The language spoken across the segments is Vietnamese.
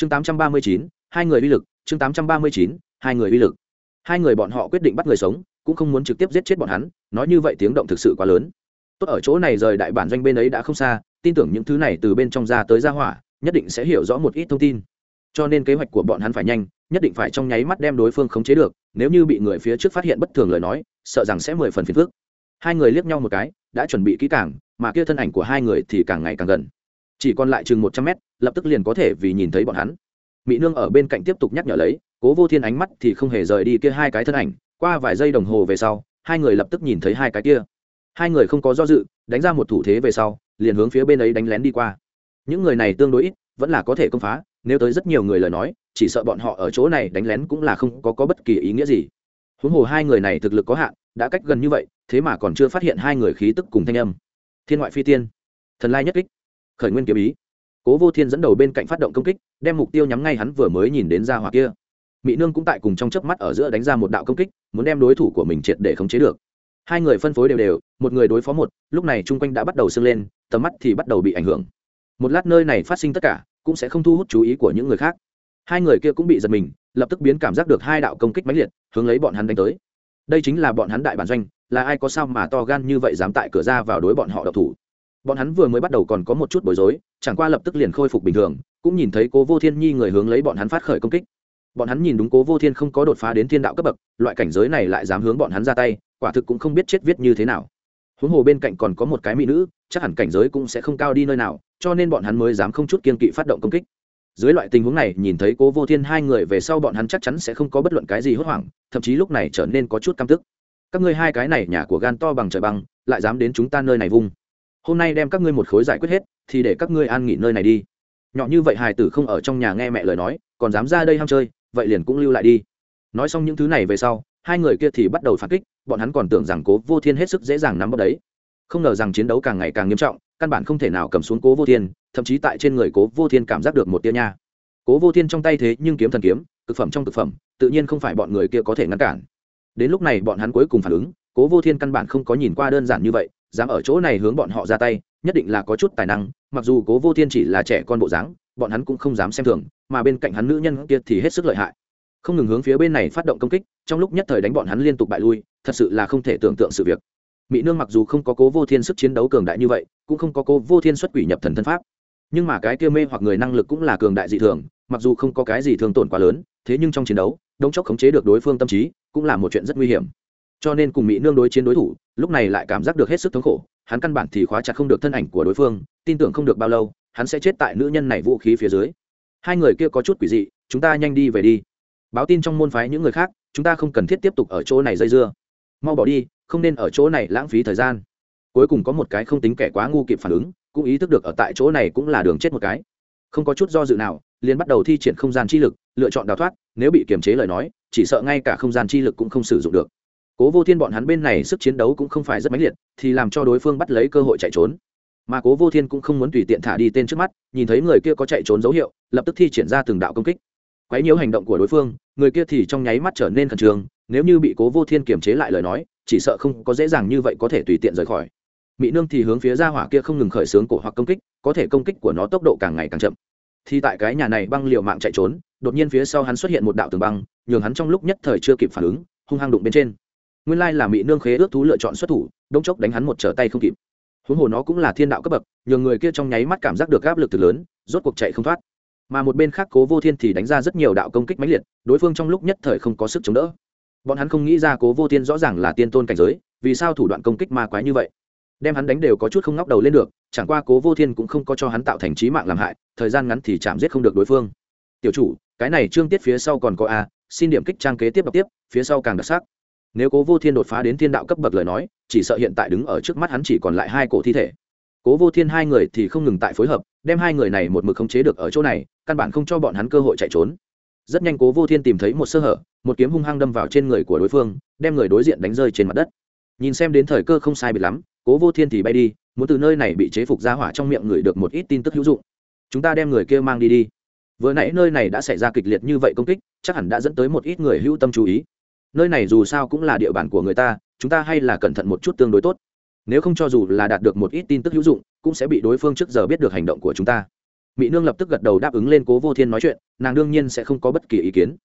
chương tám trăm ba mươi chín, hai người uy lực, chương tám trăm ba mươi chín, hai người uy lực. Hai người bọn họ quyết định bắt người sống, cũng không muốn trực tiếp giết chết bọn hắn, nói như vậy tiếng động thực sự quá lớn. Tốt ở chỗ này rời đại bản doanh bên ấy đã không xa, tin tưởng những thứ này từ bên trong ra tới ra hỏa, nhất định sẽ hiểu rõ một ít thông tin. Cho nên kế hoạch của bọn hắn phải nhanh, nhất định phải trong nháy mắt đem đối phương khống chế được, nếu như bị người phía trước phát hiện bất thường lời nói, sợ rằng sẽ mười phần phiền phước hai người liếc nhau một cái, đã chuẩn bị kỹ càng, mà kia thân ảnh của hai người thì càng ngày càng gần chỉ còn lại chừng một trăm mét lập tức liền có thể vì nhìn thấy bọn hắn. Mỹ nương ở bên cạnh tiếp tục nhắc nhở lấy cố vô thiên ánh mắt thì không hề rời đi kia hai cái thân ảnh. Qua vài giây đồng hồ về sau hai người lập tức nhìn thấy hai cái kia. Hai người không có do dự đánh ra một thủ thế về sau liền hướng phía bên ấy đánh lén đi qua. Những người này tương đối ít vẫn là có thể công phá nếu tới rất nhiều người lời nói chỉ sợ bọn họ ở chỗ này đánh lén cũng là không có, có bất kỳ ý nghĩa gì. Huống hồ hai người này thực lực có hạn đã cách gần như vậy thế mà còn chưa phát hiện hai người khí tức cùng thanh âm. Thiên ngoại phi tiên. Thần lai nhất kích khởi nguyên kiếm ý. Cố vô thiên dẫn đầu bên cạnh phát động công kích, đem mục tiêu nhắm ngay hắn vừa mới nhìn đến ra hỏa kia. Mỹ nương cũng tại cùng trong chớp mắt ở giữa đánh ra một đạo công kích, muốn đem đối thủ của mình triệt để khống chế được. Hai người phân phối đều đều, một người đối phó một, lúc này chung quanh đã bắt đầu sưng lên, tầm mắt thì bắt đầu bị ảnh hưởng. Một lát nơi này phát sinh tất cả, cũng sẽ không thu hút chú ý của những người khác. Hai người kia cũng bị giật mình, lập tức biến cảm giác được hai đạo công kích mãnh liệt, hướng lấy bọn hắn đánh tới. Đây chính là bọn hắn đại bản doanh, là ai có sao mà to gan như vậy dám tại cửa ra vào đối bọn họ độc thủ? Bọn hắn vừa mới bắt đầu còn có một chút bối rối, chẳng qua lập tức liền khôi phục bình thường, cũng nhìn thấy cố vô thiên nhi người hướng lấy bọn hắn phát khởi công kích. Bọn hắn nhìn đúng cố vô thiên không có đột phá đến thiên đạo cấp bậc, loại cảnh giới này lại dám hướng bọn hắn ra tay, quả thực cũng không biết chết viết như thế nào. Huống hồ bên cạnh còn có một cái mỹ nữ, chắc hẳn cảnh giới cũng sẽ không cao đi nơi nào, cho nên bọn hắn mới dám không chút kiên kỵ phát động công kích. Dưới loại tình huống này, nhìn thấy cố vô thiên hai người về sau bọn hắn chắc chắn sẽ không có bất luận cái gì hốt hoảng, thậm chí lúc này trở nên có chút căm tức. Các ngươi hai cái này nhà của gan to bằng trời băng lại dám đến chúng ta nơi này vung hôm nay đem các ngươi một khối giải quyết hết, thì để các ngươi an nghỉ nơi này đi. Nhỏ như vậy hài tử không ở trong nhà nghe mẹ lời nói, còn dám ra đây ham chơi, vậy liền cũng lưu lại đi. Nói xong những thứ này về sau, hai người kia thì bắt đầu phản kích, bọn hắn còn tưởng rằng cố vô thiên hết sức dễ dàng nắm bắt đấy. Không ngờ rằng chiến đấu càng ngày càng nghiêm trọng, căn bản không thể nào cầm xuống cố vô thiên, thậm chí tại trên người cố vô thiên cảm giác được một tia nha. Cố vô thiên trong tay thế nhưng kiếm thần kiếm thực phẩm trong thực phẩm, tự nhiên không phải bọn người kia có thể ngăn cản. Đến lúc này bọn hắn cuối cùng phản ứng, cố vô thiên căn bản không có nhìn qua đơn giản như vậy dám ở chỗ này hướng bọn họ ra tay, nhất định là có chút tài năng, mặc dù cố vô thiên chỉ là trẻ con bộ dáng, bọn hắn cũng không dám xem thường, mà bên cạnh hắn nữ nhân kia thì hết sức lợi hại. Không ngừng hướng phía bên này phát động công kích, trong lúc nhất thời đánh bọn hắn liên tục bại lui, thật sự là không thể tưởng tượng sự việc. Mỹ nương mặc dù không có cố vô thiên sức chiến đấu cường đại như vậy, cũng không có cố vô thiên xuất quỷ nhập thần thân pháp. Nhưng mà cái kia mê hoặc người năng lực cũng là cường đại dị thường, mặc dù không có cái gì thương tổn quá lớn, thế nhưng trong chiến đấu, đống chốc khống chế được đối phương tâm trí, cũng là một chuyện rất nguy hiểm cho nên cùng mỹ nương đối chiến đối thủ, lúc này lại cảm giác được hết sức thống khổ, hắn căn bản thì khóa chặt không được thân ảnh của đối phương, tin tưởng không được bao lâu, hắn sẽ chết tại nữ nhân này vũ khí phía dưới. Hai người kia có chút quỷ dị, chúng ta nhanh đi về đi. Báo tin trong môn phái những người khác, chúng ta không cần thiết tiếp tục ở chỗ này dây dưa. Mau bỏ đi, không nên ở chỗ này lãng phí thời gian. Cuối cùng có một cái không tính kẻ quá ngu kịp phản ứng, cũng ý thức được ở tại chỗ này cũng là đường chết một cái. Không có chút do dự nào, liền bắt đầu thi triển không gian chi lực, lựa chọn đào thoát, nếu bị kiềm chế lời nói, chỉ sợ ngay cả không gian chi lực cũng không sử dụng được cố vô thiên bọn hắn bên này sức chiến đấu cũng không phải rất mãnh liệt, thì làm cho đối phương bắt lấy cơ hội chạy trốn. Mà cố vô thiên cũng không muốn tùy tiện thả đi tên trước mắt, nhìn thấy người kia có chạy trốn dấu hiệu, lập tức thi triển ra từng đạo công kích. Quấy nhiễu hành động của đối phương, người kia thì trong nháy mắt trở nên khẩn trương, nếu như bị cố vô thiên kiềm chế lại lời nói, chỉ sợ không có dễ dàng như vậy có thể tùy tiện rời khỏi. Mỹ nương thì hướng phía ra hỏa kia không ngừng khởi xướng cổ hoặc công kích, có thể công kích của nó tốc độ càng ngày càng chậm. Thì tại cái nhà này băng liệu mạng chạy trốn, đột nhiên phía sau hắn xuất hiện một đạo tường băng, nhường hắn trong lúc nhất thời chưa kịp phản ứng, hung hăng đụng bên trên nguyên lai là mỹ nương khế ước thú lựa chọn xuất thủ đông chốc đánh hắn một trở tay không kịp. Huống hồ nó cũng là thiên đạo cấp bậc, nhường người kia trong nháy mắt cảm giác được áp lực từ lớn, rốt cuộc chạy không thoát. Mà một bên khác cố vô thiên thì đánh ra rất nhiều đạo công kích mãnh liệt, đối phương trong lúc nhất thời không có sức chống đỡ. Bọn hắn không nghĩ ra cố vô thiên rõ ràng là tiên tôn cảnh giới, vì sao thủ đoạn công kích ma quái như vậy. Đem hắn đánh đều có chút không ngóc đầu lên được, chẳng qua cố vô thiên cũng không có cho hắn tạo thành trí mạng làm hại, thời gian ngắn thì chạm giết không được đối phương. Tiểu chủ, cái này trương tiết phía sau còn có a, xin điểm kích trang kế tiếp đọc tiếp, phía sau càng đặc sắc nếu cố vô thiên đột phá đến thiên đạo cấp bậc lời nói, chỉ sợ hiện tại đứng ở trước mắt hắn chỉ còn lại hai cổ thi thể. Cố vô thiên hai người thì không ngừng tại phối hợp, đem hai người này một mực khống chế được ở chỗ này, căn bản không cho bọn hắn cơ hội chạy trốn. Rất nhanh cố vô thiên tìm thấy một sơ hở, một kiếm hung hăng đâm vào trên người của đối phương, đem người đối diện đánh rơi trên mặt đất. Nhìn xem đến thời cơ không sai biệt lắm, cố vô thiên thì bay đi, muốn từ nơi này bị chế phục ra hỏa trong miệng người được một ít tin tức hữu dụng. Chúng ta đem người kia mang đi đi. Vừa nãy nơi này đã xảy ra kịch liệt như vậy công kích, chắc hẳn đã dẫn tới một ít người hữu tâm chú ý nơi này dù sao cũng là địa bàn của người ta, chúng ta hay là cẩn thận một chút tương đối tốt. Nếu không cho dù là đạt được một ít tin tức hữu dụng, cũng sẽ bị đối phương trước giờ biết được hành động của chúng ta. Mỹ nương lập tức gật đầu đáp ứng lên cố vô thiên nói chuyện, nàng đương nhiên sẽ không có bất kỳ ý kiến.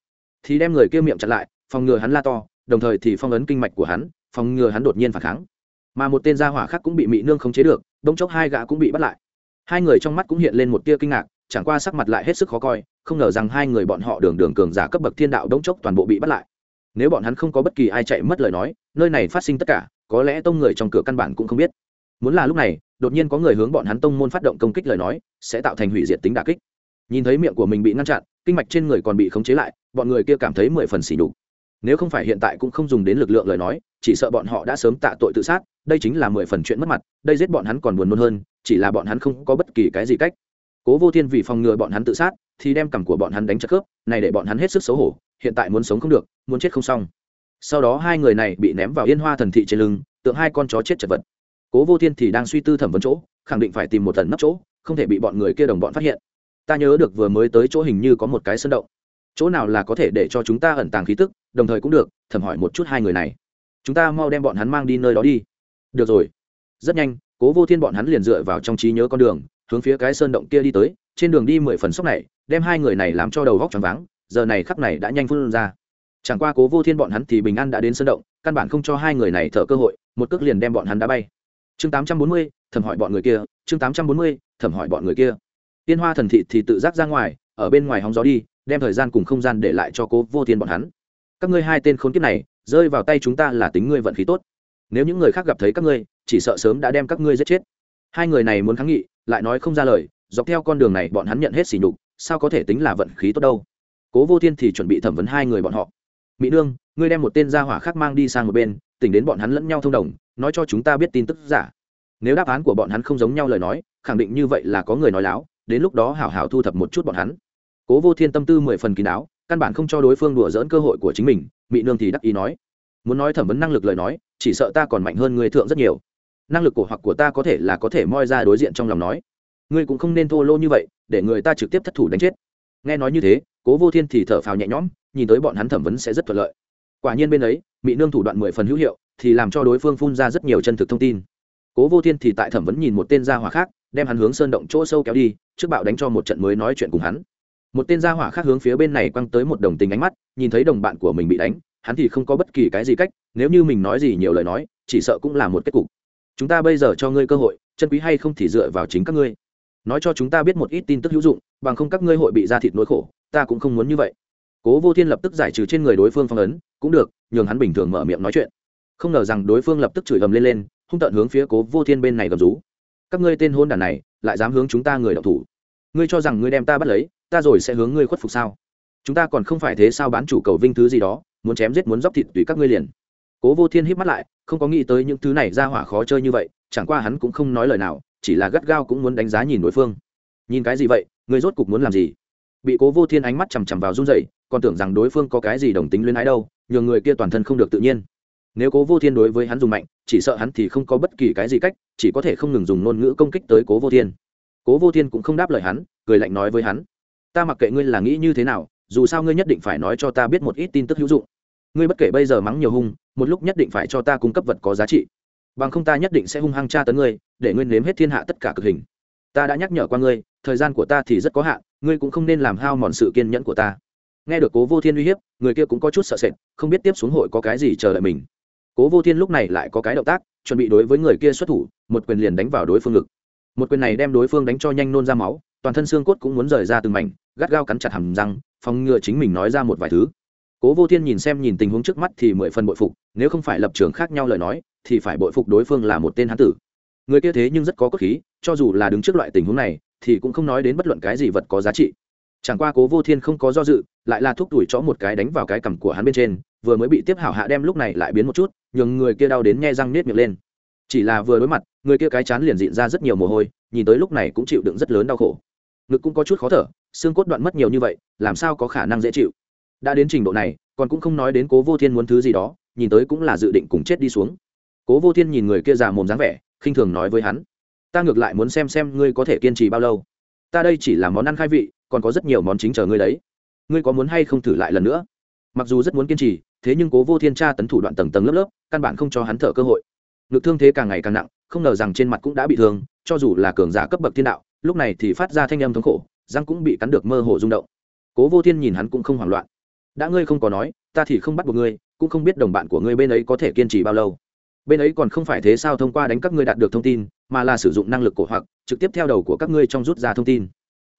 Thì đem người kia miệng chặn lại, phòng ngừa hắn la to, đồng thời thì phong ấn kinh mạch của hắn, phòng ngừa hắn đột nhiên phản kháng. Mà một tên gia hỏa khác cũng bị mỹ nương khống chế được, bỗng chốc hai gã cũng bị bắt lại. Hai người trong mắt cũng hiện lên một tia kinh ngạc, chẳng qua sắc mặt lại hết sức khó coi, không ngờ rằng hai người bọn họ đường đường cường giả cấp bậc thiên đạo đống chốc toàn bộ bị bắt lại nếu bọn hắn không có bất kỳ ai chạy mất lời nói, nơi này phát sinh tất cả, có lẽ tông người trong cửa căn bản cũng không biết. Muốn là lúc này, đột nhiên có người hướng bọn hắn tông môn phát động công kích lời nói, sẽ tạo thành hủy diệt tính đà kích. Nhìn thấy miệng của mình bị ngăn chặn, kinh mạch trên người còn bị khống chế lại, bọn người kia cảm thấy mười phần xỉ đục nếu không phải hiện tại cũng không dùng đến lực lượng lời nói, chỉ sợ bọn họ đã sớm tạ tội tự sát, đây chính là mười phần chuyện mất mặt, đây giết bọn hắn còn buồn nôn hơn, chỉ là bọn hắn không có bất kỳ cái gì cách. Cố vô thiên vì phòng ngừa bọn hắn tự sát, thì đem cằm của bọn hắn đánh chất khớp, này để bọn hắn hết sức xấu hổ hiện tại muốn sống không được, muốn chết không xong. Sau đó hai người này bị ném vào yên hoa thần thị trên lưng, tượng hai con chó chết chật vật. Cố vô thiên thì đang suy tư thẩm vấn chỗ, khẳng định phải tìm một tần nấp chỗ, không thể bị bọn người kia đồng bọn phát hiện. Ta nhớ được vừa mới tới chỗ hình như có một cái sân động. Chỗ nào là có thể để cho chúng ta ẩn tàng khí tức, đồng thời cũng được, thẩm hỏi một chút hai người này. Chúng ta mau đem bọn hắn mang đi nơi đó đi. Được rồi. Rất nhanh, cố vô thiên bọn hắn liền dựa vào trong trí nhớ con đường, hướng phía cái sơn động kia đi tới, trên đường đi mười phần sốc này, đem hai người này làm cho đầu góc choáng váng giờ này khắp này đã nhanh phun ra. Chẳng qua cố vô thiên bọn hắn thì bình an đã đến sân động, căn bản không cho hai người này thở cơ hội, một cước liền đem bọn hắn đá bay. Chương tám trăm bốn mươi thẩm hỏi bọn người kia, chương tám trăm bốn mươi thẩm hỏi bọn người kia. Tiên hoa thần thị thì tự giác ra ngoài, ở bên ngoài hóng gió đi, đem thời gian cùng không gian để lại cho cố vô thiên bọn hắn. Các ngươi hai tên khốn kiếp này, rơi vào tay chúng ta là tính ngươi vận khí tốt. Nếu những người khác gặp thấy các ngươi, chỉ sợ sớm đã đem các ngươi giết chết. Hai người này muốn kháng nghị, lại nói không ra lời, dọc theo con đường này bọn hắn nhận hết sỉ nhục, sao có thể tính là vận khí tốt đâu? Cố vô thiên thì chuẩn bị thẩm vấn hai người bọn họ. Mỹ nương, ngươi đem một tên gia hỏa khác mang đi sang một bên, tỉnh đến bọn hắn lẫn nhau thông đồng, nói cho chúng ta biết tin tức giả. Nếu đáp án của bọn hắn không giống nhau lời nói, khẳng định như vậy là có người nói láo, đến lúc đó hảo hảo thu thập một chút bọn hắn. Cố vô thiên tâm tư mười phần kín đáo, căn bản không cho đối phương đùa dỡn cơ hội của chính mình mỹ nương thì đắc ý nói. Muốn nói thẩm vấn năng lực lời nói, chỉ sợ ta còn mạnh hơn người thượng rất nhiều. Năng lực của hoặc của ta có thể là có thể moi ra đối diện trong lòng nói. Ngươi cũng không nên thô lô như vậy, để người ta trực tiếp thất thủ đánh chết. Nghe nói như thế cố vô thiên thì thở phào nhẹ nhõm, nhìn tới bọn hắn thẩm vấn sẽ rất thuận lợi. Quả nhiên bên ấy mỹ nương thủ đoạn mười phần hữu hiệu, thì làm cho đối phương phun ra rất nhiều chân thực thông tin. Cố vô thiên thì tại thẩm vấn nhìn một tên gia hỏa khác, đem hắn hướng sơn động chỗ sâu kéo đi, trước bạo đánh cho một trận mới nói chuyện cùng hắn. Một tên gia hỏa khác hướng phía bên này quăng tới một đồng tình ánh mắt, nhìn thấy đồng bạn của mình bị đánh, hắn thì không có bất kỳ cái gì cách, nếu như mình nói gì nhiều lời nói, chỉ sợ cũng là một kết cục. Chúng ta bây giờ cho ngươi cơ hội, chân quý hay không thì dựa vào chính các ngươi. Nói cho chúng ta biết một ít tin tức hữu dụng, bằng không các ngươi hội bị ra thịt nỗi khổ ta cũng không muốn như vậy. Cố vô thiên lập tức giải trừ trên người đối phương phong ấn, cũng được, nhường hắn bình thường mở miệng nói chuyện. Không ngờ rằng đối phương lập tức chửi ầm lên lên, hung tận hướng phía cố vô thiên bên này gầm rú. Các ngươi tên hôn đàn này, lại dám hướng chúng ta người đọc thủ. Ngươi cho rằng ngươi đem ta bắt lấy, ta rồi sẽ hướng ngươi khuất phục sao? Chúng ta còn không phải thế sao bán chủ cầu vinh thứ gì đó, muốn chém giết muốn dóc thịt tùy các ngươi liền. Cố vô thiên hít mắt lại, không có nghĩ tới những thứ này ra hỏa khó chơi như vậy, chẳng qua hắn cũng không nói lời nào, chỉ là gắt gao cũng muốn đánh giá nhìn đối phương. Nhìn cái gì vậy, Ngươi rốt cục muốn làm gì? Bị cố vô thiên ánh mắt chằm chằm vào run dậy còn tưởng rằng đối phương có cái gì đồng tính luyến ái đâu, nhường người kia toàn thân không được tự nhiên. Nếu cố vô thiên đối với hắn dùng mạnh, chỉ sợ hắn thì không có bất kỳ cái gì cách, chỉ có thể không ngừng dùng ngôn ngữ công kích tới cố vô thiên. Cố vô thiên cũng không đáp lời hắn, cười lạnh nói với hắn, ta mặc kệ ngươi là nghĩ như thế nào, dù sao ngươi nhất định phải nói cho ta biết một ít tin tức hữu dụng. Ngươi bất kể bây giờ mắng nhiều hung, một lúc nhất định phải cho ta cung cấp vật có giá trị. Bằng không ta nhất định sẽ hung hăng tra tấn ngươi, để ngươi nếm hết thiên hạ tất cả cực hình. Ta đã nhắc nhở qua ngươi thời gian của ta thì rất có hạn, ngươi cũng không nên làm hao mòn sự kiên nhẫn của ta. Nghe được cố vô thiên uy hiếp, người kia cũng có chút sợ sệt, không biết tiếp xuống hội có cái gì chờ đợi mình. Cố vô thiên lúc này lại có cái động tác, chuẩn bị đối với người kia xuất thủ, một quyền liền đánh vào đối phương ngực. Một quyền này đem đối phương đánh cho nhanh nôn ra máu, toàn thân xương cốt cũng muốn rời ra từng mảnh, gắt gao cắn chặt hầm răng, phòng ngừa chính mình nói ra một vài thứ. Cố vô thiên nhìn xem nhìn tình huống trước mắt thì mười phần bội phục, nếu không phải lập trường khác nhau lời nói, thì phải bội phục đối phương là một tên hán tử. Người kia thế nhưng rất có cốt khí, cho dù là đứng trước loại tình huống này thì cũng không nói đến bất luận cái gì vật có giá trị. Chẳng qua cố vô thiên không có do dự, lại là thúc đuổi chó một cái đánh vào cái cằm của hắn bên trên, vừa mới bị tiếp hảo hạ đem lúc này lại biến một chút, nhường người kia đau đến nghe răng nết miệng lên. Chỉ là vừa đối mặt, người kia cái chán liền dịn ra rất nhiều mồ hôi, nhìn tới lúc này cũng chịu đựng rất lớn đau khổ. Ngực cũng có chút khó thở, xương cốt đoạn mất nhiều như vậy, làm sao có khả năng dễ chịu? Đã đến trình độ này, còn cũng không nói đến cố vô thiên muốn thứ gì đó, nhìn tới cũng là dự định cùng chết đi xuống. Cố vô thiên nhìn người kia già mồm dáng vẻ, khinh thường nói với hắn ta ngược lại muốn xem xem ngươi có thể kiên trì bao lâu. Ta đây chỉ là món ăn khai vị, còn có rất nhiều món chính chờ ngươi đấy. Ngươi có muốn hay không thử lại lần nữa? Mặc dù rất muốn kiên trì, thế nhưng cố vô thiên tra tấn thủ đoạn tầng tầng lớp lớp, căn bản không cho hắn thở cơ hội. Ngực thương thế càng ngày càng nặng, không ngờ rằng trên mặt cũng đã bị thương, cho dù là cường giả cấp bậc thiên đạo, lúc này thì phát ra thanh âm thống khổ, răng cũng bị cắn được mơ hồ rung động. Cố vô thiên nhìn hắn cũng không hoảng loạn. Đã ngươi không có nói, ta thì không bắt buộc ngươi, cũng không biết đồng bạn của ngươi bên ấy có thể kiên trì bao lâu bên ấy còn không phải thế sao thông qua đánh các ngươi đạt được thông tin, mà là sử dụng năng lực cổ hoặc, trực tiếp theo đầu của các ngươi trong rút ra thông tin.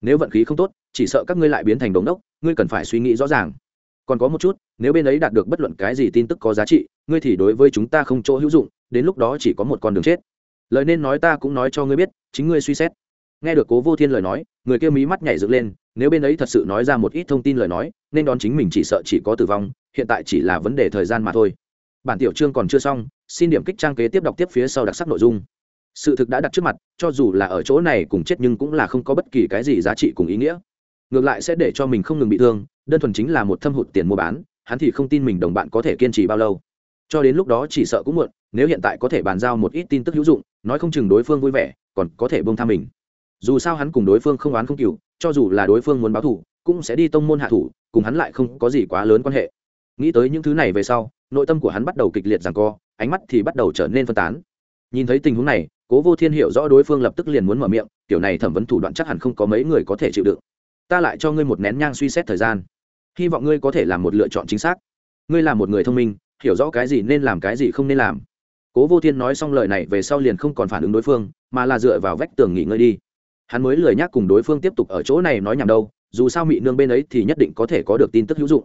Nếu vận khí không tốt, chỉ sợ các ngươi lại biến thành đống đốc, ngươi cần phải suy nghĩ rõ ràng. Còn có một chút, nếu bên ấy đạt được bất luận cái gì tin tức có giá trị, ngươi thì đối với chúng ta không chỗ hữu dụng, đến lúc đó chỉ có một con đường chết. Lời nên nói ta cũng nói cho ngươi biết, chính ngươi suy xét. Nghe được cố vô thiên lời nói, người kia mí mắt nhảy dựng lên, nếu bên ấy thật sự nói ra một ít thông tin lời nói, nên đón chính mình chỉ sợ chỉ có tử vong, hiện tại chỉ là vấn đề thời gian mà thôi. Bản tiểu chương còn chưa xong xin điểm kích trang kế tiếp đọc tiếp phía sau đặc sắc nội dung. Sự thực đã đặt trước mặt, cho dù là ở chỗ này cùng chết nhưng cũng là không có bất kỳ cái gì giá trị cùng ý nghĩa. Ngược lại sẽ để cho mình không ngừng bị thương, đơn thuần chính là một thâm hụt tiền mua bán, hắn thì không tin mình đồng bạn có thể kiên trì bao lâu. Cho đến lúc đó chỉ sợ cũng muộn, nếu hiện tại có thể bàn giao một ít tin tức hữu dụng, nói không chừng đối phương vui vẻ, còn có thể bông tha mình. Dù sao hắn cùng đối phương không oán không cừu, cho dù là đối phương muốn báo thủ cũng sẽ đi tông môn hạ thủ, cùng hắn lại không có gì quá lớn quan hệ. Nghĩ tới những thứ này về sau, nội tâm của hắn bắt đầu kịch liệt rằng co ánh mắt thì bắt đầu trở nên phân tán. Nhìn thấy tình huống này, cố vô thiên hiểu rõ đối phương lập tức liền muốn mở miệng kiểu này thẩm vấn thủ đoạn chắc hẳn không có mấy người có thể chịu đựng. Ta lại cho ngươi một nén nhang suy xét thời gian. Hy vọng ngươi có thể làm một lựa chọn chính xác. Ngươi là một người thông minh, hiểu rõ cái gì nên làm cái gì không nên làm. Cố vô thiên nói xong lời này về sau liền không còn phản ứng đối phương, mà là dựa vào vách tường nghỉ ngơi đi. Hắn mới lười nhắc cùng đối phương tiếp tục ở chỗ này nói nhảm đâu, dù sao mị nương bên ấy thì nhất định có thể có được tin tức hữu dụng.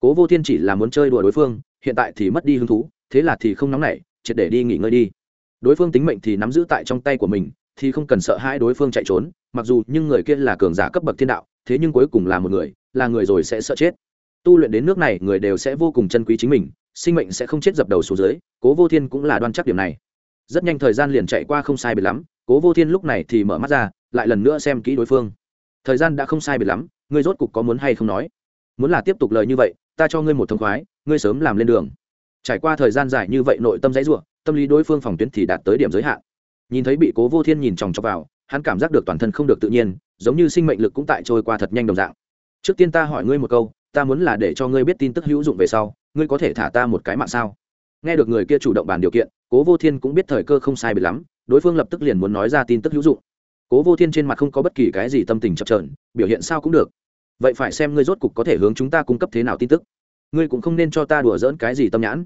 Cố vô thiên chỉ là muốn chơi đùa đối phương, hiện tại thì mất đi hứng thú thế là thì không nóng nảy, triệt để đi nghỉ ngơi đi. Đối phương tính mệnh thì nắm giữ tại trong tay của mình, thì không cần sợ hai đối phương chạy trốn, mặc dù nhưng người kia là cường giả cấp bậc thiên đạo, thế nhưng cuối cùng là một người, là người rồi sẽ sợ chết. Tu luyện đến nước này, người đều sẽ vô cùng chân quý chính mình, sinh mệnh sẽ không chết dập đầu xuống dưới, cố vô thiên cũng là đoan chắc điểm này. Rất nhanh thời gian liền chạy qua không sai biệt lắm, cố vô thiên lúc này thì mở mắt ra, lại lần nữa xem kỹ đối phương. Thời gian đã không sai biệt lắm, ngươi rốt cục có muốn hay không nói? Muốn là tiếp tục lời như vậy, ta cho ngươi một thông khoái, ngươi sớm làm lên đường trải qua thời gian dài như vậy nội tâm dãy ruộng tâm lý đối phương phòng tuyến thì đạt tới điểm giới hạn. Nhìn thấy bị cố vô thiên nhìn chòng chọc vào, hắn cảm giác được toàn thân không được tự nhiên, giống như sinh mệnh lực cũng tại trôi qua thật nhanh đồng dạng. Trước tiên ta hỏi ngươi một câu, ta muốn là để cho ngươi biết tin tức hữu dụng về sau, ngươi có thể thả ta một cái mạng sao? Nghe được người kia chủ động bàn điều kiện, cố vô thiên cũng biết thời cơ không sai biệt lắm, đối phương lập tức liền muốn nói ra tin tức hữu dụng. Cố vô thiên trên mặt không có bất kỳ cái gì tâm tình chập trờn biểu hiện sao cũng được. Vậy phải xem ngươi rốt cục có thể hướng chúng ta cung cấp thế nào tin tức. Ngươi cũng không nên cho ta đùa dỡn cái gì tâm nhãn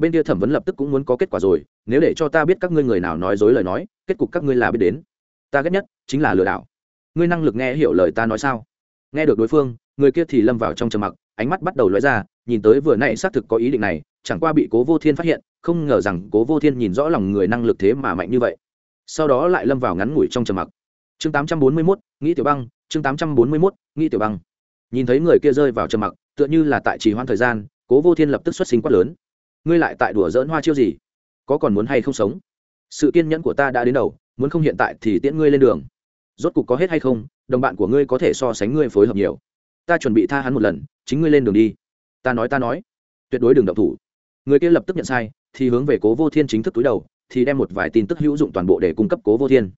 bên kia thẩm vấn lập tức cũng muốn có kết quả rồi nếu để cho ta biết các ngươi người nào nói dối lời nói kết cục các ngươi là biết đến. Ta ghét nhất chính là lừa đảo. Ngươi năng lực nghe hiểu lời ta nói sao? Nghe được đối phương người kia thì lâm vào trong trầm mặc ánh mắt bắt đầu lóe ra nhìn tới vừa nãy xác thực có ý định này chẳng qua bị cố vô thiên phát hiện không ngờ rằng cố vô thiên nhìn rõ lòng người năng lực thế mà mạnh như vậy. Sau đó lại lâm vào ngắn ngủi trong trầm mặc. Chương 841, nghĩ tiểu băng chương 841, nghĩ tiểu băng. Nhìn thấy người kia rơi vào trầm mặc tựa như là tại trì hoãn thời gian cố vô thiên lập tức xuất sinh quát lớn ngươi lại tại đùa dỡn hoa chiêu gì? Có còn muốn hay không sống? Sự kiên nhẫn của ta đã đến đầu, muốn không hiện tại thì tiễn ngươi lên đường. Rốt cục có hết hay không, đồng bạn của ngươi có thể so sánh ngươi phối hợp nhiều. Ta chuẩn bị tha hắn một lần, chính ngươi lên đường đi. Ta nói ta nói. Tuyệt đối đừng động thủ. Người kia lập tức nhận sai, thì hướng về cố vô thiên chính thức túi đầu, thì đem một vài tin tức hữu dụng toàn bộ để cung cấp cố vô thiên.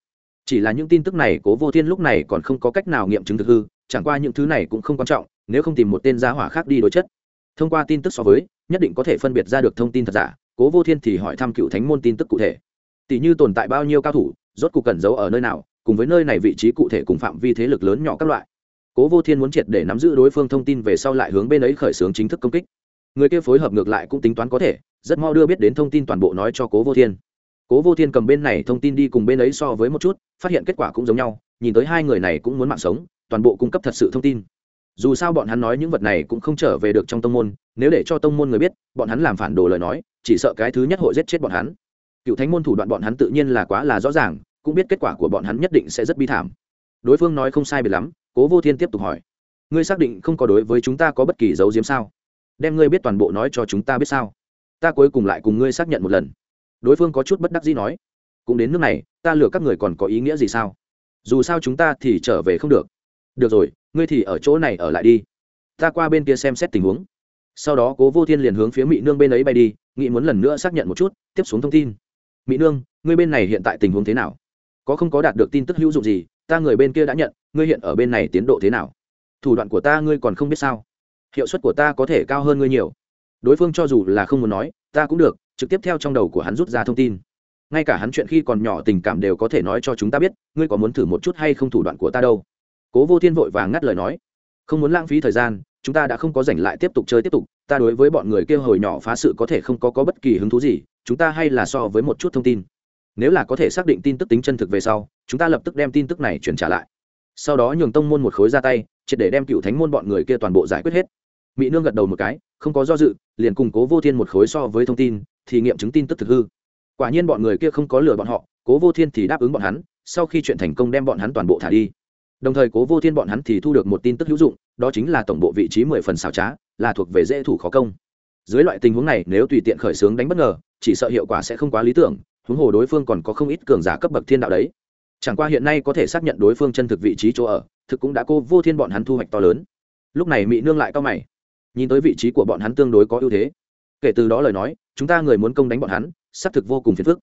Chỉ là những tin tức này cố vô thiên lúc này còn không có cách nào nghiệm chứng thực hư, chẳng qua những thứ này cũng không quan trọng, nếu không tìm một tên gia hỏa khác đi đối chất. Thông qua tin tức so với nhất định có thể phân biệt ra được thông tin thật giả, cố vô thiên thì hỏi thăm cựu thánh môn tin tức cụ thể. Tỷ như tồn tại bao nhiêu cao thủ, rốt cuộc cẩn giấu ở nơi nào, cùng với nơi này vị trí cụ thể cùng phạm vi thế lực lớn nhỏ các loại. Cố vô thiên muốn triệt để nắm giữ đối phương thông tin về sau lại hướng bên ấy khởi xướng chính thức công kích. Người kia phối hợp ngược lại cũng tính toán có thể, rất mau đưa biết đến thông tin toàn bộ nói cho cố vô thiên. Cố vô thiên cầm bên này thông tin đi cùng bên ấy so với một chút, phát hiện kết quả cũng giống nhau, nhìn tới hai người này cũng muốn mạng sống, toàn bộ cung cấp thật sự thông tin dù sao bọn hắn nói những vật này cũng không trở về được trong tông môn, nếu để cho tông môn người biết, bọn hắn làm phản đồ lời nói, chỉ sợ cái thứ nhất hội giết chết bọn hắn. Cựu thánh môn thủ đoạn bọn hắn tự nhiên là quá là rõ ràng, cũng biết kết quả của bọn hắn nhất định sẽ rất bi thảm. Đối phương nói không sai biệt lắm, cố vô thiên tiếp tục hỏi, ngươi xác định không có đối với chúng ta có bất kỳ dấu diếm sao? Đem ngươi biết toàn bộ nói cho chúng ta biết sao? Ta cuối cùng lại cùng ngươi xác nhận một lần. Đối phương có chút bất đắc dĩ nói, cũng đến nước này, ta lừa các người còn có ý nghĩa gì sao? Dù sao chúng ta thì trở về không được được rồi, ngươi thì ở chỗ này ở lại đi. Ta qua bên kia xem xét tình huống. Sau đó cố vô thiên liền hướng phía mỹ nương bên ấy bay đi, nghĩ muốn lần nữa xác nhận một chút, tiếp xuống thông tin. Mỹ nương, ngươi bên này hiện tại tình huống thế nào? Có không có đạt được tin tức hữu dụng gì? Ta người bên kia đã nhận, ngươi hiện ở bên này tiến độ thế nào? Thủ đoạn của ta ngươi còn không biết sao? Hiệu suất của ta có thể cao hơn ngươi nhiều. Đối phương cho dù là không muốn nói, ta cũng được, trực tiếp theo trong đầu của hắn rút ra thông tin. Ngay cả hắn chuyện khi còn nhỏ tình cảm đều có thể nói cho chúng ta biết, ngươi có muốn thử một chút hay không thủ đoạn của ta đâu? Cố vô thiên vội vàng ngắt lời nói không muốn lãng phí thời gian chúng ta đã không có giành lại tiếp tục chơi tiếp tục ta đối với bọn người kêu hồi nhỏ phá sự có thể không có, có bất kỳ hứng thú gì chúng ta hay là so với một chút thông tin. Nếu là có thể xác định tin tức tính chân thực về sau chúng ta lập tức đem tin tức này chuyển trả lại. Sau đó nhường tông môn một khối ra tay triệt để đem cựu thánh môn bọn người kia toàn bộ giải quyết hết. Mỹ nương gật đầu một cái không có do dự liền củng cố vô thiên một khối so với thông tin thì nghiệm chứng tin tức thực hư. Quả nhiên bọn người kia không có lừa bọn họ cố vô thiên thì đáp ứng bọn hắn sau khi chuyện thành công đem bọn hắn toàn bộ thả đi đồng thời cố vô thiên bọn hắn thì thu được một tin tức hữu dụng, đó chính là tổng bộ vị trí mười phần xảo trá, là thuộc về dễ thủ khó công. Dưới loại tình huống này, nếu tùy tiện khởi xướng đánh bất ngờ, chỉ sợ hiệu quả sẽ không quá lý tưởng, huống hồ đối phương còn có không ít cường giả cấp bậc thiên đạo đấy. Chẳng qua hiện nay có thể xác nhận đối phương chân thực vị trí chỗ ở, thực cũng đã cô vô thiên bọn hắn thu hoạch to lớn. Lúc này mỹ nương lại cao mày. Nhìn tới vị trí của bọn hắn tương đối có ưu thế. Kể từ đó lời nói, chúng ta người muốn công đánh bọn hắn, xác thực vô cùng phiền phức.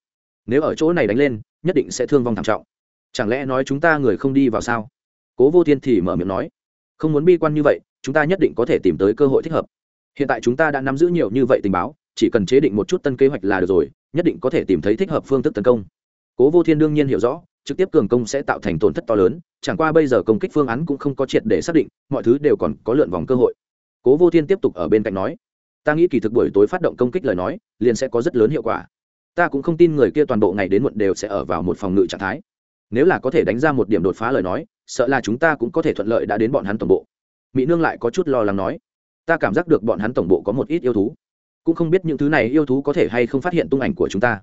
Nếu ở chỗ này đánh lên, nhất định sẽ thương vong thảm trọng. Chẳng lẽ nói chúng ta người không đi vào sao? Cố vô thiên thì mở miệng nói, không muốn bi quan như vậy, chúng ta nhất định có thể tìm tới cơ hội thích hợp. Hiện tại chúng ta đã nắm giữ nhiều như vậy tình báo, chỉ cần chế định một chút tân kế hoạch là được rồi, nhất định có thể tìm thấy thích hợp phương thức tấn công. Cố vô thiên đương nhiên hiểu rõ, trực tiếp cường công sẽ tạo thành tổn thất to lớn, chẳng qua bây giờ công kích phương án cũng không có triệt để xác định, mọi thứ đều còn có lượn vòng cơ hội. Cố vô thiên tiếp tục ở bên cạnh nói, ta nghĩ kỳ thực buổi tối phát động công kích lời nói, liền sẽ có rất lớn hiệu quả. Ta cũng không tin người kia toàn bộ ngày đến muộn đều sẽ ở vào một phòng ngự trạng thái. Nếu là có thể đánh ra một điểm đột phá lời nói sợ là chúng ta cũng có thể thuận lợi đã đến bọn hắn tổng bộ. Mỹ nương lại có chút lo lắng nói, ta cảm giác được bọn hắn tổng bộ có một ít yêu thú, cũng không biết những thứ này yêu thú có thể hay không phát hiện tung ảnh của chúng ta.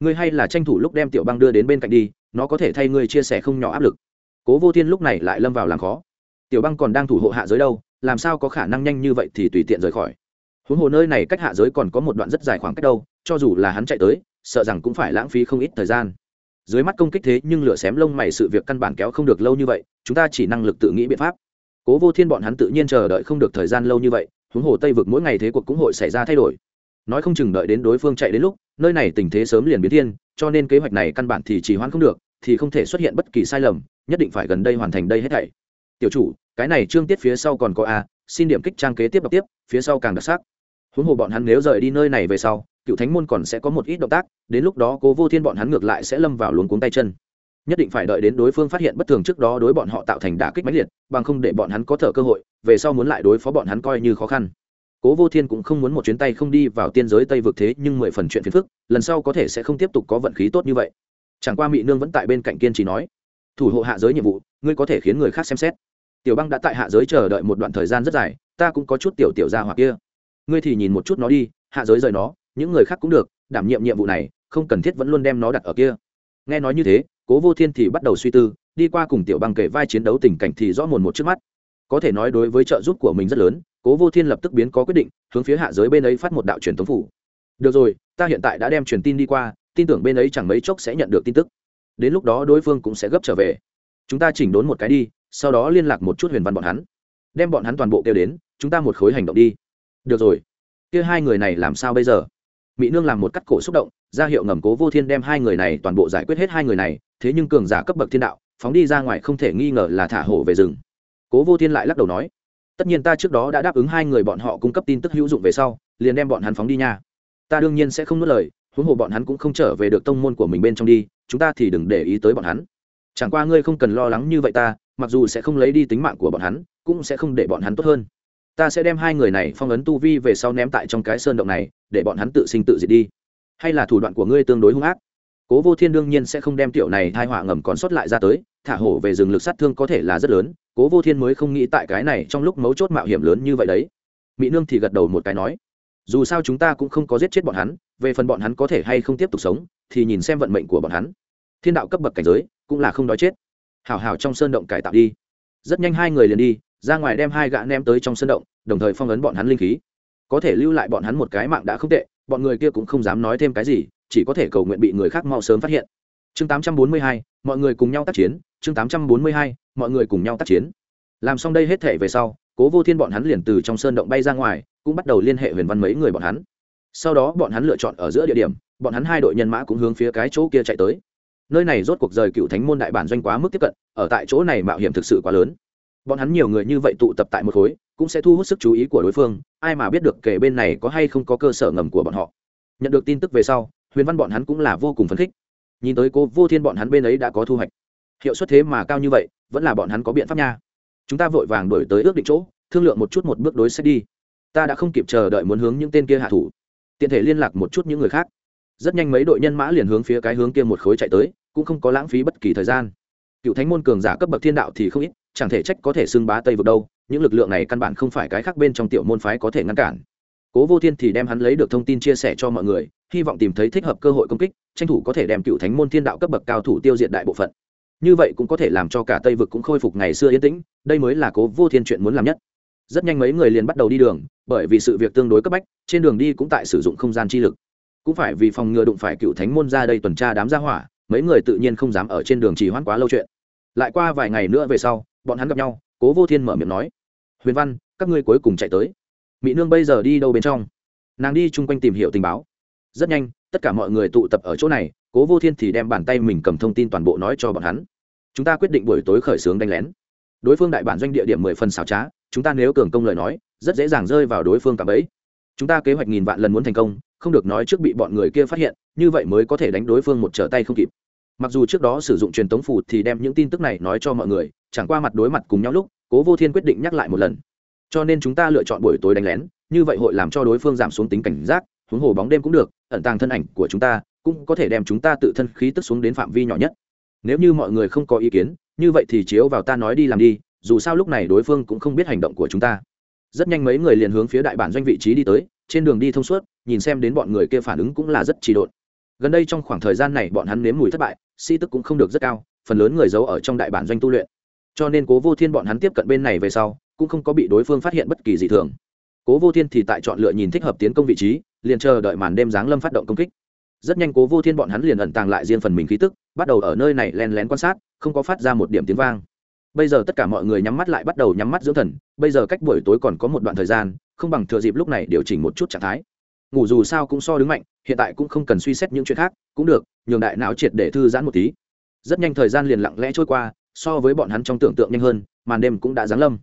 Ngươi hay là tranh thủ lúc đem tiểu băng đưa đến bên cạnh đi, nó có thể thay ngươi chia sẻ không nhỏ áp lực. Cố vô thiên lúc này lại lâm vào làm khó. Tiểu băng còn đang thủ hộ hạ giới đâu, làm sao có khả năng nhanh như vậy thì tùy tiện rời khỏi. Huống hồ nơi này cách hạ giới còn có một đoạn rất dài khoảng cách đâu, cho dù là hắn chạy tới, sợ rằng cũng phải lãng phí không ít thời gian dưới mắt công kích thế nhưng lửa xém lông mày sự việc căn bản kéo không được lâu như vậy, chúng ta chỉ năng lực tự nghĩ biện pháp. Cố vô thiên bọn hắn tự nhiên chờ đợi không được thời gian lâu như vậy, huống hồ tây vực mỗi ngày thế cuộc cũng hội xảy ra thay đổi. Nói không chừng đợi đến đối phương chạy đến lúc, nơi này tình thế sớm liền biến thiên, cho nên kế hoạch này căn bản thì chỉ hoãn không được, thì không thể xuất hiện bất kỳ sai lầm, nhất định phải gần đây hoàn thành đây hết thảy. Tiểu chủ, cái này trương tiết phía sau còn có a, xin điểm kích trang kế tiếp đọc tiếp, phía sau càng đặc sắc. Huống hồ bọn hắn nếu rời đi nơi này về sau cựu thánh môn còn sẽ có một ít động tác, đến lúc đó cố vô thiên bọn hắn ngược lại sẽ lâm vào luống cuống tay chân. Nhất định phải đợi đến đối phương phát hiện bất thường trước đó đối bọn họ tạo thành đả kích mãnh liệt, bằng không để bọn hắn có thở cơ hội, về sau muốn lại đối phó bọn hắn coi như khó khăn. Cố vô thiên cũng không muốn một chuyến tay không đi vào tiên giới tây vực thế, nhưng mười phần chuyện phiền phức, lần sau có thể sẽ không tiếp tục có vận khí tốt như vậy. Chẳng qua mỹ nương vẫn tại bên cạnh kiên trì nói, thủ hộ hạ giới nhiệm vụ, ngươi có thể khiến người khác xem xét. Tiểu băng đã tại hạ giới chờ đợi một đoạn thời gian rất dài, ta cũng có chút tiểu tiểu ra hoặc kia. Ngươi thì nhìn một chút nó đi, hạ giới rời nó những người khác cũng được, đảm nhiệm nhiệm vụ này, không cần thiết vẫn luôn đem nó đặt ở kia. Nghe nói như thế, cố vô thiên thì bắt đầu suy tư, đi qua cùng tiểu băng kể vai chiến đấu tình cảnh thì rõ mồn một trước mắt. Có thể nói đối với trợ giúp của mình rất lớn, cố vô thiên lập tức biến có quyết định, hướng phía hạ giới bên ấy phát một đạo truyền thống phủ. Được rồi, ta hiện tại đã đem truyền tin đi qua, tin tưởng bên ấy chẳng mấy chốc sẽ nhận được tin tức. Đến lúc đó đối phương cũng sẽ gấp trở về. Chúng ta chỉnh đốn một cái đi, sau đó liên lạc một chút huyền văn bọn hắn. Đem bọn hắn toàn bộ kêu đến, chúng ta một khối hành động đi. Được rồi. Kia hai người này làm sao bây giờ? Mỹ nương làm một cắt cổ xúc động, ra hiệu ngầm cố vô thiên đem hai người này toàn bộ giải quyết hết hai người này, thế nhưng cường giả cấp bậc thiên đạo, phóng đi ra ngoài không thể nghi ngờ là thả hổ về rừng. Cố vô thiên lại lắc đầu nói, tất nhiên ta trước đó đã đáp ứng hai người bọn họ cung cấp tin tức hữu dụng về sau, liền đem bọn hắn phóng đi nha. Ta đương nhiên sẽ không nuốt lời, huống hồ bọn hắn cũng không trở về được tông môn của mình bên trong đi, chúng ta thì đừng để ý tới bọn hắn. Chẳng qua ngươi không cần lo lắng như vậy ta, mặc dù sẽ không lấy đi tính mạng của bọn hắn, cũng sẽ không để bọn hắn tốt hơn ta sẽ đem hai người này phong ấn tu vi về sau ném tại trong cái sơn động này, để bọn hắn tự sinh tự diệt đi. Hay là thủ đoạn của ngươi tương đối hung ác? Cố vô thiên đương nhiên sẽ không đem tiểu này thai họa ngầm còn sót lại ra tới, thả hổ về rừng lực sát thương có thể là rất lớn, cố vô thiên mới không nghĩ tại cái này trong lúc mấu chốt mạo hiểm lớn như vậy đấy. Mỹ nương thì gật đầu một cái nói, dù sao chúng ta cũng không có giết chết bọn hắn, về phần bọn hắn có thể hay không tiếp tục sống, thì nhìn xem vận mệnh của bọn hắn. Thiên đạo cấp bậc cảnh giới cũng là không đói chết. Hảo hảo trong sơn động cải tạo đi. Rất nhanh hai người liền đi ra ngoài đem hai gã ném tới trong sơn động đồng thời phong ấn bọn hắn linh khí. Có thể lưu lại bọn hắn một cái mạng đã không tệ bọn người kia cũng không dám nói thêm cái gì chỉ có thể cầu nguyện bị người khác mau sớm phát hiện. Chương 842, mọi người cùng nhau tác chiến. Chương 842, mọi người cùng nhau tác chiến. Làm xong đây hết thể về sau cố vô thiên bọn hắn liền từ trong sơn động bay ra ngoài cũng bắt đầu liên hệ huyền văn mấy người bọn hắn. Sau đó bọn hắn lựa chọn ở giữa địa điểm bọn hắn hai đội nhân mã cũng hướng phía cái chỗ kia chạy tới. Nơi này rốt cuộc rời cựu thánh môn đại bản doanh quá mức tiếp cận ở tại chỗ này mạo hiểm thực sự quá lớn bọn hắn nhiều người như vậy tụ tập tại một khối, cũng sẽ thu hút sức chú ý của đối phương, ai mà biết được kể bên này có hay không có cơ sở ngầm của bọn họ. Nhận được tin tức về sau, huyền văn bọn hắn cũng là vô cùng phấn khích. Nhìn tới cô vô thiên bọn hắn bên ấy đã có thu hoạch. Hiệu suất thế mà cao như vậy, vẫn là bọn hắn có biện pháp nha. Chúng ta vội vàng đổi tới ước định chỗ, thương lượng một chút một bước đối sách đi. Ta đã không kịp chờ đợi muốn hướng những tên kia hạ thủ. Tiện thể liên lạc một chút những người khác. Rất nhanh mấy đội nhân mã liền hướng phía cái hướng kia một khối chạy tới, cũng không có lãng phí bất kỳ thời gian. Cựu thánh môn cường giả cấp bậc thiên đạo thì không ít chẳng thể trách có thể xưng bá tây vực đâu, những lực lượng này căn bản không phải cái khác bên trong tiểu môn phái có thể ngăn cản. Cố vô thiên thì đem hắn lấy được thông tin chia sẻ cho mọi người, hy vọng tìm thấy thích hợp cơ hội công kích, tranh thủ có thể đem cựu thánh môn thiên đạo cấp bậc cao thủ tiêu diệt đại bộ phận. Như vậy cũng có thể làm cho cả tây vực cũng khôi phục ngày xưa yên tĩnh, đây mới là cố vô thiên chuyện muốn làm nhất. Rất nhanh mấy người liền bắt đầu đi đường, bởi vì sự việc tương đối cấp bách, trên đường đi cũng tại sử dụng không gian chi lực. Cũng phải vì phòng ngừa đụng phải cựu thánh môn ra đây tuần tra đám gia hỏa, mấy người tự nhiên không dám ở trên đường trì hoãn quá lâu chuyện. Lại qua vài ngày nữa về sau bọn hắn gặp nhau, cố vô thiên mở miệng nói, huyền văn, các ngươi cuối cùng chạy tới. Mỹ nương bây giờ đi đâu bên trong? Nàng đi chung quanh tìm hiểu tình báo. Rất nhanh, tất cả mọi người tụ tập ở chỗ này, cố vô thiên thì đem bàn tay mình cầm thông tin toàn bộ nói cho bọn hắn. Chúng ta quyết định buổi tối khởi xướng đánh lén. Đối phương đại bản doanh địa điểm mười phần xảo trá, chúng ta nếu cường công lời nói, rất dễ dàng rơi vào đối phương cả bẫy. Chúng ta kế hoạch nghìn vạn lần muốn thành công, không được nói trước bị bọn người kia phát hiện, như vậy mới có thể đánh đối phương một trở tay không kịp. Mặc dù trước đó sử dụng truyền tống phù thì đem những tin tức này nói cho mọi người chẳng qua mặt đối mặt cùng nhau lúc, cố vô thiên quyết định nhắc lại một lần. Cho nên chúng ta lựa chọn buổi tối đánh lén, như vậy hội làm cho đối phương giảm xuống tính cảnh giác, huống hồ bóng đêm cũng được, ẩn tàng thân ảnh của chúng ta cũng có thể đem chúng ta tự thân khí tức xuống đến phạm vi nhỏ nhất. Nếu như mọi người không có ý kiến, như vậy thì chiếu vào ta nói đi làm đi, dù sao lúc này đối phương cũng không biết hành động của chúng ta. Rất nhanh mấy người liền hướng phía đại bản doanh vị trí đi tới, trên đường đi thông suốt, nhìn xem đến bọn người kia phản ứng cũng là rất trì độn. Gần đây trong khoảng thời gian này bọn hắn nếm mùi thất bại, sĩ tức cũng không được rất cao, phần lớn người giấu ở trong đại bản doanh tu luyện cho nên cố vô thiên bọn hắn tiếp cận bên này về sau, cũng không có bị đối phương phát hiện bất kỳ gì thường. Cố vô thiên thì tại chọn lựa nhìn thích hợp tiến công vị trí, liền chờ đợi màn đêm giáng lâm phát động công kích. Rất nhanh cố vô thiên bọn hắn liền ẩn tàng lại riêng phần mình khí tức, bắt đầu ở nơi này len lén quan sát, không có phát ra một điểm tiếng vang. Bây giờ tất cả mọi người nhắm mắt lại bắt đầu nhắm mắt dưỡng thần, bây giờ cách buổi tối còn có một đoạn thời gian, không bằng thừa dịp lúc này điều chỉnh một chút trạng thái. Ngủ dù sao cũng so đứng mạnh, hiện tại cũng không cần suy xét những chuyện khác, cũng được, nhường đại não triệt để thư giãn một tí. Rất nhanh thời gian liền lặng lẽ trôi qua so với bọn hắn trong tưởng tượng nhanh hơn, màn đêm cũng đã giáng lâm.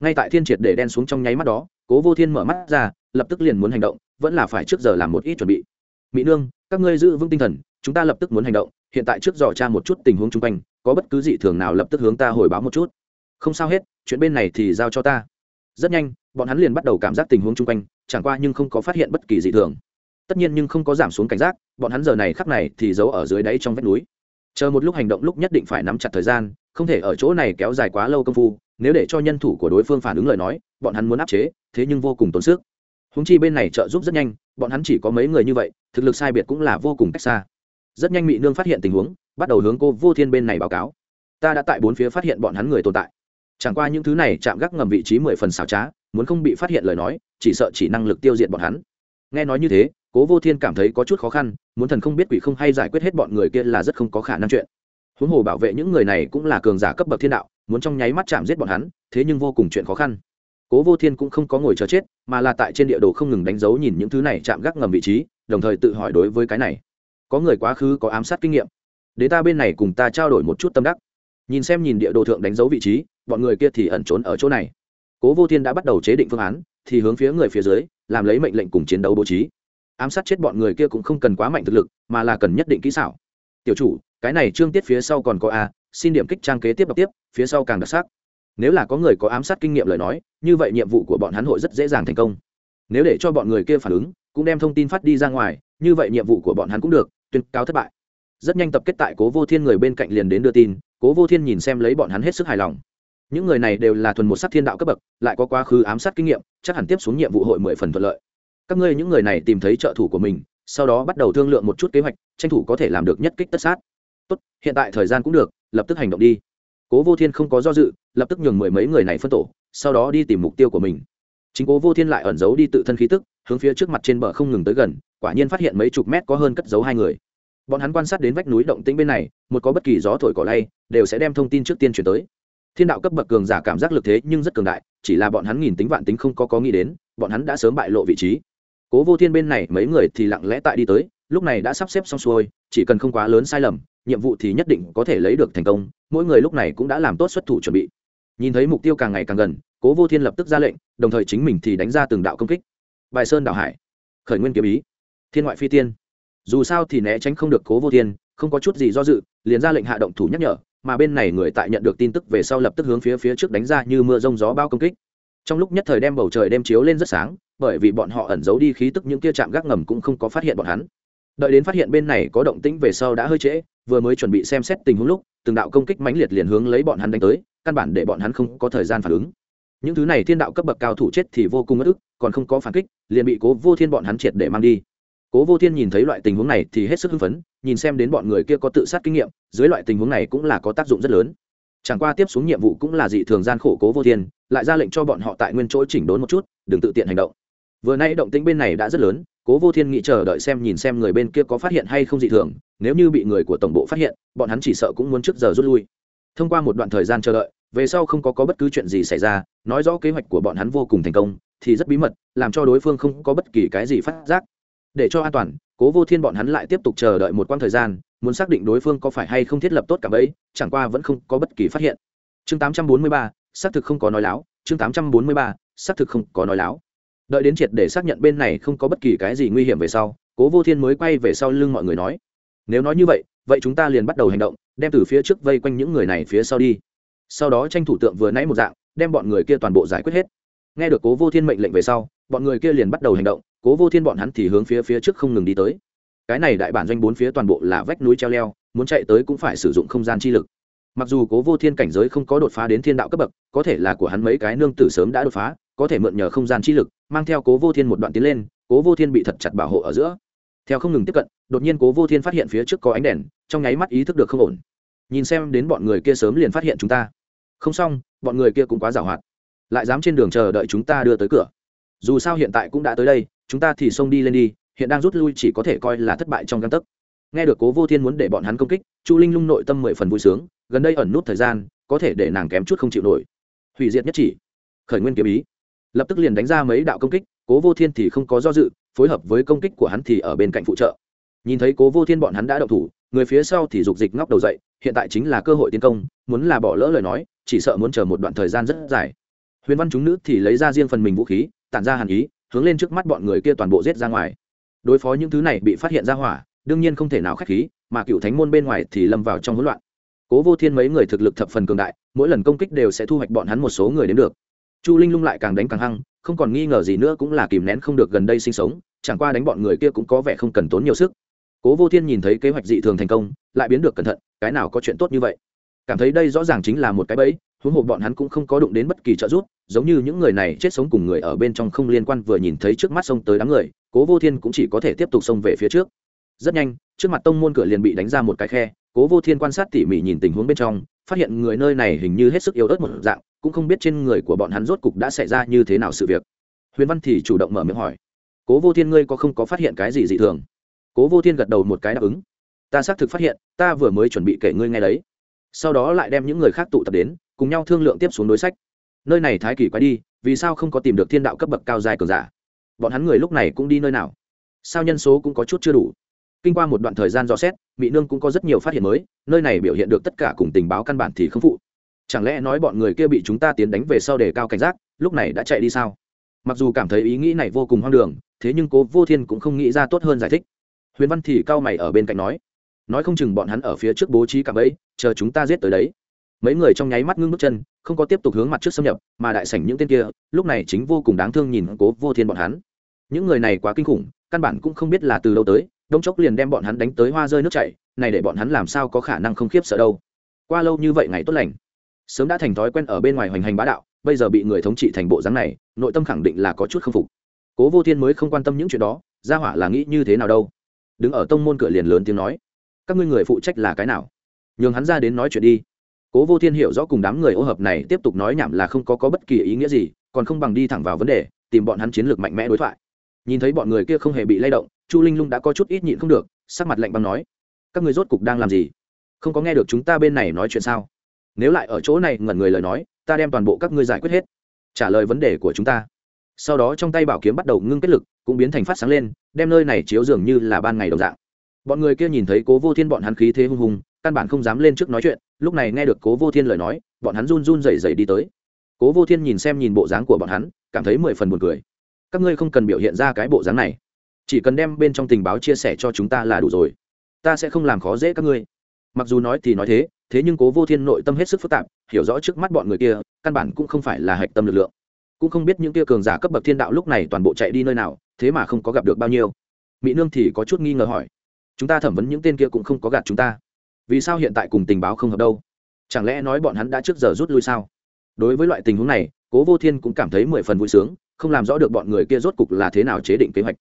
Ngay tại thiên triệt để đen xuống trong nháy mắt đó, cố vô thiên mở mắt ra, lập tức liền muốn hành động, vẫn là phải trước giờ làm một ít chuẩn bị. Mỹ nương, các ngươi giữ vững tinh thần, chúng ta lập tức muốn hành động, hiện tại trước dò tra một chút tình huống chung quanh, có bất cứ dị thường nào lập tức hướng ta hồi báo một chút. Không sao hết, chuyện bên này thì giao cho ta. Rất nhanh, bọn hắn liền bắt đầu cảm giác tình huống chung quanh, chẳng qua nhưng không có phát hiện bất kỳ dị thường. Tất nhiên nhưng không có giảm xuống cảnh giác, bọn hắn giờ này khắc này thì giấu ở dưới đáy trong vách núi. Chờ một lúc hành động lúc nhất định phải nắm chặt thời gian không thể ở chỗ này kéo dài quá lâu công phu, nếu để cho nhân thủ của đối phương phản ứng lời nói, bọn hắn muốn áp chế, thế nhưng vô cùng tốn sức. Húng chi bên này trợ giúp rất nhanh, bọn hắn chỉ có mấy người như vậy, thực lực sai biệt cũng là vô cùng cách xa. Rất nhanh mỹ nương phát hiện tình huống, bắt đầu hướng cô vô thiên bên này báo cáo. Ta đã tại bốn phía phát hiện bọn hắn người tồn tại. Chẳng qua những thứ này chạm gác ngầm vị trí mười phần xảo trá, muốn không bị phát hiện lời nói, chỉ sợ chỉ năng lực tiêu diệt bọn hắn. Nghe nói như thế, cố vô thiên cảm thấy có chút khó khăn, muốn thần không biết quỷ không hay giải quyết hết bọn người kia là rất không có khả năng chuyện huống hồ bảo vệ những người này cũng là cường giả cấp bậc thiên đạo, muốn trong nháy mắt chạm giết bọn hắn, thế nhưng vô cùng chuyện khó khăn. Cố vô thiên cũng không có ngồi chờ chết, mà là tại trên địa đồ không ngừng đánh dấu nhìn những thứ này chạm gác ngầm vị trí, đồng thời tự hỏi đối với cái này. Có người quá khứ có ám sát kinh nghiệm. Để ta bên này cùng ta trao đổi một chút tâm đắc. Nhìn xem nhìn địa đồ thượng đánh dấu vị trí, bọn người kia thì ẩn trốn ở chỗ này. Cố vô thiên đã bắt đầu chế định phương án, thì hướng phía người phía dưới, làm lấy mệnh lệnh cùng chiến đấu bố trí. Ám sát chết bọn người kia cũng không cần quá mạnh thực lực, mà là cần nhất định kỹ xảo. Tiểu chủ cái này trương tiết phía sau còn có a, xin điểm kích trang kế tiếp đọc tiếp, phía sau càng đặc sắc. Nếu là có người có ám sát kinh nghiệm lời nói, như vậy nhiệm vụ của bọn hắn hội rất dễ dàng thành công. Nếu để cho bọn người kia phản ứng, cũng đem thông tin phát đi ra ngoài, như vậy nhiệm vụ của bọn hắn cũng được, tuyên cáo thất bại. Rất nhanh tập kết tại cố vô thiên người bên cạnh liền đến đưa tin, cố vô thiên nhìn xem lấy bọn hắn hết sức hài lòng. Những người này đều là thuần một sát thiên đạo cấp bậc, lại có quá khứ ám sát kinh nghiệm, chắc hẳn tiếp xuống nhiệm vụ hội mười phần thuận lợi. Các ngươi những người này tìm thấy trợ thủ của mình, sau đó bắt đầu thương lượng một chút kế hoạch, tranh thủ có thể làm được nhất kích tất sát tốt, hiện tại thời gian cũng được, lập tức hành động đi. Cố vô thiên không có do dự, lập tức nhường mười mấy người này phân tổ, sau đó đi tìm mục tiêu của mình. Chính cố vô thiên lại ẩn giấu đi tự thân khí tức, hướng phía trước mặt trên bờ không ngừng tới gần, quả nhiên phát hiện mấy chục mét có hơn cất giấu hai người. Bọn hắn quan sát đến vách núi động tĩnh bên này, một có bất kỳ gió thổi cỏ lay, đều sẽ đem thông tin trước tiên chuyển tới. Thiên đạo cấp bậc cường giả cảm giác lực thế nhưng rất cường đại, chỉ là bọn hắn nghìn tính vạn tính không có có nghĩ đến, bọn hắn đã sớm bại lộ vị trí. Cố vô thiên bên này mấy người thì lặng lẽ tại đi tới, lúc này đã sắp xếp xong xuôi, chỉ cần không quá lớn sai lầm nhiệm vụ thì nhất định có thể lấy được thành công, mỗi người lúc này cũng đã làm tốt xuất thủ chuẩn bị. Nhìn thấy mục tiêu càng ngày càng gần, cố vô thiên lập tức ra lệnh, đồng thời chính mình thì đánh ra từng đạo công kích. Bài sơn đảo hải, khởi nguyên kiếm ý. Thiên ngoại phi tiên. Dù sao thì né tránh không được cố vô thiên, không có chút gì do dự, liền ra lệnh hạ động thủ nhắc nhở, mà bên này người tại nhận được tin tức về sau lập tức hướng phía phía trước đánh ra như mưa rông gió bao công kích. Trong lúc nhất thời đem bầu trời đem chiếu lên rất sáng, bởi vì bọn họ ẩn giấu đi khí tức những kia chạm gác ngầm cũng không có phát hiện bọn hắn đợi đến phát hiện bên này có động tĩnh về sau đã hơi trễ, vừa mới chuẩn bị xem xét tình huống lúc, từng đạo công kích mãnh liệt liền hướng lấy bọn hắn đánh tới, căn bản để bọn hắn không có thời gian phản ứng. Những thứ này thiên đạo cấp bậc cao thủ chết thì vô cùng mất ức, còn không có phản kích, liền bị cố vô thiên bọn hắn triệt để mang đi. Cố vô thiên nhìn thấy loại tình huống này thì hết sức hưng phấn, nhìn xem đến bọn người kia có tự sát kinh nghiệm, dưới loại tình huống này cũng là có tác dụng rất lớn. Chẳng qua tiếp xuống nhiệm vụ cũng là dị thường gian khổ cố vô thiên, lại ra lệnh cho bọn họ tại nguyên chỗ chỉnh đốn một chút, đừng tự tiện hành động vừa nay động tĩnh bên này đã rất lớn cố vô thiên nghĩ chờ đợi xem nhìn xem người bên kia có phát hiện hay không dị thường nếu như bị người của tổng bộ phát hiện bọn hắn chỉ sợ cũng muốn trước giờ rút lui. Thông qua một đoạn thời gian chờ đợi về sau không có, có bất cứ chuyện gì xảy ra nói rõ kế hoạch của bọn hắn vô cùng thành công thì rất bí mật làm cho đối phương không có bất kỳ cái gì phát giác. Để cho an toàn cố vô thiên bọn hắn lại tiếp tục chờ đợi một quãng thời gian muốn xác định đối phương có phải hay không thiết lập tốt cả bẫy chẳng qua vẫn không có bất kỳ phát hiện. Chương 843, xác thực không có nói láo. Chương 843, xác thực không có nói láo đợi đến triệt để xác nhận bên này không có bất kỳ cái gì nguy hiểm về sau, cố vô thiên mới quay về sau lưng mọi người nói, nếu nói như vậy vậy chúng ta liền bắt đầu hành động, đem từ phía trước vây quanh những người này phía sau đi. Sau đó tranh thủ tượng vừa nãy một dạng, đem bọn người kia toàn bộ giải quyết hết. Nghe được cố vô thiên mệnh lệnh về sau, bọn người kia liền bắt đầu hành động, cố vô thiên bọn hắn thì hướng phía phía trước không ngừng đi tới. Cái này đại bản doanh bốn phía toàn bộ là vách núi treo leo, muốn chạy tới cũng phải sử dụng không gian chi lực. Mặc dù cố vô thiên cảnh giới không có đột phá đến thiên đạo cấp bậc, có thể là của hắn mấy cái nương tử sớm đã đột phá có thể mượn nhờ không gian chi lực, mang theo cố vô thiên một đoạn tiến lên, cố vô thiên bị thật chặt bảo hộ ở giữa. Theo không ngừng tiếp cận, đột nhiên cố vô thiên phát hiện phía trước có ánh đèn, trong nháy mắt ý thức được không ổn. Nhìn xem đến bọn người kia sớm liền phát hiện chúng ta. Không xong, bọn người kia cũng quá giảo hoạt. Lại dám trên đường chờ đợi chúng ta đưa tới cửa. Dù sao hiện tại cũng đã tới đây, chúng ta thì xông đi lên đi, hiện đang rút lui chỉ có thể coi là thất bại trong găng tấc. Nghe được cố vô thiên muốn để bọn hắn công kích, chu linh lung nội tâm mười phần vui sướng, gần đây ẩn nút thời gian, có thể để nàng kém chút không chịu nổi. Hủy diệt nhất chỉ. Khởi nguyên kiếm ý lập tức liền đánh ra mấy đạo công kích, cố vô thiên thì không có do dự, phối hợp với công kích của hắn thì ở bên cạnh phụ trợ. Nhìn thấy cố vô thiên bọn hắn đã động thủ, người phía sau thì dục dịch ngóc đầu dậy, hiện tại chính là cơ hội tiến công, muốn là bỏ lỡ lời nói, chỉ sợ muốn chờ một đoạn thời gian rất dài. Huyền văn chúng nữ thì lấy ra riêng phần mình vũ khí, tản ra hàn ý, hướng lên trước mắt bọn người kia toàn bộ giết ra ngoài. Đối phó những thứ này bị phát hiện ra hỏa, đương nhiên không thể nào k h á c h khí, mà cựu thánh môn bên ngoài thì lâm vào trong hỗn loạn. Cố vô thiên mấy người thực lực thập phần cường đại, mỗi lần công kích đều sẽ thu hoạch bọn hắn một số người đến được chu linh lung lại càng đánh càng hăng, không còn nghi ngờ gì nữa cũng là kìm nén không được gần đây sinh sống, chẳng qua đánh bọn người kia cũng có vẻ không cần tốn nhiều sức. Cố vô thiên nhìn thấy kế hoạch dị thường thành công, lại biến được cẩn thận, cái nào có chuyện tốt như vậy? Cảm thấy đây rõ ràng chính là một cái bẫy, huống hồ bọn hắn cũng không có đụng đến bất kỳ trợ giúp, giống như những người này chết sống cùng người ở bên trong không liên quan vừa nhìn thấy trước mắt sông tới đám người, cố vô thiên cũng chỉ có thể tiếp tục xông về phía trước. Rất nhanh, trước mặt tông môn cửa liền bị đánh ra một cái khe, cố vô thiên quan sát tỉ mỉ nhìn tình huống bên trong, phát hiện người nơi này hình như hết sức yếu ớt một dạng cũng không biết trên người của bọn hắn rốt cục đã xảy ra như thế nào sự việc. Huyền văn thì chủ động mở miệng hỏi, cố vô thiên ngươi có không có phát hiện cái gì dị thường? Cố vô thiên gật đầu một cái đáp ứng, ta xác thực phát hiện, ta vừa mới chuẩn bị kể ngươi ngay đấy. Sau đó lại đem những người khác tụ tập đến, cùng nhau thương lượng tiếp xuống đối sách. Nơi này thái kỳ quái đi, vì sao không có tìm được thiên đạo cấp bậc cao dài cường giả? Bọn hắn người lúc này cũng đi nơi nào? Sao nhân số cũng có chút chưa đủ? Kinh qua một đoạn thời gian dò xét mỹ nương cũng có rất nhiều phát hiện mới, nơi này biểu hiện được tất cả cùng tình báo căn bản thì không phụ chẳng lẽ nói bọn người kia bị chúng ta tiến đánh về sau để cao cảnh giác, lúc này đã chạy đi sao? Mặc dù cảm thấy ý nghĩ này vô cùng hoang đường, thế nhưng cố vô thiên cũng không nghĩ ra tốt hơn giải thích. Huyền văn thì cao mày ở bên cạnh nói nói không chừng bọn hắn ở phía trước bố trí cả bẫy, chờ chúng ta giết tới đấy. Mấy người trong nháy mắt ngưng bước chân, không có tiếp tục hướng mặt trước xâm nhập, mà đại sảnh những tên kia, lúc này chính vô cùng đáng thương nhìn cố vô thiên bọn hắn. Những người này quá kinh khủng, căn bản cũng không biết là từ đâu tới đông chốc liền đem bọn hắn đánh tới hoa rơi nước chảy, này để bọn hắn làm sao có khả năng không khiếp sợ đâu. Qua lâu như vậy ngày tốt lành sớm đã thành thói quen ở bên ngoài hoành hành bá đạo bây giờ bị người thống trị thành bộ dáng này nội tâm khẳng định là có chút k phục. Cố vô thiên mới không quan tâm những chuyện đó gia hỏa là nghĩ như thế nào đâu. Đứng ở tông môn cửa liền lớn tiếng nói các ngươi người phụ trách là cái nào? Nhường hắn ra đến nói chuyện đi. Cố vô thiên hiểu rõ cùng đám người ô hợp này tiếp tục nói nhảm là không có, có bất kỳ ý nghĩa gì còn không bằng đi thẳng vào vấn đề tìm bọn hắn chiến lược mạnh mẽ đối thoại. Nhìn thấy bọn người kia không hề bị lay động chu linh lung đã có chút ít nhịn không được sắc mặt lạnh băng nói các người rốt cục đang làm gì? Không có nghe được chúng ta bên này nói chuyện sao? Nếu lại ở chỗ này ngẩn người lời nói, ta đem toàn bộ các ngươi giải quyết hết. Trả lời vấn đề của chúng ta. Sau đó trong tay bảo kiếm bắt đầu ngưng kết lực, cũng biến thành phát sáng lên, đem nơi này chiếu dường như là ban ngày đồng dạng. Bọn người kia nhìn thấy cố vô thiên bọn hắn khí thế hung hùng, căn bản không dám lên trước nói chuyện, lúc này nghe được cố vô thiên lời nói, bọn hắn run run rẩy rẩy đi tới. Cố vô thiên nhìn xem nhìn bộ dáng của bọn hắn, cảm thấy mười phần buồn cười. Các ngươi không cần biểu hiện ra cái bộ dáng này. Chỉ cần đem bên trong tình báo chia sẻ cho chúng ta là đủ rồi. Ta sẽ không làm khó dễ các ngươi. Mặc dù nói thì nói thế thế nhưng cố vô thiên nội tâm hết sức phức tạp, hiểu rõ trước mắt bọn người kia, căn bản cũng không phải là hạch tâm lực lượng. Cũng không biết những kia cường giả cấp bậc thiên đạo lúc này toàn bộ chạy đi nơi nào, thế mà không có gặp được bao nhiêu. Mỹ nương thì có chút nghi ngờ hỏi, chúng ta thẩm vấn những tên kia cũng không có gạt chúng ta. Vì sao hiện tại cùng tình báo không hợp đâu? Chẳng lẽ nói bọn hắn đã trước giờ rút lui sao? Đối với loại tình huống này, cố vô thiên cũng cảm thấy mười phần vui sướng, không làm rõ được bọn người kia rốt cục là thế nào chế định kế hoạch.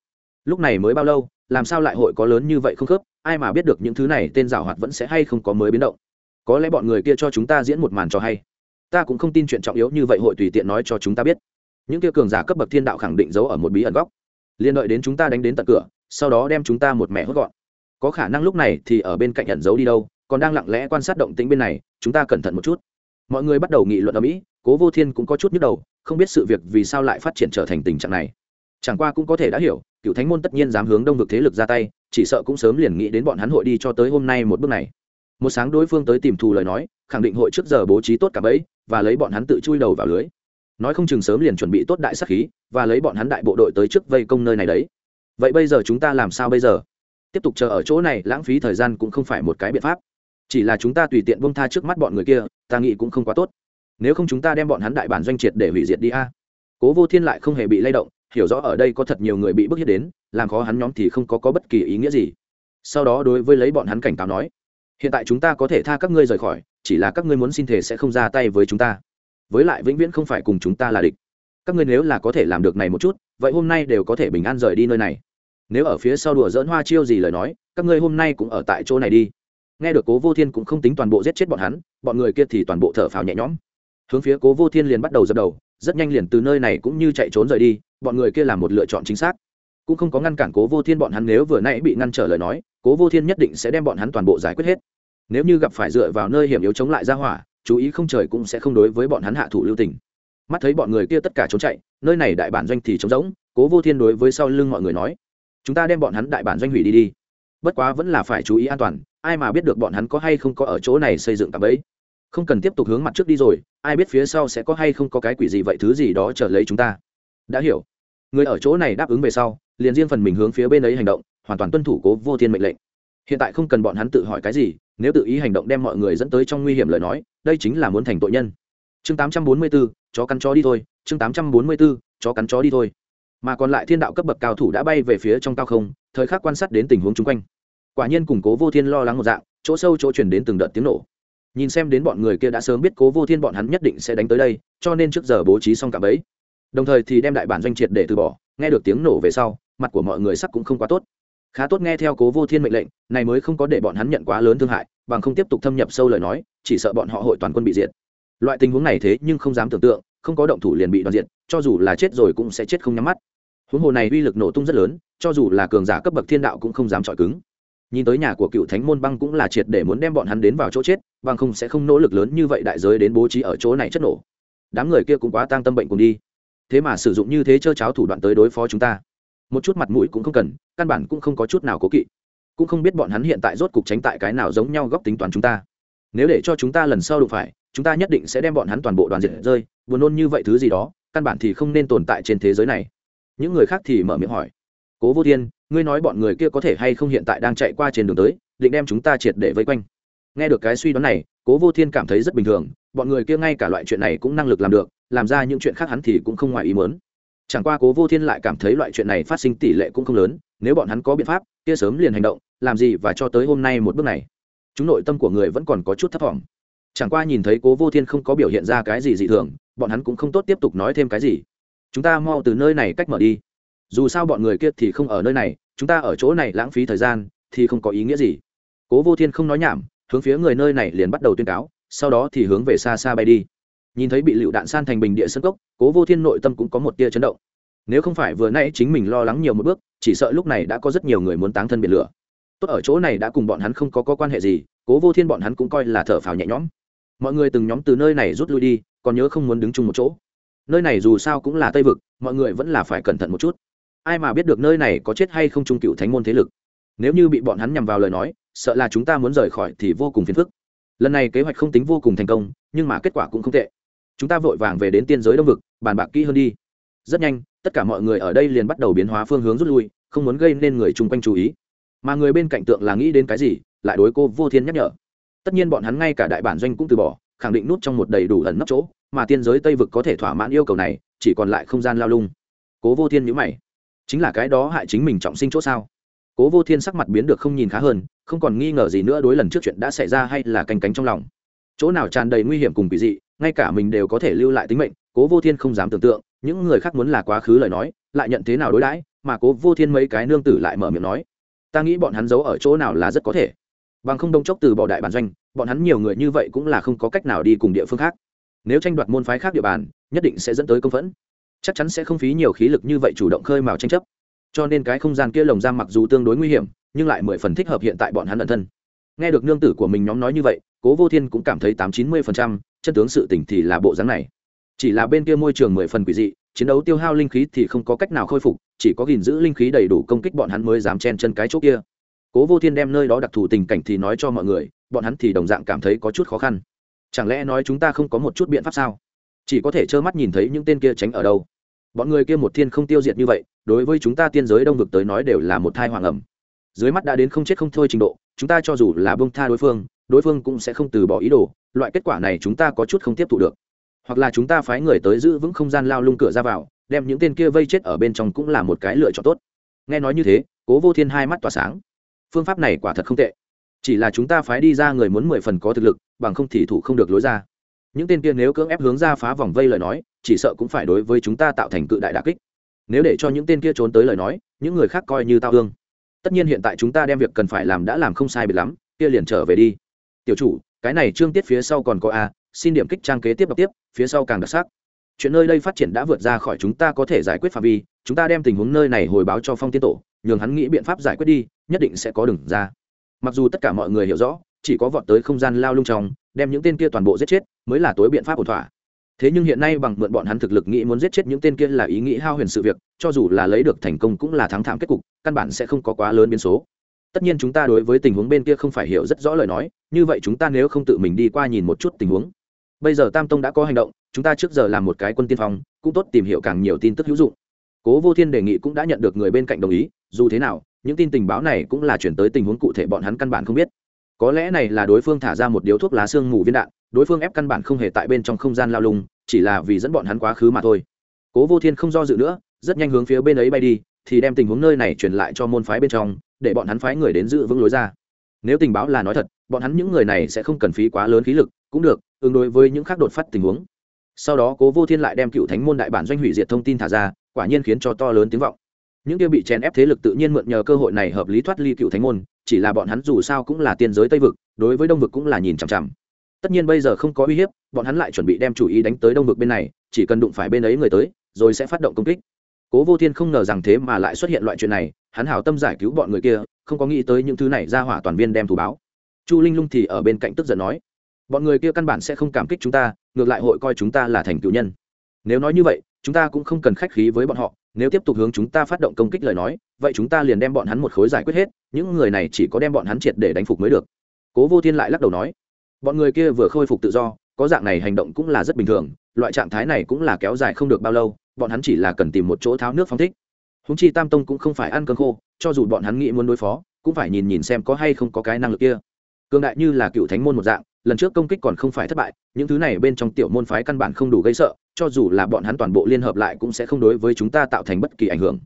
Lúc này mới bao lâu, làm sao lại hội có lớn như vậy không khớp, ai mà biết được những thứ này tên giảo hoạt vẫn sẽ hay không có mới biến động có lẽ bọn người kia cho chúng ta diễn một màn cho hay. Ta cũng không tin chuyện trọng yếu như vậy hội tùy tiện nói cho chúng ta biết. Những kia cường giả cấp bậc thiên đạo khẳng định giấu ở một bí ẩn góc. Liên đợi đến chúng ta đánh đến tận cửa, sau đó đem chúng ta một mẻ hốt gọn. Có khả năng lúc này thì ở bên cạnh ẩn giấu đi đâu, còn đang lặng lẽ quan sát động tĩnh bên này, chúng ta cẩn thận một chút. Mọi người bắt đầu nghị luận ở mỹ, cố vô thiên cũng có chút nhức đầu, không biết sự việc vì sao lại phát triển trở thành tình trạng này. Chẳng qua cũng có thể đã hiểu, cựu thánh môn tất nhiên dám hướng đông vực thế lực ra tay, chỉ sợ cũng sớm liền nghĩ đến bọn hắn hội đi cho tới hôm nay một bước này một sáng đối phương tới tìm thù lời nói khẳng định hội trước giờ bố trí tốt cả bẫy và lấy bọn hắn tự chui đầu vào lưới. Nói không chừng sớm liền chuẩn bị tốt đại sắc khí và lấy bọn hắn đại bộ đội tới trước vây công nơi này đấy. Vậy bây giờ chúng ta làm sao bây giờ? Tiếp tục chờ ở chỗ này lãng phí thời gian cũng không phải một cái biện pháp. Chỉ là chúng ta tùy tiện bông tha trước mắt bọn người kia ta nghĩ cũng không quá tốt. Nếu không chúng ta đem bọn hắn đại bản doanh triệt để hủy diệt đi a. Cố vô thiên lại không hề bị lay động hiểu rõ ở đây có thật nhiều người bị bức hiếp đến làm khó hắn nhóm thì không có, có bất kỳ ý nghĩa gì. Sau đó đối với lấy bọn hắn cảnh cáo nói hiện tại chúng ta có thể tha các ngươi rời khỏi, chỉ là các ngươi muốn xin thể sẽ không ra tay với chúng ta. Với lại vĩnh viễn không phải cùng chúng ta là địch. Các ngươi nếu là có thể làm được này một chút, vậy hôm nay đều có thể bình an rời đi nơi này. Nếu ở phía sau đùa dỡn hoa chiêu gì lời nói, các ngươi hôm nay cũng ở tại chỗ này đi. Nghe được cố vô thiên cũng không tính toàn bộ giết chết bọn hắn, bọn người kia thì toàn bộ thở phào nhẹ nhõm. Hướng phía cố vô thiên liền bắt đầu dập đầu, rất nhanh liền từ nơi này cũng như chạy trốn rời đi, bọn người kia làm một lựa chọn chính xác cũng không có ngăn cản cố vô thiên bọn hắn nếu vừa nãy bị ngăn trở lời nói, cố vô thiên nhất định sẽ đem bọn hắn toàn bộ giải quyết hết. Nếu như gặp phải dựa vào nơi hiểm yếu chống lại ra hỏa, chú ý không trời cũng sẽ không đối với bọn hắn hạ thủ lưu tình. Mắt thấy bọn người kia tất cả trốn chạy, nơi này đại bản doanh thì trống rỗng, cố vô thiên đối với sau lưng mọi người nói, chúng ta đem bọn hắn đại bản doanh hủy đi đi. Bất quá vẫn là phải chú ý an toàn, ai mà biết được bọn hắn có hay không có ở chỗ này xây dựng tạm ấy không cần tiếp tục hướng mặt trước đi rồi, ai biết phía sau sẽ có hay không có cái quỷ gì vậy, thứ gì đó trở lấy chúng ta. Đã hiểu. Người ở chỗ này đáp ứng về sau liền riêng phần mình hướng phía bên ấy hành động hoàn toàn tuân thủ cố vô thiên mệnh lệnh. Hiện tại không cần bọn hắn tự hỏi cái gì nếu tự ý hành động đem mọi người dẫn tới trong nguy hiểm lời nói đây chính là muốn thành tội nhân. Chương 844, chó cắn chó đi thôi chương 844, chó cắn chó đi thôi. Mà còn lại thiên đạo cấp bậc cao thủ đã bay về phía trong cao không thời khắc quan sát đến tình huống chung quanh. Quả nhiên củng cố vô thiên lo lắng một dạng chỗ sâu chỗ chuyển đến từng đợt tiếng nổ. Nhìn xem đến bọn người kia đã sớm biết cố vô thiên bọn hắn nhất định sẽ đánh tới đây cho nên trước giờ bố trí xong cả bấy đồng thời thì đem đại bản doanh triệt để từ bỏ nghe được tiếng nổ về sau, mặt của mọi người sắc cũng không quá tốt. Khá tốt nghe theo cố vô thiên mệnh lệnh, này mới không có để bọn hắn nhận quá lớn thương hại, bằng không tiếp tục thâm nhập sâu lời nói, chỉ sợ bọn họ hội toàn quân bị diệt. Loại tình huống này thế nhưng không dám tưởng tượng, không có động thủ liền bị đoàn diệt, cho dù là chết rồi cũng sẽ chết không nhắm mắt. Huống hồ này uy lực nổ tung rất lớn, cho dù là cường giả cấp bậc thiên đạo cũng không dám chọi cứng. Nhìn tới nhà của cựu thánh môn băng cũng là triệt để muốn đem bọn hắn đến vào chỗ chết, bằng không sẽ không nỗ lực lớn như vậy đại giới đến bố trí ở chỗ này chất nổ. Đám người kia cũng quá tăng tâm bệnh cùng đi thế mà sử dụng như thế chơ cháo thủ đoạn tới đối phó chúng ta. Một chút mặt mũi cũng không cần, căn bản cũng không có chút nào cố kỵ. Cũng không biết bọn hắn hiện tại rốt cục tránh tại cái nào giống nhau góc tính toán chúng ta. Nếu để cho chúng ta lần sau đụng phải, chúng ta nhất định sẽ đem bọn hắn toàn bộ đoàn diện rơi, buồn nôn như vậy thứ gì đó, căn bản thì không nên tồn tại trên thế giới này. Những người khác thì mở miệng hỏi. Cố vô thiên, ngươi nói bọn người kia có thể hay không hiện tại đang chạy qua trên đường tới, định đem chúng ta triệt để vây quanh. Nghe được cái suy đoán này, cố vô thiên cảm thấy rất bình thường, bọn người kia ngay cả loại chuyện này cũng năng lực làm được làm ra những chuyện khác hắn thì cũng không ngoài ý mớn chẳng qua cố vô thiên lại cảm thấy loại chuyện này phát sinh tỷ lệ cũng không lớn, nếu bọn hắn có biện pháp, kia sớm liền hành động, làm gì và cho tới hôm nay một bước này. Chúng nội tâm của người vẫn còn có chút thấp t chẳng qua nhìn thấy cố vô thiên không có biểu hiện ra cái gì dị thường, bọn hắn cũng không tốt tiếp tục nói thêm cái gì. Chúng ta mau từ nơi này cách mở đi. Dù sao bọn người kia thì không ở nơi này, chúng ta ở chỗ này lãng phí thời gian, thì không có ý nghĩa gì. Cố vô thiên không nói nhảm, hướng phía người nơi này liền bắt đầu tuyên cáo, sau đó thì hướng về xa xa bay đi nhìn thấy bị lựu đạn san thành bình địa sân cốc cố vô thiên nội tâm cũng có một tia chấn động. Nếu không phải vừa nay chính mình lo lắng nhiều một bước chỉ sợ lúc này đã có rất nhiều người muốn táng thân biển lửa. Tốt ở chỗ này đã cùng bọn hắn không có, có quan hệ gì cố vô thiên bọn hắn cũng coi là thở phào nhẹ nhõm. Mọi người từng nhóm từ nơi này rút lui đi còn nhớ không muốn đứng chung một chỗ. Nơi này dù sao cũng là tây vực mọi người vẫn là phải cẩn thận một chút. Ai mà biết được nơi này có chết hay không trung cựu thánh môn thế lực. Nếu như bị bọn hắn nhằm vào lời nói sợ là chúng ta muốn rời khỏi thì vô cùng phiền phức. Lần này kế hoạch không tính vô cùng thành công nhưng mà kết quả cũng không tệ chúng ta vội vàng về đến tiên giới đông vực, bàn bạc kỹ hơn đi. Rất nhanh, tất cả mọi người ở đây liền bắt đầu biến hóa phương hướng rút lui, không muốn gây nên người chung quanh chú ý. Mà người bên cạnh tượng là nghĩ đến cái gì, lại đối cô vô thiên nhắc nhở. Tất nhiên bọn hắn ngay cả đại bản doanh cũng từ bỏ, khẳng định nút trong một đầy đủ ẩn nấp chỗ, mà tiên giới tây vực có thể thỏa mãn yêu cầu này, chỉ còn lại không gian lao lung. Cố vô thiên nhữ mày. Chính là cái đó hại chính mình trọng sinh chỗ sao? Cố vô thiên sắc mặt biến được không nhìn khá hơn, không còn nghi ngờ gì nữa đối lần trước chuyện đã xảy ra hay là canh cánh trong lòng. Chỗ nào tràn đầy nguy hiểm cùng kỳ dị ngay cả mình đều có thể lưu lại tính mệnh, cố vô thiên không dám tưởng tượng, những người khác muốn là quá khứ lời nói, lại nhận thế nào đối đãi, mà cố vô thiên mấy cái nương tử lại mở miệng nói, ta nghĩ bọn hắn giấu ở chỗ nào là rất có thể. Bằng không đông chốc từ bỏ đại bản doanh, bọn hắn nhiều người như vậy cũng là không có cách nào đi cùng địa phương khác. Nếu tranh đoạt môn phái khác địa bàn, nhất định sẽ dẫn tới công phẫn. Chắc chắn sẽ không phí nhiều khí lực như vậy chủ động khơi mào tranh chấp. Cho nên cái không gian kia lồng giam mặc dù tương đối nguy hiểm, nhưng lại mười phần thích hợp hiện tại bọn hắn ẩn thân. Nghe được nương tử của mình nhóm nói như vậy, cố vô thiên cũng cảm thấy tám chín mươi phần trăm chân tướng sự tình thì là bộ dáng này. Chỉ là bên kia môi trường mười phần quỷ dị, chiến đấu tiêu hao linh khí thì không có cách nào khôi phục, chỉ có gìn giữ linh khí đầy đủ công kích bọn hắn mới dám chen chân cái chỗ kia. Cố vô thiên đem nơi đó đặc thù tình cảnh thì nói cho mọi người, bọn hắn thì đồng dạng cảm thấy có chút khó khăn. Chẳng lẽ nói chúng ta không có một chút biện pháp sao? Chỉ có thể trơ mắt nhìn thấy những tên kia tránh ở đâu. Bọn người kia một thiên không tiêu diệt như vậy, đối với chúng ta tiên giới đông vực tới nói đều là một thai hoàng ẩm dưới mắt đã đến không chết không thôi trình độ, chúng ta cho dù là bông tha đối phương đối phương cũng sẽ không từ bỏ ý đồ, loại kết quả này chúng ta có chút không tiếp thu được. Hoặc là chúng ta phái người tới giữ vững không gian lao lung cửa ra vào, đem những tên kia vây chết ở bên trong cũng là một cái lựa chọn tốt. Nghe nói như thế, cố vô thiên hai mắt tỏa sáng. Phương pháp này quả thật không tệ. Chỉ là chúng ta phái đi ra người muốn mười phần có thực lực, bằng không thì thủ không được lối ra. Những tên kia nếu cưỡng ép hướng ra phá vòng vây lời nói, chỉ sợ cũng phải đối với chúng ta tạo thành cự đại đà kích. Nếu để cho những tên kia trốn tới lời nói, những người khác coi như tao hương tất nhiên hiện tại chúng ta đem việc cần phải làm đã làm không sai biệt lắm, kia liền trở về đi tiểu chủ, cái này trương tiết phía sau còn có a, xin điểm kích trang kế tiếp đọc tiếp, phía sau càng đặc sắc. Chuyện nơi đây phát triển đã vượt ra khỏi chúng ta có thể giải quyết phạm vi, chúng ta đem tình huống nơi này hồi báo cho phong tiên tổ, nhường hắn nghĩ biện pháp giải quyết đi, nhất định sẽ có đừng ra. Mặc dù tất cả mọi người hiểu rõ, chỉ có vọt tới không gian lao lung trong, đem những tên kia toàn bộ giết chết, mới là tối biện pháp ổn thỏa. Thế nhưng hiện nay bằng mượn bọn hắn thực lực nghĩ muốn giết chết những tên kia là ý nghĩ hao huyền sự việc, cho dù là lấy được thành công cũng là thắng thảm kết cục, căn bản sẽ không có quá lớn biến số tất nhiên chúng ta đối với tình huống bên kia không phải hiểu rất rõ lời nói, như vậy chúng ta nếu không tự mình đi qua nhìn một chút tình huống. Bây giờ tam tông đã có hành động, chúng ta trước giờ làm một cái quân tiên phong, cũng tốt tìm hiểu càng nhiều tin tức hữu dụng. Cố vô thiên đề nghị cũng đã nhận được người bên cạnh đồng ý, dù thế nào, những tin tình báo này cũng là chuyển tới tình huống cụ thể bọn hắn căn bản không biết. Có lẽ này là đối phương thả ra một điếu thuốc lá xương mù viên đạn, đối phương ép căn bản không hề tại bên trong không gian lao lung, chỉ là vì dẫn bọn hắn quá khứ mà thôi. Cố vô thiên không do dự nữa, rất nhanh hướng phía bên ấy bay đi thì đem tình huống nơi này truyền lại cho môn phái bên trong, để bọn hắn phái người đến giữ vững lối ra. Nếu tình báo là nói thật, bọn hắn những người này sẽ không cần phí quá lớn khí lực, cũng được ứng đối với những khác đột phát tình huống. Sau đó cố vô thiên lại đem cựu thánh môn đại bản doanh hủy diệt thông tin thả ra, quả nhiên khiến cho to lớn tiếng vọng. Những kia bị chèn ép thế lực tự nhiên mượn nhờ cơ hội này hợp lý thoát ly cựu thánh môn, chỉ là bọn hắn dù sao cũng là tiên giới tây vực, đối với đông vực cũng là nhìn chằm chằm. Tất nhiên bây giờ không có uy hiếp, bọn hắn lại chuẩn bị đem chủ ý đánh tới đông vực bên này, chỉ cần đụng phải bên ấy người tới, rồi sẽ phát động công kích cố vô thiên không ngờ rằng thế mà lại xuất hiện loại chuyện này, hắn hảo tâm giải cứu bọn người kia, không có nghĩ tới những thứ này ra hỏa toàn viên đem thù báo. Chu linh lung thì ở bên cạnh tức giận nói, bọn người kia căn bản sẽ không cảm kích chúng ta, ngược lại hội coi chúng ta là thành cựu nhân. Nếu nói như vậy, chúng ta cũng không cần khách khí với bọn họ, nếu tiếp tục hướng chúng ta phát động công kích lời nói, vậy chúng ta liền đem bọn hắn một khối giải quyết hết, những người này chỉ có đem bọn hắn triệt để đánh phục mới được. Cố vô thiên lại lắc đầu nói, bọn người kia vừa khôi phục tự do, có dạng này hành động cũng là rất bình thường, loại trạng thái này cũng là kéo dài không được bao lâu bọn hắn chỉ là cần tìm một chỗ tháo nước phong thích. Húng chi tam tông cũng không phải ăn cơm khô, cho dù bọn hắn nghĩ muốn đối phó, cũng phải nhìn nhìn xem có hay không có cái năng lực kia. Cường đại như là cựu thánh môn một dạng, lần trước công kích còn không phải thất bại, những thứ này bên trong tiểu môn phái căn bản không đủ gây sợ, cho dù là bọn hắn toàn bộ liên hợp lại cũng sẽ không đối với chúng ta tạo thành bất kỳ ảnh hưởng.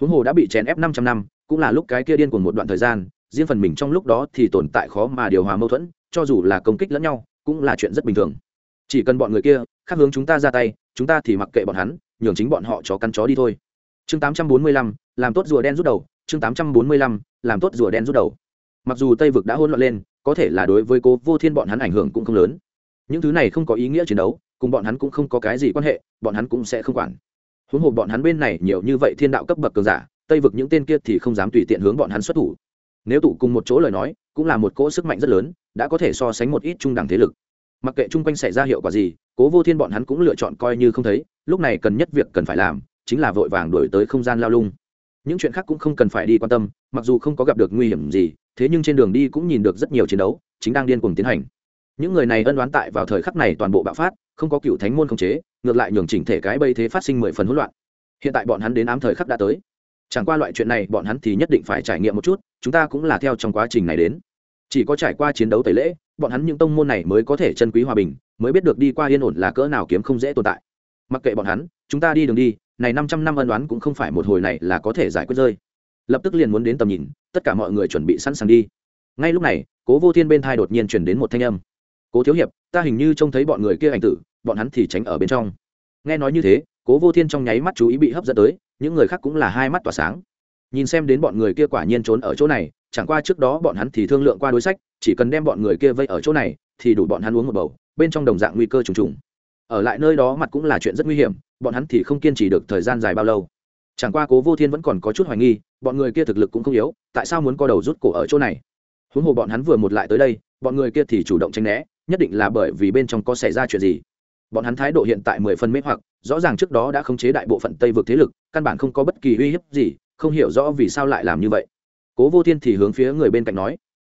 Huống hồ đã bị chèn ép năm trăm năm, cũng là lúc cái kia điên cuồng một đoạn thời gian, riêng phần mình trong lúc đó thì tồn tại khó mà điều hòa mâu thuẫn, cho dù là công kích lẫn nhau, cũng là chuyện rất bình thường. Chỉ cần bọn người kia, khác hướng chúng ta ra tay, chúng ta thì mặc kệ bọn hắn nhường chính bọn họ chó căn chó đi thôi. Chương tám trăm bốn mươi lăm, làm tốt rùa đen rút đầu. Chương tám trăm bốn mươi lăm, làm tốt rùa đen rút đầu. Mặc dù tây vực đã hỗn loạn lên, có thể là đối với cố vô thiên bọn hắn ảnh hưởng cũng không lớn. Những thứ này không có ý nghĩa chiến đấu, cùng bọn hắn cũng không có cái gì quan hệ, bọn hắn cũng sẽ không quản. Huống hồ bọn hắn bên này nhiều như vậy thiên đạo cấp bậc cường giả, tây vực những tên kia thì không dám tùy tiện hướng bọn hắn xuất thủ. Nếu tụ cùng một chỗ lời nói, cũng là một cỗ sức mạnh rất lớn, đã có thể so sánh một ít trung đẳng thế lực. Mặc kệ chung quanh xảy ra hiệu quả gì, cố vô thiên bọn hắn cũng lựa chọn coi như không thấy lúc này cần nhất việc cần phải làm chính là vội vàng đổi tới không gian lao lung. Những chuyện khác cũng không cần phải đi quan tâm, mặc dù không có gặp được nguy hiểm gì, thế nhưng trên đường đi cũng nhìn được rất nhiều chiến đấu, chính đang điên cuồng tiến hành. Những người này ân đoán tại vào thời khắc này toàn bộ bạo phát, không có cựu thánh môn khống chế, ngược lại nhường chỉnh thể cái bây thế phát sinh mười phần hỗn loạn. Hiện tại bọn hắn đến ám thời khắc đã tới. Chẳng qua loại chuyện này bọn hắn thì nhất định phải trải nghiệm một chút, chúng ta cũng là theo trong quá trình này đến. Chỉ có trải qua chiến đấu tẩy lễ, bọn hắn những tông môn này mới có thể chân quý hòa bình, mới biết được đi qua yên ổn là cỡ nào kiếm không dễ tồn tại mặc kệ bọn hắn, chúng ta đi đường đi, này năm trăm năm ân đoán cũng không phải một hồi này là có thể giải quyết rơi. Lập tức liền muốn đến tầm nhìn, tất cả mọi người chuẩn bị sẵn sàng đi. Ngay lúc này, cố vô thiên bên thai đột nhiên chuyển đến một thanh âm. Cố thiếu hiệp, ta hình như trông thấy bọn người kia ảnh tử, bọn hắn thì tránh ở bên trong. Nghe nói như thế, cố vô thiên trong nháy mắt chú ý bị hấp dẫn tới, những người khác cũng là hai mắt tỏa sáng. Nhìn xem đến bọn người kia quả nhiên trốn ở chỗ này, chẳng qua trước đó bọn hắn thì thương lượng qua đối sách, chỉ cần đem bọn người kia vây ở chỗ này, thì đủ bọn hắn uống một bầu, bên trong đồng dạng nguy cơ trùng trùng ở lại nơi đó mặt cũng là chuyện rất nguy hiểm, bọn hắn thì không kiên trì được thời gian dài bao lâu. Chẳng qua cố vô thiên vẫn còn có chút hoài nghi, bọn người kia thực lực cũng không yếu, tại sao muốn co đầu rút cổ ở chỗ này? Huống hồ bọn hắn vừa một lại tới đây, bọn người kia thì chủ động tranh né, nhất định là bởi vì bên trong có xảy ra chuyện gì. Bọn hắn thái độ hiện tại mười phân mê hoặc, rõ ràng trước đó đã khống chế đại bộ phận tây vực thế lực, căn bản không có bất kỳ uy hiếp gì, không hiểu rõ vì sao lại làm như vậy. Cố vô thiên thì hướng phía người bên cạnh nói,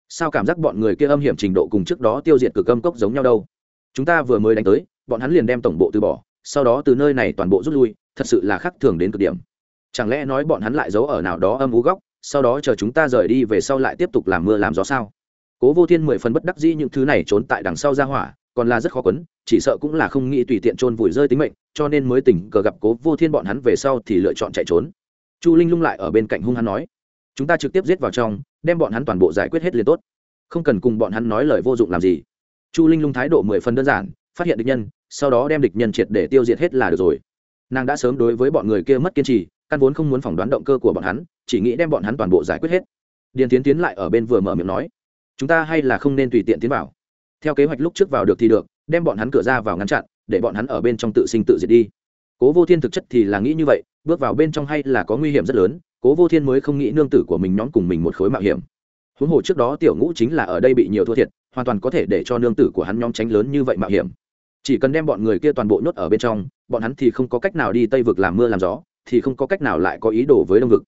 sao cảm giác bọn người kia âm hiểm trình độ cùng trước đó tiêu diệt cực âm cốc giống nhau đâu? Chúng ta vừa mới đánh tới bọn hắn liền đem tổng bộ từ bỏ, sau đó từ nơi này toàn bộ rút lui, thật sự là khác thường đến cực điểm. Chẳng lẽ nói bọn hắn lại giấu ở nào đó âm ú góc, sau đó chờ chúng ta rời đi về sau lại tiếp tục làm mưa làm gió sao? Cố vô thiên mười phần bất đắc dĩ những thứ này trốn tại đằng sau ra hỏa, còn là rất khó quấn, chỉ sợ cũng là không nghĩ tùy tiện trôn vùi rơi tính mệnh, cho nên mới tình cờ gặp cố vô thiên bọn hắn về sau thì lựa chọn chạy trốn. Chu linh lung lại ở bên cạnh hung hắn nói, chúng ta trực tiếp giết vào trong, đem bọn hắn toàn bộ giải quyết hết liền tốt. Không cần cùng bọn hắn nói lời vô dụng làm gì. Chu linh lung thái độ mười phần đơn giản phát hiện địch nhân, sau đó đem địch nhân triệt để tiêu diệt hết là được rồi. Nàng đã sớm đối với bọn người kia mất kiên trì, căn vốn không muốn phỏng đoán động cơ của bọn hắn, chỉ nghĩ đem bọn hắn toàn bộ giải quyết hết. Điền tiến tiến lại ở bên vừa mở miệng nói, chúng ta hay là không nên tùy tiện tiến vào. Theo kế hoạch lúc trước vào được thì được, đem bọn hắn cửa ra vào ngăn chặn, để bọn hắn ở bên trong tự sinh tự diệt đi. Cố vô thiên thực chất thì là nghĩ như vậy, bước vào bên trong hay là có nguy hiểm rất lớn, cố vô thiên mới không nghĩ nương tử của mình nhóm cùng mình một khối mạo hiểm. Huống hồ trước đó tiểu ngũ chính là ở đây bị nhiều thua thiệt, hoàn toàn có thể để cho nương tử của hắn nhóm tránh lớn như vậy mạo hiểm chỉ cần đem bọn người kia toàn bộ nhốt ở bên trong, bọn hắn thì không có cách nào đi tây vực làm mưa làm gió, thì không có cách nào lại có ý đồ với đông vực.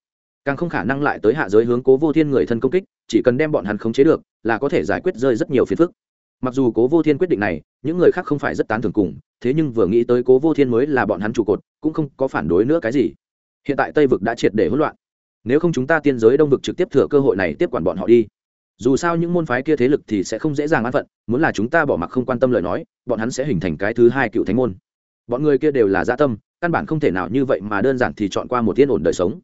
Càng không khả năng lại tới hạ giới hướng cố vô thiên người thân công kích, chỉ cần đem bọn hắn khống chế được, là có thể giải quyết rơi rất nhiều phiền phức. Mặc dù cố vô thiên quyết định này, những người khác không phải rất tán thưởng cùng, thế nhưng vừa nghĩ tới cố vô thiên mới là bọn hắn trụ cột, cũng không có phản đối nữa cái gì. Hiện tại tây vực đã triệt để hỗn loạn. Nếu không chúng ta tiên giới đông vực trực tiếp thừa cơ hội này tiếp quản bọn họ đi dù sao những môn phái kia thế lực thì sẽ không dễ dàng an phận, muốn là chúng ta bỏ mặc không quan tâm lời nói, bọn hắn sẽ hình thành cái thứ hai cựu thánh môn. Bọn người kia đều là gia tâm, căn bản không thể nào như vậy mà đơn giản thì chọn qua một tiên ổn đời sống.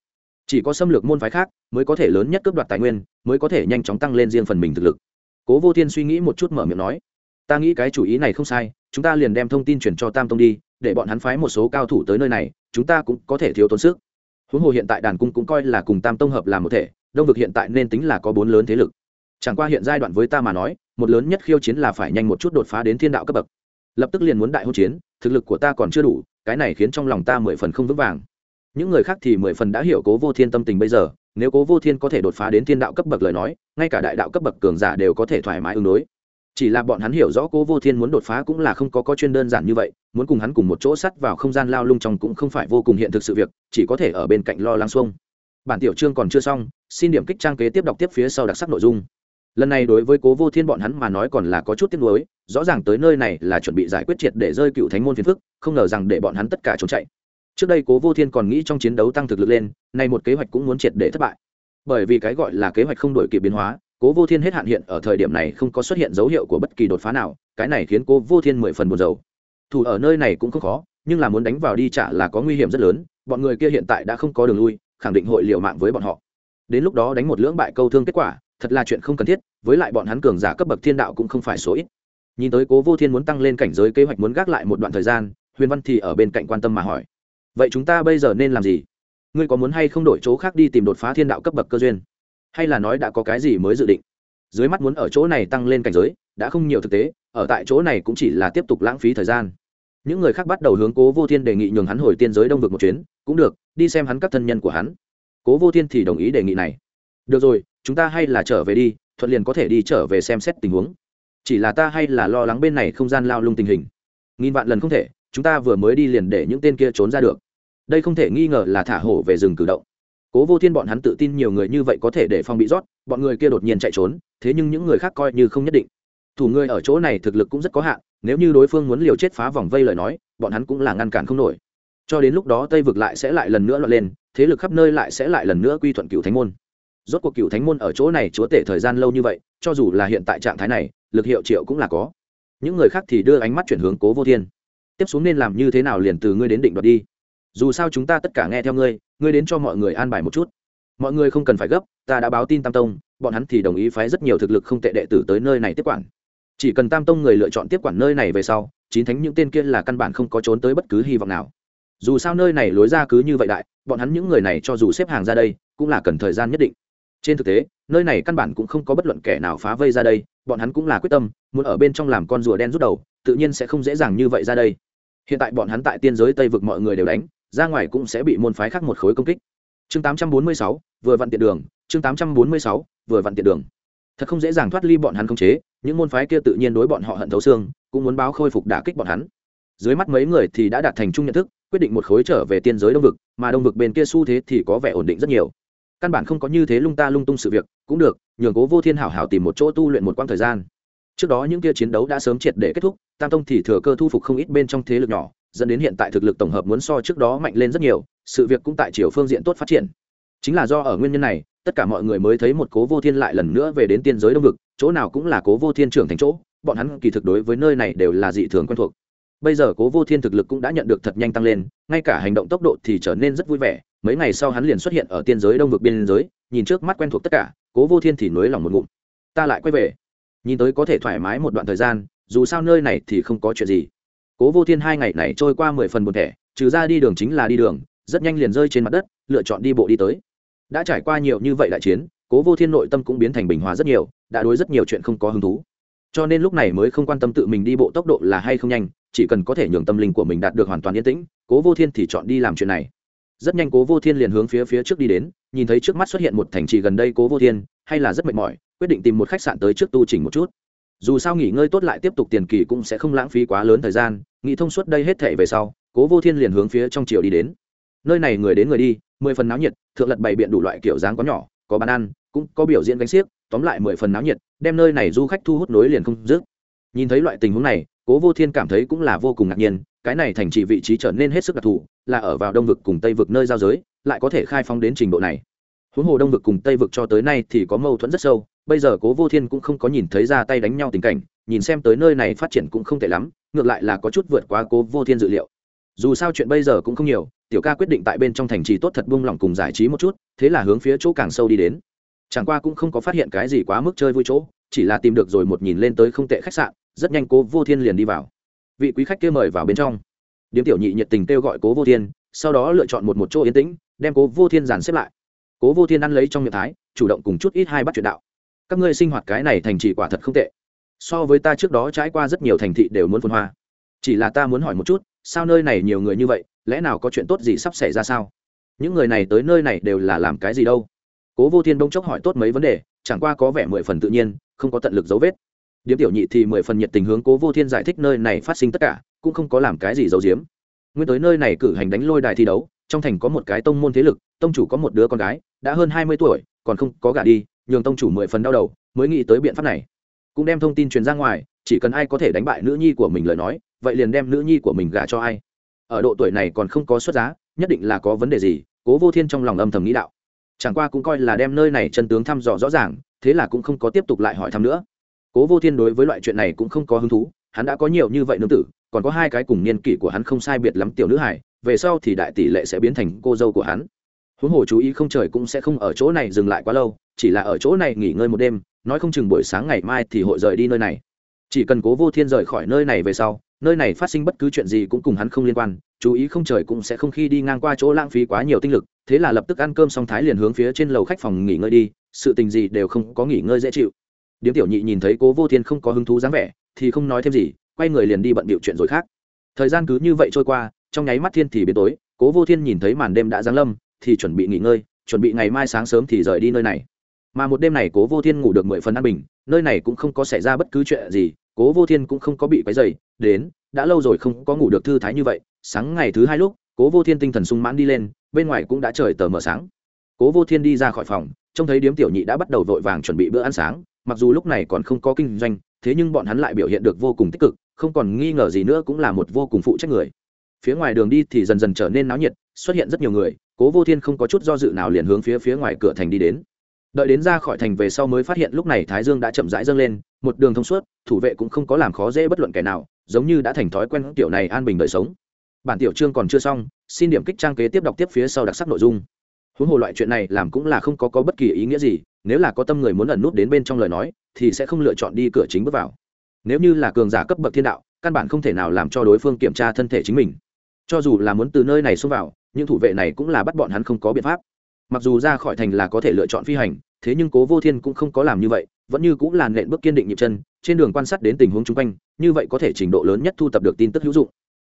Chỉ có xâm lược môn phái khác mới có thể lớn nhất cướp đoạt tài nguyên, mới có thể nhanh chóng tăng lên riêng phần mình thực lực. Cố vô thiên suy nghĩ một chút mở miệng nói, ta nghĩ cái chủ ý này không sai, chúng ta liền đem thông tin chuyển cho tam tông đi, để bọn hắn phái một số cao thủ tới nơi này, chúng ta cũng có thể thiếu tốn sức. Huống hồ hiện tại đàn cung cũng coi là cùng tam tông hợp làm một thể, đông vực hiện tại nên tính là có bốn lớn thế lực chẳng qua hiện giai đoạn với ta mà nói, một lớn nhất khiêu chiến là phải nhanh một chút đột phá đến thiên đạo cấp bậc. Lập tức liền muốn đại hôn chiến, thực lực của ta còn chưa đủ, cái này khiến trong lòng ta mười phần không vững vàng. Những người khác thì mười phần đã hiểu cố vô thiên tâm tình bây giờ, nếu cố vô thiên có thể đột phá đến thiên đạo cấp bậc lời nói, ngay cả đại đạo cấp bậc cường giả đều có thể thoải mái ứng đối. Chỉ là bọn hắn hiểu rõ cố vô thiên muốn đột phá cũng là không có có chuyên đơn giản như vậy, muốn cùng hắn cùng một chỗ sắt vào không gian lao lung trong cũng không phải vô cùng hiện thực sự việc, chỉ có thể ở bên cạnh lo lắng xuông. Bản tiểu chương còn chưa xong, xin điểm kích trang kế tiếp đọc tiếp phía sau đặc sắc nội dung lần này đối với cố vô thiên bọn hắn mà nói còn là có chút tiếc nuối, rõ ràng tới nơi này là chuẩn bị giải quyết triệt để rơi cựu thánh môn phiền phức, không ngờ rằng để bọn hắn tất cả trốn chạy. Trước đây cố vô thiên còn nghĩ trong chiến đấu tăng thực lực lên, nay một kế hoạch cũng muốn triệt để thất bại. Bởi vì cái gọi là kế hoạch không đổi kịp biến hóa, cố vô thiên hết hạn hiện ở thời điểm này không có xuất hiện dấu hiệu của bất kỳ đột phá nào, cái này khiến cố vô thiên mười phần buồn dầu thủ ở nơi này cũng không khó, nhưng là muốn đánh vào đi trả là có nguy hiểm rất lớn, bọn người kia hiện tại đã không có đường lui, khẳng định hội liều mạng với bọn họ. Đến lúc đó đánh một lưỡng bại câu thương kết quả thật là chuyện không cần thiết, với lại bọn hắn cường giả cấp bậc thiên đạo cũng không phải số ít. Nhìn tới cố vô thiên muốn tăng lên cảnh giới kế hoạch muốn gác lại một đoạn thời gian, huyền văn thì ở bên cạnh quan tâm mà hỏi, vậy chúng ta bây giờ nên làm gì? Ngươi có muốn hay không đổi chỗ khác đi tìm đột phá thiên đạo cấp bậc cơ duyên? Hay là nói đã có cái gì mới dự định? Dưới mắt muốn ở chỗ này tăng lên cảnh giới, đã không nhiều thực tế, ở tại chỗ này cũng chỉ là tiếp tục lãng phí thời gian. Những người khác bắt đầu hướng cố vô thiên đề nghị nhường hắn hồi tiên giới đông vực một chuyến, cũng được, đi xem hắn các thân nhân của hắn. Cố vô thiên thì đồng ý đề nghị này. Được rồi chúng ta hay là trở về đi, thuận liền có thể đi trở về xem xét tình huống. Chỉ là ta hay là lo lắng bên này không gian lao lung tình hình. Nghìn vạn lần không thể, chúng ta vừa mới đi liền để những tên kia trốn ra được. Đây không thể nghi ngờ là thả hổ về rừng cử động. Cố vô thiên bọn hắn tự tin nhiều người như vậy có thể để phong bị rót, bọn người kia đột nhiên chạy trốn, thế nhưng những người khác coi như không nhất định. Thủ người ở chỗ này thực lực cũng rất có hạn, nếu như đối phương muốn liều chết phá vòng vây lời nói, bọn hắn cũng là ngăn cản không nổi. Cho đến lúc đó tây vực lại sẽ lại lần nữa lọt lên, thế lực khắp nơi lại sẽ lại lần nữa quy thuận cựu thánh môn rốt cuộc cựu thánh môn ở chỗ này chúa tể thời gian lâu như vậy, cho dù là hiện tại trạng thái này, lực hiệu triệu cũng là có. Những người khác thì đưa ánh mắt chuyển hướng cố vô thiên. Tiếp xuống nên làm như thế nào liền từ ngươi đến định đoạt đi. Dù sao chúng ta tất cả nghe theo ngươi ngươi đến cho mọi người an bài một chút. Mọi người không cần phải gấp, ta đã báo tin tam tông, bọn hắn thì đồng ý phái rất nhiều thực lực không tệ đệ tử tới nơi này tiếp quản. Chỉ cần tam tông người lựa chọn tiếp quản nơi này về sau, chín thánh những tên kia là căn bản không có trốn tới bất cứ hy vọng nào. Dù sao nơi này lối ra cứ như vậy đại, bọn hắn những người này cho dù xếp hàng ra đây, cũng là cần thời gian nhất định trên thực tế nơi này căn bản cũng không có bất luận kẻ nào phá vây ra đây bọn hắn cũng là quyết tâm muốn ở bên trong làm con rùa đen rút đầu tự nhiên sẽ không dễ dàng như vậy ra đây. Hiện tại bọn hắn tại tiên giới tây vực mọi người đều đánh ra ngoài cũng sẽ bị môn phái khác một khối công kích. Chương 846, vừa vặn tiện đường chương 846, vừa vặn tiện đường. Thật không dễ dàng thoát ly bọn hắn không chế những môn phái kia tự nhiên đối bọn họ hận thấu xương cũng muốn báo khôi phục đả kích bọn hắn. Dưới mắt mấy người thì đã đạt thành chung nhận thức quyết định một khối trở về tiên giới đông vực mà đông vực bên kia xu thế thì có vẻ ổn định rất nhiều căn bản không có như thế lung ta lung tung sự việc, cũng được, nhường cố vô thiên hảo hảo tìm một chỗ tu luyện một quãng thời gian. Trước đó những kia chiến đấu đã sớm triệt để kết thúc, tam tông thì thừa cơ thu phục không ít bên trong thế lực nhỏ, dẫn đến hiện tại thực lực tổng hợp muốn so trước đó mạnh lên rất nhiều, sự việc cũng tại chiều phương diện tốt phát triển. Chính là do ở nguyên nhân này, tất cả mọi người mới thấy một cố vô thiên lại lần nữa về đến tiên giới đông vực, chỗ nào cũng là cố vô thiên trưởng thành chỗ, bọn hắn kỳ thực đối với nơi này đều là dị thường quen thuộc bây giờ cố vô thiên thực lực cũng đã nhận được thật nhanh tăng lên, ngay cả hành động tốc độ thì trở nên rất vui vẻ. Mấy ngày sau hắn liền xuất hiện ở tiên giới đông vực biên giới, nhìn trước mắt quen thuộc tất cả, cố vô thiên thì nới lòng một ngụm. Ta lại quay về. Nhìn tới có thể thoải mái một đoạn thời gian, dù sao nơi này thì không có chuyện gì. Cố vô thiên hai ngày này trôi qua mười phần buồn thẻ, trừ ra đi đường chính là đi đường, rất nhanh liền rơi trên mặt đất, lựa chọn đi bộ đi tới. Đã trải qua nhiều như vậy đại chiến, cố vô thiên nội tâm cũng biến thành bình hòa rất nhiều, đã đối rất nhiều chuyện không có hứng thú. Cho nên lúc này mới không quan tâm tự mình đi bộ tốc độ là hay không nhanh chỉ cần có thể nhường tâm linh của mình đạt được hoàn toàn yên tĩnh, cố vô thiên thì chọn đi làm chuyện này. Rất nhanh cố vô thiên liền hướng phía phía trước đi đến, nhìn thấy trước mắt xuất hiện một thành trì gần đây cố vô thiên, hay là rất mệt mỏi, quyết định tìm một khách sạn tới trước tu trình một chút. Dù sao nghỉ ngơi tốt lại tiếp tục tiền kỳ cũng sẽ không lãng phí quá lớn thời gian, nghĩ thông suốt đây hết thể về sau, cố vô thiên liền hướng phía trong triều đi đến. Nơi này người đến người đi, mười phần náo nhiệt, thượng lật bày biện đủ loại kiểu dáng có nhỏ, có bàn ăn, cũng có biểu diễn gánh xiếc, tóm lại mười phần náo nhiệt, đem nơi này du khách thu hút nối liền không dứt. Nhìn thấy loại tình huống này cố vô thiên cảm thấy cũng là vô cùng ngạc nhiên, cái này thành trì vị trí trở nên hết sức đặc thù, là ở vào đông vực cùng tây vực nơi giao giới, lại có thể khai phóng đến trình độ này. Huống hồ đông vực cùng tây vực cho tới nay thì có mâu thuẫn rất sâu, bây giờ cố vô thiên cũng không có nhìn thấy ra tay đánh nhau tình cảnh, nhìn xem tới nơi này phát triển cũng không tệ lắm, ngược lại là có chút vượt qua cố vô thiên dự liệu. Dù sao chuyện bây giờ cũng không nhiều, tiểu ca quyết định tại bên trong thành trì tốt thật buông lỏng cùng giải trí một chút, thế là hướng phía chỗ càng sâu đi đến. Chẳng qua cũng không có phát hiện cái gì quá mức chơi vui chỗ, chỉ là tìm được rồi một nhìn lên tới không tệ khách sạn rất nhanh cố vô thiên liền đi vào. Vị quý khách kia mời vào bên trong. Điếm tiểu nhị nhiệt tình kêu gọi cố vô thiên, sau đó lựa chọn một một chỗ yên tĩnh, đem cố vô thiên dàn xếp lại. Cố vô thiên ăn lấy trong miệng thái, chủ động cùng chút ít hai bắt chuyện đạo. Các ngươi sinh hoạt cái này thành trì quả thật không tệ. So với ta trước đó trải qua rất nhiều thành thị đều muốn phun hoa. Chỉ là ta muốn hỏi một chút, sao nơi này nhiều người như vậy, lẽ nào có chuyện tốt gì sắp xảy ra sao? Những người này tới nơi này đều là làm cái gì đâu? Cố vô thiên bỗng chốc hỏi tốt mấy vấn đề, chẳng qua có vẻ mười phần tự nhiên, không có tận lực dấu vết điếm tiểu nhị thì mười phần nhiệt tình hướng cố vô thiên giải thích nơi này phát sinh tất cả, cũng không có làm cái gì giấu giếm. Nguyên tới nơi này cử hành đánh lôi đài thi đấu, trong thành có một cái tông môn thế lực, tông chủ có một đứa con gái, đã hơn hai mươi tuổi, còn không có gả đi, nhường tông chủ mười phần đau đầu, mới nghĩ tới biện pháp này. Cũng đem thông tin truyền ra ngoài, chỉ cần ai có thể đánh bại nữ nhi của mình lời nói, vậy liền đem nữ nhi của mình gả cho ai. Ở độ tuổi này còn không có xuất giá, nhất định là có vấn đề gì, cố vô thiên trong lòng âm thầm nghĩ đạo. Chẳng qua cũng coi là đem nơi này chân tướng thăm dò rõ ràng, thế là cũng không có tiếp tục lại hỏi thăm nữa cố vô thiên đối với loại chuyện này cũng không có hứng thú, hắn đã có nhiều như vậy nương tử, còn có hai cái cùng niên kỷ của hắn không sai biệt lắm tiểu nữ hải về sau thì đại tỷ lệ sẽ biến thành cô dâu của hắn. Huống hồ chú ý không trời cũng sẽ không ở chỗ này dừng lại quá lâu, chỉ là ở chỗ này nghỉ ngơi một đêm, nói không chừng buổi sáng ngày mai thì hội rời đi nơi này. Chỉ cần cố vô thiên rời khỏi nơi này về sau, nơi này phát sinh bất cứ chuyện gì cũng cùng hắn không liên quan, chú ý không trời cũng sẽ không khi đi ngang qua chỗ lãng phí quá nhiều tinh lực, thế là lập tức ăn cơm xong thái liền hướng phía trên lầu khách phòng nghỉ ngơi đi, sự tình gì đều không có nghỉ ngơi dễ chịu điếm tiểu nhị nhìn thấy cố vô thiên không có hứng thú dáng vẻ, thì không nói thêm gì, quay người liền đi bận bịu chuyện rồi khác. Thời gian cứ như vậy trôi qua, trong nháy mắt thiên thì biến tối, cố vô thiên nhìn thấy màn đêm đã giáng lâm, thì chuẩn bị nghỉ ngơi, chuẩn bị ngày mai sáng sớm thì rời đi nơi này. Mà một đêm này cố vô thiên ngủ được mười phần an bình, nơi này cũng không có xảy ra bất cứ chuyện gì, cố vô thiên cũng không có bị quấy dày đến, đã lâu rồi không có ngủ được thư thái như vậy, sáng ngày thứ hai lúc, cố vô thiên tinh thần sung mãn đi lên, bên ngoài cũng đã trời tờ mờ sáng. Cố vô thiên đi ra khỏi phòng trông thấy điếm tiểu nhị đã bắt đầu vội vàng chuẩn bị bữa ăn sáng, mặc dù lúc này còn không có kinh doanh, thế nhưng bọn hắn lại biểu hiện được vô cùng tích cực, không còn nghi ngờ gì nữa cũng là một vô cùng phụ trách người. Phía ngoài đường đi thì dần dần trở nên náo nhiệt, xuất hiện rất nhiều người, cố vô thiên không có chút do dự nào liền hướng phía phía ngoài cửa thành đi đến. Đợi đến ra khỏi thành về sau mới phát hiện lúc này thái dương đã chậm rãi dâng lên, một đường thông suốt, thủ vệ cũng không có làm khó dễ bất luận kẻ nào, giống như đã thành thói quen tiểu này an bình đời sống. Bản tiểu chương còn chưa xong, xin điểm kích trang kế tiếp đọc tiếp phía sau đặc sắc nội dung huống hồ loại chuyện này làm cũng là không có, có bất kỳ ý nghĩa gì nếu là có tâm người muốn ẩn nút đến bên trong lời nói thì sẽ không lựa chọn đi cửa chính bước vào. Nếu như là cường giả cấp bậc thiên đạo căn bản không thể nào làm cho đối phương kiểm tra thân thể chính mình. Cho dù là muốn từ nơi này xông vào những thủ vệ này cũng là bắt bọn hắn không có biện pháp. Mặc dù ra khỏi thành là có thể lựa chọn phi hành thế nhưng cố vô thiên cũng không có làm như vậy vẫn như cũng là nện bước kiên định nhịp chân trên đường quan sát đến tình huống chung quanh như vậy có thể trình độ lớn nhất thu tập được tin tức hữu dụng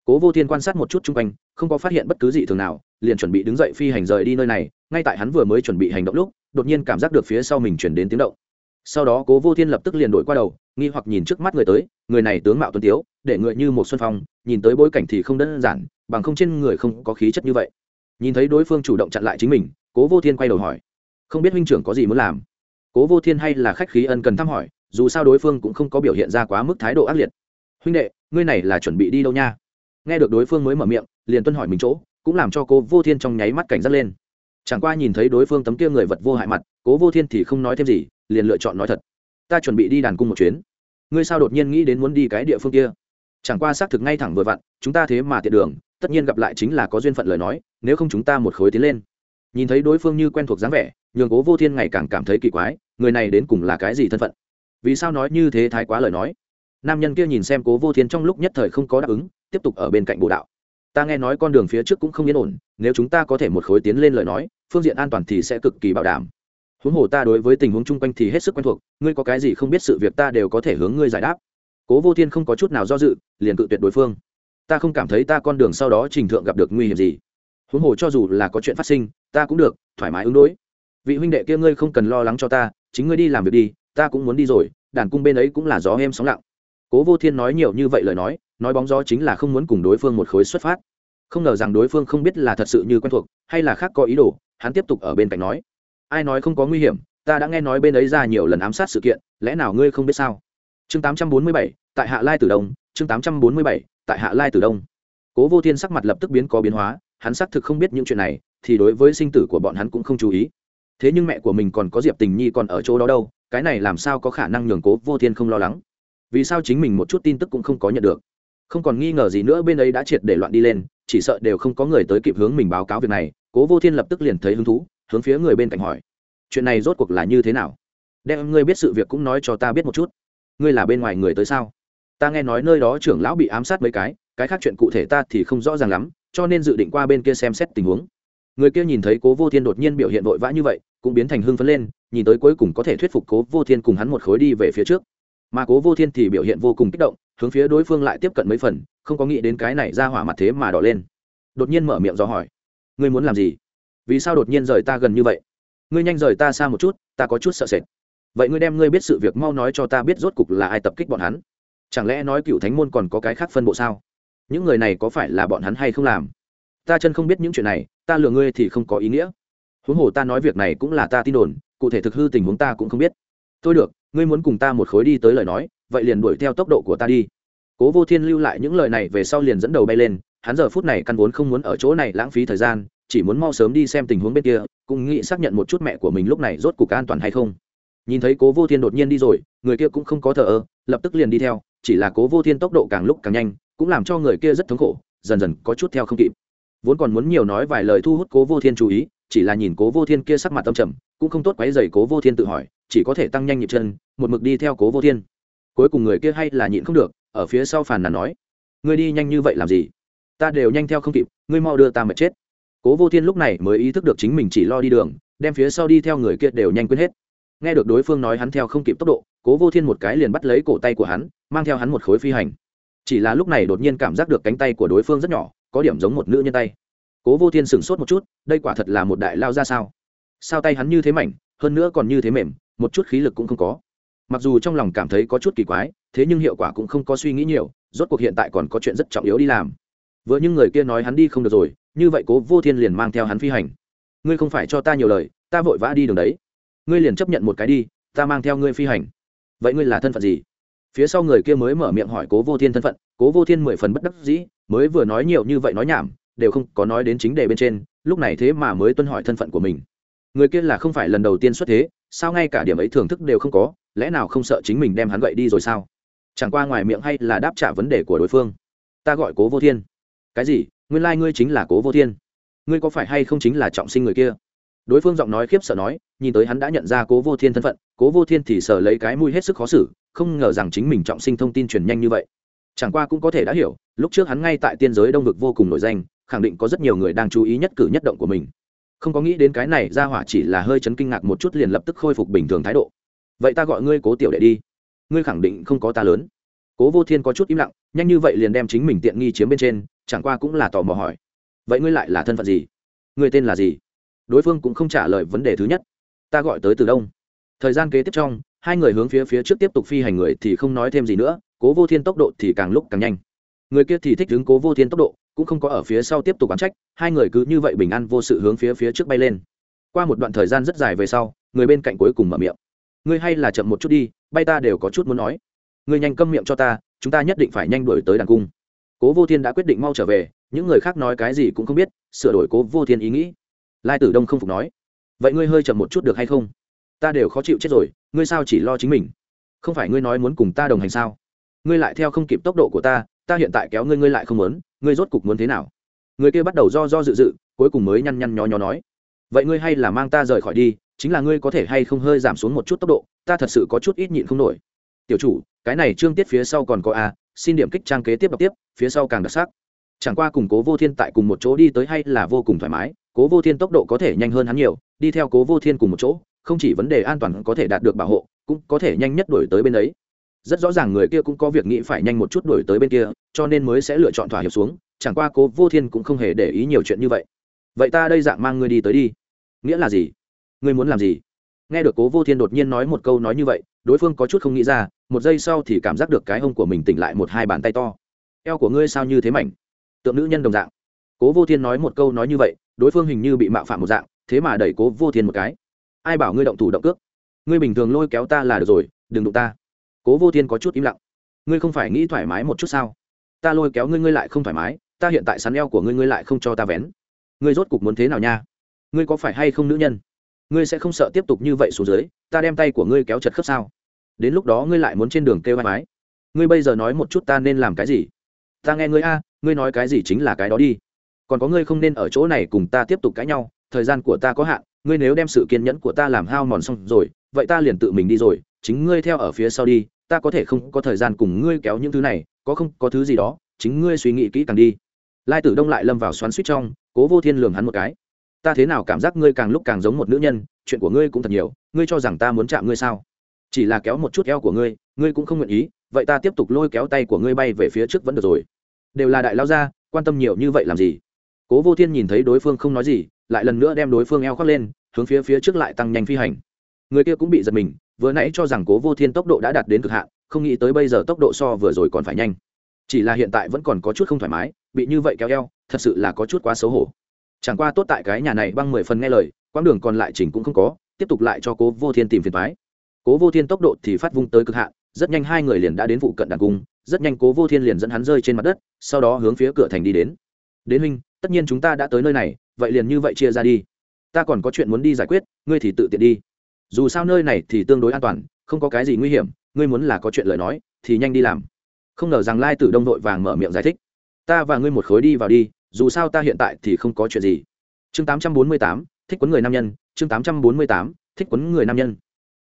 cố vô thiên quan sát một chút chung quanh, không có phát hiện bất cứ gì thường nào, liền chuẩn bị đứng dậy phi hành rời đi nơi này, ngay tại hắn vừa mới chuẩn bị hành động lúc, đột nhiên cảm giác được phía sau mình chuyển đến tiếng động. Sau đó cố vô thiên lập tức liền đổi qua đầu, nghi hoặc nhìn trước mắt người tới, người này tướng mạo tuân tiếu, để người như một xuân phong, nhìn tới bối cảnh thì không đơn giản, bằng không trên người không có khí chất như vậy. Nhìn thấy đối phương chủ động chặn lại chính mình, cố vô thiên quay đầu hỏi, không biết huynh trưởng có gì muốn làm? Cố vô thiên hay là khách khí ân cần thăm hỏi, dù sao đối phương cũng không có biểu hiện ra quá mức thái độ ác liệt. Huynh đệ, ngươi này là chuẩn bị đi đâu nha? Nghe được đối phương mới mở miệng, liền tuân hỏi mình chỗ, cũng làm cho cô vô thiên trong nháy mắt cảnh giác lên. Chẳng qua nhìn thấy đối phương tấm kia người vật vô hại mặt cố vô thiên thì không nói thêm gì, liền lựa chọn nói thật. Ta chuẩn bị đi đàn cung một chuyến. Ngươi sao đột nhiên nghĩ đến muốn đi cái địa phương kia? Chẳng qua xác thực ngay thẳng vừa vặn, chúng ta thế mà tiện đường, tất nhiên gặp lại chính là có duyên phận lời nói, nếu không chúng ta một khối tiến lên. Nhìn thấy đối phương như quen thuộc dáng vẻ, nhường cố vô thiên ngày càng cảm thấy kỳ quái, người này đến cùng là cái gì thân phận? Vì sao nói như thế thái quá lời nói? Nam nhân kia nhìn xem cố vô thiên trong lúc nhất thời không có đáp ứng tiếp tục ở bên cạnh bộ đạo. Ta nghe nói con đường phía trước cũng không yên ổn, nếu chúng ta có thể một khối tiến lên lời nói, phương diện an toàn thì sẽ cực kỳ bảo đảm. Huống hồ ta đối với tình huống chung quanh thì hết sức quen thuộc, ngươi có cái gì không biết sự việc ta đều có thể hướng ngươi giải đáp. Cố vô thiên không có chút nào do dự, liền cự tuyệt đối phương. Ta không cảm thấy ta con đường sau đó trình thượng gặp được nguy hiểm gì. Huống hồ cho dù là có chuyện phát sinh, ta cũng được, thoải mái ứng đối. Vị huynh đệ kia ngươi không cần lo lắng cho ta, chính ngươi đi làm việc đi, ta cũng muốn đi rồi, đàn cung bên ấy cũng là gió em sóng lặng. Cố vô thiên nói nhiều như vậy lời nói nói bóng gió chính là không muốn cùng đối phương một khối xuất phát. Không ngờ rằng đối phương không biết là thật sự như quen thuộc hay là khác có ý đồ hắn tiếp tục ở bên cạnh nói. Ai nói không có nguy hiểm ta đã nghe nói bên ấy ra nhiều lần ám sát sự kiện lẽ nào ngươi không biết sao? Chương 847, tại hạ lai tử đông chương 847, tại hạ lai tử đông. Cố vô thiên sắc mặt lập tức biến có biến hóa hắn xác thực không biết những chuyện này thì đối với sinh tử của bọn hắn cũng không chú ý. Thế nhưng mẹ của mình còn có diệp tình nhi còn ở chỗ đó đâu cái này làm sao có khả năng nhường cố vô thiên không lo lắng? Vì sao chính mình một chút tin tức cũng không có nhận được? Không còn nghi ngờ gì nữa, bên ấy đã triệt để loạn đi lên, chỉ sợ đều không có người tới kịp hướng mình báo cáo việc này, cố vô thiên lập tức liền thấy hứng thú, hướng phía người bên cạnh hỏi. Chuyện này rốt cuộc là như thế nào? Đem ngươi biết sự việc cũng nói cho ta biết một chút. Ngươi là bên ngoài người tới sao? Ta nghe nói nơi đó trưởng lão bị ám sát mấy cái cái khác chuyện cụ thể ta thì không rõ ràng lắm, cho nên dự định qua bên kia xem xét tình huống. Người kia nhìn thấy cố vô thiên đột nhiên biểu hiện vội vã như vậy, cũng biến thành hưng phấn lên, nhìn tới cuối cùng có thể thuyết phục cố vô thiên cùng hắn một khối đi về phía trước. Mà cố vô thiên thì biểu hiện vô cùng kích động hướng phía đối phương lại tiếp cận mấy phần, không có nghĩ đến cái này ra hỏa mặt thế mà đỏ lên. Đột nhiên mở miệng do hỏi, ngươi muốn làm gì? Vì sao đột nhiên rời ta gần như vậy? Ngươi nhanh rời ta xa một chút, ta có chút sợ sệt. Vậy ngươi đem ngươi biết sự việc mau nói cho ta biết rốt cục là ai tập kích bọn hắn? Chẳng lẽ nói cựu thánh môn còn có cái khác phân bộ sao? Những người này có phải là bọn hắn hay không làm? Ta chân không biết những chuyện này, ta lừa ngươi thì không có ý nghĩa. Huống hồ ta nói việc này cũng là ta tin đồn, cụ thể thực hư tình huống ta cũng không biết. Tôi được, ngươi muốn cùng ta một khối đi tới lời nói vậy liền đuổi theo tốc độ của ta đi. Cố vô thiên lưu lại những lời này về sau liền dẫn đầu bay lên, hắn giờ phút này căn vốn không muốn ở chỗ này lãng phí thời gian, chỉ muốn mau sớm đi xem tình huống bên kia, cũng nghĩ xác nhận một chút mẹ của mình lúc này rốt cuộc an toàn hay không. Nhìn thấy cố vô thiên đột nhiên đi rồi, người kia cũng không có thờ ơ, lập tức liền đi theo, chỉ là cố vô thiên tốc độ càng lúc càng nhanh, cũng làm cho người kia rất thống khổ, dần dần có chút theo không kịp. Vốn còn muốn nhiều nói vài lời thu hút cố vô thiên chú ý, chỉ là nhìn cố vô thiên kia sắc mặt tâm trầm, cũng không tốt quấy dày cố vô thiên tự hỏi, chỉ có thể tăng nhanh nhịp chân, một mực đi theo cố vô thiên cuối cùng người kia hay là nhịn không được, ở phía sau phàn nàn nói, ngươi đi nhanh như vậy làm gì? Ta đều nhanh theo không kịp, ngươi mau đưa ta mà chết. Cố vô thiên lúc này mới ý thức được chính mình chỉ lo đi đường, đem phía sau đi theo người kia đều nhanh quên hết. Nghe được đối phương nói hắn theo không kịp tốc độ, cố vô thiên một cái liền bắt lấy cổ tay của hắn, mang theo hắn một khối phi hành. Chỉ là lúc này đột nhiên cảm giác được cánh tay của đối phương rất nhỏ, có điểm giống một nữ nhân tay. Cố vô thiên sửng sốt một chút, đây quả thật là một đại lao ra sao? Sao tay hắn như thế mảnh, hơn nữa còn như thế mềm, một chút khí lực cũng không có mặc dù trong lòng cảm thấy có chút kỳ quái, thế nhưng hiệu quả cũng không có suy nghĩ nhiều, rốt cuộc hiện tại còn có chuyện rất trọng yếu đi làm. Vừa những người kia nói hắn đi không được rồi, như vậy cố vô thiên liền mang theo hắn phi hành. Ngươi không phải cho ta nhiều lời, ta vội vã đi đường đấy. Ngươi liền chấp nhận một cái đi, ta mang theo ngươi phi hành. Vậy ngươi là thân phận gì? Phía sau người kia mới mở miệng hỏi cố vô thiên thân phận, cố vô thiên mười phần bất đắc dĩ, mới vừa nói nhiều như vậy nói nhảm, đều không có nói đến chính đề bên trên, lúc này thế mà mới tuân hỏi thân phận của mình. Người kia là không phải lần đầu tiên xuất thế, sao ngay cả điểm ấy thưởng thức đều không có lẽ nào không sợ chính mình đem hắn gậy đi rồi sao? Chẳng qua ngoài miệng hay là đáp trả vấn đề của đối phương. Ta gọi cố vô thiên. Cái gì? Nguyên lai、like、ngươi chính là cố vô thiên. Ngươi có phải hay không chính là trọng sinh người kia? Đối phương giọng nói khiếp sợ nói, nhìn tới hắn đã nhận ra cố vô thiên thân phận, cố vô thiên thì sợ lấy cái mùi hết sức khó xử, không ngờ rằng chính mình trọng sinh thông tin truyền nhanh như vậy. Chẳng qua cũng có thể đã hiểu, lúc trước hắn ngay tại tiên giới đông vực vô cùng nổi danh, khẳng định có rất nhiều người đang chú ý nhất cử nhất động của mình. Không có nghĩ đến cái này ra hỏa chỉ là hơi chấn kinh ngạc một chút liền lập tức khôi phục bình thường thái độ vậy ta gọi ngươi cố tiểu đệ đi. Ngươi khẳng định không có ta lớn. Cố vô thiên có chút im lặng, nhanh như vậy liền đem chính mình tiện nghi chiếm bên trên, chẳng qua cũng là tò mò hỏi. Vậy ngươi lại là thân phận gì? Ngươi tên là gì? Đối phương cũng không trả lời vấn đề thứ nhất. Ta gọi tới từ đông. Thời gian kế tiếp trong, hai người hướng phía phía trước tiếp tục phi hành người thì không nói thêm gì nữa, cố vô thiên tốc độ thì càng lúc càng nhanh. Người kia thì thích đứng cố vô thiên tốc độ, cũng không có ở phía sau tiếp tục bán trách, hai người cứ như vậy bình an vô sự hướng phía phía trước bay lên. Qua một đoạn thời gian rất dài về sau, người bên cạnh cuối cùng mở miệng ngươi hay là chậm một chút đi, bay ta đều có chút muốn nói. Ngươi nhanh câm miệng cho ta, chúng ta nhất định phải nhanh đuổi tới đàn cung. Cố vô thiên đã quyết định mau trở về, những người khác nói cái gì cũng không biết, sửa đổi cố vô thiên ý nghĩ. Lai tử đông không phục nói, vậy ngươi hơi chậm một chút được hay không? Ta đều khó chịu chết rồi, ngươi sao chỉ lo chính mình? Không phải ngươi nói muốn cùng ta đồng hành sao? Ngươi lại theo không kịp tốc độ của ta ta hiện tại kéo ngươi ngươi lại không muốn, ngươi rốt cục muốn thế nào? Người kia bắt đầu do do dự dự, cuối cùng mới nhăn nhăn nhó nhó nói, vậy ngươi hay là mang ta rời khỏi đi chính là ngươi có thể hay không hơi giảm xuống một chút tốc độ, ta thật sự có chút ít nhịn không nổi. Tiểu chủ, cái này trương tiết phía sau còn có a, xin điểm kích trang kế tiếp đọc tiếp, phía sau càng đặc sắc. Chẳng qua cùng cố vô thiên tại cùng một chỗ đi tới hay là vô cùng thoải mái, cố vô thiên tốc độ có thể nhanh hơn hắn nhiều, đi theo cố vô thiên cùng một chỗ, không chỉ vấn đề an toàn có thể đạt được bảo hộ, cũng có thể nhanh nhất đổi tới bên ấy. Rất rõ ràng người kia cũng có việc nghĩ phải nhanh một chút đổi tới bên kia, cho nên mới sẽ lựa chọn thỏa hiệp xuống, chẳng qua cố vô thiên cũng không hề để ý nhiều chuyện như vậy. Vậy ta đây dạng mang ngươi đi tới đi. Nghĩa là gì? Ngươi muốn làm gì? Nghe được cố vô thiên đột nhiên nói một câu nói như vậy, đối phương có chút không nghĩ ra, một giây sau thì cảm giác được cái hông của mình tỉnh lại một hai bàn tay to. Eo của ngươi sao như thế mảnh? Tượng nữ nhân đồng dạng. Cố vô thiên nói một câu nói như vậy, đối phương hình như bị mạo phạm một dạng, thế mà đẩy cố vô thiên một cái. Ai bảo ngươi động thủ động cước? Ngươi bình thường lôi kéo ta là được rồi, đừng đụng ta. Cố vô thiên có chút im lặng. Ngươi không phải nghĩ thoải mái một chút sao? Ta lôi kéo ngươi ngươi lại không thoải mái, ta hiện tại sắn eo của ngươi ngươi lại không cho ta vén. Ngươi rốt cục muốn thế nào nha? Ngươi có phải hay không nữ nhân? Ngươi sẽ không sợ tiếp tục như vậy xuống dưới, ta đem tay của ngươi kéo chật khớp sao? Đến lúc đó ngươi lại muốn trên đường kêu vai mái ngươi bây giờ nói một chút ta nên làm cái gì? Ta nghe ngươi a, ngươi nói cái gì chính là cái đó đi. Còn có ngươi không nên ở chỗ này cùng ta tiếp tục cãi nhau, thời gian của ta có hạn, ngươi nếu đem sự kiên nhẫn của ta làm hao mòn xong rồi, vậy ta liền tự mình đi rồi, chính ngươi theo ở phía sau đi, ta có thể không có thời gian cùng ngươi kéo những thứ này, có không, có thứ gì đó, chính ngươi suy nghĩ kỹ càng đi. Lai tử đông lại lâm vào xoắn suýt trong, cố vô thiên lường hắn một cái ta thế nào cảm giác ngươi càng lúc càng giống một nữ nhân, chuyện của ngươi cũng thật nhiều, ngươi cho rằng ta muốn chạm ngươi sao? Chỉ là kéo một chút eo của ngươi ngươi cũng không nguyện ý, vậy ta tiếp tục lôi kéo tay của ngươi bay về phía trước vẫn được rồi. Đều là đại lao gia, quan tâm nhiều như vậy làm gì? Cố vô thiên nhìn thấy đối phương không nói gì, lại lần nữa đem đối phương eo khoác lên, hướng phía phía trước lại tăng nhanh phi hành. Người kia cũng bị giật mình, vừa nãy cho rằng cố vô thiên tốc độ đã đạt đến cực hạn, không nghĩ tới bây giờ tốc độ so vừa rồi còn phải nhanh. Chỉ là hiện tại vẫn còn có chút không thoải mái, bị như vậy kéo eo, thật sự là có chút quá xấu hổ chẳng qua tốt tại cái nhà này băng mười phần nghe lời, quãng đường còn lại chỉnh cũng không có, tiếp tục lại cho cố vô thiên tìm phiền thoái cố vô thiên tốc độ thì phát vung tới cực hạn, rất nhanh hai người liền đã đến vụ cận đàn cung, rất nhanh cố vô thiên liền dẫn hắn rơi trên mặt đất, sau đó hướng phía cửa thành đi đến. Đến huynh, tất nhiên chúng ta đã tới nơi này, vậy liền như vậy chia ra đi. Ta còn có chuyện muốn đi giải quyết, ngươi thì tự tiện đi. Dù sao nơi này thì tương đối an toàn, không có cái gì nguy hiểm, ngươi muốn là có chuyện lời nói, thì nhanh đi làm. Không ngờ rằng lai tử đông đội vàng mở miệng giải thích. Ta và ngươi một khối đi vào đi dù sao ta hiện tại thì không có chuyện gì. Chương tám trăm bốn mươi tám, thích quấn người nam nhân. Chương tám trăm bốn mươi tám, thích quấn người nam nhân.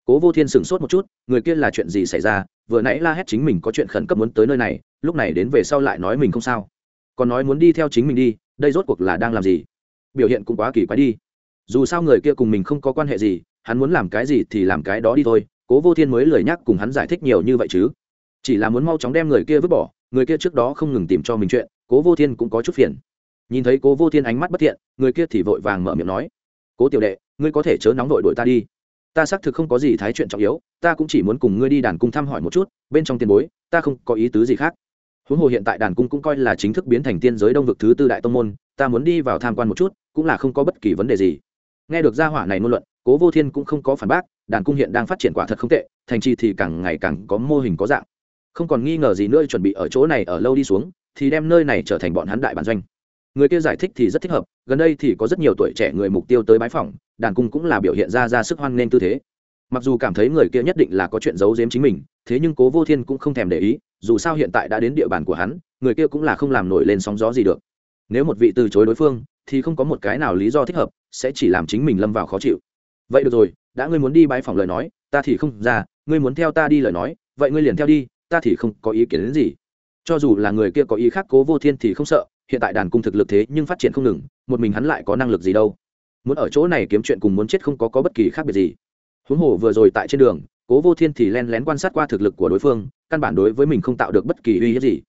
Cố vô thiên sửng sốt một chút, người kia là chuyện gì xảy ra? Vừa nãy la hét chính mình có chuyện khẩn cấp muốn tới nơi này, lúc này đến về sau lại nói mình không sao. Còn nói muốn đi theo chính mình đi, đây rốt cuộc là đang làm gì? Biểu hiện cũng quá kỳ quái đi. Dù sao người kia cùng mình không có quan hệ gì, hắn muốn làm cái gì thì làm cái đó đi thôi. Cố vô thiên mới lời nhắc cùng hắn giải thích nhiều như vậy chứ. Chỉ là muốn mau chóng đem người kia vứt bỏ, người kia trước đó không ngừng tìm cho mình chuyện, cố vô thiên cũng có chút phiền nhìn thấy cố vô thiên ánh mắt bất thiện, người kia thì vội vàng mở miệng nói, cố tiểu đệ, ngươi có thể chớ nóng đội đội ta đi. Ta xác thực không có gì thái chuyện trọng yếu, ta cũng chỉ muốn cùng ngươi đi đàn cung thăm hỏi một chút, bên trong tiền bối, ta không có ý tứ gì khác. Huống hồ hiện tại đàn cung cũng coi là chính thức biến thành tiên giới đông vực thứ tư đại tông môn, ta muốn đi vào tham quan một chút, cũng là không có bất kỳ vấn đề gì. Nghe được gia hỏa này ngôn luận, cố vô thiên cũng không có phản bác, đàn cung hiện đang phát triển quả thật không tệ, thành chi thì càng ngày càng có mô hình có dạng. Không còn nghi ngờ gì nữa, chuẩn bị ở chỗ này ở lâu đi xuống, thì đem nơi này trở thành bọn hắn đại bản doanh người kia giải thích thì rất thích hợp, gần đây thì có rất nhiều tuổi trẻ người mục tiêu tới bái phỏng, đàn cung cũng là biểu hiện ra ra sức hoan nghênh tư thế. Mặc dù cảm thấy người kia nhất định là có chuyện giấu giếm chính mình, thế nhưng cố vô thiên cũng không thèm để ý, dù sao hiện tại đã đến địa bàn của hắn, người kia cũng là không làm nổi lên sóng gió gì được. Nếu một vị từ chối đối phương, thì không có một cái nào lý do thích hợp, sẽ chỉ làm chính mình lâm vào khó chịu. Vậy được rồi, đã ngươi muốn đi bái phỏng lời nói, ta thì không ra, ngươi muốn theo ta đi lời nói, vậy ngươi liền theo đi, ta thì không có ý kiến đến gì. Cho dù là người kia có ý khác cố vô thiên thì không sợ hiện tại đàn cung thực lực thế nhưng phát triển không ngừng một mình hắn lại có năng lực gì đâu? Muốn ở chỗ này kiếm chuyện cùng muốn chết không có, có bất kỳ khác biệt gì. Huống hồ vừa rồi tại trên đường cố vô thiên thì len lén quan sát qua thực lực của đối phương căn bản đối với mình không tạo được bất kỳ uy hiếp gì.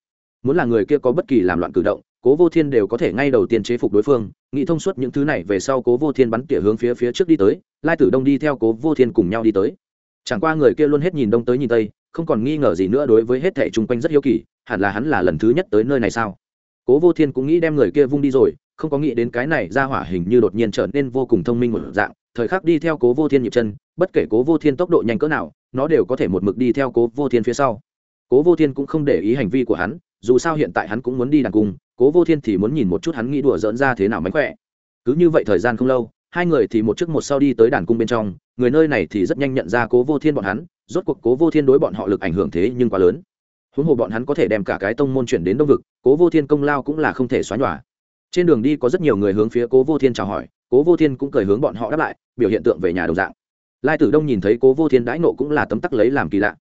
Muốn là người kia có bất kỳ làm loạn cử động cố vô thiên đều có thể ngay đầu tiên chế phục đối phương nghĩ thông suốt những thứ này về sau cố vô thiên bắn tỉa hướng phía phía trước đi tới lai tử đông đi theo cố vô thiên cùng nhau đi tới. Chẳng qua người kia luôn hết nhìn đông tới nhìn tây không còn nghi ngờ gì nữa đối với hết thẻ chung quanh rất hiếu kỳ hẳn là hắn là lần thứ nhất tới nơi này sao? Cố vô thiên cũng nghĩ đem người kia vung đi rồi, không có nghĩ đến cái này ra hỏa hình như đột nhiên trở nên vô cùng thông minh một dạng, thời khắc đi theo cố vô thiên nhịp chân, bất kể cố vô thiên tốc độ nhanh cỡ nào, nó đều có thể một mực đi theo cố vô thiên phía sau. Cố vô thiên cũng không để ý hành vi của hắn, dù sao hiện tại hắn cũng muốn đi đàn cung, cố vô thiên thì muốn nhìn một chút hắn nghĩ đùa dỡn ra thế nào mánh khỏe. Cứ như vậy thời gian không lâu, hai người thì một trước một sau đi tới đàn cung bên trong, người nơi này thì rất nhanh nhận ra cố vô thiên bọn hắn, rốt cuộc cố vô thiên đối bọn họ lực ảnh hưởng thế nhưng quá lớn huống hồ bọn hắn có thể đem cả cái tông môn chuyển đến đông vực, cố vô thiên công lao cũng là không thể xóa nhòa. Trên đường đi có rất nhiều người hướng phía cố vô thiên chào hỏi, cố vô thiên cũng cười hướng bọn họ đáp lại, biểu hiện tượng về nhà đồng dạng. Lai tử đông nhìn thấy cố vô thiên đãi nộ cũng là tấm tắc lấy làm kỳ lạ.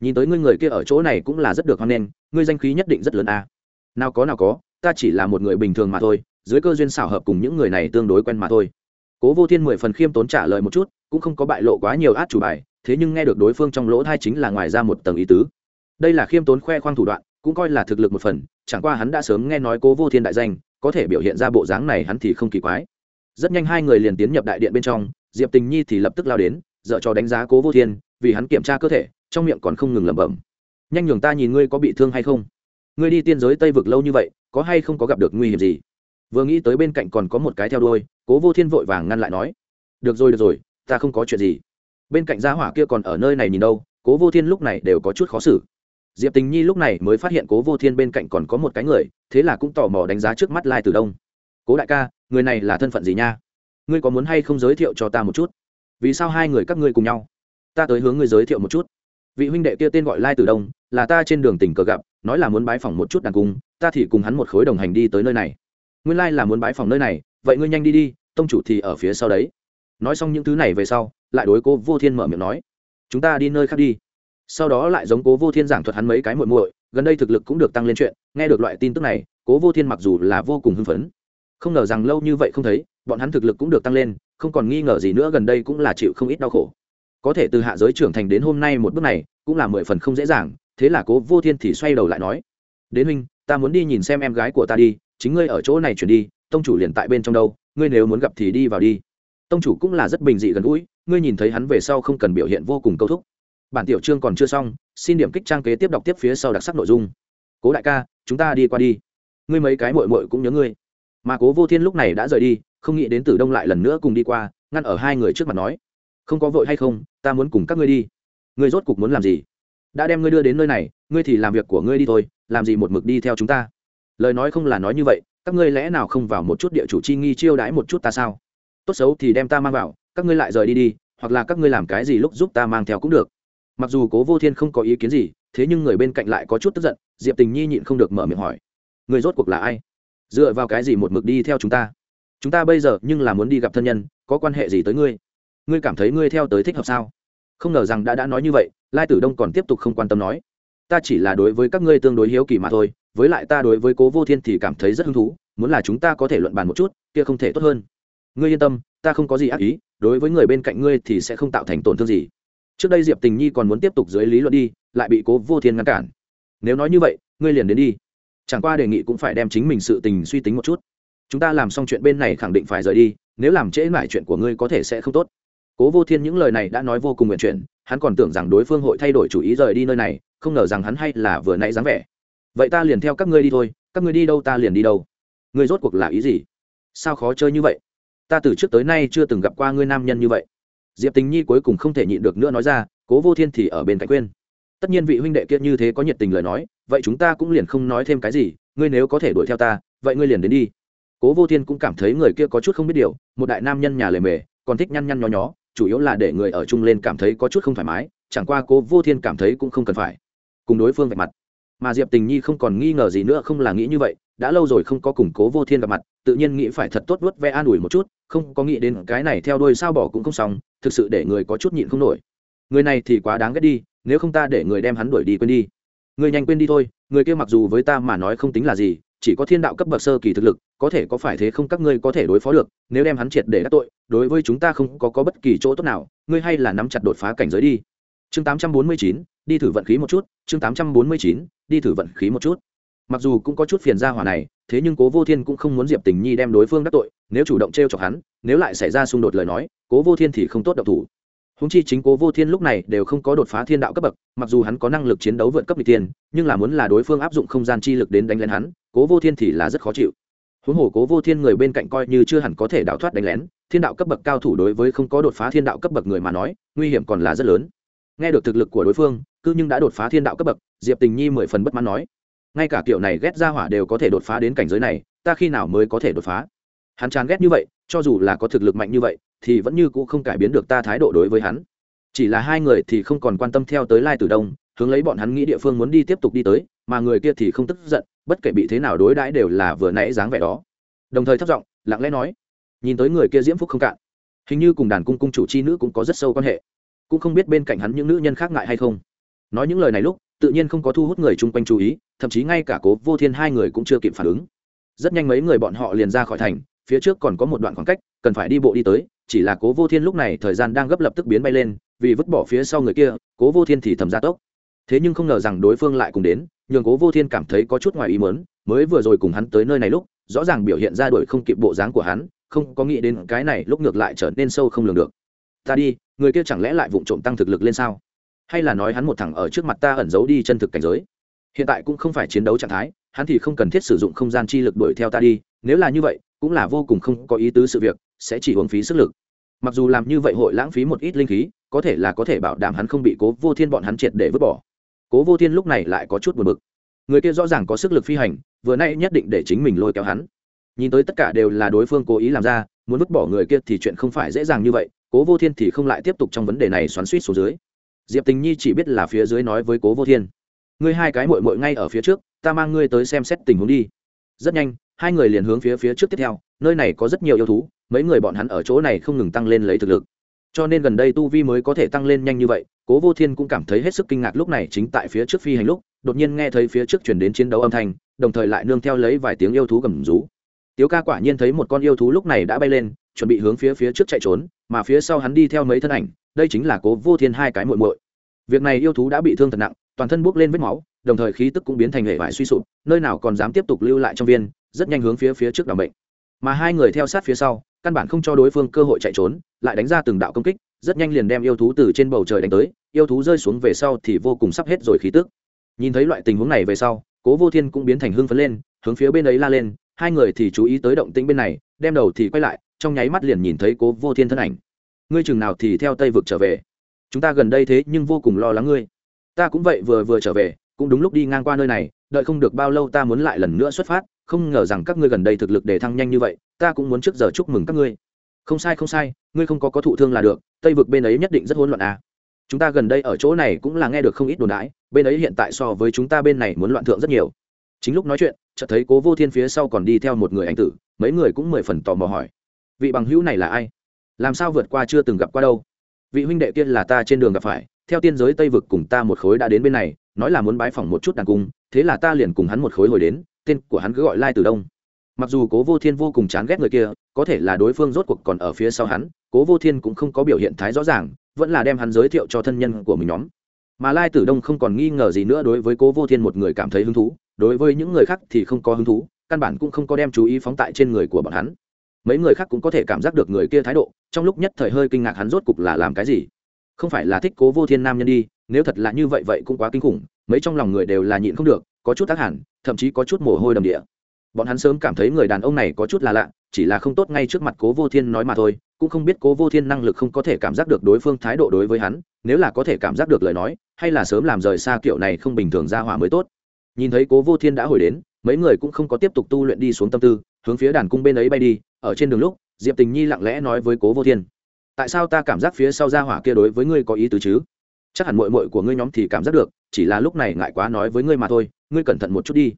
Nhìn tới ngươi người kia ở chỗ này cũng là rất được hoan nghênh, ngươi danh khí nhất định rất lớn a. À. nào có nào có, ta chỉ là một người bình thường mà thôi, dưới cơ duyên xảo hợp cùng những người này tương đối quen mà thôi. Cố vô thiên mười phần khiêm tốn trả lời một chút, cũng không có bại lộ quá nhiều át chủ bài, thế nhưng nghe được đối phương trong lỗ thai chính là ngoài ra một tầng ý tứ đây là khiêm tốn khoe khoang thủ đoạn, cũng coi là thực lực một phần, chẳng qua hắn đã sớm nghe nói cố vô thiên đại danh, có thể biểu hiện ra bộ dáng này hắn thì không kỳ quái. Rất nhanh hai người liền tiến nhập đại điện bên trong, diệp tình nhi thì lập tức lao đến dợ cho đánh giá cố vô thiên, vì hắn kiểm tra cơ thể, trong miệng còn không ngừng lẩm bẩm. Nhanh nhường ta nhìn ngươi có bị thương hay không? Ngươi đi tiên giới tây vực lâu như vậy, có hay không có gặp được nguy hiểm gì? Vừa nghĩ tới bên cạnh còn có một cái theo đôi cố vô thiên vội vàng ngăn lại nói, được rồi được rồi, ta không có chuyện gì. Bên cạnh gia hỏa kia còn ở nơi này nhìn đâu, cố vô thiên lúc này đều có chút khó xử diệp tình nhi lúc này mới phát hiện cố vô thiên bên cạnh còn có một cái người, thế là cũng tò mò đánh giá trước mắt lai từ đông. Cố đại ca, người này là thân phận gì nha? Ngươi có muốn hay không giới thiệu cho ta một chút? Vì sao hai người các ngươi cùng nhau? Ta tới hướng ngươi giới thiệu một chút. Vị huynh đệ kia tên gọi lai từ đông, là ta trên đường tỉnh cờ gặp, nói là muốn bái phỏng một chút đàn cung, ta thì cùng hắn một khối đồng hành đi tới nơi này. Nguyên lai là muốn bái phỏng nơi này, vậy ngươi nhanh đi đi, tông chủ thì ở phía sau đấy. Nói xong những thứ này về sau, lại đối cố vô thiên mở miệng nói, chúng ta đi nơi khác đi sau đó lại giống cố vô thiên giảng thuật hắn mấy cái muội muội, gần đây thực lực cũng được tăng lên chuyện, nghe được loại tin tức này, cố vô thiên mặc dù là vô cùng hưng phấn. Không ngờ rằng lâu như vậy không thấy, bọn hắn thực lực cũng được tăng lên, không còn nghi ngờ gì nữa gần đây cũng là chịu không ít đau khổ. Có thể từ hạ giới trưởng thành đến hôm nay một bước này, cũng là mười phần không dễ dàng, thế là cố vô thiên thì xoay đầu lại nói, đến huynh, ta muốn đi nhìn xem em gái của ta đi, chính ngươi ở chỗ này chuyển đi, tông chủ liền tại bên trong đâu, ngươi nếu muốn gặp thì đi vào đi. Tông chủ cũng là rất bình dị gần gũi, ngươi nhìn thấy hắn về sau không cần biểu hiện vô cùng câu thúc bản tiểu chương còn chưa xong, xin điểm kích trang kế tiếp đọc tiếp phía sau đặc sắc nội dung. Cố đại ca, chúng ta đi qua đi. Ngươi mấy cái mội mội cũng nhớ ngươi. Mà cố vô thiên lúc này đã rời đi, không nghĩ đến tử đông lại lần nữa cùng đi qua, ngăn ở hai người trước mặt nói. Không có vội hay không, ta muốn cùng các ngươi đi. Ngươi rốt cục muốn làm gì? Đã đem ngươi đưa đến nơi này, ngươi thì làm việc của ngươi đi thôi, làm gì một mực đi theo chúng ta? Lời nói không là nói như vậy, các ngươi lẽ nào không vào một chút địa chủ chi nghi chiêu đãi một chút ta sao? Tốt xấu thì đem ta mang vào, các ngươi lại rời đi đi, hoặc là các ngươi làm cái gì lúc giúp ta mang theo cũng được mặc dù cố vô thiên không có ý kiến gì, thế nhưng người bên cạnh lại có chút tức giận, diệp tình nhi nhịn không được mở miệng hỏi, người rốt cuộc là ai? Dựa vào cái gì một mực đi theo chúng ta? Chúng ta bây giờ nhưng là muốn đi gặp thân nhân, có quan hệ gì tới ngươi? Ngươi cảm thấy ngươi theo tới thích hợp sao? Không ngờ rằng đã đã nói như vậy, lai tử đông còn tiếp tục không quan tâm nói, ta chỉ là đối với các ngươi tương đối hiếu kỳ mà thôi, với lại ta đối với cố vô thiên thì cảm thấy rất hứng thú, muốn là chúng ta có thể luận bàn một chút, kia không thể tốt hơn. Ngươi yên tâm, ta không có gì ác ý, đối với người bên cạnh ngươi thì sẽ không tạo thành tổn thương gì trước đây diệp tình nhi còn muốn tiếp tục dưới lý luận đi, lại bị cố vô thiên ngăn cản. Nếu nói như vậy, ngươi liền đến đi. Chẳng qua đề nghị cũng phải đem chính mình sự tình suy tính một chút. Chúng ta làm xong chuyện bên này khẳng định phải rời đi, nếu làm trễ mãi chuyện của ngươi có thể sẽ không tốt. Cố vô thiên những lời này đã nói vô cùng nguyện chuyện hắn còn tưởng rằng đối phương hội thay đổi chủ ý rời đi nơi này, không ngờ rằng hắn hay là vừa nãy dáng vẻ. Vậy ta liền theo các ngươi đi thôi, các ngươi đi đâu ta liền đi đâu. Ngươi rốt cuộc là ý gì? Sao khó chơi như vậy? Ta từ trước tới nay chưa từng gặp qua ngươi nam nhân như vậy diệp tình nhi cuối cùng không thể nhịn được nữa nói ra, cố vô thiên thì ở bên cạnh quên tất nhiên vị huynh đệ kia như thế có nhiệt tình lời nói, vậy chúng ta cũng liền không nói thêm cái gì, ngươi nếu có thể đuổi theo ta, vậy ngươi liền đến đi. Cố vô thiên cũng cảm thấy người kia có chút không biết điều, một đại nam nhân nhà lề mề, còn thích nhăn nhăn nho nhó, chủ yếu là để người ở chung lên cảm thấy có chút không thoải mái, chẳng qua cố vô thiên cảm thấy cũng không cần phải. Cùng đối phương vạch mặt. Mà diệp tình nhi không còn nghi ngờ gì nữa, không là nghĩ như vậy, đã lâu rồi không có củng cố vô thiên gặp mặt, tự nhiên nghĩ phải thật tốt vớt ve an ủi một chút, không có nghĩ đến cái này theo đuôi sao bỏ cũng không xong thực sự để người có chút nhịn không nổi. Người này thì quá đáng ghét đi nếu không ta để người đem hắn đuổi đi quên đi. Người nhanh quên đi thôi người kia mặc dù với ta mà nói không tính là gì chỉ có thiên đạo cấp bậc sơ kỳ thực lực có thể có phải thế không các ngươi có thể đối phó được nếu đem hắn triệt để đắc tội đối với chúng ta không có, có bất kỳ chỗ tốt nào ngươi hay là nắm chặt đột phá cảnh giới đi. Chương 849, đi thử vận khí một chút chương 849, đi thử vận khí một chút mặc dù cũng có chút phiền ra hỏa này, thế nhưng cố vô thiên cũng không muốn diệp tình nhi đem đối phương đắc tội, nếu chủ động t r e o chọc hắn, nếu lại xảy ra xung đột lời nói, cố vô thiên thì không tốt độc thủ. Húng chi chính cố vô thiên lúc này đều không có đột phá thiên đạo cấp bậc, mặc dù hắn có năng lực chiến đấu vượt cấp n g tiên nhưng là muốn là đối phương áp dụng không gian chi lực đến đánh lén hắn, cố vô thiên thì là rất khó chịu. Huống hồ cố vô thiên người bên cạnh coi như chưa hẳn có thể đào thoát đánh lén, thiên đạo cấp bậc cao thủ đối với không có đột phá thiên đạo cấp bậc người mà nói, nguy hiểm còn là rất lớn. Nghe được thực lực của đối phương cứ nhưng đã đột phá thiên đạo cấp bậc, diệp tình nhi mười phần bất mãn nói ngay cả kiểu này ghét ra hỏa đều có thể đột phá đến cảnh giới này, ta khi nào mới có thể đột phá? Hắn chán ghét như vậy, cho dù là có thực lực mạnh như vậy, thì vẫn như c ũ không cải biến được ta thái độ đối với hắn. Chỉ là hai người thì không còn quan tâm theo tới lai tử đông, hướng lấy bọn hắn nghĩ địa phương muốn đi tiếp tục đi tới, mà người kia thì không tức giận, bất kể bị thế nào đối đãi đều là vừa nãy dáng vẻ đó. Đồng thời thất giọng, lặng lẽ nói, nhìn tới người kia diễm phúc không cạn, hình như cùng đàn cung cung chủ c h i nữ cũng có rất sâu quan hệ. Cũng không biết bên cạnh hắn những nữ nhân khác ngại hay không. Nói những lời này lúc tự nhiên không có thu hút người chung quanh chú ý, thậm chí ngay cả cố vô thiên hai người cũng chưa kịp phản ứng. Rất nhanh mấy người bọn họ liền ra khỏi thành, phía trước còn có một đoạn khoảng cách, cần phải đi bộ đi tới, chỉ là cố vô thiên lúc này thời gian đang gấp lập tức biến bay lên, vì vứt bỏ phía sau người kia, cố vô thiên thì thầm ra tốc. Thế nhưng không ngờ rằng đối phương lại cùng đến, nhường cố vô thiên cảm thấy có chút ngoài ý mớn mới vừa rồi cùng hắn tới nơi này lúc, rõ ràng biểu hiện ra đuổi không kịp bộ dáng của hắn, không có nghĩ đến cái này lúc ngược lại trở nên sâu không lường được. Ta đi, người kia chẳng lẽ lại vụng trộm tăng thực lực lên sao? Hay là nói hắn một thằng ở trước mặt ta ẩn giấu đi chân thực cảnh giới? Hiện tại cũng không phải chiến đấu trạng thái, hắn thì không cần thiết sử dụng không gian chi lực đuổi theo ta đi, nếu là như vậy, cũng là vô cùng không có ý tứ sự việc, sẽ chỉ uống phí sức lực. Mặc dù làm như vậy hội lãng phí một ít linh khí, có thể là có thể bảo đảm hắn không bị cố vô thiên bọn hắn triệt để vứt bỏ. Cố vô thiên lúc này lại có chút buồn bực. Người kia rõ ràng có sức lực phi hành, vừa nay nhất định để chính mình lôi kéo hắn. Nhìn tới tất cả đều là đối phương cố ý làm ra, muốn vứt bỏ người kia thì chuyện không phải dễ dàng như vậy, cố vô thiên thì không lại tiếp tục trong vấn đề này xoắn suýt xuống dưới diệp tình nhi chỉ biết là phía dưới nói với cố vô thiên, ngươi hai cái mội mội ngay ở phía trước, ta mang ngươi tới xem xét tình huống đi. Rất nhanh, hai người liền hướng phía phía trước tiếp theo, nơi này có rất nhiều yêu thú, mấy người bọn hắn ở chỗ này không ngừng tăng lên lấy thực lực. Cho nên gần đây tu vi mới có thể tăng lên nhanh như vậy, cố vô thiên cũng cảm thấy hết sức kinh ngạc lúc này chính tại phía trước phi hành lúc, đột nhiên nghe thấy phía trước chuyển đến chiến đấu âm thanh, đồng thời lại nương theo lấy vài tiếng yêu thú gầm rú. Tiếu ca quả nhiên thấy một con yêu thú lúc này đã bay lên, chuẩn bị hướng phía phía trước chạy trốn mà phía sau hắn đi theo mấy thân ảnh, đây chính là cố vô thiên hai cái muội muội. Việc này yêu thú đã bị thương thật nặng, toàn thân bốc lên vết máu, đồng thời khí tức cũng biến thành hệ vải suy sụp, nơi nào còn dám tiếp tục lưu lại trong viên, rất nhanh hướng phía phía trước đ bệnh mà hai người theo sát phía sau, căn bản không cho đối phương cơ hội chạy trốn, lại đánh ra từng đạo công kích, rất nhanh liền đem yêu thú từ trên bầu trời đánh tới, yêu thú rơi xuống về sau thì vô cùng sắp hết rồi khí tức. Nhìn thấy loại tình huống này về sau, cố vô thiên cũng biến thành hưng phấn lên, hướng phía bên ấy la lên, hai người thì chú ý tới động tĩnh bên này, đem đầu thì quay lại trong nháy mắt liền nhìn thấy cố vô thiên thân ảnh. Ngươi chừng nào thì theo tây vực trở về? Chúng ta gần đây thế nhưng vô cùng lo lắng ngươi. Ta cũng vậy vừa vừa trở về, cũng đúng lúc đi ngang qua nơi này, đợi không được bao lâu ta muốn lại lần nữa xuất phát, không ngờ rằng các ngươi gần đây thực lực đề thăng nhanh như vậy, ta cũng muốn trước giờ chúc mừng các ngươi. Không sai không sai, ngươi không có có thụ thương là được, tây vực bên ấy nhất định rất hỗn loạn à. chúng ta gần đây ở chỗ này cũng là nghe được không ít đồn đãi, bên ấy hiện tại so với chúng ta bên này muốn loạn thượng rất nhiều. Chính lúc nói chuyện, chợt thấy cố vô thiên phía sau còn đi theo một người anh tử, mấy người cũng mười phần tò mò hỏi vị bằng hữu này là ai? Làm sao vượt qua chưa từng gặp qua đâu? Vị huynh đệ kia là ta trên đường gặp phải, theo tiên giới tây vực cùng ta một khối đã đến bên này, nói là muốn bái phỏng một chút đàn cung, thế là ta liền cùng hắn một khối hồi đến, tên của hắn cứ gọi lai từ đông. Mặc dù cố vô thiên vô cùng chán ghét người kia, có thể là đối phương rốt cuộc còn ở phía sau hắn, cố vô thiên cũng không có biểu hiện thái rõ ràng, vẫn là đem hắn giới thiệu cho thân nhân của mình nhóm. Mà lai tử đông không còn nghi ngờ gì nữa đối với cố vô thiên một người cảm thấy hứng thú, đối với những người khác thì không có hứng thú, căn bản cũng không có đem chú ý phóng tại trên người của bọn hắn mấy người khác cũng có thể cảm giác được người kia thái độ, trong lúc nhất thời hơi kinh ngạc hắn rốt cục là làm cái gì. Không phải là thích cố vô thiên nam nhân đi, nếu thật là như vậy vậy cũng quá kinh khủng, mấy trong lòng người đều là nhịn không được, có chút tác hẳn, thậm chí có chút mồ hôi đầm địa. Bọn hắn sớm cảm thấy người đàn ông này có chút là lạ, chỉ là không tốt ngay trước mặt cố vô thiên nói mà thôi, cũng không biết cố vô thiên năng lực không có thể cảm giác được đối phương thái độ đối với hắn, nếu là có thể cảm giác được lời nói, hay là sớm làm rời xa kiểu này không bình thường ra hỏa mới tốt. Nhìn thấy cố vô thiên đã hồi đến, mấy người cũng không có tiếp tục tu luyện đi xuống tâm tư, hướng phía đàn cung bên ấy bay đi ở trên đường lúc, diệp tình nhi lặng lẽ nói với cố vô thiên, tại sao ta cảm giác phía sau ra hỏa kia đối với ngươi có ý tứ chứ? Chắc hẳn mội mội của ngươi nhóm thì cảm giác được, chỉ là lúc này ngại quá nói với ngươi mà thôi, ngươi cẩn thận một chút đi.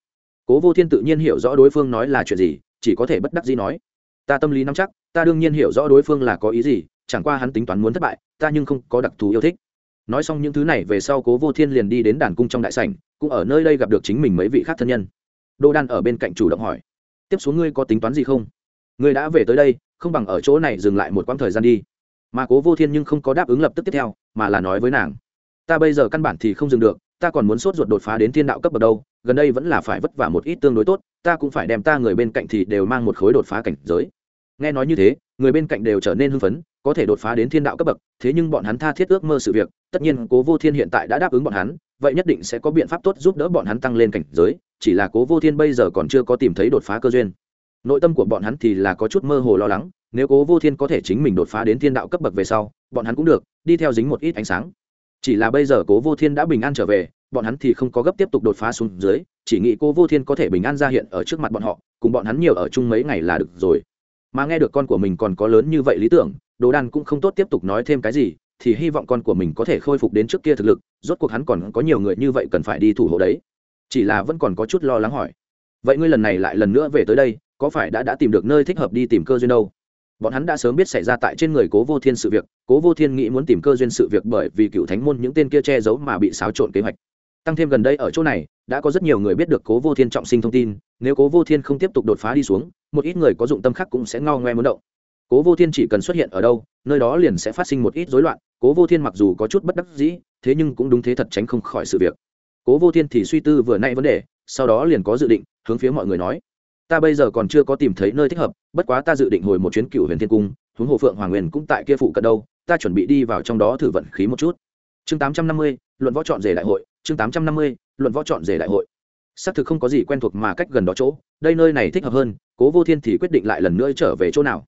Cố vô thiên tự nhiên hiểu rõ đối phương nói là chuyện gì, chỉ có thể bất đắc gì nói, ta tâm lý nắm chắc, ta đương nhiên hiểu rõ đối phương là có ý gì, chẳng qua hắn tính toán muốn thất bại, ta nhưng không có đặc thù yêu thích. Nói xong những thứ này về sau cố vô thiên liền đi đến đàn cung trong đại sảnh, cũng ở nơi đây gặp được chính mình mấy vị khác thân nhân. Đô đan ở bên cạnh chủ động hỏi, tiếp xuống ngươi có tính toán gì không? Ngươi đã về tới đây, không bằng ở chỗ này dừng lại một quãng thời gian đi. Mà cố vô thiên nhưng không có đáp ứng lập tức tiếp theo, mà là nói với nàng. Ta bây giờ căn bản thì không dừng được, ta còn muốn sốt ruột đột phá đến thiên đạo cấp bậc đâu, gần đây vẫn là phải vất vả một ít tương đối tốt, ta cũng phải đem ta người bên cạnh thì đều mang một khối đột phá cảnh giới. Nghe nói như thế, người bên cạnh đều trở nên hưng phấn, có thể đột phá đến thiên đạo cấp bậc, thế nhưng bọn hắn tha thiết ước mơ sự việc, tất nhiên cố vô thiên hiện tại đã đáp ứng bọn hắn, vậy nhất định sẽ có biện pháp tốt giúp đỡ bọn hắn tăng lên cảnh giới, chỉ là cố vô thiên bây giờ còn chưa có tìm thấy đột phá cơ duyên nội tâm của bọn hắn thì là có chút mơ hồ lo lắng, nếu cố vô thiên có thể chính mình đột phá đến thiên đạo cấp bậc về sau, bọn hắn cũng được, đi theo dính một ít ánh sáng. Chỉ là bây giờ cố vô thiên đã bình an trở về, bọn hắn thì không có gấp tiếp tục đột phá xuống dưới, chỉ nghĩ cố vô thiên có thể bình an ra hiện ở trước mặt bọn họ, cùng bọn hắn nhiều ở chung mấy ngày là được rồi. Mà nghe được con của mình còn có lớn như vậy lý tưởng, đồ đan cũng không tốt tiếp tục nói thêm cái gì, thì hy vọng con của mình có thể khôi phục đến trước kia thực lực, rốt cuộc hắn còn có nhiều người như vậy cần phải đi thủ hộ đấy. Chỉ là vẫn còn có chút lo lắng hỏi. Vậy ngươi lần này lại lần nữa về tới đây có phải đã đã tìm được nơi thích hợp đi tìm cơ duyên đâu? Bọn hắn đã sớm biết xảy ra tại trên người cố vô thiên sự việc, cố vô thiên nghĩ muốn tìm cơ duyên sự việc bởi vì cựu thánh môn những tên kia che giấu mà bị xáo trộn kế hoạch. Tăng thêm gần đây ở chỗ này, đã có rất nhiều người biết được cố vô thiên trọng sinh thông tin, nếu cố vô thiên không tiếp tục đột phá đi xuống, một ít người có dụng tâm khác cũng sẽ ngao ngoe muốn động. Cố vô thiên chỉ cần xuất hiện ở đâu, nơi đó liền sẽ phát sinh một ít rối loạn, cố vô thiên mặc dù có chút bất đắc dĩ, thế nhưng cũng đúng thế thật tránh không khỏi sự việc. Cố vô thiên thì suy tư vừa nay vấn đề, sau đó liền có dự định, hướng phía mọi người nói ta bây giờ còn chưa có tìm thấy nơi thích hợp, bất quá ta dự định hồi một chuyến cựu huyền thiên cung, huống hồ phượng hoàng nguyên cũng tại kia phụ cận đâu, ta chuẩn bị đi vào trong đó thử vận khí một chút. Chương tám trăm năm mươi, luận võ chọn rể đại hội, chương tám trăm năm mươi, luận võ chọn rể đại hội. Xác thực không có gì quen thuộc mà cách gần đó chỗ, đây nơi này thích hợp hơn, cố vô thiên thì quyết định lại lần nữa trở về chỗ nào.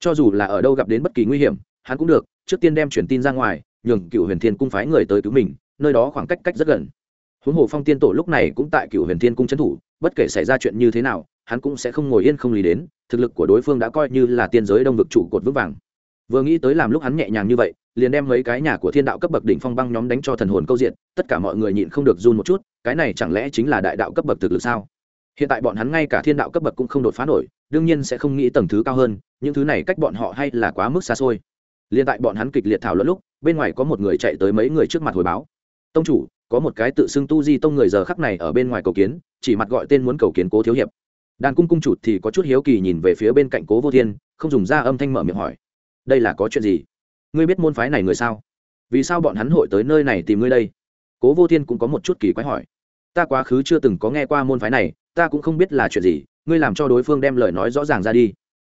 Cho dù là ở đâu gặp đến bất kỳ nguy hiểm, hắn cũng được, trước tiên đem truyền tin ra ngoài, nhường cựu huyền thiên cung phái người tới cứu mình, nơi đó khoảng cách cách rất gần. Huống hồ phong tiên tổ lúc này cũng tại cựu huyền thiên cung trấn thủ, bất kể xảy ra chuyện như thế nào hắn cũng sẽ không ngồi yên không lý đến, thực lực của đối phương đã coi như là tiên giới đông vực trụ cột vững vàng. Vừa nghĩ tới làm lúc hắn nhẹ nhàng như vậy, liền đem mấy cái nhà của thiên đạo cấp bậc đỉnh phong băng nhóm đánh cho thần hồn câu diện, tất cả mọi người nhịn không được run một chút, cái này chẳng lẽ chính là đại đạo cấp bậc thực lực sao? Hiện tại bọn hắn ngay cả thiên đạo cấp bậc cũng không đột phá nổi, đương nhiên sẽ không nghĩ tầng thứ cao hơn, những thứ này cách bọn họ hay là quá mức xa xôi. Liên tại bọn hắn kịch liệt thảo luận lúc, bên ngoài có một người chạy tới mấy người trước mặt hồi báo. Tông chủ, có một cái tự xưng tu di tông người giờ khắc này ở bên ngoài cầu kiến, chỉ mặt gọi tên muốn cầu kiến cố thiếu hiệp đàn cung cung chụt thì có chút hiếu kỳ nhìn về phía bên cạnh cố vô thiên, không dùng ra âm thanh mở miệng hỏi, đây là có chuyện gì? Ngươi biết môn phái này người sao? Vì sao bọn hắn hội tới nơi này tìm ngươi đây? Cố vô thiên cũng có một chút kỳ quái hỏi, ta quá khứ chưa từng có nghe qua môn phái này, ta cũng không biết là chuyện gì, ngươi làm cho đối phương đem lời nói rõ ràng ra đi.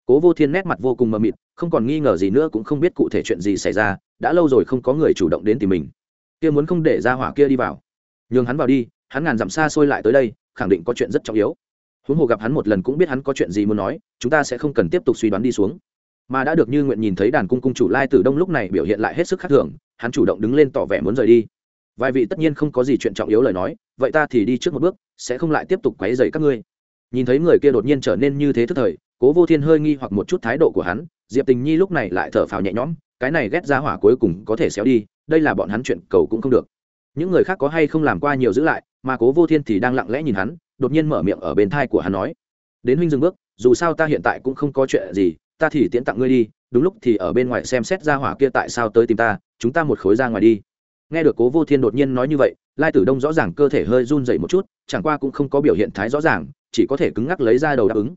Cố vô thiên nét mặt vô cùng mờ mịt, không còn nghi ngờ gì nữa cũng không biết cụ thể chuyện gì xảy ra, đã lâu rồi không có người chủ động đến tìm mình. Kia muốn không để ra hỏa kia đi vào. Nhường hắn vào đi, hắn ngàn dặm xa xôi lại tới đây, khẳng định có chuyện rất trọng yếu huống hồ gặp hắn một lần cũng biết hắn có chuyện gì muốn nói, chúng ta sẽ không cần tiếp tục suy đoán đi xuống. Mà đã được như nguyện nhìn thấy đàn cung cung chủ lai tử đông lúc này biểu hiện lại hết sức khác thường, hắn chủ động đứng lên tỏ vẻ muốn rời đi. Vài vị tất nhiên không có gì chuyện trọng yếu lời nói, vậy ta thì đi trước một bước, sẽ không lại tiếp tục quấy dày các ngươi. Nhìn thấy người kia đột nhiên trở nên như thế thức thời, cố vô thiên hơi nghi hoặc một chút thái độ của hắn, diệp tình nhi lúc này lại thở phào nhẹ nhõm, cái này ghét ra hỏa cuối cùng có thể xéo đi, đây là bọn hắn chuyện cầu cũng không được. Những người khác có hay không làm qua nhiều giữ lại, mà cố vô thiên thì đang lặng lẽ nhìn hắn đột nhiên mở miệng ở bên thai của hắn nói, đến huynh dừng bước, dù sao ta hiện tại cũng không có chuyện gì, ta thì tiễn tặng ngươi đi, đúng lúc thì ở bên ngoài xem xét ra hỏa kia tại sao tới tìm ta, chúng ta một khối ra ngoài đi. Nghe được cố vô thiên đột nhiên nói như vậy, lai tử đông rõ ràng cơ thể hơi run dậy một chút, chẳng qua cũng không có biểu hiện thái rõ ràng, chỉ có thể cứng ngắc lấy ra đầu đáp ứng.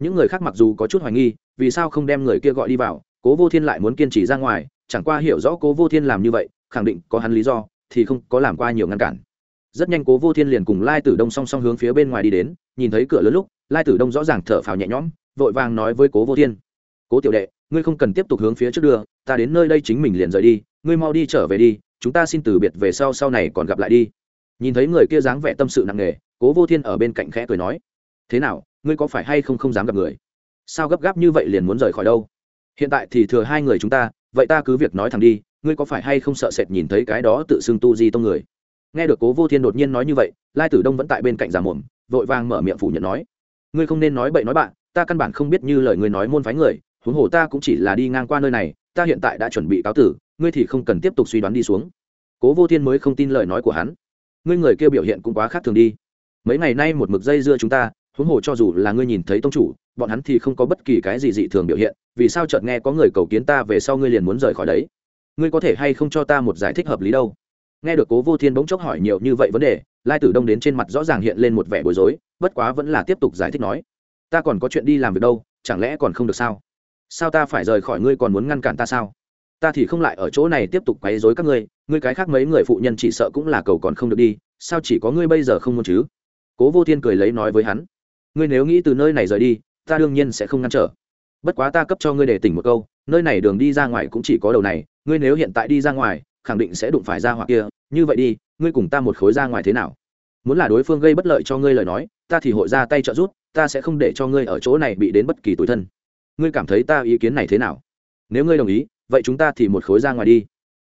Những người khác mặc dù có chút hoài nghi, vì sao không đem người kia gọi đi vào, cố vô thiên lại muốn kiên trì ra ngoài, chẳng qua hiểu rõ cố vô thiên làm như vậy, khẳng định có hắn lý do, thì không có làm qua nhiều ngăn cản rất nhanh cố vô thiên liền cùng lai tử đông song song hướng phía bên ngoài đi đến, nhìn thấy cửa lớn lúc, lai tử đông rõ ràng thở phào nhẹ nhõm, vội vàng nói với cố vô thiên, cố tiểu đệ, ngươi không cần tiếp tục hướng phía trước đưa, ta đến nơi đây chính mình liền rời đi, ngươi mau đi trở về đi, chúng ta xin từ biệt về sau sau này còn gặp lại đi. Nhìn thấy người kia dáng vẻ tâm sự nặng nề, cố vô thiên ở bên cạnh khẽ cười nói, thế nào, ngươi có phải hay không không dám gặp người? Sao gấp gáp như vậy liền muốn rời khỏi đâu? Hiện tại thì thừa hai người chúng ta, vậy ta cứ việc nói thẳng đi, ngươi có phải hay không sợ sệt nhìn thấy cái đó tự xưng tu di tông người? Nghe được cố vô thiên đột nhiên nói như vậy, lai tử đông vẫn tại bên cạnh giả mồm, vội vàng mở miệng phủ nhận nói, ngươi không nên nói bậy nói bạn ta căn bản không biết như lời ngươi nói môn phái người, huống hồ ta cũng chỉ là đi ngang qua nơi này, ta hiện tại đã chuẩn bị cáo tử, ngươi thì không cần tiếp tục suy đoán đi xuống. Cố vô thiên mới không tin lời nói của hắn. Ngươi người kêu biểu hiện cũng quá khác thường đi. Mấy ngày nay một mực dây dưa chúng ta, huống hồ cho dù là ngươi nhìn thấy tông chủ, bọn hắn thì không có bất kỳ cái gì dị thường biểu hiện, vì sao chợt nghe có người cầu kiến ta về sau ngươi liền muốn rời khỏi đấy? Ngươi có thể hay không cho ta một giải thích hợp lý đâu? Nghe được cố vô thiên bỗng chốc hỏi nhiều như vậy vấn đề, lai tử đông đến trên mặt rõ ràng hiện lên một vẻ bối rối, bất quá vẫn là tiếp tục giải thích nói, ta còn có chuyện đi làm việc đâu, chẳng lẽ còn không được sao? Sao ta phải rời khỏi ngươi còn muốn ngăn cản ta sao? Ta thì không lại ở chỗ này tiếp tục quấy rối các ngươi ngươi cái khác mấy người phụ nhân chỉ sợ cũng là cầu còn không được đi, sao chỉ có ngươi bây giờ không muốn chứ? Cố vô thiên cười lấy nói với hắn, ngươi nếu nghĩ từ nơi này rời đi, ta đương nhiên sẽ không ngăn trở. Bất quá ta cấp cho ngươi để tỉnh một câu, nơi này đường đi ra ngoài cũng chỉ có đầu này, ngươi nếu hiện tại đi ra ngoài khẳng định sẽ đụng phải ra hoặc kia, như vậy đi, ngươi cùng ta một khối ra ngoài thế nào? Muốn là đối phương gây bất lợi cho ngươi lời nói, ta thì hội ra tay trợ giúp, ta sẽ không để cho ngươi ở chỗ này bị đến bất kỳ tủi thân. Ngươi cảm thấy ta ý kiến này thế nào? Nếu ngươi đồng ý, vậy chúng ta thì một khối ra ngoài đi.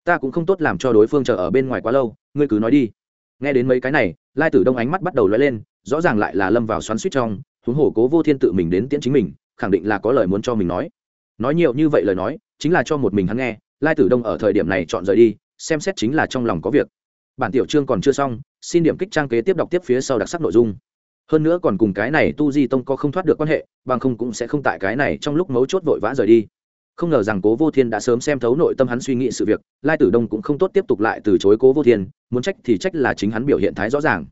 Ta cũng không tốt làm cho đối phương chờ ở bên ngoài quá lâu, ngươi cứ nói đi. Nghe đến mấy cái này, lai tử đông ánh mắt bắt đầu lóe lên, rõ ràng lại là lâm vào xoắn suýt trong, huống hồ cố vô thiên tự mình đến tiễn chính mình, khẳng định là có lời muốn cho mình nói. Nói nhiều như vậy lời nói, chính là cho một mình hắn nghe, lai tử đông ở thời điểm này chọn rời đi xem xét chính là trong lòng có việc. Bản tiểu chương còn chưa xong, xin điểm kích trang kế tiếp đọc tiếp phía sau đặc sắc nội dung. Hơn nữa còn cùng cái này tu di tông có không thoát được quan hệ, bằng không cũng sẽ không tại cái này trong lúc mấu chốt vội vã rời đi. Không ngờ rằng cố vô thiên đã sớm xem thấu nội tâm hắn suy nghĩ sự việc, lai tử đông cũng không tốt tiếp tục lại từ chối cố vô thiên, muốn trách thì trách là chính hắn biểu hiện thái rõ ràng.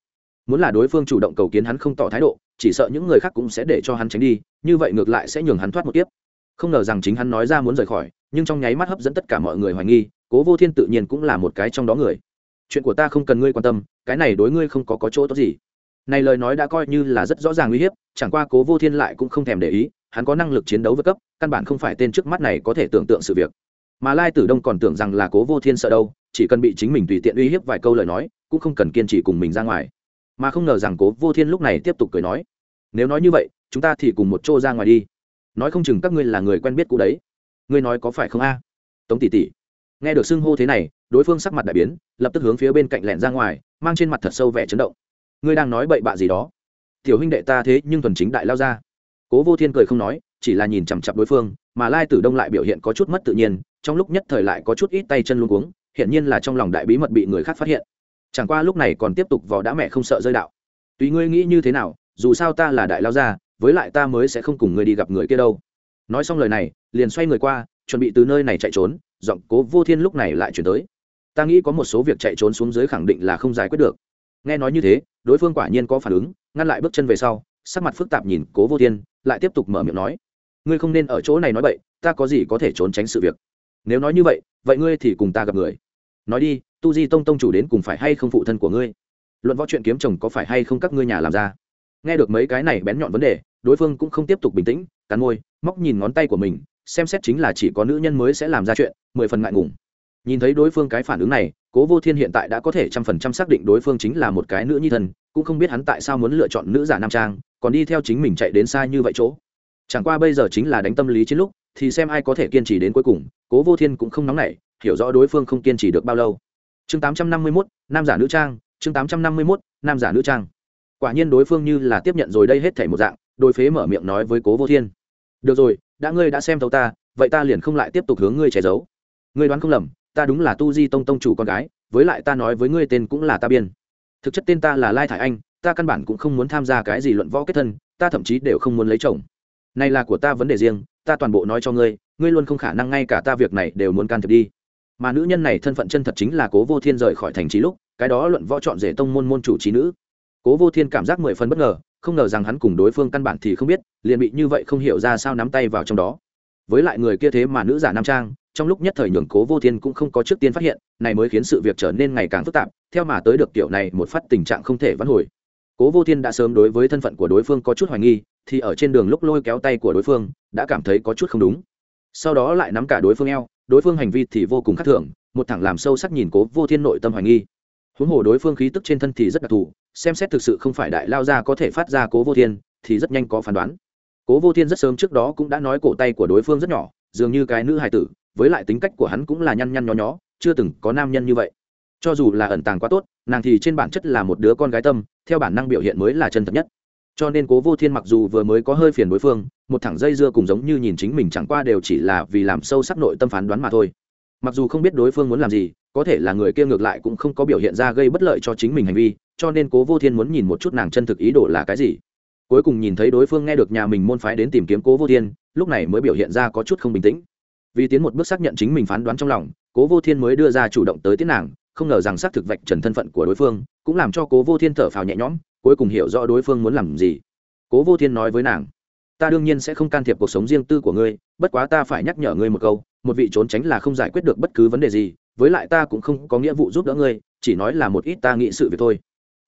Muốn là đối phương chủ động cầu kiến hắn không tỏ thái độ, chỉ sợ những người khác cũng sẽ để cho hắn tránh đi, như vậy ngược lại sẽ nhường hắn thoát một tiếp không ngờ rằng chính hắn nói ra muốn rời khỏi, nhưng trong nháy mắt hấp dẫn tất cả mọi người hoài nghi cố vô thiên tự nhiên cũng là một cái trong đó người. Chuyện của ta không cần ngươi quan tâm cái này đối ngươi không có, có chỗ tốt gì. Này lời nói đã coi như là rất rõ ràng uy hiếp chẳng qua cố vô thiên lại cũng không thèm để ý hắn có năng lực chiến đấu vượt cấp căn bản không phải tên trước mắt này có thể tưởng tượng sự việc. Mà lai tử đông còn tưởng rằng là cố vô thiên sợ đâu chỉ cần bị chính mình tùy tiện uy hiếp vài câu lời nói cũng không cần kiên trì cùng mình ra ngoài. Mà không ngờ rằng cố vô thiên lúc này tiếp tục cười nói nếu nói như vậy chúng ta thì cùng một chỗ ra ngoài đi. Nói không chừng các ngươi là người quen biết cũ đấy. Ngươi nói có phải không a? Tống tỷ tỷ nghe được xưng hô thế này, đối phương sắc mặt đại biến, lập tức hướng phía bên cạnh lẹn ra ngoài, mang trên mặt thật sâu vẻ chấn động. Ngươi đang nói bậy bạ gì đó? Tiểu huynh đệ ta thế nhưng thuần chính đại lao ra. Cố vô thiên cười không nói, chỉ là nhìn chằm chặp đối phương, mà lai tử đông lại biểu hiện có chút mất tự nhiên, trong lúc nhất thời lại có chút ít tay chân luôn cuống hiện nhiên là trong lòng đại bí mật bị người khác phát hiện. Chẳng qua lúc này còn tiếp tục vò đã mẹ không sợ rơi đạo. Tùy ngươi nghĩ như thế nào, dù sao ta là đại lao gia với lại ta mới sẽ không cùng ngươi đi gặp người kia đâu. Nói xong lời này, liền xoay người qua, chuẩn bị từ nơi này chạy trốn giọng cố vô thiên lúc này lại chuyển tới. Ta nghĩ có một số việc chạy trốn xuống dưới khẳng định là không giải quyết được. Nghe nói như thế, đối phương quả nhiên có phản ứng, ngăn lại bước chân về sau, sắc mặt phức tạp nhìn cố vô thiên, lại tiếp tục mở miệng nói. Ngươi không nên ở chỗ này nói bậy, ta có gì có thể trốn tránh sự việc. Nếu nói như vậy vậy ngươi thì cùng ta gặp người. Nói đi, tu di tông tông chủ đến cùng phải hay không phụ thân của ngươi? Luận võ chuyện kiếm chồng có phải hay không các ngươi nhà làm ra? Nghe được mấy cái này bén nhọn vấn đề, đối phương cũng không tiếp tục bình tĩnh, cắn môi, móc nhìn ngón tay của mình xem xét chính là chỉ có nữ nhân mới sẽ làm ra chuyện, mười phần ngại ngùng. Nhìn thấy đối phương cái phản ứng này, cố vô thiên hiện tại đã có thể trăm phần trăm xác định đối phương chính là một cái nữ nhi thân cũng không biết hắn tại sao muốn lựa chọn nữ giả nam trang, còn đi theo chính mình chạy đến xa như vậy chỗ. Chẳng qua bây giờ chính là đánh tâm lý chiến lúc, thì xem ai có thể kiên trì đến cuối cùng, cố vô thiên cũng không nóng nảy, hiểu rõ đối phương không kiên trì được bao lâu. Chương tám trăm năm mươi mốt, nam giả nữ trang, chương tám trăm năm mươi mốt, nam giả nữ trang. Quả nhiên đối phương như là tiếp nhận rồi đây hết thảy một dạng, đôi phế mở miệng nói với cố vô thiên. Được rồi đã ngươi đã xem thấu ta, vậy ta liền không lại tiếp tục hướng ngươi che giấu. Ngươi đoán không lầm, ta đúng là tu di tông tông chủ con gái, với lại ta nói với ngươi tên cũng là ta biên. Thực chất tên ta là lai thải anh, ta căn bản cũng không muốn tham gia cái gì luận võ kết thân, ta thậm chí đều không muốn lấy chồng. Này là của ta vấn đề riêng, ta toàn bộ nói cho ngươi ngươi luôn không khả năng ngay cả ta việc này đều muốn can thiệp đi. Mà nữ nhân này thân phận chân thật chính là cố vô thiên rời khỏi thành trí lúc, cái đó luận võ chọn rể tông môn môn chủ trí nữ. Cố vô thiên cảm giác mười phần bất ngờ không ngờ rằng hắn cùng đối phương căn bản thì không biết, liền bị như vậy không hiểu ra sao nắm tay vào trong đó. Với lại người kia thế mà nữ giả nam trang, trong lúc nhất thời nhường cố vô thiên cũng không có trước tiên phát hiện, này mới khiến sự việc trở nên ngày càng phức tạp, theo mà tới được kiểu này một phát tình trạng không thể vãn hồi. Cố vô thiên đã sớm đối với thân phận của đối phương có chút hoài nghi, thì ở trên đường lúc lôi kéo tay của đối phương, đã cảm thấy có chút không đúng. Sau đó lại nắm cả đối phương eo, đối phương hành vi thì vô cùng khác thường, một thẳng làm sâu sắc nhìn cố vô thiên nội tâm hoài nghi. Huống hồ đối phương khí tức trên thân thì rất đặc thù xem xét thực sự không phải đại lao ra có thể phát ra cố vô thiên, thì rất nhanh có phán đoán. Cố vô thiên rất sớm trước đó cũng đã nói cổ tay của đối phương rất nhỏ, dường như cái nữ hài tử, với lại tính cách của hắn cũng là nhăn nhăn nhó nhó, chưa từng có nam nhân như vậy. Cho dù là ẩn tàng quá tốt, nàng thì trên bản chất là một đứa con gái tâm, theo bản năng biểu hiện mới là chân thật nhất. Cho nên cố vô thiên mặc dù vừa mới có hơi phiền đối phương, một thẳng dây dưa cùng giống như nhìn chính mình chẳng qua đều chỉ là vì làm sâu sắc nội tâm phán đoán mà thôi. Mặc dù không biết đối phương muốn làm gì, có thể là người kia ngược lại cũng không có biểu hiện ra gây bất lợi cho chính mình hành vi cho nên cố vô thiên muốn nhìn một chút nàng chân thực ý đồ là cái gì. Cuối cùng nhìn thấy đối phương nghe được nhà mình môn phái đến tìm kiếm cố vô thiên, lúc này mới biểu hiện ra có chút không bình tĩnh. Vì tiến một bước xác nhận chính mình phán đoán trong lòng, cố vô thiên mới đưa ra chủ động tới tiến nàng, không ngờ rằng xác thực vạch trần thân phận của đối phương, cũng làm cho cố vô thiên thở phào nhẹ nhõm, cuối cùng hiểu rõ đối phương muốn làm gì. Cố vô thiên nói với nàng, ta đương nhiên sẽ không can thiệp cuộc sống riêng tư của ngươi, bất quá ta phải nhắc nhở ngươi một câu, một vị trốn tránh là không giải quyết được bất cứ vấn đề gì, với lại ta cũng không có nghĩa vụ giúp đỡ ngươi, chỉ nói là một ít ta nghĩ sự việc thôi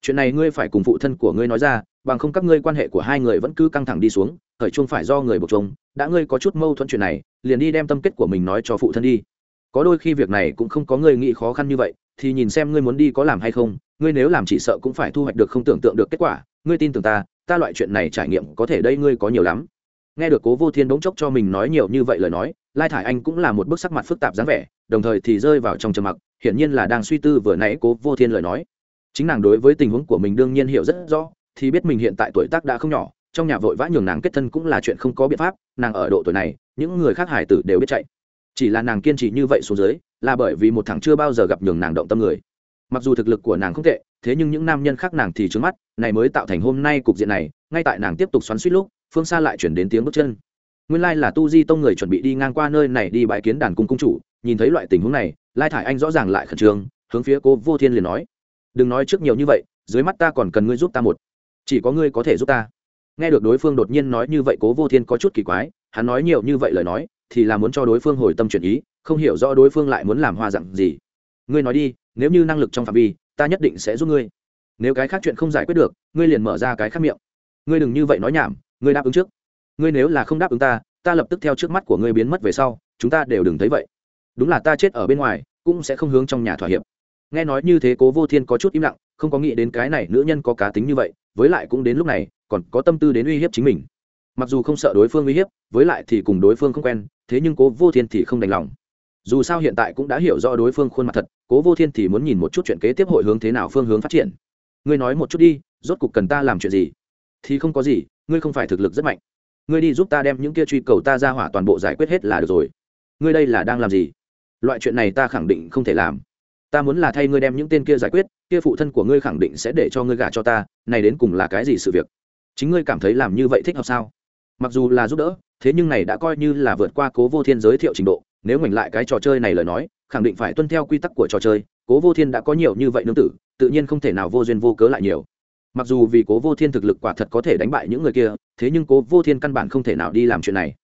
chuyện này ngươi phải cùng phụ thân của ngươi nói ra, bằng không các ngươi quan hệ của hai người vẫn cứ căng thẳng đi xuống khởi chung phải do người buộc chung đã ngươi có chút mâu thuẫn chuyện này, liền đi đem tâm kết của mình nói cho phụ thân đi. Có đôi khi việc này cũng không có ngươi nghĩ khó khăn như vậy, thì nhìn xem ngươi muốn đi có làm hay không, ngươi nếu làm chỉ sợ cũng phải thu hoạch được không tưởng tượng được kết quả, ngươi tin tưởng ta ta loại chuyện này trải nghiệm có thể đây ngươi có nhiều lắm. Nghe được cố vô thiên bỗng chốc cho mình nói nhiều như vậy lời nói, lai thải anh cũng là một bức sắc mặt phức tạp dáng vẻ, đồng thời thì rơi vào trong trầm mặc, hiển nhiên là đang suy tư vừa nãy cố vô thiên lời nói chính nàng đối với tình huống của mình đương nhiên hiểu rất rõ, thì biết mình hiện tại tuổi tác đã không nhỏ, trong nhà vội vã nhường nàng kết thân cũng là chuyện không có biện pháp, nàng ở độ tuổi này, những người khác hải tử đều biết chạy. Chỉ là nàng kiên trì như vậy xuống dưới, là bởi vì một thằng chưa bao giờ gặp nhường nàng động tâm người. Mặc dù thực lực của nàng không tệ, thế nhưng những nam nhân khác nàng thì trướng mắt, này mới tạo thành hôm nay cục diện này, ngay tại nàng tiếp tục xoắn suýt lúc, phương xa lại chuyển đến tiếng bước chân. Nguyên lai là tu di tông người chuẩn bị đi ngang qua nơi này đi bãi kiến đàn cung cung chủ, nhìn thấy loại tình huống này, lai thải anh rõ ràng lại khẩn trương, hướng phía cô vô thiên liền nói đừng nói trước nhiều như vậy, dưới mắt ta còn cần ngươi giúp ta một. Chỉ có ngươi có thể giúp ta. Nghe được đối phương đột nhiên nói như vậy, cố vô thiên có chút kỳ quái, hắn nói nhiều như vậy lời nói, thì là muốn cho đối phương hồi tâm chuyển ý, không hiểu rõ đối phương lại muốn làm hoa dặn gì. Ngươi nói đi, nếu như năng lực trong phạm vi, ta nhất định sẽ giúp ngươi. Nếu cái khác chuyện không giải quyết được, ngươi liền mở ra cái khác miệng. Ngươi đừng như vậy nói nhảm, ngươi đáp ứng trước. Ngươi nếu là không đáp ứng ta ta lập tức theo trước mắt của ngươi biến mất về sau, chúng ta đều đừng thấy vậy. Đúng là ta chết ở bên ngoài, cũng sẽ không hướng trong nhà thỏa hiệp nghe nói như thế cố vô thiên có chút im lặng, không có nghĩ đến cái này nữ nhân có cá tính như vậy, với lại cũng đến lúc này, còn có tâm tư đến uy hiếp chính mình. Mặc dù không sợ đối phương uy hiếp, với lại thì cùng đối phương không quen, thế nhưng cố vô thiên thì không đành lòng. Dù sao hiện tại cũng đã hiểu rõ đối phương khuôn mặt thật, cố vô thiên thì muốn nhìn một chút chuyện kế tiếp hội hướng thế nào phương hướng phát triển. Ngươi nói một chút đi, rốt cục cần ta làm chuyện gì? Thì không có gì, ngươi không phải thực lực rất mạnh. Ngươi đi giúp ta đem những kia truy cầu ta ra hỏa toàn bộ giải quyết hết là được rồi. Ngươi đây là đang làm gì? Loại chuyện này ta khẳng định không thể làm ta muốn là thay ngươi đem những tên kia giải quyết, kia phụ thân của ngươi khẳng định sẽ để cho ngươi gả cho ta, này đến cùng là cái gì sự việc? Chính ngươi cảm thấy làm như vậy thích hợp sao? Mặc dù là giúp đỡ, thế nhưng này đã coi như là vượt qua cố vô thiên giới thiệu trình độ, nếu ngoảnh lại cái trò chơi này lời nói, khẳng định phải tuân theo quy tắc của trò chơi, cố vô thiên đã có nhiều như vậy nương tử, tự nhiên không thể nào vô duyên vô cớ lại nhiều. Mặc dù vì cố vô thiên thực lực quả thật có thể đánh bại những người kia, thế nhưng cố vô thiên căn bản không thể nào đi làm chuyện này.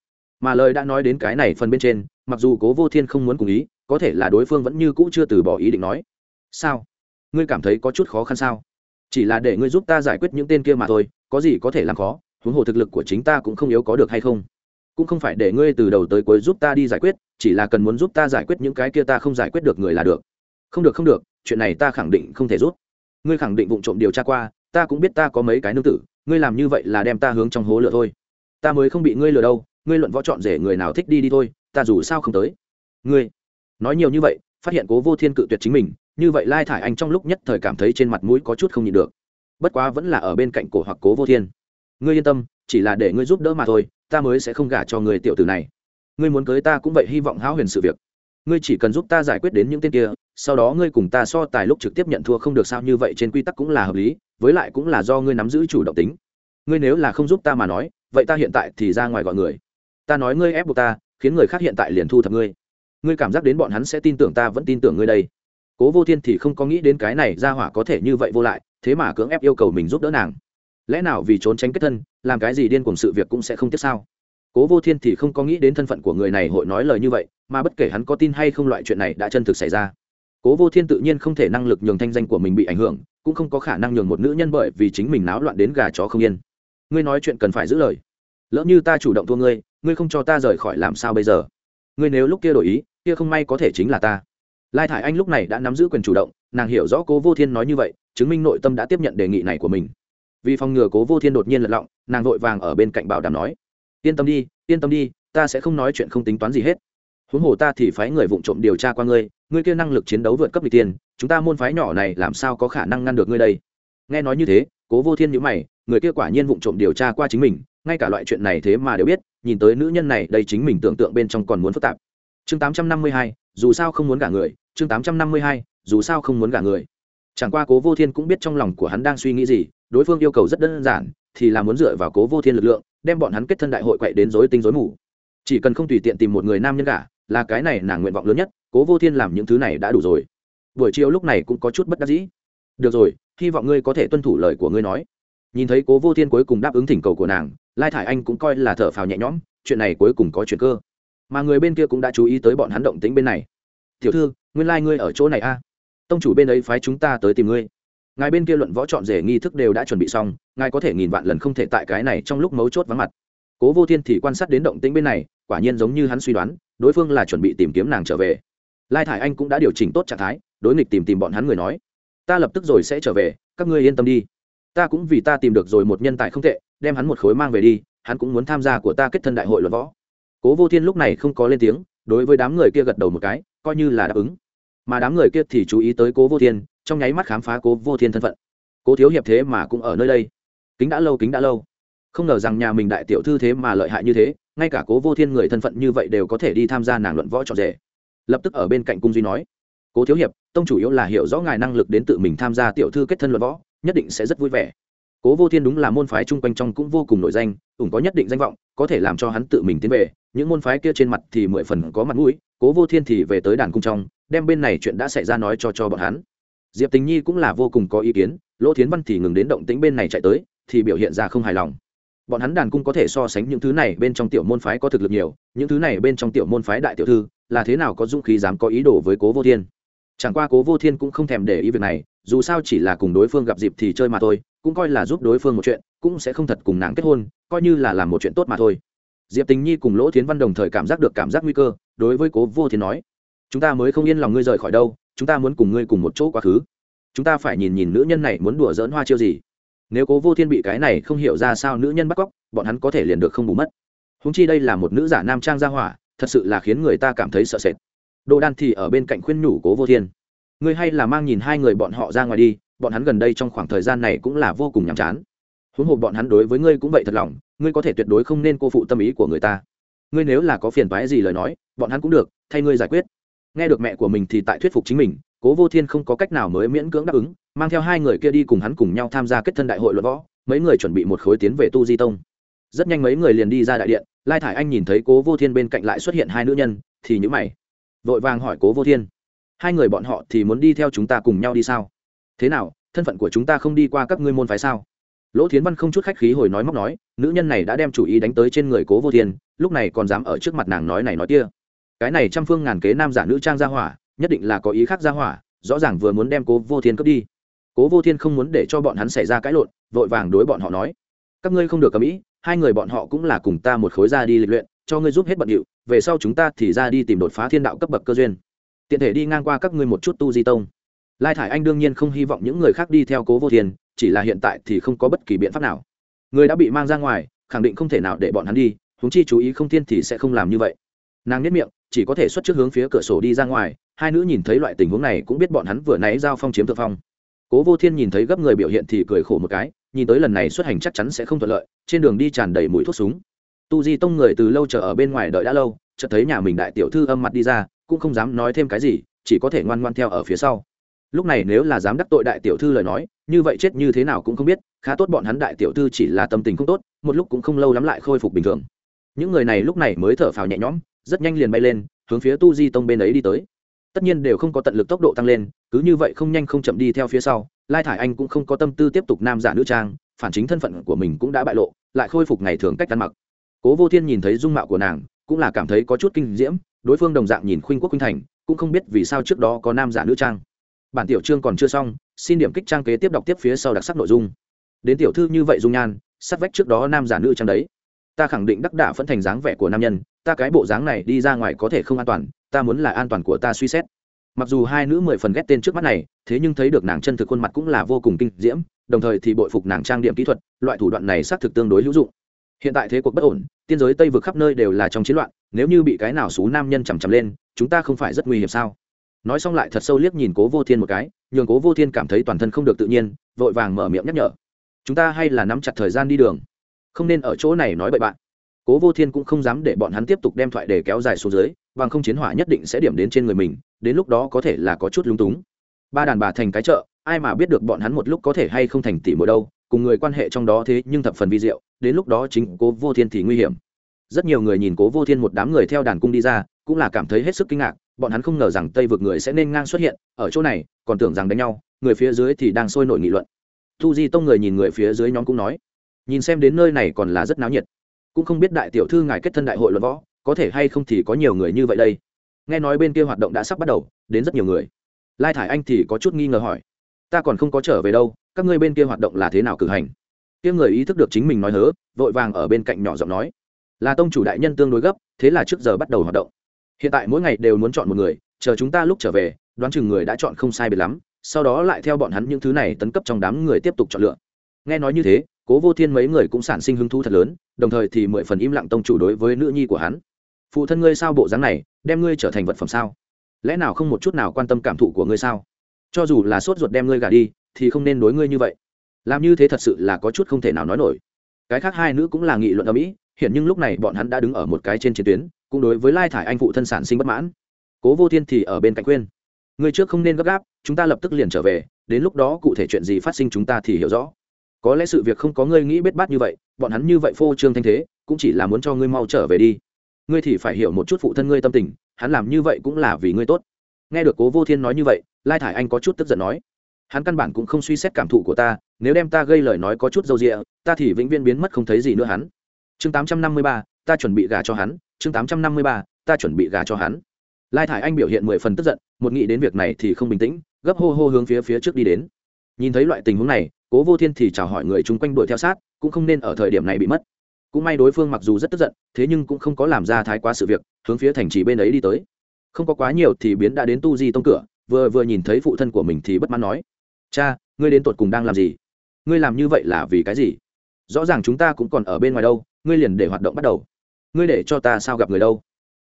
Mà lời đã nói đến cái này phần bên trên, mặc dù cố vô thiên không muốn cùng ý có thể là đối phương vẫn như cũ chưa từ bỏ ý định nói. Sao? Ngươi cảm thấy có chút khó khăn sao? Chỉ là để ngươi giúp ta giải quyết những tên kia mà thôi, có gì có thể làm khó, huống hồ thực lực của chính ta cũng không yếu có được hay không? Cũng không phải để ngươi từ đầu tới cuối giúp ta đi giải quyết, chỉ là cần muốn giúp ta giải quyết những cái kia ta không giải quyết được người là được. Không được không được, chuyện này ta khẳng định không thể giúp. Ngươi khẳng định vụ trộm điều tra qua, ta cũng biết ta có mấy cái nương tử, ngươi làm như vậy là đem ta hướng trong hố lửa thôi. Ta mới không bị ngươi lừa đâu, ngươi luận võ chọn rể người nào thích đi đi thôi, ta dù sao không tới. Ngươi nói nhiều như vậy, phát hiện cố vô thiên cự tuyệt chính mình, như vậy lai thải anh trong lúc nhất thời cảm thấy trên mặt mũi có chút không nhịn được. Bất quá vẫn là ở bên cạnh cổ hoặc cố vô thiên. Ngươi yên tâm, chỉ là để ngươi giúp đỡ mà thôi, ta mới sẽ không gả cho người tiểu tử này. Ngươi muốn cưới ta cũng vậy hy vọng háo huyền sự việc. Ngươi chỉ cần giúp ta giải quyết đến những tên kia, sau đó ngươi cùng ta so tài lúc trực tiếp nhận thua không được sao như vậy trên quy tắc cũng là hợp lý, với lại cũng là do ngươi nắm giữ chủ động tính. Ngươi nếu là không giúp ta mà nói, vậy ta hiện tại thì ra ngoài gọi người. Ta nói ngươi ép buộc ta, khiến người khác hiện tại liền thu thập ngươi ngươi cảm giác đến bọn hắn sẽ tin tưởng ta vẫn tin tưởng ngươi đây. Cố vô thiên thì không có nghĩ đến cái này ra hỏa có thể như vậy vô lại, thế mà cưỡng ép yêu cầu mình giúp đỡ nàng. Lẽ nào vì trốn tránh kết thân, làm cái gì điên cùng sự việc cũng sẽ không tiếc sao? Cố vô thiên thì không có nghĩ đến thân phận của người này hội nói lời như vậy, mà bất kể hắn có tin hay không loại chuyện này đã chân thực xảy ra. Cố vô thiên tự nhiên không thể năng lực nhường thanh danh của mình bị ảnh hưởng, cũng không có khả năng nhường một nữ nhân bởi vì chính mình náo loạn đến gà chó không yên. Ngươi nói chuyện cần phải giữ lời. Lỡ như ta chủ động thua ngươi ngươi không cho ta rời khỏi làm sao bây giờ? Ngươi nếu lúc kia đổi ý, kia không may có thể chính là ta. Lai thải anh lúc này đã nắm giữ quyền chủ động, nàng hiểu rõ cố vô thiên nói như vậy, chứng minh nội tâm đã tiếp nhận đề nghị này của mình. Vì phòng ngừa cố vô thiên đột nhiên lật lọng, nàng vội vàng ở bên cạnh bảo đảm nói, yên tâm đi, yên tâm đi, ta sẽ không nói chuyện không tính toán gì hết. Huống hồ ta thì phái người vụng trộm điều tra qua ngươi ngươi kia năng lực chiến đấu vượt cấp n tiền, chúng ta môn phái nhỏ này làm sao có khả năng ngăn được ngươi đây? Nghe nói như thế, cố vô thiên nhữ mày, người kia quả nhiên vụng trộm điều tra qua chính mình, ngay cả loại chuyện này thế mà đều biết nhìn tới nữ nhân này, đây chính mình tưởng tượng bên trong còn muốn phức tạp. Chương tám trăm năm mươi hai, dù sao không muốn gả người. Chương tám trăm năm mươi hai, dù sao không muốn gả người. Chẳng qua cố vô thiên cũng biết trong lòng của hắn đang suy nghĩ gì, đối phương yêu cầu rất đơn giản, thì là muốn dựa vào cố vô thiên lực lượng, đem bọn hắn kết thân đại hội quậy đến dối tinh dối mù. Chỉ cần không tùy tiện tìm một người nam nhân cả là cái này nàng nguyện vọng lớn nhất, cố vô thiên làm những thứ này đã đủ rồi. Buổi chiều lúc này cũng có chút bất đắc dĩ. Được rồi, hy vọng ngươi có thể tuân thủ lời của ngươi nói nhìn thấy cố vô thiên cuối cùng đáp ứng thỉnh cầu của nàng, lai thải anh cũng coi là thở phào nhẹ nhõm, chuyện này cuối cùng có chuyện cơ. Mà người bên kia cũng đã chú ý tới bọn hắn động tĩnh bên này. Tiểu thư, nguyên lai、like、ngươi ở chỗ này a. À? tông chủ bên ấy phái chúng ta tới tìm ngươi. Ngài bên kia luận võ chọn rể nghi thức đều đã chuẩn bị xong, ngài có thể nghìn vạn lần không thể tại cái này trong lúc mấu chốt vắng mặt. Cố vô thiên thì quan sát đến động tĩnh bên này, quả nhiên giống như hắn suy đoán, đối phương là chuẩn bị tìm kiếm nàng trở về. Lai thải anh cũng đã điều chỉnh tốt trạng thái, đối nghịch tìm tìm bọn hắn người nói, ta lập tức rồi sẽ trở về, các ngươi yên tâm đi ta cũng vì ta tìm được rồi một nhân tài không tệ, đem hắn một khối mang về đi, hắn cũng muốn tham gia của ta kết thân đại hội luận võ. Cố vô thiên lúc này không có lên tiếng, đối với đám người kia gật đầu một cái, coi như là đáp ứng. Mà đám người kia thì chú ý tới cố vô thiên, trong nháy mắt khám phá cố vô thiên thân phận. Cố thiếu hiệp thế mà cũng ở nơi đây. Kính đã lâu, kính đã lâu. Không ngờ rằng nhà mình đại tiểu thư thế mà lợi hại như thế, ngay cả cố vô thiên người thân phận như vậy đều có thể đi tham gia nàng luận võ trọn rể lập tức ở bên cạnh cung duy nói, cố thiếu hiệp, tông chủ yếu là hiểu rõ ngài năng lực đến tự mình tham gia tiểu thư kết thân luận võ nhất định sẽ rất vui vẻ. Cố vô thiên đúng là môn phái chung quanh trong cũng vô cùng nổi danh, ủng có nhất định danh vọng, có thể làm cho hắn tự mình tiến về. Những môn phái kia trên mặt thì mười phần có mặt mũi, cố vô thiên thì về tới đàn cung trong, đem bên này chuyện đã xảy ra nói cho cho bọn hắn. Diệp tình nhi cũng là vô cùng có ý kiến, lỗ thiến văn thì ngừng đến động tĩnh bên này chạy tới, thì biểu hiện ra không hài lòng. Bọn hắn đàn cung có thể so sánh những thứ này bên trong tiểu môn phái có thực lực nhiều, những thứ này bên trong tiểu môn phái đại tiểu thư, là thế nào có dũng khí dám có ý đồ với cố vô thiên? Chẳng qua cố vô thiên cũng không thèm để ý việc này, dù sao chỉ là cùng đối phương gặp dịp thì chơi mà thôi, cũng coi là giúp đối phương một chuyện, cũng sẽ không thật cùng nàng kết hôn, coi như là làm một chuyện tốt mà thôi. Diệp tình nhi cùng lỗ thiến văn đồng thời cảm giác được cảm giác nguy cơ, đối với cố vô thiên nói, chúng ta mới không yên lòng ngươi rời khỏi đâu, chúng ta muốn cùng ngươi cùng một chỗ quá khứ. Chúng ta phải nhìn nhìn nữ nhân này muốn đùa dỡn hoa chiêu gì. Nếu cố vô thiên bị cái này không hiểu ra sao nữ nhân bắt cóc, bọn hắn có thể liền được không bù mất. Húng chi đây là một nữ giả nam trang gia hỏa, thật sự là khiến người ta cảm thấy sợ sệt đồ đan thì ở bên cạnh khuyên nhủ cố vô thiên. Ngươi hay là mang nhìn hai người bọn họ ra ngoài đi, bọn hắn gần đây trong khoảng thời gian này cũng là vô cùng nhàm chán. Huống hồ bọn hắn đối với ngươi cũng vậy thật lòng, ngươi có thể tuyệt đối không nên cô phụ tâm ý của người ta. Ngươi nếu là có phiền toái gì lời nói, bọn hắn cũng được, thay ngươi giải quyết. Nghe được mẹ của mình thì tại thuyết phục chính mình, cố vô thiên không có cách nào mới miễn cưỡng đáp ứng, mang theo hai người kia đi cùng hắn cùng nhau tham gia kết thân đại hội luận võ, mấy người chuẩn bị một khối tiến về tu di tông. Rất nhanh mấy người liền đi ra đại điện, lai thải anh nhìn thấy cố vô thiên bên cạnh lại xuất hiện hai nữ nhân, thì nhữ mày vội vàng hỏi cố vô thiên. Hai người bọn họ thì muốn đi theo chúng ta cùng nhau đi sao? Thế nào, thân phận của chúng ta không đi qua các ngươi môn phái sao? Lỗ thiến văn không chút khách khí hồi nói móc nói, nữ nhân này đã đem chủ ý đánh tới trên người cố vô thiên, lúc này còn dám ở trước mặt nàng nói này nói kia. Cái này trăm phương ngàn kế nam giả nữ trang ra hỏa, nhất định là có ý khác ra hỏa, rõ ràng vừa muốn đem cố vô thiên cướp đi. Cố vô thiên không muốn để cho bọn hắn xảy ra cãi lộn, vội vàng đối bọn họ nói, các ngươi không được cầm ý, hai người bọn họ cũng là cùng ta một khối ra đi lịch luyện, cho ngươi giúp hết bận điệu về sau chúng ta thì ra đi tìm đột phá thiên đạo cấp bậc cơ duyên. Tiện thể đi ngang qua các ngươi một chút tu di tông. Lai thải anh đương nhiên không hy vọng những người khác đi theo cố vô thiên, chỉ là hiện tại thì không có bất kỳ biện pháp nào. Người đã bị mang ra ngoài, khẳng định không thể nào để bọn hắn đi húng chi chú ý không thiên thì sẽ không làm như vậy. Nàng nhất miệng, chỉ có thể xuất trước hướng phía cửa sổ đi ra ngoài, hai nữ nhìn thấy loại tình huống này cũng biết bọn hắn vừa nãy giao phong chiếm thượng phong. Cố vô thiên nhìn thấy gấp người biểu hiện thì cười khổ một cái, nhìn tới lần này xuất hành chắc chắn sẽ không thuận lợi, trên đường đi tràn đầy mùi thuốc súng tu di tông người từ lâu chờ ở bên ngoài đợi đã lâu, chợt thấy nhà mình đại tiểu thư âm mặt đi ra, cũng không dám nói thêm cái gì, chỉ có thể ngoan ngoan theo ở phía sau. Lúc này nếu là dám đắc tội đại tiểu thư lời nói, như vậy chết như thế nào cũng không biết, khá tốt bọn hắn đại tiểu thư chỉ là tâm tình không tốt, một lúc cũng không lâu lắm lại khôi phục bình thường. Những người này lúc này mới thở phào nhẹ nhõm, rất nhanh liền bay lên, hướng phía tu di tông bên ấy đi tới. Tất nhiên đều không có tận lực tốc độ tăng lên, cứ như vậy không nhanh không chậm đi theo phía sau, lai thải anh cũng không có tâm tư tiếp tục nam giả nữ trang, phản chính thân phận của mình cũng đã bại lộ, lại khôi phục ngày thường cách ăn mặc cố vô thiên nhìn thấy dung mạo của nàng, cũng là cảm thấy có chút kinh diễm, đối phương đồng dạng nhìn khuynh quốc khuynh thành, cũng không biết vì sao trước đó có nam giả nữ trang. Bản tiểu chương còn chưa xong, xin điểm kích trang kế tiếp đọc tiếp phía sau đặc sắc nội dung. Đến tiểu thư như vậy dung nhan, sắt vách trước đó nam giả nữ trang đấy. Ta khẳng định đắc đả phẫn thành dáng vẻ của nam nhân, ta cái bộ dáng này đi ra ngoài có thể không an toàn, ta muốn là an toàn của ta suy xét. Mặc dù hai nữ mười phần ghét tên trước mắt này, thế nhưng thấy được nàng chân thực khuôn mặt cũng là vô cùng kinh diễm, đồng thời thì bội phục nàng trang điểm kỹ thuật, loại thủ đoạn này xác thực tương đối hữu dụng hiện tại thế cuộc bất ổn, tiên giới tây vực khắp nơi đều là trong chiến loạn, nếu như bị cái nào xú nam nhân chằm chằm lên, chúng ta không phải rất nguy hiểm sao? Nói xong lại thật sâu liếc nhìn cố vô thiên một cái, nhường cố vô thiên cảm thấy toàn thân không được tự nhiên, vội vàng mở miệng nhắc nhở. Chúng ta hay là nắm chặt thời gian đi đường. Không nên ở chỗ này nói bậy bạn. Cố vô thiên cũng không dám để bọn hắn tiếp tục đem thoại để kéo dài xuống dưới, bằng không chiến hỏa nhất định sẽ điểm đến trên người mình, đến lúc đó có thể là có chút lung túng. Ba đàn bà thành cái chợ, ai mà biết được bọn hắn một lúc có thể hay không thành tỷ mỗi đâu, cùng người quan hệ trong đó thế nhưng thập phần vi diệu đến lúc đó chính cố vô thiên thì nguy hiểm. Rất nhiều người nhìn cố vô thiên một đám người theo đàn cung đi ra, cũng là cảm thấy hết sức kinh ngạc, bọn hắn không ngờ rằng tây vực người sẽ nên ngang xuất hiện, ở chỗ này, còn tưởng rằng đánh nhau, người phía dưới thì đang sôi nổi nghị luận. Thu di tông người nhìn người phía dưới nhóm cũng nói, nhìn xem đến nơi này còn là rất náo nhiệt. Cũng không biết đại tiểu thư ngài kết thân đại hội luận võ, có thể hay không thì có nhiều người như vậy đây. Nghe nói bên kia hoạt động đã sắp bắt đầu, đến rất nhiều người. Lai thải anh thì có chút nghi ngờ hỏi, ta còn không có trở về đâu, các ngươi bên kia hoạt động là thế nào cử hành? Kia người ý thức được chính mình nói hớ, vội vàng ở bên cạnh nhỏ giọng nói. Là tông chủ đại nhân tương đối gấp, thế là trước giờ bắt đầu hoạt động. Hiện tại mỗi ngày đều muốn chọn một người, chờ chúng ta lúc trở về, đoán chừng người đã chọn không sai biệt lắm, sau đó lại theo bọn hắn những thứ này tấn cấp trong đám người tiếp tục chọn lựa. Nghe nói như thế, cố vô thiên mấy người cũng sản sinh hứng thú thật lớn, đồng thời thì mười phần im lặng tông chủ đối với nữ nhi của hắn. Phụ thân ngươi sao bộ dáng này, đem ngươi trở thành vật phẩm sao? Lẽ nào không một chút nào quan tâm cảm thụ của ngươi sao? Cho dù là sốt ruột đem ngươi gả đi, thì không nên đối ngươi như vậy làm như thế thật sự là có chút không thể nào nói nổi. Cái khác hai nữ cũng là nghị luận ở mỹ, hiện nhưng lúc này bọn hắn đã đứng ở một cái trên chiến tuyến, cũng đối với lai thải anh phụ thân sản sinh bất mãn. Cố vô thiên thì ở bên cạnh khuyên, người trước không nên gấp gáp, chúng ta lập tức liền trở về, đến lúc đó cụ thể chuyện gì phát sinh chúng ta thì hiểu rõ. Có lẽ sự việc không có ngươi nghĩ bết bát như vậy, bọn hắn như vậy phô trương thanh thế, cũng chỉ là muốn cho ngươi mau trở về đi. Ngươi thì phải hiểu một chút phụ thân ngươi tâm tình, hắn làm như vậy cũng là vì ngươi tốt. Nghe được cố vô thiên nói như vậy, lai thải anh có chút tức giận nói hắn căn bản cũng không suy xét cảm thụ của ta, nếu đem ta gây lời nói có chút dâu rịa ta thì vĩnh viễn biến mất không thấy gì nữa hắn. Chương tám trăm năm mươi ba, ta chuẩn bị gà cho hắn. Chương tám trăm năm mươi ba, ta chuẩn bị gà cho hắn. Lai thải anh biểu hiện mười phần tức giận, một nghĩ đến việc này thì không bình tĩnh, gấp hô hô hướng phía phía trước đi đến. Nhìn thấy loại tình huống này, cố vô thiên thì chào hỏi người chung quanh đuổi theo sát, cũng không nên ở thời điểm này bị mất. Cũng may đối phương mặc dù rất tức giận, thế nhưng cũng không có làm ra thái quá sự việc, hướng phía thành trì bên ấy đi tới. Không có quá nhiều thì biến đã đến tu di tông cửa, vừa vừa nhìn thấy phụ thân của mình thì bất mãn nói cha, ngươi đến tột cùng đang làm gì? Ngươi làm như vậy là vì cái gì? Rõ ràng chúng ta cũng còn ở bên ngoài đâu, ngươi liền để hoạt động bắt đầu. Ngươi để cho ta sao gặp người đâu?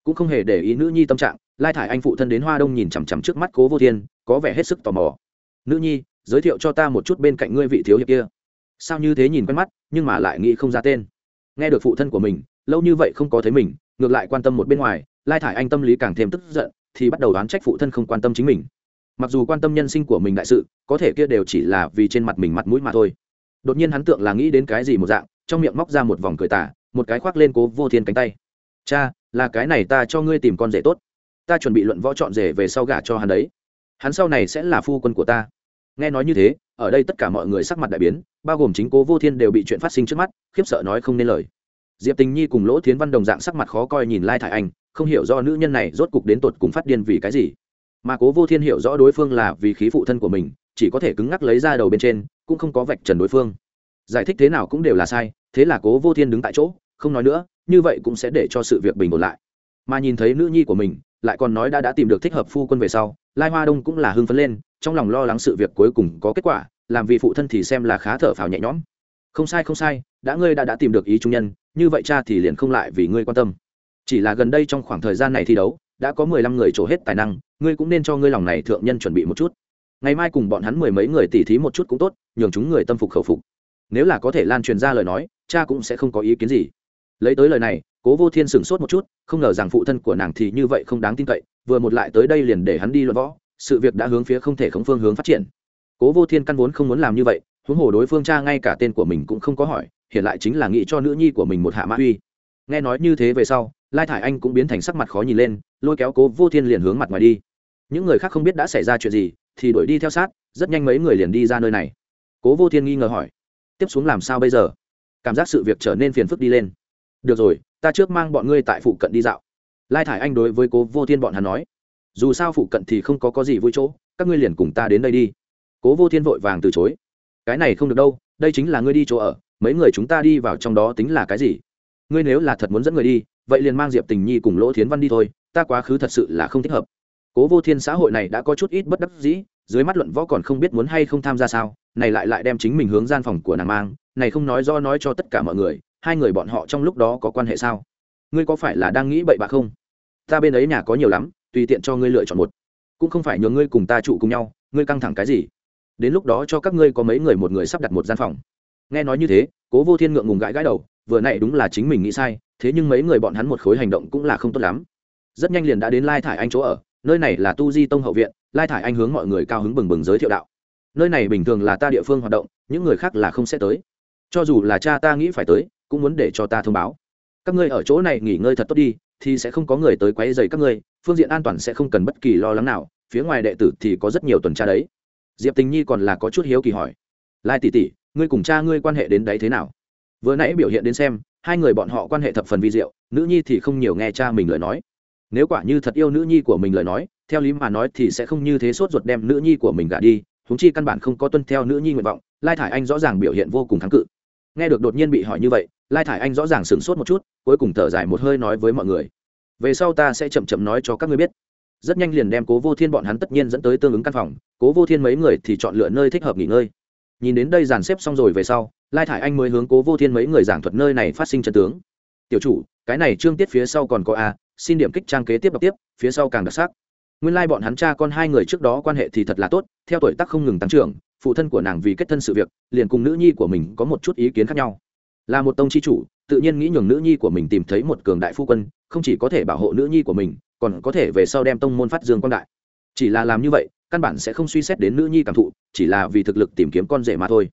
Cũng không hề để ý nữ nhi tâm trạng, lai thải anh phụ thân đến hoa đông nhìn chằm chằm trước mắt cố vô thiên, có vẻ hết sức tò mò. Nữ nhi, giới thiệu cho ta một chút bên cạnh ngươi vị thiếu hiệp kia. Sao như thế nhìn quen mắt, nhưng mà lại nghĩ không ra tên. Nghe được phụ thân của mình, lâu như vậy không có thấy mình, ngược lại quan tâm một bên ngoài, lai thải anh tâm lý càng thêm tức giận, thì bắt đầu đoán trách phụ thân không quan tâm chính mình mặc dù quan tâm nhân sinh của mình đại sự, có thể kia đều chỉ là vì trên mặt mình mặt mũi mà thôi. Đột nhiên hắn tượng là nghĩ đến cái gì một dạng, trong miệng móc ra một vòng cười tả một cái khoác lên cố vô thiên cánh tay. Cha, là cái này ta cho ngươi tìm con rể tốt. Ta chuẩn bị luận võ chọn rể về sau gả cho hắn đấy. Hắn sau này sẽ là phu quân của ta. Nghe nói như thế, ở đây tất cả mọi người sắc mặt đại biến, bao gồm chính cố vô thiên đều bị chuyện phát sinh trước mắt, khiếp sợ nói không nên lời. Diệp tình nhi cùng lỗ thiến văn đồng dạng sắc mặt khó coi nhìn lai thải anh, không hiểu do nữ nhân này rốt cục đến tột cùng phát điên vì cái gì mà cố vô thiên hiểu rõ đối phương là vì khí phụ thân của mình, chỉ có thể cứng ngắc lấy ra đầu bên trên, cũng không có vạch trần đối phương. Giải thích thế nào cũng đều là sai, thế là cố vô thiên đứng tại chỗ, không nói nữa, như vậy cũng sẽ để cho sự việc bình ổn lại. Mà nhìn thấy nữ nhi của mình, lại còn nói đã đã tìm được thích hợp phu quân về sau, lai hoa đông cũng là hưng phấn lên, trong lòng lo lắng sự việc cuối cùng có kết quả, làm vì phụ thân thì xem là khá thở phào nhẹ nhõm. Không sai không sai, đã ngươi đã đã tìm được ý trung nhân, như vậy cha thì liền không lại vì ngươi quan tâm. Chỉ là gần đây trong khoảng thời gian này thi đấu đã có mười lăm người trổ hết tài năng, ngươi cũng nên cho ngươi lòng này thượng nhân chuẩn bị một chút. Ngày mai cùng bọn hắn mười mấy người tỉ thí một chút cũng tốt, nhường chúng người tâm phục khẩu phục. Nếu là có thể lan truyền ra lời nói, cha cũng sẽ không có ý kiến gì. Lấy tới lời này, cố vô thiên sửng sốt một chút, không ngờ rằng phụ thân của nàng thì như vậy không đáng tin cậy, vừa một lại tới đây liền để hắn đi luận võ, sự việc đã hướng phía không thể khống phương hướng phát triển. Cố vô thiên căn vốn không muốn làm như vậy, huống hồ đối phương cha ngay cả tên của mình cũng không có hỏi, hiện lại chính là nghĩ cho nữ nhi của mình một hạ mã uy. Nghe nói như thế về sau lai thải anh cũng biến thành sắc mặt khó nhìn lên, lôi kéo cố vô thiên liền hướng mặt ngoài đi. Những người khác không biết đã xảy ra chuyện gì, thì đuổi đi theo sát, rất nhanh mấy người liền đi ra nơi này. Cố vô thiên nghi ngờ hỏi, tiếp xuống làm sao bây giờ? Cảm giác sự việc trở nên phiền phức đi lên. Được rồi, ta trước mang bọn ngươi tại phụ cận đi dạo. Lai thải anh đối với cố vô thiên bọn hắn nói, dù sao phụ cận thì không có có gì vui chỗ, các ngươi liền cùng ta đến đây đi. Cố vô thiên vội vàng từ chối, cái này không được đâu, đây chính là ngươi đi chỗ ở, mấy người chúng ta đi vào trong đó tính là cái gì? Ngươi nếu là thật muốn dẫn người đi vậy liền mang diệp tình nhi cùng lỗ thiến văn đi thôi, ta quá khứ thật sự là không thích hợp. Cố vô thiên xã hội này đã có chút ít bất đắc dĩ, dưới mắt luận võ còn không biết muốn hay không tham gia sao, này lại lại đem chính mình hướng gian phòng của nàng mang, này không nói do nói cho tất cả mọi người, hai người bọn họ trong lúc đó có quan hệ sao? Ngươi có phải là đang nghĩ bậy bạ không? Ta bên ấy nhà có nhiều lắm, tùy tiện cho ngươi lựa chọn một. Cũng không phải nhờ ngươi cùng ta trụ cùng nhau, ngươi căng thẳng cái gì? Đến lúc đó cho các ngươi có mấy người một người sắp đặt một gian phòng. Nghe nói như thế, cố vô thiên ngượng ngùng gãi gãi đầu vừa nãy đúng là chính mình nghĩ sai, thế nhưng mấy người bọn hắn một khối hành động cũng là không tốt lắm. Rất nhanh liền đã đến lai thải anh chỗ ở, nơi này là tu di tông hậu viện, lai thải anh hướng mọi người cao hứng bừng bừng giới thiệu đạo. Nơi này bình thường là ta địa phương hoạt động, những người khác là không sẽ tới. Cho dù là cha ta nghĩ phải tới, cũng muốn để cho ta thông báo. Các ngươi ở chỗ này nghỉ ngơi thật tốt đi, thì sẽ không có người tới quấy dày các ngươi, phương diện an toàn sẽ không cần bất kỳ lo lắng nào, phía ngoài đệ tử thì có rất nhiều tuần tra đấy. Diệp tình nhi còn là có chút hiếu kỳ hỏi. Lai tỷ tỷ, ngươi cùng cha ngươi quan hệ đến đấy thế nào? Vừa nãy biểu hiện đến xem, hai người bọn họ quan hệ thập phần vi diệu, nữ nhi thì không nhiều nghe cha mình lời nói. Nếu quả như thật yêu nữ nhi của mình lời nói, theo lý mà nói thì sẽ không như thế sốt ruột đem nữ nhi của mình gả đi húng chi căn bản không có tuân theo nữ nhi nguyện vọng, lai thải anh rõ ràng biểu hiện vô cùng kháng cự. Nghe được đột nhiên bị hỏi như vậy, lai thải anh rõ ràng sửng sốt một chút, cuối cùng thở dài một hơi nói với mọi người. Về sau ta sẽ chậm chậm nói cho các ngươi biết. Rất nhanh liền đem cố vô thiên bọn hắn tất nhiên dẫn tới tương ứng căn phòng, cố vô thiên mấy người thì chọn lựa nơi thích hợp nghỉ ngơi nhìn đến đây dàn xếp xong rồi về sau, lai thải anh mới hướng cố vô thiên mấy người giảng thuật nơi này phát sinh chân tướng. Tiểu chủ, cái này trương tiết phía sau còn có a, xin điểm kích trang kế tiếp đọc tiếp, phía sau càng đặc sắc. Nguyên lai、like、bọn hắn cha con hai người trước đó quan hệ thì thật là tốt, theo tuổi tác không ngừng tăng trưởng, phụ thân của nàng vì kết thân sự việc, liền cùng nữ nhi của mình có một chút ý kiến khác nhau. Là một tông chi chủ, tự nhiên nghĩ nhường nữ nhi của mình tìm thấy một cường đại phu quân, không chỉ có thể bảo hộ nữ nhi của mình, còn có thể về sau đem tông môn phát dương quan đại. Chỉ là làm như vậy căn bản sẽ không suy xét đến nữ nhi cảm thụ, chỉ là vì thực lực tìm kiếm con rể mà thôi.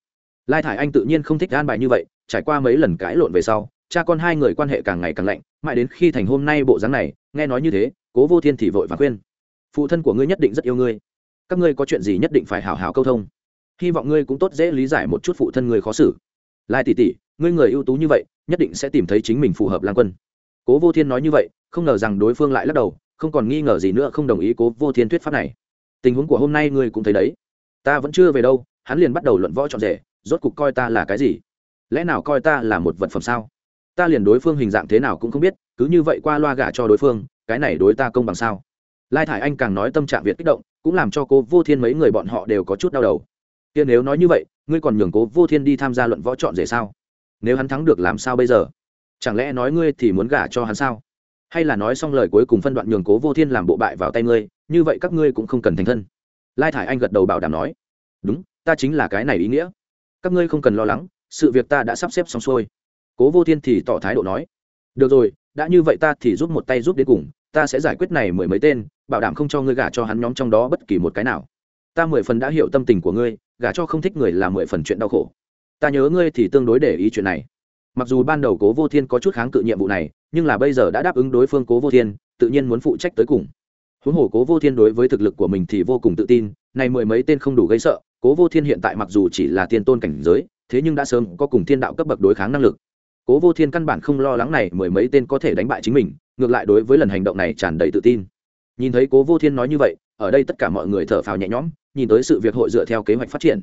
Lai thải anh tự nhiên không thích an bài như vậy, trải qua mấy lần cãi lộn về sau, cha con hai người quan hệ càng ngày càng lạnh, mãi đến khi thành hôm nay bộ dáng này, nghe nói như thế, cố vô thiên thì vội và khuyên, phụ thân của ngươi nhất định rất yêu ngươi. Các ngươi có chuyện gì nhất định phải hào hào câu thông. Hy vọng ngươi cũng tốt dễ lý giải một chút phụ thân ngươi khó xử. Lai tỷ tỷ, ngươi người ưu tú như vậy, nhất định sẽ tìm thấy chính mình phù hợp lang quân. Cố vô thiên nói như vậy, không ngờ rằng đối phương lại lắc đầu, không còn nghi ngờ gì nữa, không đồng ý cố vô thiên thuyết pháp này tình huống của hôm nay ngươi cũng thấy đấy. Ta vẫn chưa về đâu, hắn liền bắt đầu luận võ trọn rể, rốt cục coi ta là cái gì? Lẽ nào coi ta là một vật phẩm sao? Ta liền đối phương hình dạng thế nào cũng không biết, cứ như vậy qua loa gả cho đối phương, cái này đối ta công bằng sao? Lai thải anh càng nói tâm trạng việt kích động, cũng làm cho cô vô thiên mấy người bọn họ đều có chút đau đầu. Kia nếu nói như vậy, ngươi còn nhường cố vô thiên đi tham gia luận võ chọn rể sao? Nếu hắn thắng được làm sao bây giờ? Chẳng lẽ nói ngươi thì muốn gả cho hắn sao? Hay là nói xong lời cuối cùng phân đoạn nhường cố vô thiên làm bộ bại vào tay ngươi như vậy các ngươi cũng không cần thành thân. Lai thải anh gật đầu bảo đảm nói, đúng, ta chính là cái này ý nghĩa. Các ngươi không cần lo lắng, sự việc ta đã sắp xếp xong xuôi. Cố vô thiên thì tỏ thái độ nói, được rồi, đã như vậy ta thì giúp một tay giúp đến cùng, ta sẽ giải quyết này mười mấy tên, bảo đảm không cho ngươi gả cho hắn nhóm trong đó bất kỳ một cái nào. Ta mười phần đã hiểu tâm tình của ngươi, gả cho không thích người là mười phần chuyện đau khổ. Ta nhớ ngươi thì tương đối để ý chuyện này. Mặc dù ban đầu cố vô thiên có chút kháng cự nhiệm vụ này, nhưng là bây giờ đã đáp ứng đối phương cố vô thiên, tự nhiên muốn phụ trách tới cùng huống hồ cố vô thiên đối với thực lực của mình thì vô cùng tự tin này mười mấy tên không đủ gây sợ, cố vô thiên hiện tại mặc dù chỉ là tiên tôn cảnh giới, thế nhưng đã sớm có cùng thiên đạo cấp bậc đối kháng năng lực. Cố vô thiên căn bản không lo lắng này mười mấy tên có thể đánh bại chính mình, ngược lại đối với lần hành động này tràn đầy tự tin. Nhìn thấy cố vô thiên nói như vậy, ở đây tất cả mọi người thở phào nhẹ nhõm, nhìn tới sự việc hội dựa theo kế hoạch phát triển.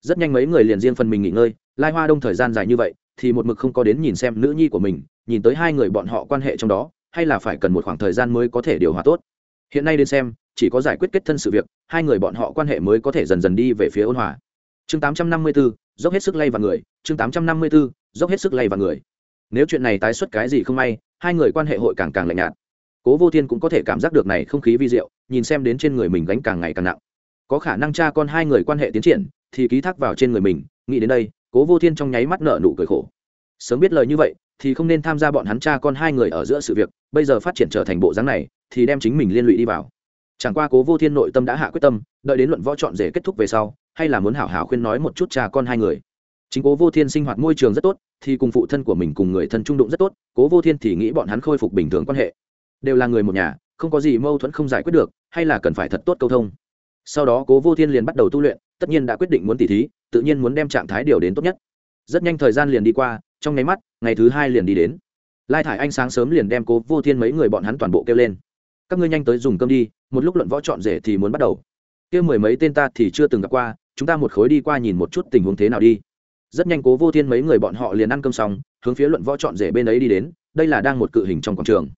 Rất nhanh mấy người liền riêng phần mình nghỉ ngơi, lai hoa đông thời gian dài như vậy, thì một mực không có đến nhìn xem nữ nhi của mình, nhìn tới hai người bọn họ quan hệ trong đó, hay là phải cần một khoảng thời gian mới có thể điều hòa tốt hiện nay đến xem chỉ có giải quyết kết thân sự việc hai người bọn họ quan hệ mới có thể dần dần đi về phía ôn hòa. Chương 854, dốc hết sức lay vào người. Chương 854, dốc hết sức lay vào người. Nếu chuyện này tái xuất cái gì không may hai người quan hệ hội càng càng lạnh nhạt. Cố vô thiên cũng có thể cảm giác được này không khí vi diệu nhìn xem đến trên người mình gánh càng ngày càng nặng. Có khả năng cha con hai người quan hệ tiến triển thì ký thác vào trên người mình nghĩ đến đây cố vô thiên trong nháy mắt nở nụ cười khổ. Sớm biết lời như vậy thì không nên tham gia bọn hắn cha con hai người ở giữa sự việc bây giờ phát triển trở thành bộ dáng này thì đem chính mình liên lụy đi vào. Chẳng qua cố vô thiên nội tâm đã hạ quyết tâm, đợi đến luận võ chọn rể kết thúc về sau, hay là muốn hảo hảo khuyên nói một chút cha con hai người. Chính cố vô thiên sinh hoạt môi trường rất tốt, thì cùng phụ thân của mình cùng người thân trung đụng rất tốt, cố vô thiên thì nghĩ bọn hắn khôi phục bình thường quan hệ. Đều là người một nhà, không có gì mâu thuẫn không giải quyết được, hay là cần phải thật tốt câu thông. Sau đó cố vô thiên liền bắt đầu tu luyện, tất nhiên đã quyết định muốn tỉ thí, tự nhiên muốn đem trạng thái điều đến tốt nhất. Rất nhanh thời gian liền đi qua, trong nháy mắt, ngày thứ hai liền đi đến. Lai thải anh sáng sớm liền đem cố vô thiên mấy người bọn hắn toàn bộ kêu lên các ngươi nhanh tới dùng cơm đi, một lúc luận võ chọn rể thì muốn bắt đầu. Kia mười mấy tên ta thì chưa từng gặp qua, chúng ta một khối đi qua nhìn một chút tình huống thế nào đi. Rất nhanh cố vô thiên mấy người bọn họ liền ăn cơm xong, hướng phía luận võ chọn rể bên ấy đi đến, đây là đang một cự hình trong quảng trường.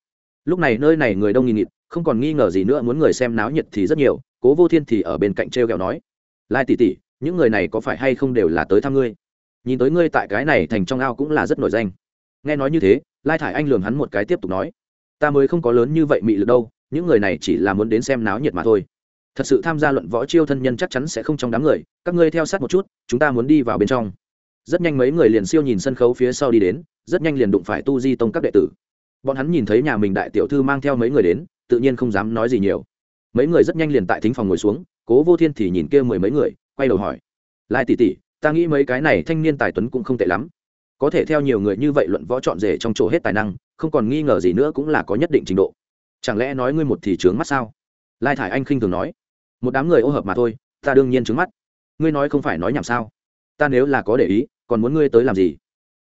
Lúc này nơi này người đông nghỉ nghịt, không còn nghi ngờ gì nữa, muốn người xem náo nhiệt thì rất nhiều, cố vô thiên thì ở bên cạnh t r e o kẹo nói. Lai tỷ tỷ, những người này có phải hay không đều là tới thăm ngươi? Nhìn tới ngươi tại cái này thành trong ao cũng là rất nổi danh. Nghe nói như thế, lai thải anh lường hắn một cái tiếp tục nói. Ta mới không có lớn như vậy mị lực đâu những người này chỉ là muốn đến xem náo nhiệt mà thôi. Thật sự tham gia luận võ chiêu thân nhân chắc chắn sẽ không trong đám người, các ngươi theo sát một chút, chúng ta muốn đi vào bên trong. Rất nhanh mấy người liền siêu nhìn sân khấu phía sau đi đến, rất nhanh liền đụng phải tu di tông các đệ tử. Bọn hắn nhìn thấy nhà mình đại tiểu thư mang theo mấy người đến, tự nhiên không dám nói gì nhiều. Mấy người rất nhanh liền tại thính phòng ngồi xuống, cố vô thiên thì nhìn kia mười mấy người, quay đầu hỏi. Lai tỷ tỷ, ta nghĩ mấy cái này thanh niên tài tuấn cũng không tệ lắm. Có thể theo nhiều người như vậy luận võ trọn rể trong chỗ hết tài năng, không còn nghi ngờ gì nữa cũng là có nhất định trình độ chẳng lẽ nói ngươi một thì trướng mắt sao? Lai thải anh khinh thường nói. Một đám người ô hợp mà thôi, ta đương nhiên trướng mắt. Ngươi nói không phải nói nhảm sao? Ta nếu là có để ý, còn muốn ngươi tới làm gì?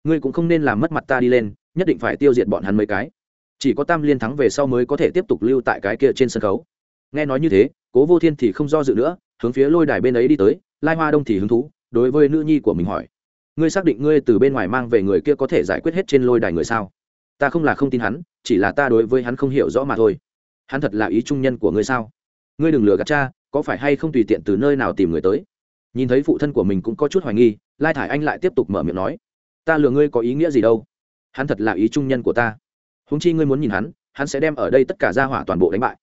Ngươi cũng không nên làm mất mặt ta đi lên, nhất định phải tiêu diệt bọn hắn mấy cái. Chỉ có tam liên thắng về sau mới có thể tiếp tục lưu tại cái kia trên sân khấu. Nghe nói như thế, cố vô thiên thì không do dự nữa, hướng phía lôi đài bên ấy đi tới, lai hoa đông thì hứng thú, đối với nữ nhi của mình hỏi. Ngươi xác định ngươi từ bên ngoài mang về người kia có thể giải quyết hết trên lôi đài người sao? Ta không là không tin hắn, chỉ là ta đối với hắn không hiểu rõ mà thôi. Hắn thật là ý trung nhân của ngươi sao? Ngươi đừng lừa gạt cha, có phải hay không tùy tiện từ nơi nào tìm người tới? Nhìn thấy phụ thân của mình cũng có chút hoài nghi, lai thải anh lại tiếp tục mở miệng nói, ta lừa ngươi có ý nghĩa gì đâu? Hắn thật là ý trung nhân của ta. Húng chi ngươi muốn nhìn hắn hắn sẽ đem ở đây tất cả gia hỏa toàn bộ đánh bại.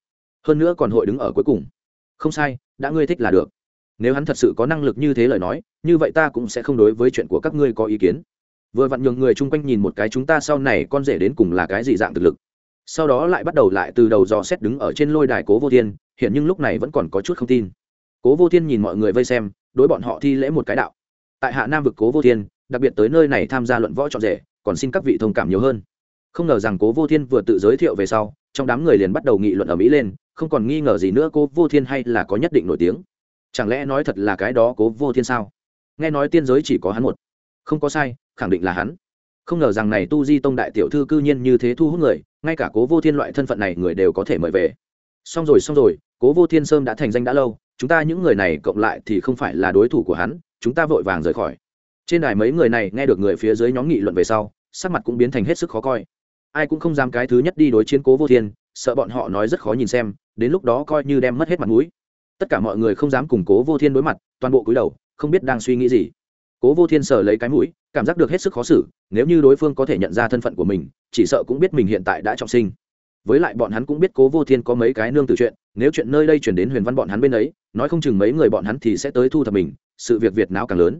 Hơn nữa còn hội đứng ở cuối cùng. Không sai, đã ngươi thích là được. Nếu hắn thật sự có năng lực như thế lời nói, như vậy ta cũng sẽ không đối với chuyện của các ngươi có ý kiến vừa vặn nhường người chung quanh nhìn một cái chúng ta sau này con rể đến cùng là cái gì dạng thực lực. Sau đó lại bắt đầu lại từ đầu dò xét đứng ở trên lôi đài cố vô thiên hiện nhưng lúc này vẫn còn có chút không tin. Cố vô thiên nhìn mọi người vây xem, đối bọn họ thi lễ một cái đạo. Tại hạ nam vực cố vô thiên, đặc biệt tới nơi này tham gia luận võ trọn rể, còn xin các vị thông cảm nhiều hơn. Không ngờ rằng cố vô thiên vừa tự giới thiệu về sau, trong đám người liền bắt đầu nghị luận ở mỹ lên, không còn nghi ngờ gì nữa cố vô thiên hay là có nhất định nổi tiếng. Chẳng lẽ nói thật là cái đó cố vô thiên sao? Nghe nói tiên giới chỉ có hắn một. Không có sai khẳng định là hắn. Không ngờ rằng này tu di tông đại tiểu thư cư nhiên như thế thu hút người, ngay cả cố vô thiên loại thân phận này người đều có thể mời về. Xong rồi xong rồi, cố vô thiên sơm đã thành danh đã lâu, chúng ta những người này cộng lại thì không phải là đối thủ của hắn, chúng ta vội vàng rời khỏi. Trên đài mấy người này nghe được người phía dưới nhóm nghị luận về sau, sắc mặt cũng biến thành hết sức khó coi. Ai cũng không dám cái thứ nhất đi đối chiến cố vô thiên, sợ bọn họ nói rất khó nhìn xem, đến lúc đó coi như đem mất hết mặt mũi. Tất cả mọi người không dám cùng cố vô thiên đối mặt, toàn bộ cúi đầu, không biết đang suy nghĩ gì. Cố vô thiên sờ lấy cái mũi cảm giác được hết sức khó xử, nếu như đối phương có thể nhận ra thân phận của mình, chỉ sợ cũng biết mình hiện tại đã trọng sinh. Với lại bọn hắn cũng biết cố vô thiên có mấy cái nương từ chuyện, nếu chuyện nơi đây chuyển đến huyền văn bọn hắn bên ấy, nói không chừng mấy người bọn hắn thì sẽ tới thu thập mình, sự việc việt não càng lớn.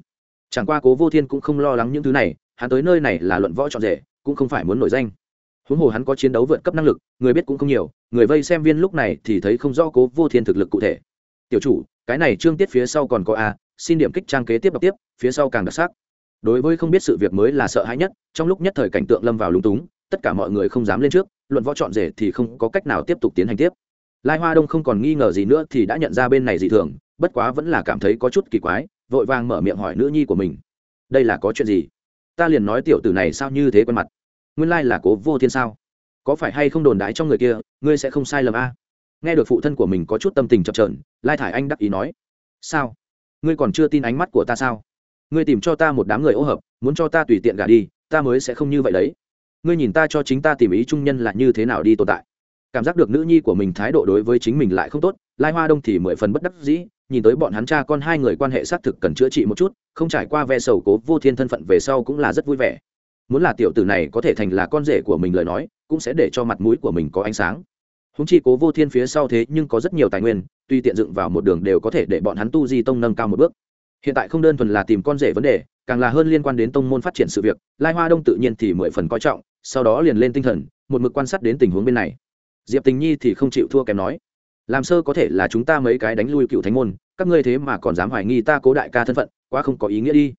Chẳng qua cố vô thiên cũng không lo lắng những thứ này, hắn tới nơi này là luận võ trọn rể, cũng không phải muốn nổi danh. Huống hồ hắn có chiến đấu vượt cấp năng lực, người biết cũng không nhiều, người vây xem viên lúc này thì thấy không rõ cố vô thiên thực lực cụ thể. Tiểu chủ, cái này trương tiết phía sau còn có a, xin điểm kích trang kế tiếp đọc tiếp, phía sau càng đặc sắc đối với không biết sự việc mới là sợ hãi nhất, trong lúc nhất thời cảnh tượng lâm vào lúng túng, tất cả mọi người không dám lên trước, luận võ chọn rể thì không có cách nào tiếp tục tiến hành tiếp. Lai hoa đông không còn nghi ngờ gì nữa thì đã nhận ra bên này dị thường, bất quá vẫn là cảm thấy có chút kỳ quái, vội vàng mở miệng hỏi nữ nhi của mình. Đây là có chuyện gì? Ta liền nói tiểu tử này sao như thế quen mặt? Nguyên lai là cố vô thiên sao? Có phải hay không đồn đái trong người kia, ngươi sẽ không sai lầm a? Nghe được phụ thân của mình có chút tâm tình chập trờn lai thải anh đắc ý nói, sao? Ngươi còn chưa tin ánh mắt của ta sao? Ngươi tìm cho ta một đám người ô hợp, muốn cho ta tùy tiện gả đi, ta mới sẽ không như vậy đấy. Ngươi nhìn ta cho chính ta tìm ý trung nhân là như thế nào đi tồn tại. Cảm giác được nữ nhi của mình thái độ đối với chính mình lại không tốt, lai hoa đông thì mười phần bất đắc dĩ, nhìn tới bọn hắn cha con hai người quan hệ xác thực cần chữa trị một chút, không trải qua ve sầu cố vô thiên thân phận về sau cũng là rất vui vẻ. Muốn là tiểu tử này có thể thành là con rể của mình lời nói, cũng sẽ để cho mặt mũi của mình có ánh sáng. Húng chi cố vô thiên phía sau thế nhưng có rất nhiều tài nguyên, tuy tiện dựng vào một đường đều có thể để bọn hắn tu di tông nâng cao một bước hiện tại không đơn thuần là tìm con rể vấn đề, càng là hơn liên quan đến tông môn phát triển sự việc, lai hoa đông tự nhiên thì mười phần coi trọng, sau đó liền lên tinh thần, một mực quan sát đến tình huống bên này. Diệp tình nhi thì không chịu thua kém nói, làm sơ có thể là chúng ta mấy cái đánh lui cựu thánh môn, các ngươi thế mà còn dám hoài nghi ta cố đại ca thân phận, quá không có ý nghĩa đi.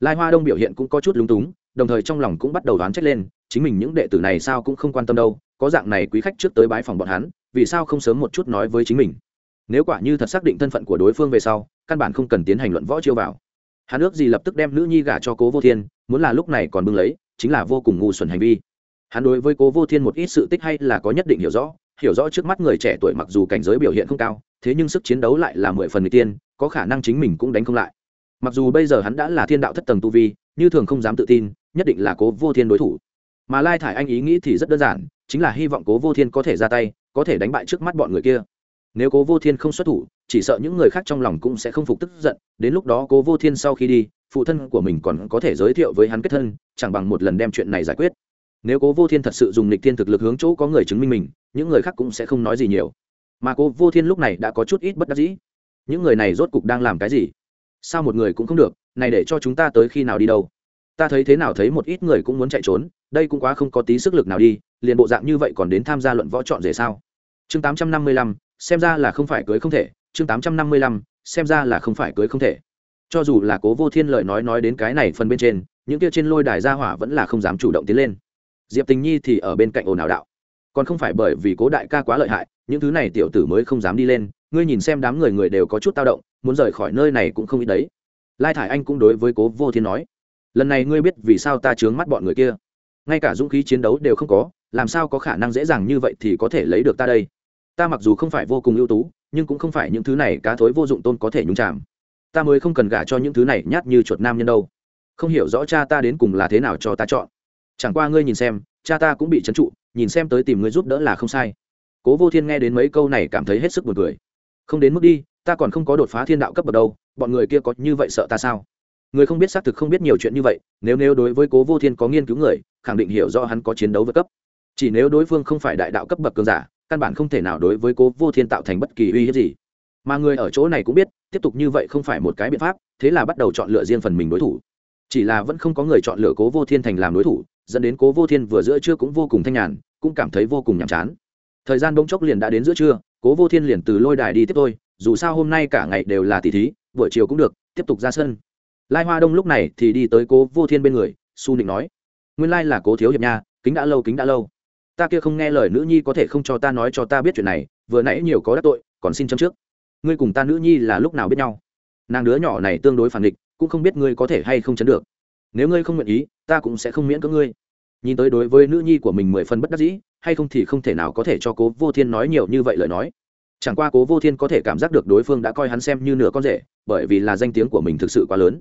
Lai hoa đông biểu hiện cũng có chút lúng túng, đồng thời trong lòng cũng bắt đầu đoán trách lên, chính mình những đệ tử này sao cũng không quan tâm đâu, có dạng này quý khách trước tới bái phòng bọn hắn, vì sao không sớm một chút nói với chính mình? Nếu quả như thật xác định thân phận của đối phương về sau căn bản không cần tiến hành luận võ chiêu vào. Hắn ước gì lập tức đem nữ nhi gả cho cố vô thiên, muốn là lúc này còn bưng lấy, chính là vô cùng ngu xuẩn hành vi. Hắn đối với cố vô thiên một ít sự tích hay là có nhất định hiểu rõ hiểu rõ trước mắt người trẻ tuổi mặc dù cảnh giới biểu hiện không cao, thế nhưng sức chiến đấu lại là mười phần người tiên, có khả năng chính mình cũng đánh không lại. Mặc dù bây giờ hắn đã là thiên đạo thất tầng tu vi, như thường không dám tự tin, nhất định là cố vô thiên đối thủ. Mà lai thải anh ý nghĩ thì rất đơn giản, chính là hy vọng cố vô thiên có thể ra tay, có thể đánh bại trước mắt bọn người kia nếu cố vô thiên không xuất thủ, chỉ sợ những người khác trong lòng cũng sẽ không phục tức giận, đến lúc đó cố vô thiên sau khi đi, phụ thân của mình còn có thể giới thiệu với hắn kết thân, chẳng bằng một lần đem chuyện này giải quyết. Nếu cố vô thiên thật sự dùng lịch thiên thực lực hướng chỗ có người chứng minh mình, những người khác cũng sẽ không nói gì nhiều. Mà cố vô thiên lúc này đã có chút ít bất đắc dĩ. Những người này rốt cục đang làm cái gì? Sao một người cũng không được, này để cho chúng ta tới khi nào đi đâu? Ta thấy thế nào thấy một ít người cũng muốn chạy trốn, đây cũng quá không có tí sức lực nào đi, liền bộ dạng như vậy còn đến tham gia luận võ chọn rể sao? Chương tám trăm năm mươi lăm xem ra là không phải cưới không thể, chương tám trăm năm mươi lăm, xem ra là không phải cưới không thể. Cho dù là cố vô thiên lời nói nói đến cái này phần bên trên, những kia trên lôi đài gia hỏa vẫn là không dám chủ động tiến lên. Diệp tình nhi thì ở bên cạnh ồn ào đạo. Còn không phải bởi vì cố đại ca quá lợi hại, những thứ này tiểu tử mới không dám đi lên, ngươi nhìn xem đám người người đều có chút tao động, muốn rời khỏi nơi này cũng không ít đấy. Lai thải anh cũng đối với cố vô thiên nói, lần này ngươi biết vì sao ta chướng mắt bọn người kia? Ngay cả dũng khí chiến đấu đều không có, làm sao có khả năng dễ dàng như vậy thì có thể lấy được ta đây? Ta mặc dù không phải vô cùng ưu tú, nhưng cũng không phải những thứ này cá thối vô dụng tôn có thể nhúng chạm ta mới không cần gả cho những thứ này nhát như chuột nam nhân đâu. Không hiểu rõ cha ta đến cùng là thế nào cho ta chọn. Chẳng qua ngươi nhìn xem, cha ta cũng bị trấn trụ, nhìn xem tới tìm ngươi giúp đỡ là không sai. Cố vô thiên nghe đến mấy câu này cảm thấy hết sức buồn cười. Không đến mức đi, ta còn không có đột phá thiên đạo cấp bậc đâu, bọn người kia có như vậy sợ ta sao? Người không biết xác thực không biết nhiều chuyện như vậy, nếu nếu đối với cố vô thiên có nghiên cứu người, khẳng định hiểu do hắn có chiến đấu vượt cấp. Chỉ nếu đối phương không phải đại đạo cấp bậc cường giả căn bản không thể nào đối với cố vô thiên tạo thành bất kỳ uy hiếp gì. Mà người ở chỗ này cũng biết, tiếp tục như vậy không phải một cái biện pháp, thế là bắt đầu chọn lựa riêng phần mình đối thủ. Chỉ là vẫn không có người chọn lựa cố vô thiên thành làm đối thủ, dẫn đến cố vô thiên vừa giữa trưa cũng vô cùng thanh nhàn, cũng cảm thấy vô cùng nhàm chán. Thời gian bỗng chốc liền đã đến giữa trưa, cố vô thiên liền từ lôi đài đi tiếp tôi dù sao hôm nay cả ngày đều là tỷ thí, buổi chiều cũng được, tiếp tục ra sân. Lai hoa đông lúc này thì đi tới cố vô thiên bên người, su nịnh nói, nguyên lai là cố thiếu hiệp nha, kính đã lâu, kính đã lâu ta kia không nghe lời nữ nhi có thể không cho ta nói cho ta biết chuyện này, vừa nãy nhiều có đắc tội, còn xin chấm trước. Ngươi cùng ta nữ nhi là lúc nào biết nhau? Nàng đứa nhỏ này tương đối phản địch cũng không biết ngươi có thể hay không chấn được. Nếu ngươi không nguyện ý, ta cũng sẽ không miễn cưỡng ngươi. Nhìn tới đối với nữ nhi của mình mười phần bất đắc dĩ, hay không thì không thể nào có thể cho cố vô thiên nói nhiều như vậy lời nói. Chẳng qua cố vô thiên có thể cảm giác được đối phương đã coi hắn xem như nửa con rể, bởi vì là danh tiếng của mình thực sự quá lớn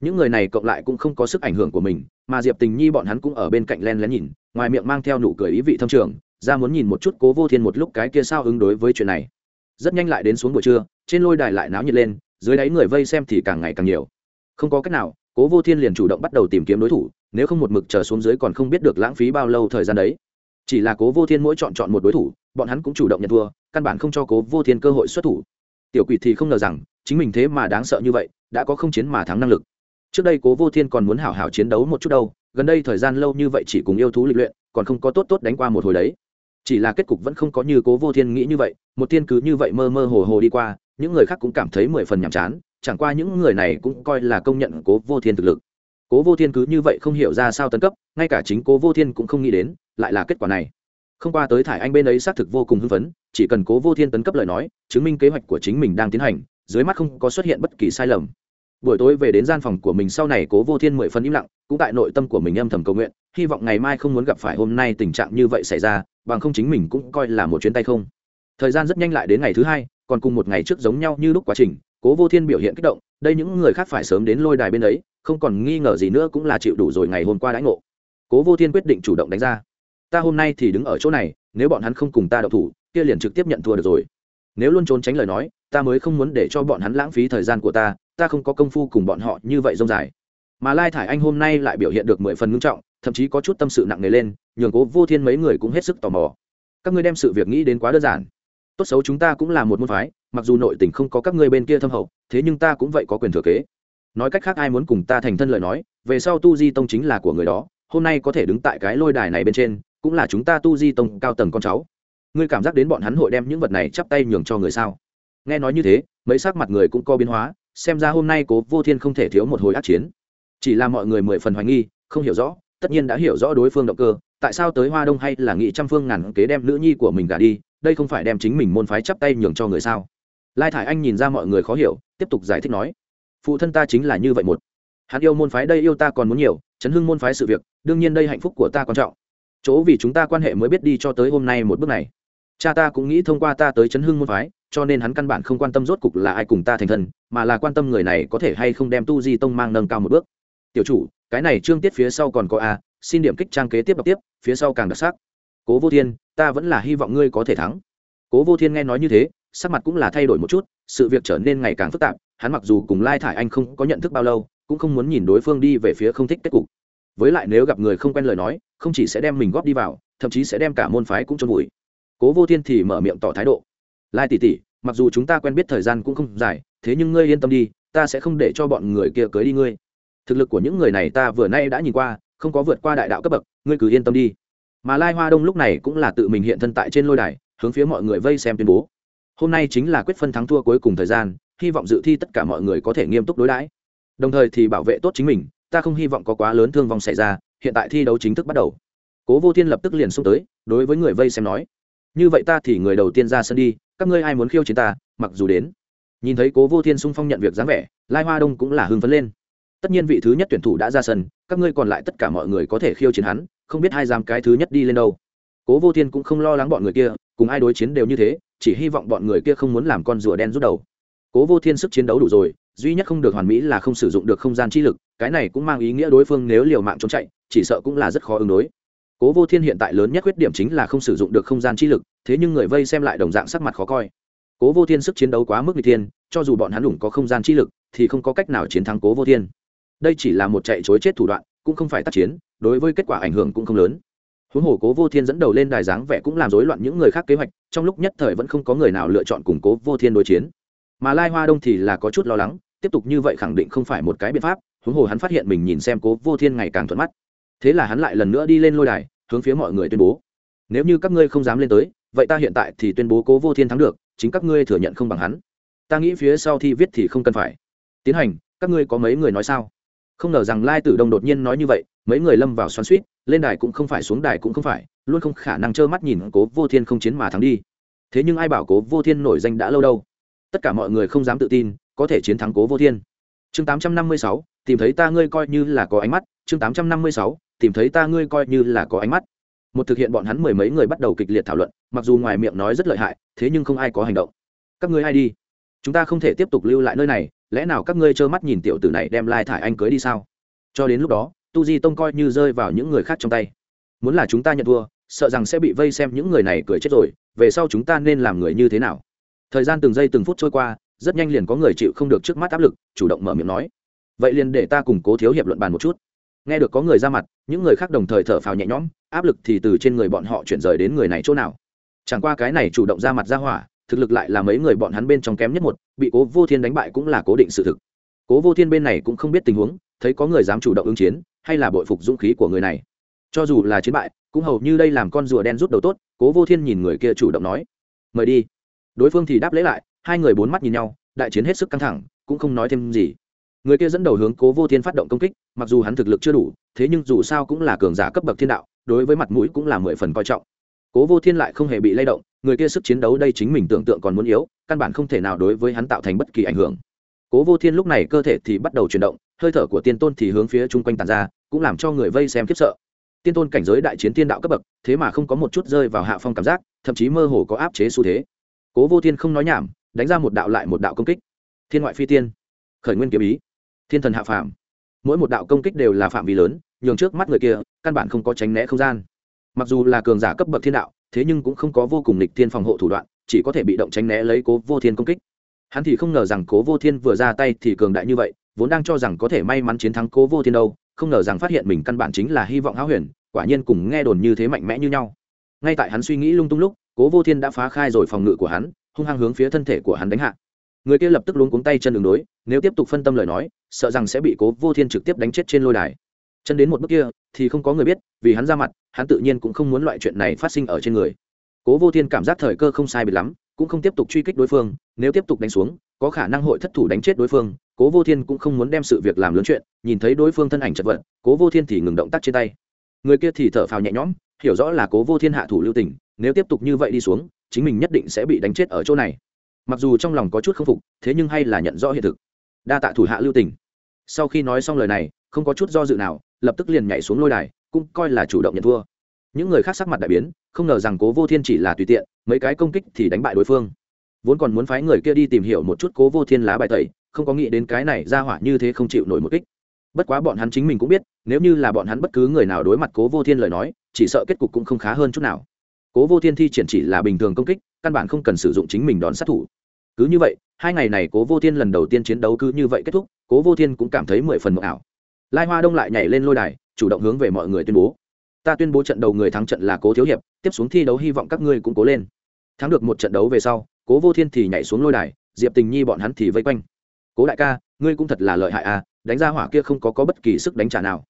những người này cộng lại cũng không có sức ảnh hưởng của mình, mà diệp tình nhi bọn hắn cũng ở bên cạnh len lén nhìn, ngoài miệng mang theo nụ cười ý vị thâm trường, ra muốn nhìn một chút cố vô thiên một lúc cái kia sao ứng đối với chuyện này. Rất nhanh lại đến xuống buổi trưa, trên lôi đài lại náo nhiệt lên, dưới đáy người vây xem thì càng ngày càng nhiều. Không có cách nào, cố vô thiên liền chủ động bắt đầu tìm kiếm đối thủ, nếu không một mực chờ xuống dưới còn không biết được lãng phí bao lâu thời gian đấy. Chỉ là cố vô thiên mỗi chọn chọn một đối thủ, bọn hắn cũng chủ động nhận thua, căn bản không cho cố vô thiên cơ hội xuất thủ. Tiểu quỷ thì không ngờ rằng, chính mình thế mà đáng sợ như vậy, đã có không chiến mà thắng năng lực trước đây cố vô thiên còn muốn hảo hảo chiến đấu một chút đâu, gần đây thời gian lâu như vậy chỉ cùng yêu thú lịch luyện, còn không có tốt tốt đánh qua một hồi đấy. Chỉ là kết cục vẫn không có như cố vô thiên nghĩ như vậy, một thiên cứ như vậy mơ mơ hồ hồ đi qua, những người khác cũng cảm thấy mười phần nhàm chán, chẳng qua những người này cũng coi là công nhận cố vô thiên thực lực. Cố vô thiên cứ như vậy không hiểu ra sao tấn cấp, ngay cả chính cố vô thiên cũng không nghĩ đến, lại là kết quả này. Không qua tới thải anh bên ấy xác thực vô cùng hưng phấn, chỉ cần cố vô thiên tấn cấp lời nói, chứng minh kế hoạch của chính mình đang tiến hành, dưới mắt không có xuất hiện bất kỳ sai lầm buổi tối về đến gian phòng của mình sau này, cố vô thiên mười phần im lặng, cũng tại nội tâm của mình âm thầm cầu nguyện, hy vọng ngày mai không muốn gặp phải hôm nay tình trạng như vậy xảy ra, bằng không chính mình cũng coi là một chuyến tay không. Thời gian rất nhanh lại đến ngày thứ hai, còn cùng một ngày trước giống nhau như lúc quá trình, cố vô thiên biểu hiện kích động, đây những người khác phải sớm đến lôi đài bên ấy, không còn nghi ngờ gì nữa cũng là chịu đủ rồi ngày hôm qua đãi ngộ. Cố vô thiên quyết định chủ động đánh ra. Ta hôm nay thì đứng ở chỗ này, nếu bọn hắn không cùng ta đậu thủ, kia liền trực tiếp nhận thua được rồi. Nếu luôn trốn tránh lời nói, ta mới không muốn để cho bọn hắn lãng phí thời gian của ta ta không có công phu cùng bọn họ như vậy rông dài. Mà lai thải anh hôm nay lại biểu hiện được mười phần ngưng trọng, thậm chí có chút tâm sự nặng nề lên, nhường cố vô thiên mấy người cũng hết sức tò mò. Các ngươi đem sự việc nghĩ đến quá đơn giản. Tốt xấu chúng ta cũng là một môn phái, mặc dù nội tình không có các ngươi bên kia thâm hậu, thế nhưng ta cũng vậy có quyền thừa kế. Nói cách khác ai muốn cùng ta thành thân lời nói, về sau tu di tông chính là của người đó, hôm nay có thể đứng tại cái lôi đài này bên trên, cũng là chúng ta tu di tông cao tầng con cháu. Ngươi cảm giác đến bọn hắn hội đem những vật này chắp tay nhường cho người sao? Nghe nói như thế, mấy sắc mặt người cũng có biến hóa xem ra hôm nay cố vô thiên không thể thiếu một hồi ác chiến. Chỉ là mọi người mười phần hoài nghi, không hiểu rõ, tất nhiên đã hiểu rõ đối phương động cơ, tại sao tới hoa đông hay là nghị trăm phương ngàn kế đem nữ nhi của mình gả đi, đây không phải đem chính mình môn phái chắp tay nhường cho người sao? Lai thải anh nhìn ra mọi người khó hiểu, tiếp tục giải thích nói, phụ thân ta chính là như vậy một. Hắn yêu môn phái đây yêu ta còn muốn nhiều, chấn hưng môn phái sự việc, đương nhiên đây hạnh phúc của ta quan trọng. Chỗ vì chúng ta quan hệ mới biết đi cho tới hôm nay một bước này. Cha ta cũng nghĩ thông qua ta tới chấn hưng môn phái cho nên hắn căn bản không quan tâm rốt cục là ai cùng ta thành thân, mà là quan tâm người này có thể hay không đem tu di tông mang nâng cao một bước. Tiểu chủ, cái này trương tiết phía sau còn có a, xin điểm kích trang kế tiếp đọc tiếp, phía sau càng đặc sắc. Cố vô thiên, ta vẫn là hy vọng ngươi có thể thắng. Cố vô thiên nghe nói như thế, sắc mặt cũng là thay đổi một chút, sự việc trở nên ngày càng phức tạp, hắn mặc dù cùng lai thải anh không có nhận thức bao lâu, cũng không muốn nhìn đối phương đi về phía không thích kết cục. Với lại nếu gặp người không quen lời nói, không chỉ sẽ đem mình góp đi vào, thậm chí sẽ đem cả môn phái cũng trôn vùi. Cố vô thiên thì mở miệng tỏ thái độ lai tỷ tỷ, mặc dù chúng ta quen biết thời gian cũng không dài, thế nhưng ngươi yên tâm đi, ta sẽ không để cho bọn người kia cưới đi ngươi. Thực lực của những người này ta vừa nay đã nhìn qua, không có vượt qua đại đạo cấp bậc, ngươi cứ yên tâm đi. Mà lai hoa đông lúc này cũng là tự mình hiện thân tại trên lôi đài, hướng phía mọi người vây xem tuyên bố. Hôm nay chính là quyết phân thắng thua cuối cùng thời gian, hy vọng dự thi tất cả mọi người có thể nghiêm túc đối đãi. Đồng thời thì bảo vệ tốt chính mình, ta không hy vọng có quá lớn thương vong xảy ra, hiện tại thi đấu chính thức bắt đầu. Cố vô thiên lập tức liền xông tới, đối với người vây xem nói, như vậy ta thì người đầu tiên ra sân đi các ngươi ai muốn khiêu chiến ta, mặc dù đến. Nhìn thấy cố vô thiên sung phong nhận việc dáng vẻ, lai hoa đông cũng là hưng phấn lên. Tất nhiên vị thứ nhất tuyển thủ đã ra sân, các ngươi còn lại tất cả mọi người có thể khiêu chiến hắn, không biết hai dám cái thứ nhất đi lên đâu. Cố vô thiên cũng không lo lắng bọn người kia, cùng ai đối chiến đều như thế, chỉ hy vọng bọn người kia không muốn làm con rùa đen rút đầu. Cố vô thiên sức chiến đấu đủ rồi, duy nhất không được hoàn mỹ là không sử dụng được không gian chi lực, cái này cũng mang ý nghĩa đối phương nếu liều mạng trốn chạy, chỉ sợ cũng là rất khó ứng đối cố vô thiên hiện tại lớn nhất khuyết điểm chính là không sử dụng được không gian chi lực, thế nhưng người vây xem lại đồng dạng sắc mặt khó coi. Cố vô thiên sức chiến đấu quá mức n thiên, cho dù bọn hắn đủng có không gian chi lực, thì không có cách nào chiến thắng cố vô thiên. Đây chỉ là một chạy chối chết thủ đoạn, cũng không phải tác chiến, đối với kết quả ảnh hưởng cũng không lớn. Huống hồ cố vô thiên dẫn đầu lên đài dáng vẻ cũng làm rối loạn những người khác kế hoạch, trong lúc nhất thời vẫn không có người nào lựa chọn củng cố vô thiên đối chiến. Mà lai hoa đông thì là có chút lo lắng, tiếp tục như vậy khẳng định không phải một cái biện pháp, huống hồ hắn phát hiện mình nhìn xem cố vô thiên ngày càng thuận mắt thế là hắn lại lần nữa đi lên lôi đài hướng phía mọi người tuyên bố. Nếu như các ngươi không dám lên tới vậy ta hiện tại thì tuyên bố cố vô thiên thắng được chính các ngươi thừa nhận không bằng hắn. Ta nghĩ phía sau thi viết thì không cần phải. Tiến hành các ngươi có mấy người nói sao? Không ngờ rằng lai tử đông đột nhiên nói như vậy mấy người lâm vào xoắn suýt lên đài cũng không phải xuống đài cũng không phải luôn không khả năng trơ mắt nhìn cố vô thiên không chiến mà thắng đi. Thế nhưng ai bảo cố vô thiên nổi danh đã lâu đâu? Tất cả mọi người không dám tự tin có thể chiến thắng cố vô thiên. Chương 856, tìm thấy ta ngươi coi như là có ánh mắt. Chương 856, tìm thấy ta ngươi coi như là có ánh mắt. Một thực hiện bọn hắn mười mấy người bắt đầu kịch liệt thảo luận, mặc dù ngoài miệng nói rất lợi hại, thế nhưng không ai có hành động. Các ngươi ai đi? Chúng ta không thể tiếp tục lưu lại nơi này, lẽ nào các ngươi trơ mắt nhìn tiểu tử này đem lai thải anh cưới đi sao? Cho đến lúc đó, tu di tông coi như rơi vào những người khác trong tay. Muốn là chúng ta nhận thua, sợ rằng sẽ bị vây xem những người này cười chết rồi, về sau chúng ta nên làm người như thế nào? Thời gian từng giây từng phút trôi qua, rất nhanh liền có người chịu không được trước mắt áp lực, chủ động mở miệng nói. Vậy liền để ta cùng cố thiếu hiệp luận bàn một chút nghe được có người ra mặt, những người khác đồng thời thở phào nhẹ nhõm, áp lực thì từ trên người bọn họ chuyển rời đến người này chỗ nào. Chẳng qua cái này chủ động ra mặt ra hỏa, thực lực lại là mấy người bọn hắn bên trong kém nhất một, bị cố vô thiên đánh bại cũng là cố định sự thực. Cố vô thiên bên này cũng không biết tình huống, thấy có người dám chủ động ứng chiến, hay là bội phục dũng khí của người này. Cho dù là chiến bại, cũng hầu như đây làm con rùa đen rút đầu tốt, cố vô thiên nhìn người kia chủ động nói, mời đi. Đối phương thì đáp lễ lại, hai người bốn mắt nhìn nhau, đại chiến hết sức căng thẳng, cũng không nói thêm gì người kia dẫn đầu hướng cố vô thiên phát động công kích, mặc dù hắn thực lực chưa đủ, thế nhưng dù sao cũng là cường giả cấp bậc thiên đạo, đối với mặt mũi cũng là mười phần coi trọng. Cố vô thiên lại không hề bị lay động, người kia sức chiến đấu đây chính mình tưởng tượng còn muốn yếu, căn bản không thể nào đối với hắn tạo thành bất kỳ ảnh hưởng. Cố vô thiên lúc này cơ thể thì bắt đầu chuyển động, hơi thở của tiên tôn thì hướng phía chung quanh tàn ra, cũng làm cho người vây xem khiếp sợ. Tiên tôn cảnh giới đại chiến tiên đạo cấp bậc, thế mà không có một chút rơi vào hạ phong cảm giác, thậm chí mơ hồ có áp chế xu thế. Cố vô thiên không nói nhảm, đánh ra một đạo lại một đạo công kích. Thiên ngoại phi tiên. Khởi nguyên kiếm ý thiên thần hạ phàm. Mỗi một đạo công kích đều là phạm vi lớn, nhường trước mắt người kia, căn bản không có tránh né không gian. Mặc dù là cường giả cấp bậc thiên đạo, thế nhưng cũng không có vô cùng lịch thiên phòng hộ thủ đoạn, chỉ có thể bị động tránh né lấy cố vô thiên công kích. Hắn thì không ngờ rằng cố vô thiên vừa ra tay thì cường đại như vậy, vốn đang cho rằng có thể may mắn chiến thắng cố vô thiên đâu, không ngờ rằng phát hiện mình căn bản chính là hy vọng háo huyền, quả nhiên cùng nghe đồn như thế mạnh mẽ như nhau. Ngay tại hắn suy nghĩ lung tung lúc, cố vô thiên đã phá khai rồi phòng ngự của hắn, hung hăng hướng phía thân thể của hắn đánh hạ người kia lập tức luống cuống tay chân đường đối, nếu tiếp tục phân tâm lời nói, sợ rằng sẽ bị cố vô thiên trực tiếp đánh chết trên lôi đài. Chân đến một bước kia, thì không có người biết, vì hắn ra mặt, hắn tự nhiên cũng không muốn loại chuyện này phát sinh ở trên người. Cố vô thiên cảm giác thời cơ không sai biệt lắm, cũng không tiếp tục truy kích đối phương, nếu tiếp tục đánh xuống, có khả năng hội thất thủ đánh chết đối phương, cố vô thiên cũng không muốn đem sự việc làm lớn chuyện, nhìn thấy đối phương thân ảnh chật vật, cố vô thiên thì ngừng động tác trên tay. Người kia thì thở phào nhẹ nhõm, hiểu rõ là cố vô thiên hạ thủ lưu tình, nếu tiếp tục như vậy đi xuống, chính mình nhất định sẽ bị đánh chết ở chỗ này mặc dù trong lòng có chút k phục, thế nhưng hay là nhận rõ hiện thực. Đa tạ thủ hạ lưu tình. Sau khi nói xong lời này, không có chút do dự nào, lập tức liền nhảy xuống lôi đài, cũng coi là chủ động nhận thua. Những người khác sắc mặt đại biến, không ngờ rằng cố vô thiên chỉ là tùy tiện, mấy cái công kích thì đánh bại đối phương. Vốn còn muốn phái người kia đi tìm hiểu một chút cố vô thiên lá bài tẩy, không có nghĩ đến cái này ra hỏa như thế không chịu nổi một kích. Bất quá bọn hắn chính mình cũng biết, nếu như là bọn hắn bất cứ người nào đối mặt cố vô thiên lời nói, chỉ sợ kết cục cũng không khá hơn chút nào. Cố vô thiên thi triển chỉ là bình thường công kích, căn bản không cần sử dụng chính mình đón sát thủ cứ như vậy hai ngày này cố vô thiên lần đầu tiên chiến đấu cứ như vậy kết thúc cố vô thiên cũng cảm thấy mười phần mộng ảo. Lai hoa đông lại nhảy lên lôi đài chủ động hướng về mọi người tuyên bố. Ta tuyên bố trận đầu người thắng trận là cố thiếu hiệp tiếp xuống thi đấu hy vọng các ngươi cũng cố lên. Thắng được một trận đấu về sau cố vô thiên thì nhảy xuống lôi đài diệp tình nhi bọn hắn thì vây quanh. Cố đại ca ngươi cũng thật là lợi hại à đánh ra hỏa kia không có, có bất kỳ sức đánh trả nào.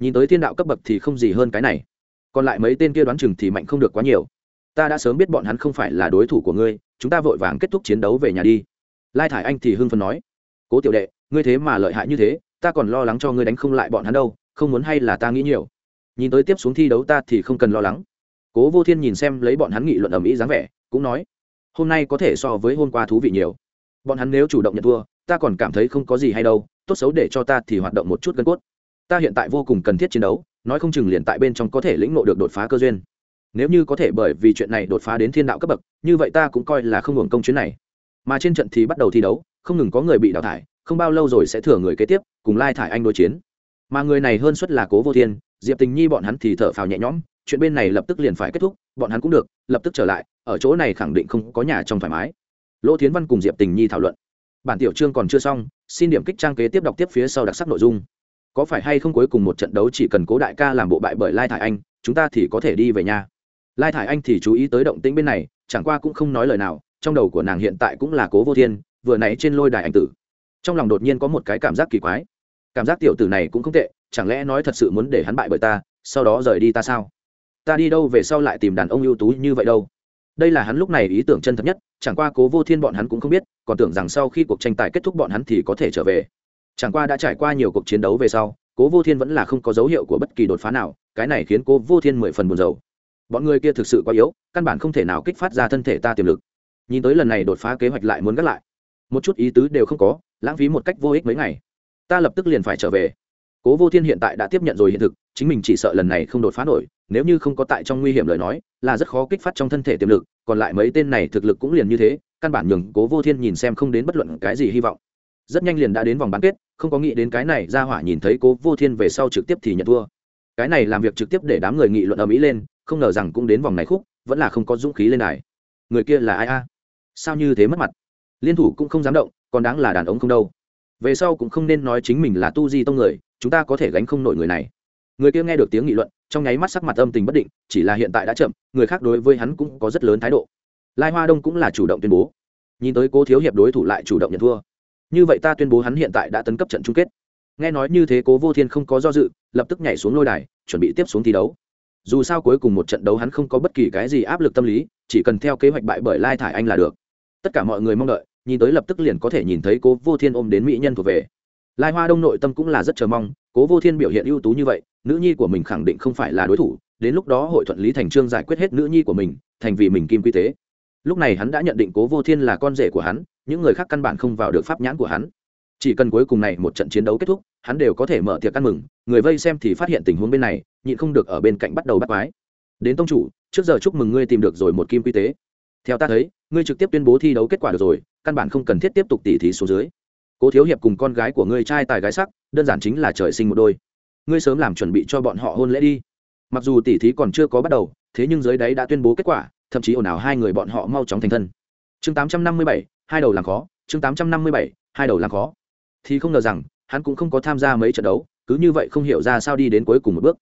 Nhìn tới thiên đạo cấp bậc thì không gì hơn cái này. Còn lại mấy tên kia đoán chừng thì mạnh không được quá nhiều ta đã sớm biết bọn hắn không phải là đối thủ của ngươi, chúng ta vội vàng kết thúc chiến đấu về nhà đi. Lai thải anh thì hưng phấn nói, cố tiểu đệ, ngươi thế mà lợi hại như thế, ta còn lo lắng cho ngươi đánh không lại bọn hắn đâu, không muốn hay là ta nghĩ nhiều. Nhìn tới tiếp xuống thi đấu ta thì không cần lo lắng. Cố vô thiên nhìn xem lấy bọn hắn nghị luận ầm mỹ dáng vẻ, cũng nói, hôm nay có thể so với hôm qua thú vị nhiều. Bọn hắn nếu chủ động nhận thua, ta còn cảm thấy không có gì hay đâu, tốt xấu để cho ta thì hoạt động một chút gân cốt. Ta hiện tại vô cùng cần thiết chiến đấu, nói không chừng liền tại bên trong có thể lĩnh nộ được đột phá cơ duyên nếu như có thể bởi vì chuyện này đột phá đến thiên đạo cấp bậc, như vậy ta cũng coi là không hưởng công chuyến này. Mà trên trận thì bắt đầu thi đấu, không ngừng có người bị đào thải, không bao lâu rồi sẽ thừa người kế tiếp, cùng lai thải anh đối chiến. Mà người này hơn suất là cố vô thiên, diệp tình nhi bọn hắn thì thở phào nhẹ nhõm, chuyện bên này lập tức liền phải kết thúc, bọn hắn cũng được, lập tức trở lại, ở chỗ này khẳng định không có nhà trong thoải mái. Lỗ thiến văn cùng diệp tình nhi thảo luận. Bản tiểu chương còn chưa xong, xin điểm kích trang kế tiếp đọc tiếp phía sau đặc sắc nội dung. Có phải hay không cuối cùng một trận đấu chỉ cần cố đại ca làm bộ bại bởi lai thải anh, chúng ta thì có thể đi về nhà lai thải anh thì chú ý tới động tĩnh bên này, chẳng qua cũng không nói lời nào, trong đầu của nàng hiện tại cũng là cố vô thiên, vừa nãy trên lôi đài anh tử. Trong lòng đột nhiên có một cái cảm giác kỳ quái. Cảm giác tiểu tử này cũng không tệ, chẳng lẽ nói thật sự muốn để hắn bại bởi ta, sau đó rời đi ta sao? Ta đi đâu về sau lại tìm đàn ông ưu tú như vậy đâu? Đây là hắn lúc này ý tưởng chân thật nhất, chẳng qua cố vô thiên bọn hắn cũng không biết, còn tưởng rằng sau khi cuộc tranh tài kết thúc bọn hắn thì có thể trở về. Chẳng qua đã trải qua nhiều cuộc chiến đấu về sau, cố vô thiên vẫn là không có dấu hiệu của bất kỳ đột phá nào, cái này khiến cố vô thiên mười phần buồn rầu bọn người kia thực sự quá yếu, căn bản không thể nào kích phát ra thân thể ta tiềm lực. Nhìn tới lần này đột phá kế hoạch lại muốn gắt lại. Một chút ý tứ đều không có, lãng phí một cách vô ích mấy ngày. Ta lập tức liền phải trở về. Cố vô thiên hiện tại đã tiếp nhận rồi hiện thực, chính mình chỉ sợ lần này không đột phá nổi, nếu như không có tại trong nguy hiểm lời nói, là rất khó kích phát trong thân thể tiềm lực, còn lại mấy tên này thực lực cũng liền như thế, căn bản nhường cố vô thiên nhìn xem không đến bất luận cái gì hy vọng. Rất nhanh liền đã đến vòng bán kết, không có nghĩ đến cái này ra hỏa nhìn thấy cố vô thiên về sau trực tiếp thì nhận thua. Cái này làm việc trực tiếp để đám người nghị luận ở mỹ lên không ngờ rằng cũng đến vòng này khúc, vẫn là không có dũng khí lên đài. Người kia là ai a? Sao như thế mất mặt? Liên thủ cũng không dám động, còn đáng là đàn ông không đâu. Về sau cũng không nên nói chính mình là tu di tông người, chúng ta có thể gánh không nổi người này. Người kia nghe được tiếng nghị luận, trong nháy mắt sắc mặt âm tình bất định, chỉ là hiện tại đã chậm, người khác đối với hắn cũng có rất lớn thái độ. Lai hoa đông cũng là chủ động tuyên bố. Nhìn tới cố thiếu hiệp đối thủ lại chủ động nhận thua. Như vậy ta tuyên bố hắn hiện tại đã tấn cấp trận chung kết. Nghe nói như thế cố vô thiên không có do dự, lập tức nhảy xuống lôi đài, chuẩn bị tiếp xuống thi đấu dù sao cuối cùng một trận đấu hắn không có bất kỳ cái gì áp lực tâm lý, chỉ cần theo kế hoạch bại bởi lai thải anh là được. Tất cả mọi người mong đợi, nhìn tới lập tức liền có thể nhìn thấy cố vô thiên ôm đến mỹ nhân thuộc về. Lai hoa đông nội tâm cũng là rất chờ mong, cố vô thiên biểu hiện ưu tú như vậy, nữ nhi của mình khẳng định không phải là đối thủ, đến lúc đó hội thuận lý thành trương giải quyết hết nữ nhi của mình, thành vì mình kim quy tế. Lúc này hắn đã nhận định cố vô thiên là con rể của hắn, những người khác căn bản không vào được pháp nhãn của hắn. Chỉ cần cuối cùng này một trận chiến đấu kết thúc, hắn đều có thể mở tiệc ăn mừng, người vây xem thì phát hiện tình huống bên này nhịn không được ở bên cạnh bắt đầu bắt quái. Đến tông chủ, trước giờ chúc mừng ngươi tìm được rồi một kim quy tế. Theo ta thấy, ngươi trực tiếp tuyên bố thi đấu kết quả được rồi, căn bản không cần thiết tiếp tục tỉ thí số dưới. Cố thiếu hiệp cùng con gái của ngươi trai tài gái sắc, đơn giản chính là trời sinh một đôi. Ngươi sớm làm chuẩn bị cho bọn họ hôn lễ đi. Mặc dù tỉ thí còn chưa có bắt đầu, thế nhưng dưới đấy đã tuyên bố kết quả, thậm chí ồn ào hai người bọn họ mau chóng thành thân. Chương tám trăm năm mươi bảy, hai đầu làm khó. Chương tám trăm năm mươi bảy, hai đầu làm khó. Thì không ngờ rằng, hắn cũng không có tham gia mấy trận đấu, cứ như vậy không hiểu ra sao đi đến cuối cùng một bước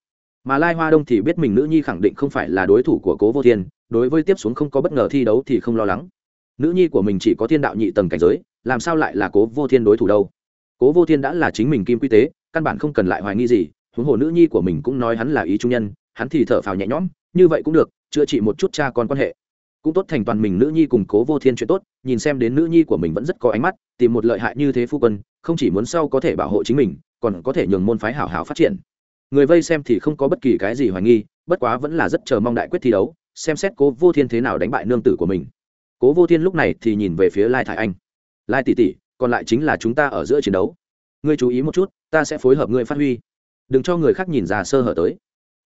mà lai hoa đông thì biết mình nữ nhi khẳng định không phải là đối thủ của cố vô thiên, đối với tiếp xuống không có bất ngờ thi đấu thì không lo lắng. Nữ nhi của mình chỉ có thiên đạo nhị tầng cảnh giới, làm sao lại là cố vô thiên đối thủ đâu? Cố vô thiên đã là chính mình kim quy tế, căn bản không cần lại hoài nghi gì, huống hồ nữ nhi của mình cũng nói hắn là ý trung nhân, hắn thì thở phào nhẹ nhõm, như vậy cũng được, chữa trị một chút cha con quan hệ. Cũng tốt thành toàn mình nữ nhi cùng cố vô thiên chuyện tốt, nhìn xem đến nữ nhi của mình vẫn rất có ánh mắt, tìm một lợi hại như thế phu quân, không chỉ muốn sau có thể bảo hộ chính mình, còn có thể nhường môn phái hảo hảo phát triển người vây xem thì không có bất kỳ cái gì hoài nghi, bất quá vẫn là rất chờ mong đại quyết thi đấu, xem xét cố vô thiên thế nào đánh bại nương tử của mình. Cố vô thiên lúc này thì nhìn về phía lai thải anh. Lai tỷ tỷ, còn lại chính là chúng ta ở giữa chiến đấu. Ngươi chú ý một chút, ta sẽ phối hợp ngươi phát huy. Đừng cho người khác nhìn ra sơ hở tới.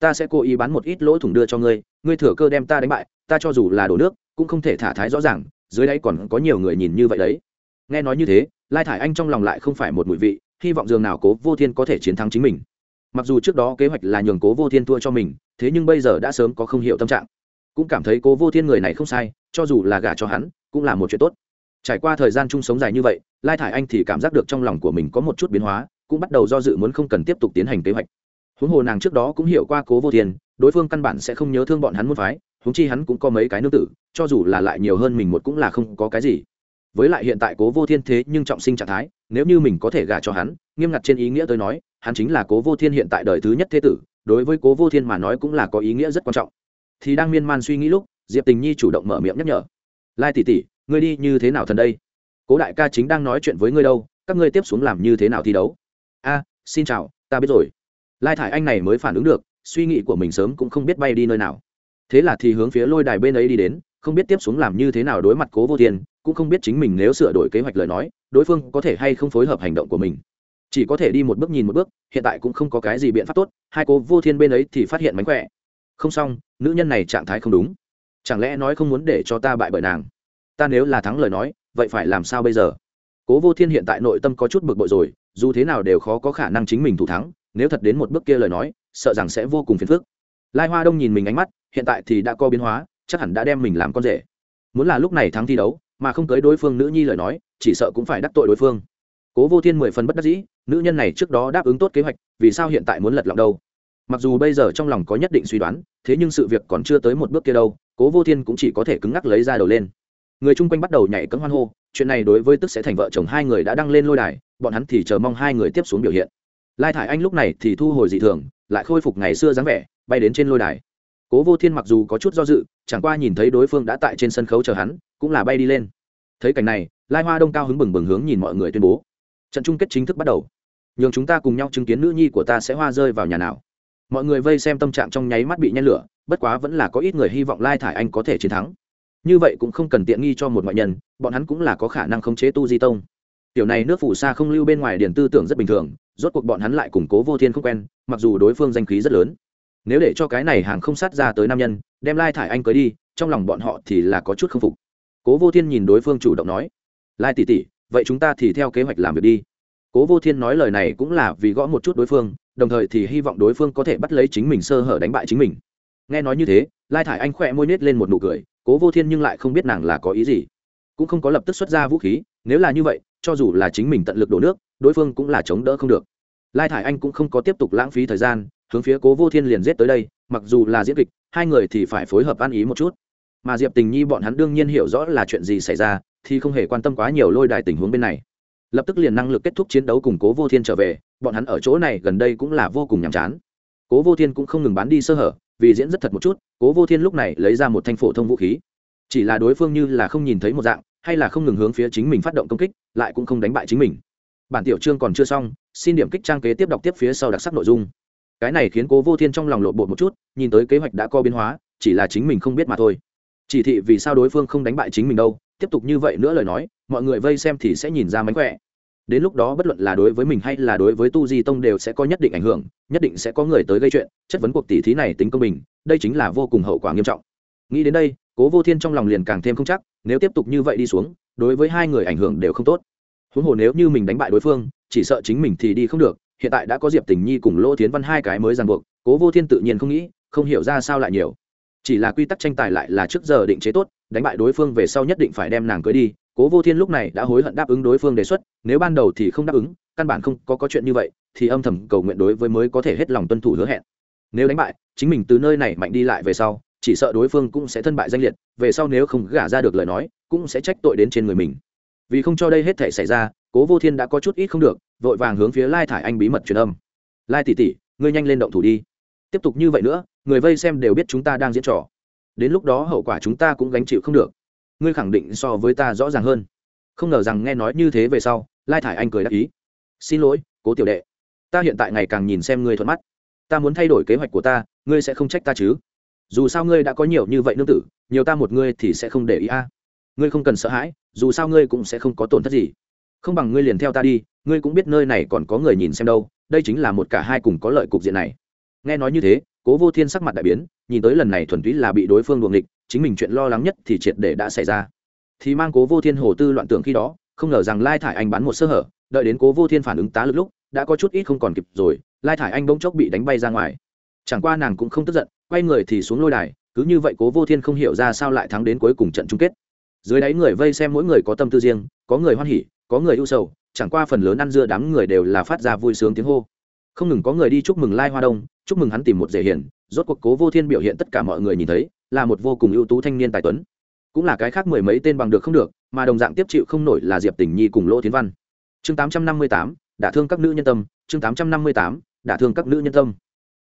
Ta sẽ cố ý bán một ít lỗ thủng đưa cho ngươi ngươi thừa cơ đem ta đánh bại, ta cho dù là đổ nước, cũng không thể thả thái rõ ràng, dưới đây còn có nhiều người nhìn như vậy đấy. Nghe nói như thế, lai thải anh trong lòng lại không phải một mùi vị, hy vọng dường nào cố vô thiên có thể chiến thắng chính mình mặc dù trước đó kế hoạch là nhường cố vô thiên thua cho mình, thế nhưng bây giờ đã sớm có không hiểu tâm trạng. Cũng cảm thấy cố vô thiên người này không sai, cho dù là gả cho hắn, cũng là một chuyện tốt. Trải qua thời gian chung sống dài như vậy, lai thải anh thì cảm giác được trong lòng của mình có một chút biến hóa, cũng bắt đầu do dự muốn không cần tiếp tục tiến hành kế hoạch. Huống hồ nàng trước đó cũng hiểu qua cố vô thiên, đối phương căn bản sẽ không nhớ thương bọn hắn muốn phái, huống chi hắn cũng có mấy cái nương tử, cho dù là lại nhiều hơn mình một cũng là không có cái gì với lại hiện tại cố vô thiên thế nhưng trọng sinh trạng thái, nếu như mình có thể gả cho hắn, nghiêm ngặt trên ý nghĩa tôi nói, hắn chính là cố vô thiên hiện tại đời thứ nhất thế tử, đối với cố vô thiên mà nói cũng là có ý nghĩa rất quan trọng. Thì đang miên man suy nghĩ lúc, diệp tình nhi chủ động mở miệng nhắc nhở. Lai tỷ tỷ, ngươi đi như thế nào thần đây? Cố đại ca chính đang nói chuyện với ngươi đâu, các ngươi tiếp xuống làm như thế nào thi đấu? A, xin chào, ta biết rồi. Lai thải anh này mới phản ứng được, suy nghĩ của mình sớm cũng không biết bay đi nơi nào. Thế là thì hướng phía lôi đài bên ấy đi đến không biết tiếp xuống làm như thế nào đối mặt cố vô thiên, cũng không biết chính mình nếu sửa đổi kế hoạch lời nói, đối phương có thể hay không phối hợp hành động của mình. Chỉ có thể đi một bước nhìn một bước, hiện tại cũng không có cái gì biện pháp tốt, hai cố vô thiên bên ấy thì phát hiện mánh khỏe. Không xong, nữ nhân này trạng thái không đúng. Chẳng lẽ nói không muốn để cho ta bại bởi nàng? Ta nếu là thắng lời nói, vậy phải làm sao bây giờ? Cố vô thiên hiện tại nội tâm có chút bực bội rồi, dù thế nào đều khó có khả năng chính mình thủ thắng, nếu thật đến một bước kia lời nói, sợ rằng sẽ vô cùng phiền phức. Lai hoa đông nhìn mình ánh mắt, hiện tại thì đã có biến hóa chắc hẳn đã đem mình làm con rể. Muốn là lúc này thắng thi đấu, mà không cưới đối phương nữ nhi lời nói, chỉ sợ cũng phải đắc tội đối phương. Cố vô thiên mười phần bất đắc dĩ, nữ nhân này trước đó đáp ứng tốt kế hoạch, vì sao hiện tại muốn lật lọng đâu? Mặc dù bây giờ trong lòng có nhất định suy đoán, thế nhưng sự việc còn chưa tới một bước kia đâu, cố vô thiên cũng chỉ có thể cứng ngắc lấy ra đầu lên. Người chung quanh bắt đầu nhảy cấm hoan hô, chuyện này đối với tức sẽ thành vợ chồng hai người đã đăng lên lôi đài, bọn hắn thì chờ mong hai người tiếp xuống biểu hiện. Lai thải anh lúc này thì thu hồi dị thường, lại khôi phục ngày xưa dáng vẻ, bay đến trên lôi đài cố vô thiên mặc dù có chút do dự, chẳng qua nhìn thấy đối phương đã tại trên sân khấu chờ hắn, cũng là bay đi lên. Thấy cảnh này, lai hoa đông cao hứng bừng bừng hướng nhìn mọi người tuyên bố. Trận chung kết chính thức bắt đầu. Nhường chúng ta cùng nhau chứng kiến nữ nhi của ta sẽ hoa rơi vào nhà nào. Mọi người vây xem tâm trạng trong nháy mắt bị nhen lửa, bất quá vẫn là có ít người hy vọng lai thải anh có thể chiến thắng. Như vậy cũng không cần tiện nghi cho một ngoại nhân, bọn hắn cũng là có khả năng khống chế tu di tông. Tiểu này nước phủ xa không lưu bên ngoài điển tư tưởng rất bình thường, rốt cuộc bọn hắn lại củng cố vô thiên không quen, mặc dù đối phương danh khí rất lớn nếu để cho cái này hàng không sát ra tới nam nhân, đem lai thải anh cưới đi, trong lòng bọn họ thì là có chút không phục. Cố vô thiên nhìn đối phương chủ động nói, lai tỷ tỷ, vậy chúng ta thì theo kế hoạch làm việc đi. Cố vô thiên nói lời này cũng là vì gõ một chút đối phương, đồng thời thì hy vọng đối phương có thể bắt lấy chính mình sơ hở đánh bại chính mình. Nghe nói như thế, lai thải anh khỏe môi nết lên một nụ cười, cố vô thiên nhưng lại không biết nàng là có ý gì. Cũng không có lập tức xuất ra vũ khí, nếu là như vậy, cho dù là chính mình tận lực đổ nước, đối phương cũng là chống đỡ không được. Lai thải anh cũng không có tiếp tục lãng phí thời gian hướng phía cố vô thiên liền giết tới đây, mặc dù là diễn kịch, hai người thì phải phối hợp ăn ý một chút. Mà diệp tình nhi bọn hắn đương nhiên hiểu rõ là chuyện gì xảy ra, thì không hề quan tâm quá nhiều lôi đài tình huống bên này. Lập tức liền năng lực kết thúc chiến đấu cùng cố vô thiên trở về, bọn hắn ở chỗ này gần đây cũng là vô cùng nhàm chán. Cố vô thiên cũng không ngừng bán đi sơ hở, vì diễn rất thật một chút, cố vô thiên lúc này lấy ra một thanh phổ thông vũ khí. Chỉ là đối phương như là không nhìn thấy một dạng, hay là không ngừng hướng phía chính mình phát động công kích, lại cũng không đánh bại chính mình. Bản tiểu chương còn chưa xong, xin điểm kích trang kế tiếp đọc tiếp phía sau đặc sắc nội dung cái này khiến cố vô thiên trong lòng lộn bột một chút, nhìn tới kế hoạch đã co biến hóa, chỉ là chính mình không biết mà thôi. Chỉ thị vì sao đối phương không đánh bại chính mình đâu, tiếp tục như vậy nữa lời nói, mọi người vây xem thì sẽ nhìn ra mánh khỏe. Đến lúc đó bất luận là đối với mình hay là đối với tu di tông đều sẽ có nhất định ảnh hưởng, nhất định sẽ có người tới gây chuyện, chất vấn cuộc tỉ thí này tính công bình, đây chính là vô cùng hậu quả nghiêm trọng. Nghĩ đến đây, cố vô thiên trong lòng liền càng thêm không chắc, nếu tiếp tục như vậy đi xuống, đối với hai người ảnh hưởng đều không tốt. Huống hồ nếu như mình đánh bại đối phương, chỉ sợ chính mình thì đi không được hiện tại đã có diệp tình nhi cùng lỗ tiến văn hai cái mới ràng buộc, cố vô thiên tự nhiên không nghĩ, không hiểu ra sao lại nhiều. Chỉ là quy tắc tranh tài lại là trước giờ định chế tốt, đánh bại đối phương về sau nhất định phải đem nàng cưới đi. Cố vô thiên lúc này đã hối hận đáp ứng đối phương đề xuất, nếu ban đầu thì không đáp ứng, căn bản không có có chuyện như vậy, thì âm thầm cầu nguyện đối với mới có thể hết lòng tuân thủ hứa hẹn. Nếu đánh bại, chính mình từ nơi này mạnh đi lại về sau, chỉ sợ đối phương cũng sẽ thân bại danh liệt, về sau nếu không gả ra được lời nói, cũng sẽ trách tội đến trên người mình. Vì không cho đây hết thể xảy ra cố vô thiên đã có chút ít không được, vội vàng hướng phía lai thải anh bí mật truyền âm. Lai tỷ tỷ, ngươi nhanh lên động thủ đi. Tiếp tục như vậy nữa, người vây xem đều biết chúng ta đang diễn trò. Đến lúc đó hậu quả chúng ta cũng gánh chịu không được. Ngươi khẳng định so với ta rõ ràng hơn. Không ngờ rằng nghe nói như thế về sau, lai thải anh cười đáp ý. Xin lỗi, cố tiểu đệ. Ta hiện tại ngày càng nhìn xem ngươi thuận mắt. Ta muốn thay đổi kế hoạch của ta, ngươi sẽ không trách ta chứ. Dù sao ngươi đã có nhiều như vậy nương tử, nhiều ta một ngươi thì sẽ không để ý a. Ngươi không cần sợ hãi, dù sao ngươi cũng sẽ không có tổn thất gì không bằng ngươi liền theo ta đi, ngươi cũng biết nơi này còn có người nhìn xem đâu, đây chính là một cả hai cùng có lợi cục diện này. Nghe nói như thế, cố vô thiên sắc mặt đại biến, nhìn tới lần này thuần túy là bị đối phương đuồng địch chính mình chuyện lo lắng nhất thì triệt để đã xảy ra. Thì mang cố vô thiên hồ tư loạn tưởng khi đó, không ngờ rằng lai thải anh bắn một sơ hở, đợi đến cố vô thiên phản ứng tá lực lúc, đã có chút ít không còn kịp rồi, lai thải anh bỗng chốc bị đánh bay ra ngoài. Chẳng qua nàng cũng không tức giận, quay người thì xuống lôi đài, cứ như vậy cố vô thiên không hiểu ra sao lại thắng đến cuối cùng trận chung kết. Dưới đáy người vây xem mỗi người có tâm tư riêng, có người hoan hỉ có người ưu sầu, chẳng qua phần lớn ăn dưa đám người đều là phát ra vui sướng tiếng hô. Không ngừng có người đi chúc mừng lai hoa đông, chúc mừng hắn tìm một dễ hiển rốt cuộc cố vô thiên biểu hiện tất cả mọi người nhìn thấy, là một vô cùng ưu tú thanh niên tài tuấn. Cũng là cái khác mười mấy tên bằng được không được, mà đồng dạng tiếp chịu không nổi là diệp tình nhi cùng lỗ tiến văn. Chương tám trăm năm mươi tám, đả thương các nữ nhân tâm. Chương tám trăm năm mươi tám, đả thương các nữ nhân tâm.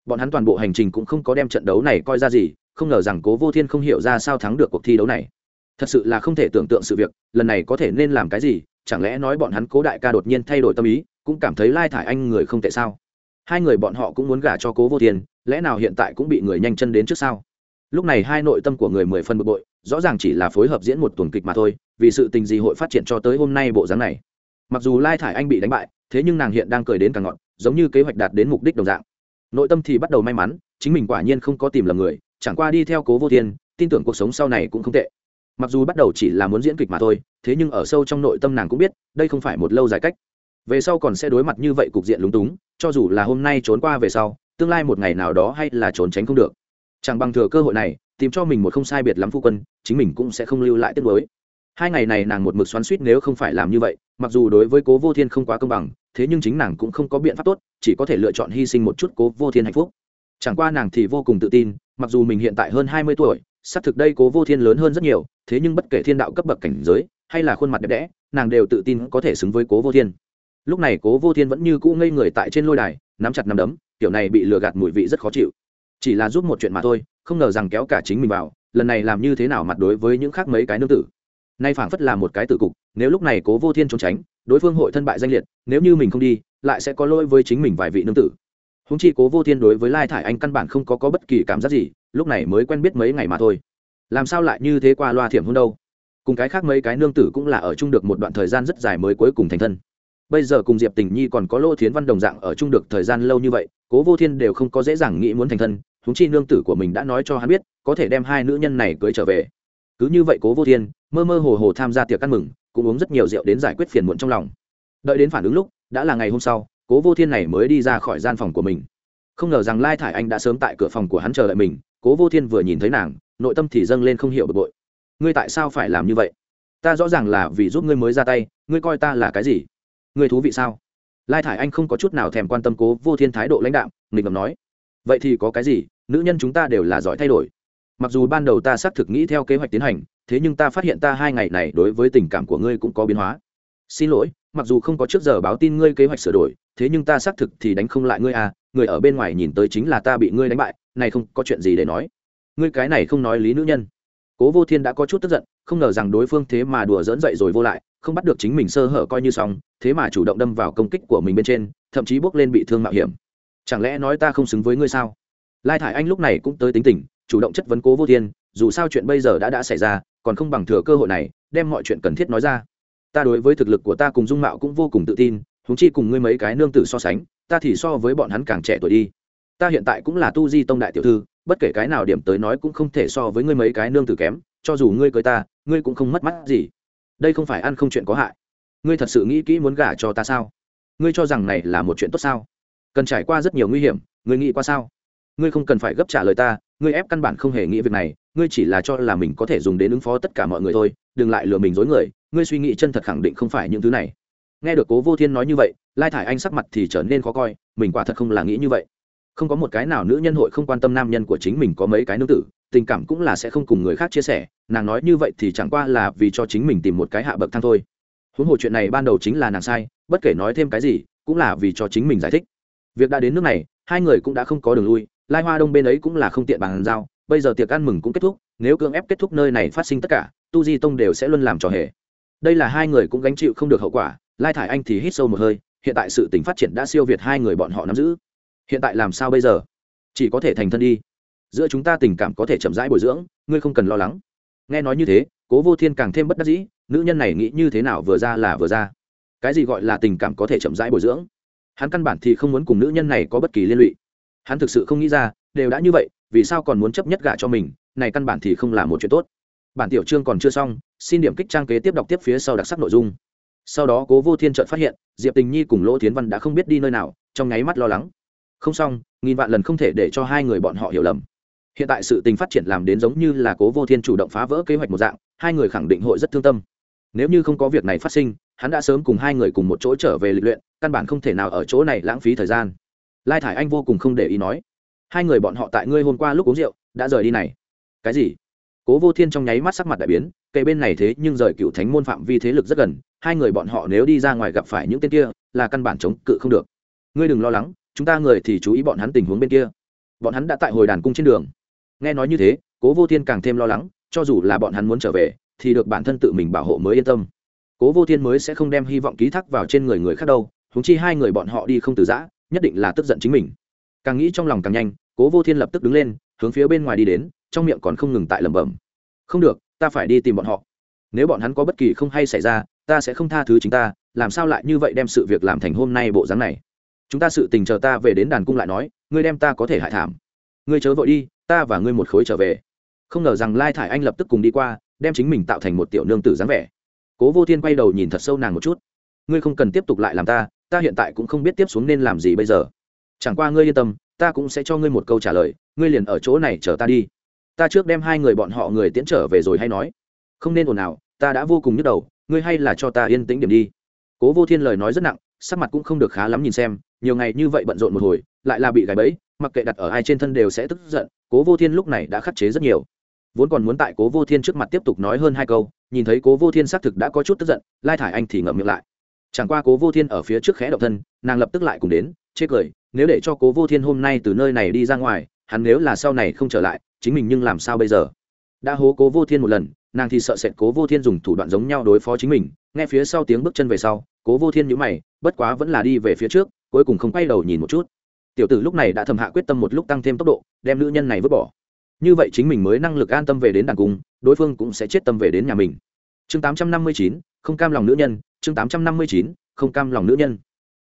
Bọn hắn toàn bộ hành trình cũng không có đem trận đấu này coi ra gì, không ngờ rằng cố vô thiên không hiểu ra sao thắng được cuộc thi đấu này. Thật sự là không thể tưởng tượng sự việc, lần này có thể nên làm cái gì chẳng lẽ nói bọn hắn cố đại ca đột nhiên thay đổi tâm ý, cũng cảm thấy lai thải anh người không tệ sao? Hai người bọn họ cũng muốn gả cho cố vô thiên, lẽ nào hiện tại cũng bị người nhanh chân đến trước sao? Lúc này hai nội tâm của người mười phân bực bội, rõ ràng chỉ là phối hợp diễn một tuần kịch mà thôi, vì sự tình gì hội phát triển cho tới hôm nay bộ dáng này. Mặc dù lai thải anh bị đánh bại, thế nhưng nàng hiện đang cười đến càng ngọn giống như kế hoạch đạt đến mục đích đồng dạng. Nội tâm thì bắt đầu may mắn, chính mình quả nhiên không có tìm lầm người, chẳng qua đi theo cố vô thiên, tin tưởng cuộc sống sau này cũng không tệ mặc dù bắt đầu chỉ là muốn diễn kịch mà thôi, thế nhưng ở sâu trong nội tâm nàng cũng biết, đây không phải một lâu dài cách. Về sau còn sẽ đối mặt như vậy cục diện lúng túng, cho dù là hôm nay trốn qua về sau, tương lai một ngày nào đó hay là trốn tránh không được. Chẳng bằng thừa cơ hội này, tìm cho mình một không sai biệt lắm phu quân, chính mình cũng sẽ không lưu lại tiếc mới hai ngày này nàng một mực xoắn suýt nếu không phải làm như vậy, mặc dù đối với cố vô thiên không quá công bằng, thế nhưng chính nàng cũng không có biện pháp tốt, chỉ có thể lựa chọn hy sinh một chút cố vô thiên hạnh phúc. Chẳng qua nàng thì vô cùng tự tin, mặc dù mình hiện tại hơn hai mươi tuổi xác thực đây cố vô thiên lớn hơn rất nhiều thế nhưng bất kể thiên đạo cấp bậc cảnh giới hay là khuôn mặt đẹp đẽ nàng đều tự tin có thể xứng với cố vô thiên. Lúc này cố vô thiên vẫn như cũ ngây người tại trên lôi đài nắm chặt nắm đấm kiểu này bị lừa gạt mùi vị rất khó chịu. Chỉ là giúp một chuyện mà thôi không ngờ rằng kéo cả chính mình vào lần này làm như thế nào mặt đối với những khác mấy cái nương tử. Nay phảng phất là một cái tử cục nếu lúc này cố vô thiên trốn tránh đối phương hội thân bại danh liệt nếu như mình không đi lại sẽ có lỗi với chính mình vài vị nương tử. Húng chi cố vô thiên đối với lai thải anh căn bản không có, có bất kỳ cảm giác gì lúc này mới quen biết mấy ngày mà thôi. Làm sao lại như thế qua loa thiểm hôn đâu? Cùng cái khác mấy cái nương tử cũng là ở chung được một đoạn thời gian rất dài mới cuối cùng thành thân. Bây giờ cùng diệp tình nhi còn có lô thiến văn đồng dạng ở chung được thời gian lâu như vậy, cố vô thiên đều không có dễ dàng nghĩ muốn thành thân húng chi nương tử của mình đã nói cho hắn biết, có thể đem hai nữ nhân này cưới trở về. Cứ như vậy cố vô thiên mơ mơ hồ hồ tham gia tiệc ăn mừng, cũng uống rất nhiều rượu đến giải quyết phiền muộn trong lòng. Đợi đến phản ứng lúc, đã là ngày hôm sau, cố vô thiên này mới đi ra khỏi gian phòng của mình không ngờ rằng lai thải anh đã sớm tại cửa phòng của hắn chờ đợi mình, cố vô thiên vừa nhìn thấy nàng, nội tâm thì dâng lên không hiểu bực bội. Ngươi tại sao phải làm như vậy? Ta rõ ràng là vì giúp ngươi mới ra tay, ngươi coi ta là cái gì? Ngươi thú vị sao? Lai thải anh không có chút nào thèm quan tâm cố vô thiên thái độ lãnh đạo nghịch ngầm nói. Vậy thì có cái gì? Nữ nhân chúng ta đều là giỏi thay đổi. Mặc dù ban đầu ta xác thực nghĩ theo kế hoạch tiến hành, thế nhưng ta phát hiện ta hai ngày này đối với tình cảm của ngươi cũng có biến hóa. Xin lỗi, mặc dù không có trước giờ báo tin ngươi kế hoạch sửa đổi, thế nhưng ta xác thực thì đánh không lại ngươi à người ở bên ngoài nhìn tới chính là ta bị ngươi đánh bại, này không có chuyện gì để nói. Ngươi cái này không nói lý nữ nhân. Cố vô thiên đã có chút tức giận, không ngờ rằng đối phương thế mà đùa dỡn dậy rồi vô lại, không bắt được chính mình sơ hở coi như xong, thế mà chủ động đâm vào công kích của mình bên trên, thậm chí bước lên bị thương mạo hiểm. Chẳng lẽ nói ta không xứng với ngươi sao? Lai thải anh lúc này cũng tới tính tình, chủ động chất vấn cố vô thiên, dù sao chuyện bây giờ đã đã xảy ra, còn không bằng thừa cơ hội này, đem mọi chuyện cần thiết nói ra. Ta đối với thực lực của ta cùng dung mạo cũng vô cùng tự tin húng chi cùng ngươi mấy cái nương tử so sánh ta thì so với bọn hắn càng trẻ tuổi đi. Ta hiện tại cũng là tu di tông đại tiểu thư, bất kể cái nào điểm tới nói cũng không thể so với ngươi mấy cái nương tử kém, cho dù ngươi cưới ta, ngươi cũng không mất mắt gì. Đây không phải ăn không chuyện có hại. Ngươi thật sự nghĩ kỹ muốn gả cho ta sao? Ngươi cho rằng này là một chuyện tốt sao? Cần trải qua rất nhiều nguy hiểm, ngươi nghĩ qua sao? Ngươi không cần phải gấp trả lời ta, ngươi ép căn bản không hề nghĩ việc này, ngươi chỉ là cho là mình có thể dùng đến ứng phó tất cả mọi người thôi, đừng lại lừa mình dối người, ngươi suy nghĩ chân thật khẳng định không phải những thứ này nghe được cố vô thiên nói như vậy, lai thải anh sắc mặt thì trở nên khó coi, mình quả thật không là nghĩ như vậy. Không có một cái nào nữ nhân hội không quan tâm nam nhân của chính mình có mấy cái nữ tử, tình cảm cũng là sẽ không cùng người khác chia sẻ, nàng nói như vậy thì chẳng qua là vì cho chính mình tìm một cái hạ bậc thang thôi. Huống hồ chuyện này ban đầu chính là nàng sai, bất kể nói thêm cái gì, cũng là vì cho chính mình giải thích. Việc đã đến nước này, hai người cũng đã không có đường lui, lai hoa đông bên ấy cũng là không tiện bàn giao, bây giờ tiệc ăn mừng cũng kết thúc, nếu cưỡng ép kết thúc nơi này phát sinh tất cả, tu di tông đều sẽ luôn làm trò hề. Đây là hai người cũng gánh chịu không được hậu quả lai thải anh thì hít sâu một hơi, hiện tại sự tình phát triển đã siêu việt hai người bọn họ nắm giữ. Hiện tại làm sao bây giờ? Chỉ có thể thành thân đi. Giữa chúng ta tình cảm có thể chậm rãi bồi dưỡng, ngươi không cần lo lắng. Nghe nói như thế, cố vô thiên càng thêm bất đắc dĩ, nữ nhân này nghĩ như thế nào vừa ra là vừa ra. Cái gì gọi là tình cảm có thể chậm rãi bồi dưỡng? Hắn căn bản thì không muốn cùng nữ nhân này có bất kỳ liên lụy. Hắn thực sự không nghĩ ra, đều đã như vậy, vì sao còn muốn chấp nhất gả cho mình, này căn bản thì không là một chuyện tốt. Bản tiểu chương còn chưa xong, xin điểm kích trang kế tiếp đọc tiếp phía sau đặc sắc nội dung sau đó cố vô thiên trợt phát hiện, diệp tình nhi cùng lỗ tiến văn đã không biết đi nơi nào, trong nháy mắt lo lắng. Không xong, nghìn vạn lần không thể để cho hai người bọn họ hiểu lầm. Hiện tại sự tình phát triển làm đến giống như là cố vô thiên chủ động phá vỡ kế hoạch một dạng, hai người khẳng định hội rất thương tâm. Nếu như không có việc này phát sinh, hắn đã sớm cùng hai người cùng một chỗ trở về lịch luyện, căn bản không thể nào ở chỗ này lãng phí thời gian. Lai thải anh vô cùng không để ý nói, hai người bọn họ tại ngươi hôm qua lúc uống rượu, đã rời đi này. Cái gì? Cố vô thiên trong nháy mắt sắc mặt đại biến cây bên này thế nhưng rời cựu thánh môn phạm vi thế lực rất gần hai người bọn họ nếu đi ra ngoài gặp phải những tên kia, là căn bản chống cự không được. Ngươi đừng lo lắng, chúng ta người thì chú ý bọn hắn tình huống bên kia. Bọn hắn đã tại hồi đàn cung trên đường. Nghe nói như thế, cố vô thiên càng thêm lo lắng, cho dù là bọn hắn muốn trở về, thì được bản thân tự mình bảo hộ mới yên tâm. Cố vô thiên mới sẽ không đem hy vọng ký thác vào trên người người khác đâu húng chi hai người bọn họ đi không từ giã, nhất định là tức giận chính mình. Càng nghĩ trong lòng càng nhanh, cố vô thiên lập tức đứng lên, hướng phía bên ngoài đi đến, trong miệng còn không ngừng tại lẩm bẩm. Không được, ta phải đi tìm bọn họ. Nếu bọn hắn có bất kỳ không hay xảy ra ta sẽ không tha thứ chính ta, làm sao lại như vậy đem sự việc làm thành hôm nay bộ dáng này? Chúng ta sự tình chờ ta về đến đàn cung lại nói, ngươi đem ta có thể hại thảm. Ngươi chớ vội đi, ta và ngươi một khối trở về. Không ngờ rằng lai thải anh lập tức cùng đi qua, đem chính mình tạo thành một tiểu nương tử dáng vẻ. Cố vô thiên quay đầu nhìn thật sâu nàng một chút. Ngươi không cần tiếp tục lại làm ta ta hiện tại cũng không biết tiếp xuống nên làm gì bây giờ. Chẳng qua ngươi yên tâm, ta cũng sẽ cho ngươi một câu trả lời, ngươi liền ở chỗ này chờ ta đi. Ta trước đem hai người bọn họ người tiễn trở về rồi hay nói. Không nên ồn ào, ta đã vô cùng nhức đầu ngươi hay là cho ta yên tĩnh điểm đi. Cố vô thiên lời nói rất nặng, sắc mặt cũng không được khá lắm nhìn xem, nhiều ngày như vậy bận rộn một hồi, lại là bị gài bẫy, mặc kệ đặt ở ai trên thân đều sẽ tức giận, cố vô thiên lúc này đã khắc chế rất nhiều. Vốn còn muốn tại cố vô thiên trước mặt tiếp tục nói hơn hai câu, nhìn thấy cố vô thiên xác thực đã có chút tức giận, lai thải anh thì ngậm miệng lại. Chẳng qua cố vô thiên ở phía trước khẽ động thân, nàng lập tức lại cùng đến, chê cười, nếu để cho cố vô thiên hôm nay từ nơi này đi ra ngoài, hắn nếu là sau này không trở lại, chính mình nhưng làm sao bây giờ? Đã hố cố vô thiên một lần nàng thì sợ sệt cố vô thiên dùng thủ đoạn giống nhau đối phó chính mình, nghe phía sau tiếng bước chân về sau, cố vô thiên nhữ mày, bất quá vẫn là đi về phía trước, cuối cùng không quay đầu nhìn một chút. Tiểu tử lúc này đã thầm hạ quyết tâm một lúc tăng thêm tốc độ, đem nữ nhân này vứt bỏ. Như vậy chính mình mới năng lực an tâm về đến đàn cung, đối phương cũng sẽ chết tâm về đến nhà mình. Chương tám trăm năm mươi chín, không cam lòng nữ nhân, chương tám trăm năm mươi chín, không cam lòng nữ nhân.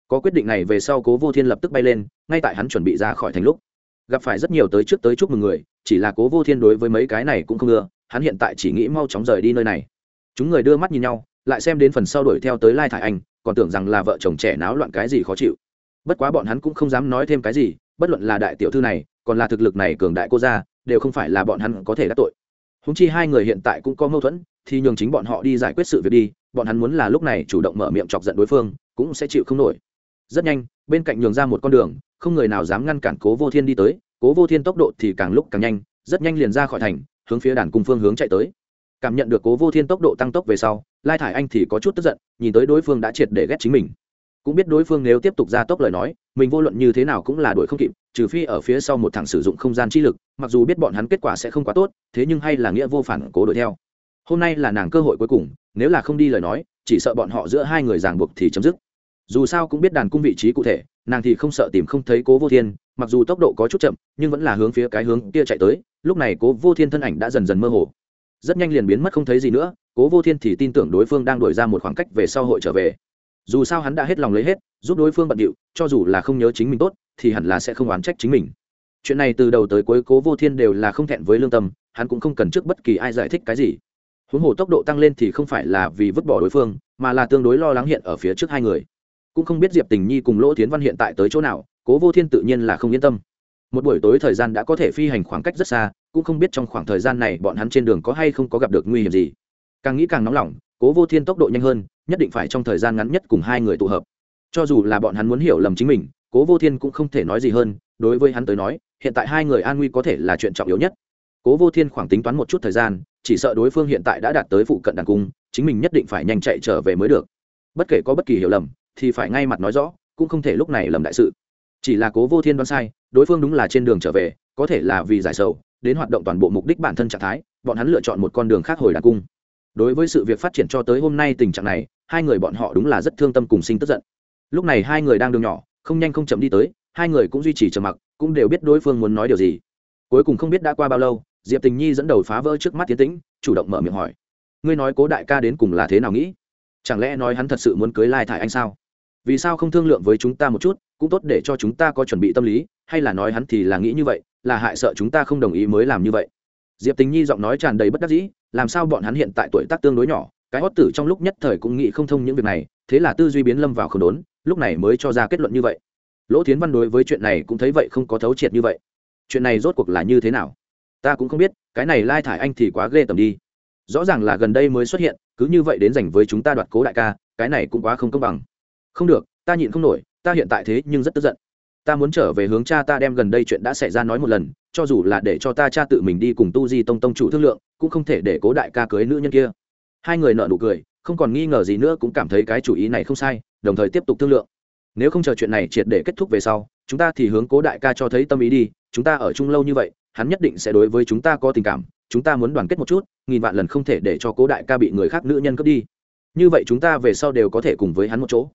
Có quyết định này về sau cố vô thiên lập tức bay lên, ngay tại hắn chuẩn bị ra khỏi thành lúc. Gặp phải rất nhiều tới trước tới chúc mừng người, chỉ là cố vô thiên đối với mấy cái này cũng không ưa hắn hiện tại chỉ nghĩ mau chóng rời đi nơi này. Chúng người đưa mắt nhìn nhau, lại xem đến phần sau đuổi theo tới lai thải anh, còn tưởng rằng là vợ chồng trẻ náo loạn cái gì khó chịu. Bất quá bọn hắn cũng không dám nói thêm cái gì, bất luận là đại tiểu thư này, còn là thực lực này cường đại cô gia, đều không phải là bọn hắn có thể đắc tội. Húng chi hai người hiện tại cũng có mâu thuẫn, thì nhường chính bọn họ đi giải quyết sự việc đi, bọn hắn muốn là lúc này chủ động mở miệng chọc giận đối phương, cũng sẽ chịu không nổi. Rất nhanh, bên cạnh nhường ra một con đường, không người nào dám ngăn cản cố vô thiên đi tới, cố vô thiên tốc độ thì càng lúc càng nhanh, rất nhanh liền ra khỏi thành hướng phía đàn cung phương hướng chạy tới. Cảm nhận được cố vô thiên tốc độ tăng tốc về sau, lai thải anh thì có chút tức giận, nhìn tới đối phương đã triệt để ghét chính mình. Cũng biết đối phương nếu tiếp tục ra tốc lời nói, mình vô luận như thế nào cũng là đuổi không kịp, trừ phi ở phía sau một thằng sử dụng không gian chi lực, mặc dù biết bọn hắn kết quả sẽ không quá tốt, thế nhưng hay là nghĩa vô phản cố đuổi theo. Hôm nay là nàng cơ hội cuối cùng, nếu là không đi lời nói, chỉ sợ bọn họ giữa hai người ràng buộc thì chấm dứt. Dù sao cũng biết đàn cung vị trí cụ thể, nàng thì không sợ tìm không thấy cố vô thiên, mặc dù tốc độ có chút chậm, nhưng vẫn là hướng phía cái hướng kia chạy tới lúc này cố vô thiên thân ảnh đã dần dần mơ hồ. Rất nhanh liền biến mất không thấy gì nữa, cố vô thiên thì tin tưởng đối phương đang đổi ra một khoảng cách về sau hội trở về. Dù sao hắn đã hết lòng lấy hết, giúp đối phương bận điệu, cho dù là không nhớ chính mình tốt, thì hẳn là sẽ không oán trách chính mình. Chuyện này từ đầu tới cuối cố vô thiên đều là không thẹn với lương tâm, hắn cũng không cần trước bất kỳ ai giải thích cái gì. Huống hồ tốc độ tăng lên thì không phải là vì vứt bỏ đối phương, mà là tương đối lo lắng hiện ở phía trước hai người. Cũng không biết diệp tình nhi cùng lỗ tiến văn hiện tại tới chỗ nào, cố vô thiên tự nhiên là không yên tâm một buổi tối thời gian đã có thể phi hành khoảng cách rất xa, cũng không biết trong khoảng thời gian này bọn hắn trên đường có hay không có gặp được nguy hiểm gì. Càng nghĩ càng nóng lòng, cố vô thiên tốc độ nhanh hơn, nhất định phải trong thời gian ngắn nhất cùng hai người tụ hợp. Cho dù là bọn hắn muốn hiểu lầm chính mình, cố vô thiên cũng không thể nói gì hơn, đối với hắn tới nói, hiện tại hai người an nguy có thể là chuyện trọng yếu nhất. Cố vô thiên khoảng tính toán một chút thời gian, chỉ sợ đối phương hiện tại đã đạt tới phụ cận đàn cung, chính mình nhất định phải nhanh chạy trở về mới được. Bất kể có bất kỳ hiểu lầm, thì phải ngay mặt nói rõ, cũng không thể lúc này lầm đại sự. Chỉ là cố vô thiên đoán sai đối phương đúng là trên đường trở về, có thể là vì giải sầu, đến hoạt động toàn bộ mục đích bản thân trạng thái, bọn hắn lựa chọn một con đường khác hồi đàn cung. Đối với sự việc phát triển cho tới hôm nay tình trạng này, hai người bọn họ đúng là rất thương tâm cùng sinh tức giận. Lúc này hai người đang đường nhỏ, không nhanh không chậm đi tới, hai người cũng duy trì trầm mặc, cũng đều biết đối phương muốn nói điều gì. Cuối cùng không biết đã qua bao lâu, diệp tình nhi dẫn đầu phá vỡ trước mắt tiến tĩnh, chủ động mở miệng hỏi. Ngươi nói cố đại ca đến cùng là thế nào nghĩ? Chẳng lẽ nói hắn thật sự muốn cưới lai thải anh sao? Vì sao không thương lượng với chúng ta một chút, cũng tốt để cho chúng ta có chuẩn bị tâm lý, hay là nói hắn thì là nghĩ như vậy, là hại sợ chúng ta không đồng ý mới làm như vậy. Diệp tình nhi giọng nói tràn đầy bất đắc dĩ, làm sao bọn hắn hiện tại tuổi tác tương đối nhỏ, cái hót tử trong lúc nhất thời cũng nghĩ không thông những việc này, thế là tư duy biến lâm vào không đốn, lúc này mới cho ra kết luận như vậy. Lỗ Thiến văn đối với chuyện này cũng thấy vậy không có thấu triệt như vậy. Chuyện này rốt cuộc là như thế nào? Ta cũng không biết, cái này lai thải anh thì quá ghê tầm đi. Rõ ràng là gần đây mới xuất hiện, cứ như vậy đến dành với chúng ta đoạt cố đại ca, cái này cũng quá không công bằng không được, ta nhịn không nổi, ta hiện tại thế nhưng rất tức giận. Ta muốn trở về hướng cha ta đem gần đây chuyện đã xảy ra nói một lần, cho dù là để cho ta cha tự mình đi cùng tu di tông tông chủ thương lượng, cũng không thể để cố đại ca cưới nữ nhân kia. Hai người nợ nụ cười, không còn nghi ngờ gì nữa cũng cảm thấy cái chủ ý này không sai, đồng thời tiếp tục thương lượng. Nếu không chờ chuyện này triệt để kết thúc về sau, chúng ta thì hướng cố đại ca cho thấy tâm ý đi, chúng ta ở chung lâu như vậy, hắn nhất định sẽ đối với chúng ta có tình cảm, chúng ta muốn đoàn kết một chút, nghìn vạn lần không thể để cho cố đại ca bị người khác nữ nhân cướp đi. Như vậy chúng ta về sau đều có thể cùng với hắn một chỗ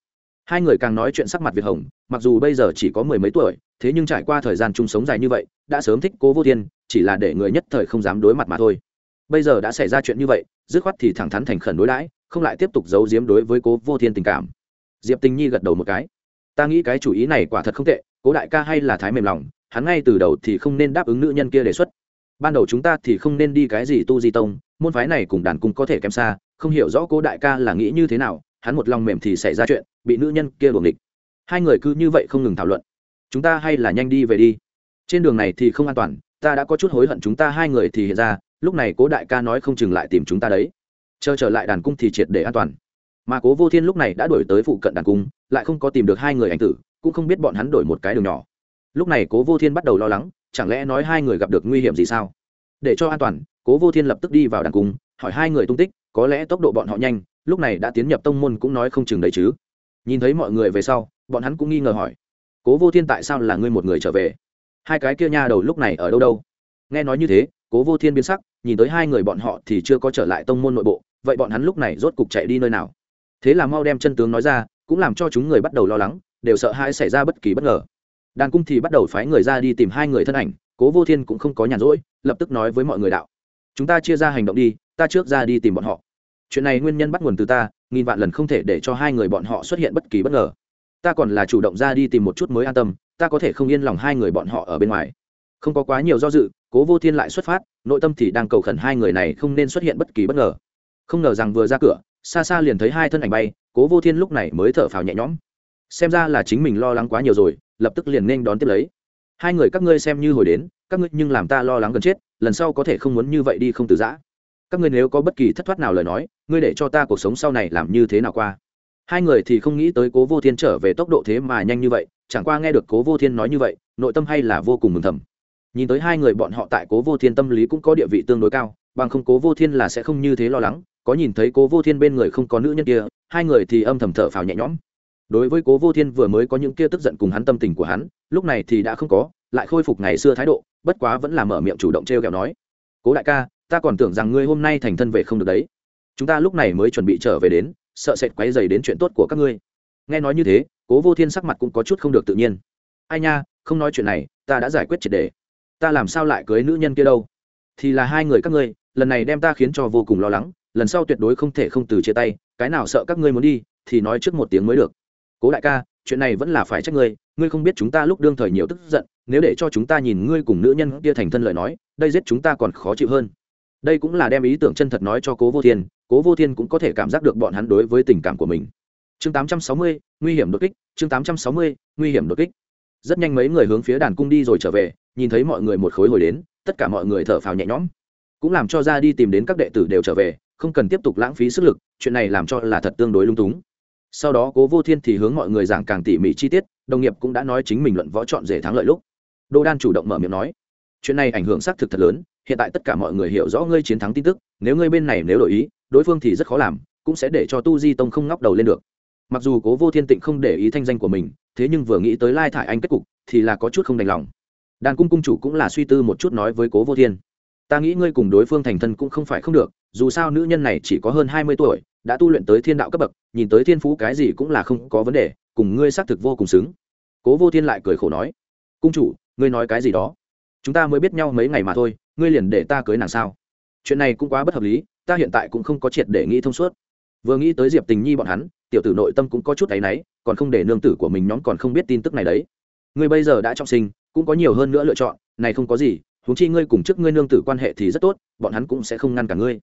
hai người càng nói chuyện sắc mặt việt hồng, mặc dù bây giờ chỉ có mười mấy tuổi, thế nhưng trải qua thời gian chung sống dài như vậy, đã sớm thích cố vô thiên, chỉ là để người nhất thời không dám đối mặt mà thôi. Bây giờ đã xảy ra chuyện như vậy, dứt khoát thì thẳng thắn thành khẩn đối đãi, không lại tiếp tục giấu giếm đối với cố vô thiên tình cảm. Diệp tình nhi gật đầu một cái. Ta nghĩ cái chủ ý này quả thật không tệ, cố đại ca hay là thái mềm lòng, hắn ngay từ đầu thì không nên đáp ứng nữ nhân kia đề xuất. Ban đầu chúng ta thì không nên đi cái gì tu di tông, môn phái này cùng đàn cung có thể kém xa, không hiểu rõ cố đại ca là nghĩ như thế nào hắn một lòng mềm thì xảy ra chuyện, bị nữ nhân kia đuồng địch hai người cứ như vậy không ngừng thảo luận. Chúng ta hay là nhanh đi về đi. Trên đường này thì không an toàn, ta đã có chút hối hận chúng ta hai người thì hiện ra, lúc này cố đại ca nói không chừng lại tìm chúng ta đấy. Chờ trở lại đàn cung thì triệt để an toàn. Mà cố vô thiên lúc này đã đổi tới phụ cận đàn cung, lại không có tìm được hai người anh tử, cũng không biết bọn hắn đổi một cái đường nhỏ. Lúc này cố vô thiên bắt đầu lo lắng, chẳng lẽ nói hai người gặp được nguy hiểm gì sao? Để cho an toàn, cố vô thiên lập tức đi vào đàn cung, hỏi hai người tung tích, có lẽ tốc độ bọn họ nhanh lúc này đã tiến nhập tông môn cũng nói không chừng đấy chứ. Nhìn thấy mọi người về sau, bọn hắn cũng nghi ngờ hỏi, cố vô thiên tại sao là ngươi một người trở về? Hai cái kia nha đầu lúc này ở đâu đâu? Nghe nói như thế, cố vô thiên biến sắc, nhìn tới hai người bọn họ thì chưa có trở lại tông môn nội bộ, vậy bọn hắn lúc này rốt cục chạy đi nơi nào? Thế là mau đem chân tướng nói ra, cũng làm cho chúng người bắt đầu lo lắng, đều sợ hãi xảy ra bất kỳ bất ngờ. Đàn cung thì bắt đầu phái người ra đi tìm hai người thân ảnh, cố vô thiên cũng không có nhàn rỗi, lập tức nói với mọi người đạo, chúng ta chia ra hành động đi, ta trước ra đi tìm bọn họ chuyện này nguyên nhân bắt nguồn từ ta, nghìn vạn lần không thể để cho hai người bọn họ xuất hiện bất kỳ bất ngờ. Ta còn là chủ động ra đi tìm một chút mới an tâm, ta có thể không yên lòng hai người bọn họ ở bên ngoài. Không có quá nhiều do dự, cố vô thiên lại xuất phát, nội tâm thì đang cầu khẩn hai người này không nên xuất hiện bất kỳ bất ngờ. Không ngờ rằng vừa ra cửa, xa xa liền thấy hai thân ảnh bay, cố vô thiên lúc này mới thở phào nhẹ nhõm. Xem ra là chính mình lo lắng quá nhiều rồi, lập tức liền nên đón tiếp lấy. Hai người các ngươi xem như hồi đến, các ngươi nhưng làm ta lo lắng gần chết, lần sau có thể không muốn như vậy đi không từ giã các ngươi nếu có bất kỳ thất thoát nào lời nói, ngươi để cho ta cuộc sống sau này làm như thế nào qua? Hai người thì không nghĩ tới cố vô thiên trở về tốc độ thế mà nhanh như vậy, chẳng qua nghe được cố vô thiên nói như vậy, nội tâm hay là vô cùng mừng thầm. Nhìn tới hai người bọn họ tại cố vô thiên tâm lý cũng có địa vị tương đối cao, bằng không cố vô thiên là sẽ không như thế lo lắng, có nhìn thấy cố vô thiên bên người không có nữ nhân kia, hai người thì âm thầm thở phào nhẹ nhõm. Đối với cố vô thiên vừa mới có những kia tức giận cùng hắn tâm tình của hắn, lúc này thì đã không có, lại khôi phục ngày xưa thái độ, bất quá vẫn là mở miệng chủ động t r e o kẹo nói. Cố đại ca ta còn tưởng rằng ngươi hôm nay thành thân về không được đấy. Chúng ta lúc này mới chuẩn bị trở về đến, sợ sệt quáy dày đến chuyện tốt của các ngươi. Nghe nói như thế, cố vô thiên sắc mặt cũng có chút không được tự nhiên. Ai nha, không nói chuyện này, ta đã giải quyết triệt đề. Ta làm sao lại cưới nữ nhân kia đâu? Thì là hai người các ngươi, lần này đem ta khiến cho vô cùng lo lắng, lần sau tuyệt đối không thể không từ chia tay, cái nào sợ các ngươi muốn đi, thì nói trước một tiếng mới được. Cố đại ca, chuyện này vẫn là phải trách ngươi ngươi không biết chúng ta lúc đương thời nhiều tức giận, nếu để cho chúng ta nhìn ngươi cùng nữ nhân kia thành thân lời nói, đây giết chúng ta còn khó chịu hơn đây cũng là đem ý tưởng chân thật nói cho cố vô thiên cố vô thiên cũng có thể cảm giác được bọn hắn đối với tình cảm của mình. Chương 860, nguy hiểm đột kích chương 860, nguy hiểm đột kích. Rất nhanh mấy người hướng phía đàn cung đi rồi trở về nhìn thấy mọi người một khối hồi đến tất cả mọi người thở phào nhẹ nhõm. Cũng làm cho ra đi tìm đến các đệ tử đều trở về không cần tiếp tục lãng phí sức lực chuyện này làm cho là thật tương đối lung túng. Sau đó cố vô thiên thì hướng mọi người giảng càng tỉ mỉ chi tiết đồng nghiệp cũng đã nói chính mình luận võ chọn rể thắng lợi lúc. Đô đan chủ động mở miệng nói chuyện này ảnh hưởng xác thực thật lớn, hiện tại tất cả mọi người hiểu rõ ngươi chiến thắng tin tức, nếu ngươi bên này nếu đổi ý, đối phương thì rất khó làm, cũng sẽ để cho tu di tông không ngóc đầu lên được. Mặc dù cố vô thiên tịnh không để ý thanh danh của mình, thế nhưng vừa nghĩ tới lai thải anh kết cục, thì là có chút không đành lòng. Đàn cung cung chủ cũng là suy tư một chút nói với cố vô thiên. Ta nghĩ ngươi cùng đối phương thành thân cũng không phải không được, dù sao nữ nhân này chỉ có hơn hai mươi tuổi, đã tu luyện tới thiên đạo cấp bậc, nhìn tới thiên phú cái gì cũng là không có vấn đề, cùng ngươi xác thực vô cùng xứng. Cố vô thiên lại cười khổ nói. Cung chủ, ngươi nói cái gì đó? Chúng ta mới biết nhau mấy ngày mà thôi, ngươi liền để ta cưới nàng sao? Chuyện này cũng quá bất hợp lý, ta hiện tại cũng không có triệt để nghĩ thông suốt. Vừa nghĩ tới diệp tình nhi bọn hắn, tiểu tử nội tâm cũng có chút áy náy, còn không để nương tử của mình nhóm còn không biết tin tức này đấy. Ngươi bây giờ đã trọng sinh, cũng có nhiều hơn nữa lựa chọn, này không có gì, huống chi ngươi cùng trước ngươi nương tử quan hệ thì rất tốt, bọn hắn cũng sẽ không ngăn cả ngươi.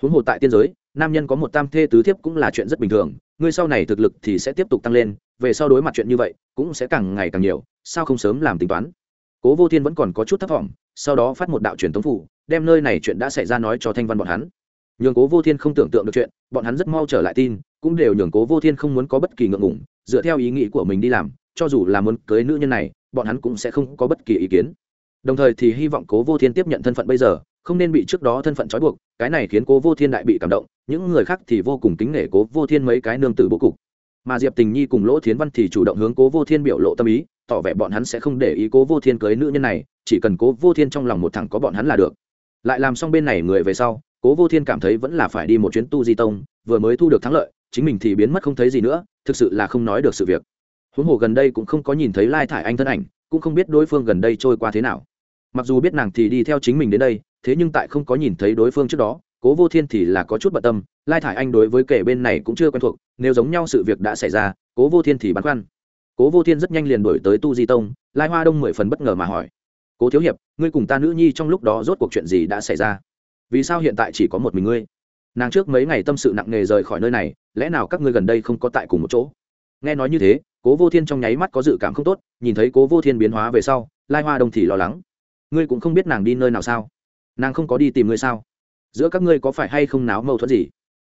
Huống hồ tại tiên giới, nam nhân có một tam thê tứ thiếp cũng là chuyện rất bình thường, ngươi sau này thực lực thì sẽ tiếp tục tăng lên, về sau đối mặt chuyện như vậy, cũng sẽ càng ngày càng nhiều, sao không sớm làm tính toán? Cố vô thiên vẫn còn có chút thất vọng, sau đó phát một đạo truyền thống phủ, đem nơi này chuyện đã xảy ra nói cho thanh văn bọn hắn. Nhường cố vô thiên không tưởng tượng được chuyện, bọn hắn rất mau trở lại tin, cũng đều nhường cố vô thiên không muốn có bất kỳ ngượng ngủng dựa theo ý nghĩ của mình đi làm, cho dù là muốn cưới nữ nhân này, bọn hắn cũng sẽ không có bất kỳ ý kiến. Đồng thời thì hy vọng cố vô thiên tiếp nhận thân phận bây giờ, không nên bị trước đó thân phận trói buộc, cái này khiến cố vô thiên đại bị cảm động, những người khác thì vô cùng kính nể cố vô thiên mấy cái nương tử bố cục. Mà diệp tình nhi cùng lỗ thiến văn thì chủ động hướng cố vô thiên biểu lộ tâm ý tỏ vẻ bọn hắn sẽ không để ý cố vô thiên cưới nữ nhân này, chỉ cần cố vô thiên trong lòng một thằng có bọn hắn là được. Lại làm xong bên này người về sau, cố vô thiên cảm thấy vẫn là phải đi một chuyến tu di tông, vừa mới thu được thắng lợi, chính mình thì biến mất không thấy gì nữa, thực sự là không nói được sự việc. Huống hồ gần đây cũng không có nhìn thấy lai thải anh thân ảnh, cũng không biết đối phương gần đây trôi qua thế nào. Mặc dù biết nàng thì đi theo chính mình đến đây, thế nhưng tại không có nhìn thấy đối phương trước đó, cố vô thiên thì là có chút bận tâm, lai thải anh đối với kể bên này cũng chưa quen thuộc, nếu giống nhau sự việc đã xảy ra, cố vô thiên thì băn khoăn cố vô thiên rất nhanh liền đổi tới tu di tông, lai hoa đông mười phần bất ngờ mà hỏi, cố thiếu hiệp, ngươi cùng ta nữ nhi trong lúc đó rốt cuộc chuyện gì đã xảy ra? Vì sao hiện tại chỉ có một mình ngươi? Nàng trước mấy ngày tâm sự nặng nề rời khỏi nơi này, lẽ nào các ngươi gần đây không có tại cùng một chỗ? Nghe nói như thế, cố vô thiên trong nháy mắt có dự cảm không tốt, nhìn thấy cố vô thiên biến hóa về sau, lai hoa đông thì lo lắng. Ngươi cũng không biết nàng đi nơi nào sao? Nàng không có đi tìm ngươi sao? Giữa các ngươi có phải hay không náo mâu thuẫn gì?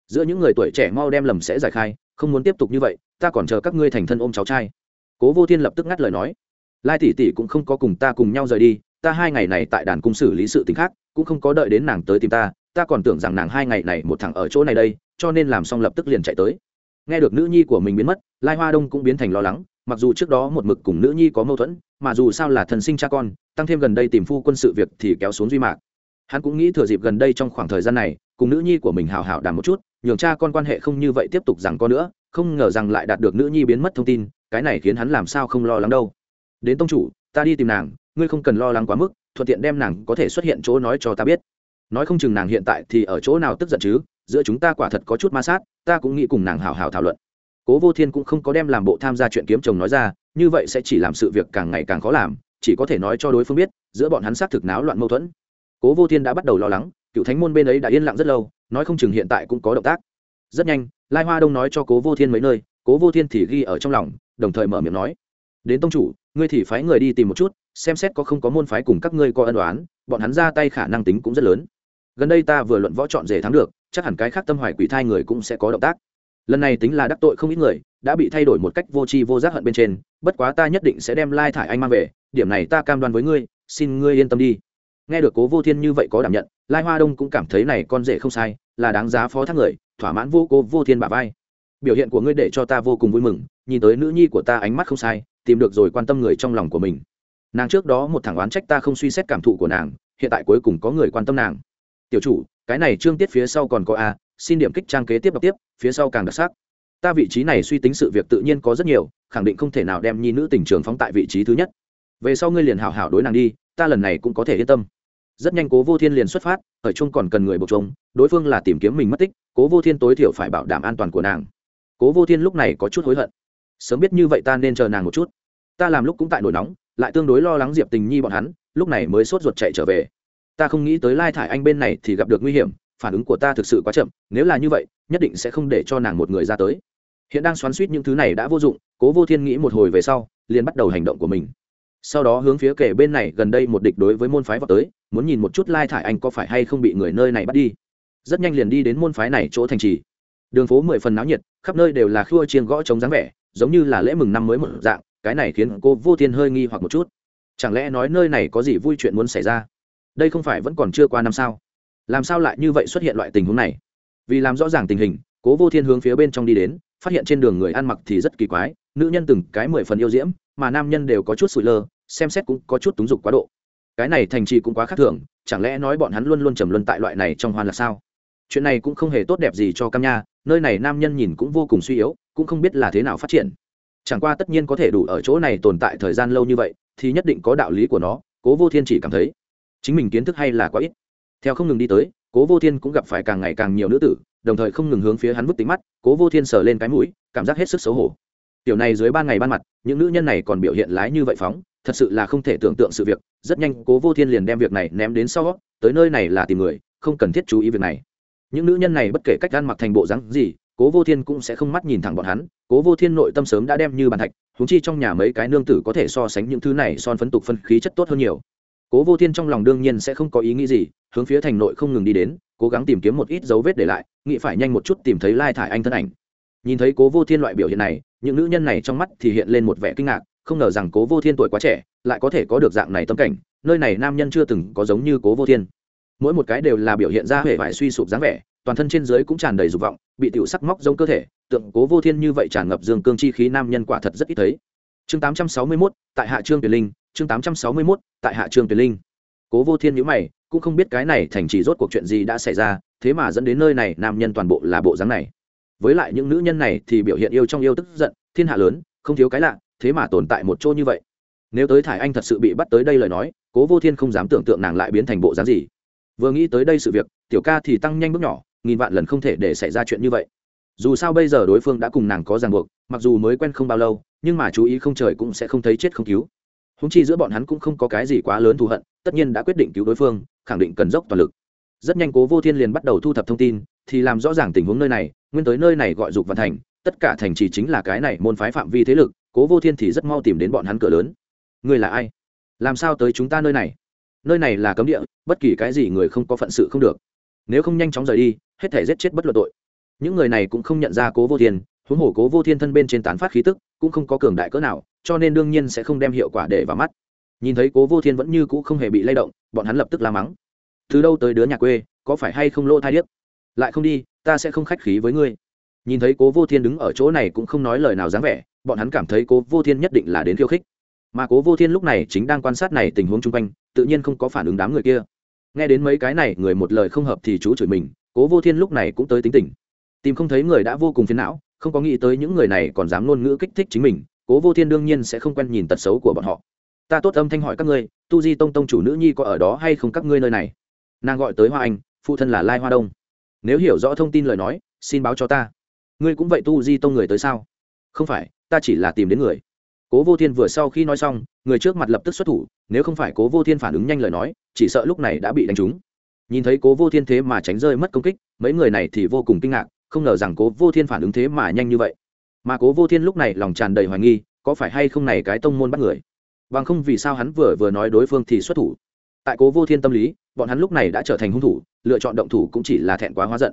Giữa những người tuổi trẻ mau đem lầm sẽ giải khai, không muốn tiếp tục như vậy, ta còn chờ các ngươi thành thân ôm cháu trai cố vô thiên lập tức ngắt lời nói, lai tỷ tỷ cũng không có cùng ta cùng nhau rời đi, ta hai ngày này tại đàn cung xử lý sự t khác, cũng không có đợi đến nàng tới tìm ta ta còn tưởng rằng nàng hai ngày này một thằng ở chỗ này đây, cho nên làm xong lập tức liền chạy tới. Nghe được nữ nhi của mình biến mất, lai hoa đông cũng biến thành lo lắng, mặc dù trước đó một mực cùng nữ nhi có mâu thuẫn, mà dù sao là thần sinh cha con, tăng thêm gần đây tìm phu quân sự việc thì kéo xuống duy mạc. Hắn cũng nghĩ thừa dịp gần đây trong khoảng thời gian này, cùng nữ nhi của mình hào hào đàm một chút, nhường cha con quan hệ không như vậy tiếp tục rằng có nữa, không ngờ rằng lại đạt được nữ nhi biến mất thông tin cái này khiến hắn làm sao không lo lắng đâu. Đến tông chủ, ta đi tìm nàng, ngươi không cần lo lắng quá mức, thuận tiện đem nàng có thể xuất hiện chỗ nói cho ta biết. Nói không chừng nàng hiện tại thì ở chỗ nào tức giận chứ, giữa chúng ta quả thật có chút ma sát, ta cũng nghĩ cùng nàng hào hào thảo luận. Cố vô thiên cũng không có đem làm bộ tham gia chuyện kiếm chồng nói ra, như vậy sẽ chỉ làm sự việc càng ngày càng khó làm, chỉ có thể nói cho đối phương biết, giữa bọn hắn xác thực náo loạn mâu thuẫn. Cố vô thiên đã bắt đầu lo lắng, cựu thánh môn bên ấy đã yên lặng rất lâu, nói không chừng hiện tại cũng có động tác. Rất nhanh, lai hoa đông nói cho cố vô thiên mấy nơi, cố vô thiên thì ghi ở trong lòng đồng thời mở miệng nói, đến tông chủ, ngươi thì phái người đi tìm một chút, xem xét có không có môn phái cùng các ngươi có ân đoán bọn hắn ra tay khả năng tính cũng rất lớn. Gần đây ta vừa luận võ chọn rể thắng được, chắc hẳn cái khác tâm hoài quỷ thai người cũng sẽ có động tác. Lần này tính là đắc tội không ít người, đã bị thay đổi một cách vô tri vô giác hận bên trên, bất quá ta nhất định sẽ đem lai thải anh mang về, điểm này ta cam đoan với ngươi, xin ngươi yên tâm đi. Nghe được cố vô thiên như vậy có đảm nhận, lai hoa đông cũng cảm thấy này con rể không sai, là đáng giá phó thác người, thỏa mãn vô cố vô thiên bà vai. Biểu hiện của ngươi để cho ta vô cùng vui mừng nhìn tới nữ nhi của ta ánh mắt không sai, tìm được rồi quan tâm người trong lòng của mình. Nàng trước đó một thằng oán trách ta không suy xét cảm thụ của nàng, hiện tại cuối cùng có người quan tâm nàng. Tiểu chủ, cái này trương tiết phía sau còn có a, xin điểm kích trang kế tiếp đọc tiếp, phía sau càng đặc sắc. Ta vị trí này suy tính sự việc tự nhiên có rất nhiều, khẳng định không thể nào đem nhi nữ tình trường phóng tại vị trí thứ nhất. Về sau ngươi liền hảo hảo đối nàng đi, ta lần này cũng có thể yên tâm. Rất nhanh cố vô thiên liền xuất phát, ở chung còn cần người buộc trống, đối phương là tìm kiếm mình mất tích, cố vô thiên tối thiểu phải bảo đảm an toàn của nàng. Cố vô thiên lúc này có chút hối hận sớm biết như vậy ta nên chờ nàng một chút. Ta làm lúc cũng tại nổi nóng, lại tương đối lo lắng diệp tình nhi bọn hắn, lúc này mới sốt ruột chạy trở về. Ta không nghĩ tới lai thải anh bên này thì gặp được nguy hiểm, phản ứng của ta thực sự quá chậm, nếu là như vậy, nhất định sẽ không để cho nàng một người ra tới. Hiện đang xoắn suýt những thứ này đã vô dụng, cố vô thiên nghĩ một hồi về sau, liền bắt đầu hành động của mình. Sau đó hướng phía kể bên này gần đây một địch đối với môn phái vào tới, muốn nhìn một chút lai thải anh có phải hay không bị người nơi này bắt đi. Rất nhanh liền đi đến môn phái này chỗ thành trì. Đường phố mười phần náo nhiệt, khắp nơi đều là khua chiên gõ trống dáng vẻ giống như là lễ mừng năm mới một dạng, cái này khiến cô vô thiên hơi nghi hoặc một chút. Chẳng lẽ nói nơi này có gì vui chuyện muốn xảy ra? Đây không phải vẫn còn chưa qua năm sao? Làm sao lại như vậy xuất hiện loại tình huống này? Vì làm rõ ràng tình hình, cố vô thiên hướng phía bên trong đi đến, phát hiện trên đường người ăn mặc thì rất kỳ quái, nữ nhân từng cái mười phần yêu diễm, mà nam nhân đều có chút sụi lơ, xem xét cũng có chút túng dục quá độ. Cái này thành trì cũng quá khác thường, chẳng lẽ nói bọn hắn luôn luôn trầm luân tại loại này trong hoan là sao? Chuyện này cũng không hề tốt đẹp gì cho cam nha, nơi này nam nhân nhìn cũng vô cùng suy yếu cũng không biết là thế nào phát triển. Chẳng qua tất nhiên có thể đủ ở chỗ này tồn tại thời gian lâu như vậy, thì nhất định có đạo lý của nó, cố vô thiên chỉ cảm thấy. Chính mình kiến thức hay là quá ít. Theo không ngừng đi tới, cố vô thiên cũng gặp phải càng ngày càng nhiều nữ tử, đồng thời không ngừng hướng phía hắn vứt tính mắt, cố vô thiên sờ lên cái mũi, cảm giác hết sức xấu hổ. Tiểu này dưới ban ngày ban mặt, những nữ nhân này còn biểu hiện lái như vậy phóng, thật sự là không thể tưởng tượng sự việc, rất nhanh cố vô thiên liền đem việc này ném đến sau, tới nơi này là tìm người, không cần thiết chú ý việc này. Những nữ nhân này bất kể cách ăn mặc thành bộ rắn gì cố vô thiên cũng sẽ không mắt nhìn thẳng bọn hắn, cố vô thiên nội tâm sớm đã đem như bàn thạch húng chi trong nhà mấy cái nương tử có thể so sánh những thứ này son phấn tục phân khí chất tốt hơn nhiều. Cố vô thiên trong lòng đương nhiên sẽ không có ý nghĩ gì, hướng phía thành nội không ngừng đi đến, cố gắng tìm kiếm một ít dấu vết để lại, nghĩ phải nhanh một chút tìm thấy lai thải anh thân ảnh. Nhìn thấy cố vô thiên loại biểu hiện này, những nữ nhân này trong mắt thì hiện lên một vẻ kinh ngạc, không ngờ rằng cố vô thiên tuổi quá trẻ, lại có thể có được dạng này tâm cảnh, nơi này nam nhân chưa từng có giống như cố vô thiên. Mỗi một cái đều là biểu hiện ra hệ vải suy sụp dáng vẻ toàn thân trên dưới cũng tràn đầy dục vọng bị tiểu sắc móc giống cơ thể tượng cố vô thiên như vậy tràn ngập dương cương chi khí nam nhân quả thật rất ít thấy. Chương 861, tại hạ trương tuyển linh chương 861, tại hạ trương tuyển linh. Cố vô thiên nhữ mày cũng không biết cái này thành chỉ rốt cuộc chuyện gì đã xảy ra thế mà dẫn đến nơi này nam nhân toàn bộ là bộ dáng này. Với lại những nữ nhân này thì biểu hiện yêu trong yêu tức giận thiên hạ lớn không thiếu cái lạ thế mà tồn tại một chỗ như vậy. Nếu tới thải anh thật sự bị bắt tới đây lời nói cố vô thiên không dám tưởng tượng nàng lại biến thành bộ dáng gì. Vừa nghĩ tới đây sự việc tiểu ca thì tăng nhanh bước nhỏ nghìn vạn lần không thể để xảy ra chuyện như vậy. Dù sao bây giờ đối phương đã cùng nàng có ràng buộc, mặc dù mới quen không bao lâu, nhưng mà chú ý không trời cũng sẽ không thấy chết không cứu. Húng chi giữa bọn hắn cũng không có cái gì quá lớn thù hận, tất nhiên đã quyết định cứu đối phương, khẳng định cần dốc toàn lực. Rất nhanh cố vô thiên liền bắt đầu thu thập thông tin, thì làm rõ ràng tình huống nơi này, nguyên tới nơi này gọi dục văn thành, tất cả thành trì chính là cái này môn phái phạm vi thế lực, cố vô thiên thì rất mau tìm đến bọn hắn cửa lớn. Người là ai? Làm sao tới chúng ta nơi này? Nơi này là cấm địa, bất kỳ cái gì người không có phận sự không được nếu không nhanh chóng rời đi, hết thể giết chết bất luận tội. Những người này cũng không nhận ra cố vô thiên, huống hồ cố vô thiên thân bên trên tán phát khí tức, cũng không có cường đại cỡ nào, cho nên đương nhiên sẽ không đem hiệu quả để vào mắt. Nhìn thấy cố vô thiên vẫn như cũ không hề bị lay động, bọn hắn lập tức la mắng. Từ đâu tới đứa nhà quê, có phải hay không lỗ thai điếc? Lại không đi, ta sẽ không khách khí với ngươi. Nhìn thấy cố vô thiên đứng ở chỗ này cũng không nói lời nào dáng vẻ, bọn hắn cảm thấy cố vô thiên nhất định là đến khiêu khích. Mà cố vô thiên lúc này chính đang quan sát này tình huống chung quanh, tự nhiên không có phản ứng đám người kia nghe đến mấy cái này, người một lời không hợp thì chú chửi mình, cố vô thiên lúc này cũng tới tính tình. Tìm không thấy người đã vô cùng phiền não, không có nghĩ tới những người này còn dám ngôn ngữ kích thích chính mình, cố vô thiên đương nhiên sẽ không quen nhìn tật xấu của bọn họ. Ta tốt âm thanh hỏi các ngươi, tu di tông tông chủ nữ nhi có ở đó hay không các ngươi nơi này? Nàng gọi tới hoa anh, phụ thân là lai hoa đông. Nếu hiểu rõ thông tin lời nói, xin báo cho ta. Ngươi cũng vậy tu di tông người tới sao? Không phải, ta chỉ là tìm đến người. Cố vô thiên vừa sau khi nói xong, người trước mặt lập tức xuất thủ nếu không phải cố vô thiên phản ứng nhanh lời nói, chỉ sợ lúc này đã bị đánh trúng. Nhìn thấy cố vô thiên thế mà tránh rơi mất công kích, mấy người này thì vô cùng kinh ngạc, không ngờ rằng cố vô thiên phản ứng thế mà nhanh như vậy. Mà cố vô thiên lúc này lòng tràn đầy hoài nghi, có phải hay không này cái tông môn bắt người? Bằng không vì sao hắn vừa vừa nói đối phương thì xuất thủ? Tại cố vô thiên tâm lý, bọn hắn lúc này đã trở thành hung thủ, lựa chọn động thủ cũng chỉ là thẹn quá hóa giận.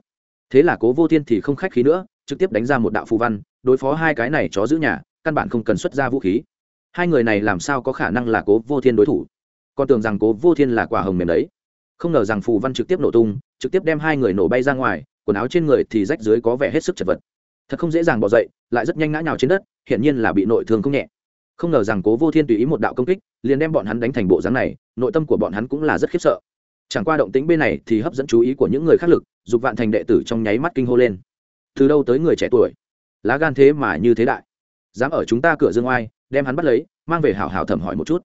Thế là cố vô thiên thì không khách khí nữa, trực tiếp đánh ra một đạo phù văn, đối phó hai cái này chó giữ nhà, căn bản không cần xuất ra vũ khí hai người này làm sao có khả năng là cố vô thiên đối thủ? Còn tưởng rằng cố vô thiên là quả hồng mềm đấy. Không ngờ rằng phù văn trực tiếp nổ tung, trực tiếp đem hai người nổ bay ra ngoài, quần áo trên người thì rách dưới có vẻ hết sức chật vật. Thật không dễ dàng bỏ dậy, lại rất nhanh ngã nhào trên đất, hiển nhiên là bị nội thương không nhẹ. Không ngờ rằng cố vô thiên tùy ý một đạo công kích, liền đem bọn hắn đánh thành bộ dáng này, nội tâm của bọn hắn cũng là rất khiếp sợ. Chẳng qua động tính bên này thì hấp dẫn chú ý của những người khác lực, dục vạn thành đệ tử trong nháy mắt kinh hô lên. Từ đâu tới người trẻ tuổi? Lá gan thế mà như thế đại. Dám ở chúng ta cửa dương oai đem hắn bắt lấy, mang về hảo hảo thẩm hỏi một chút.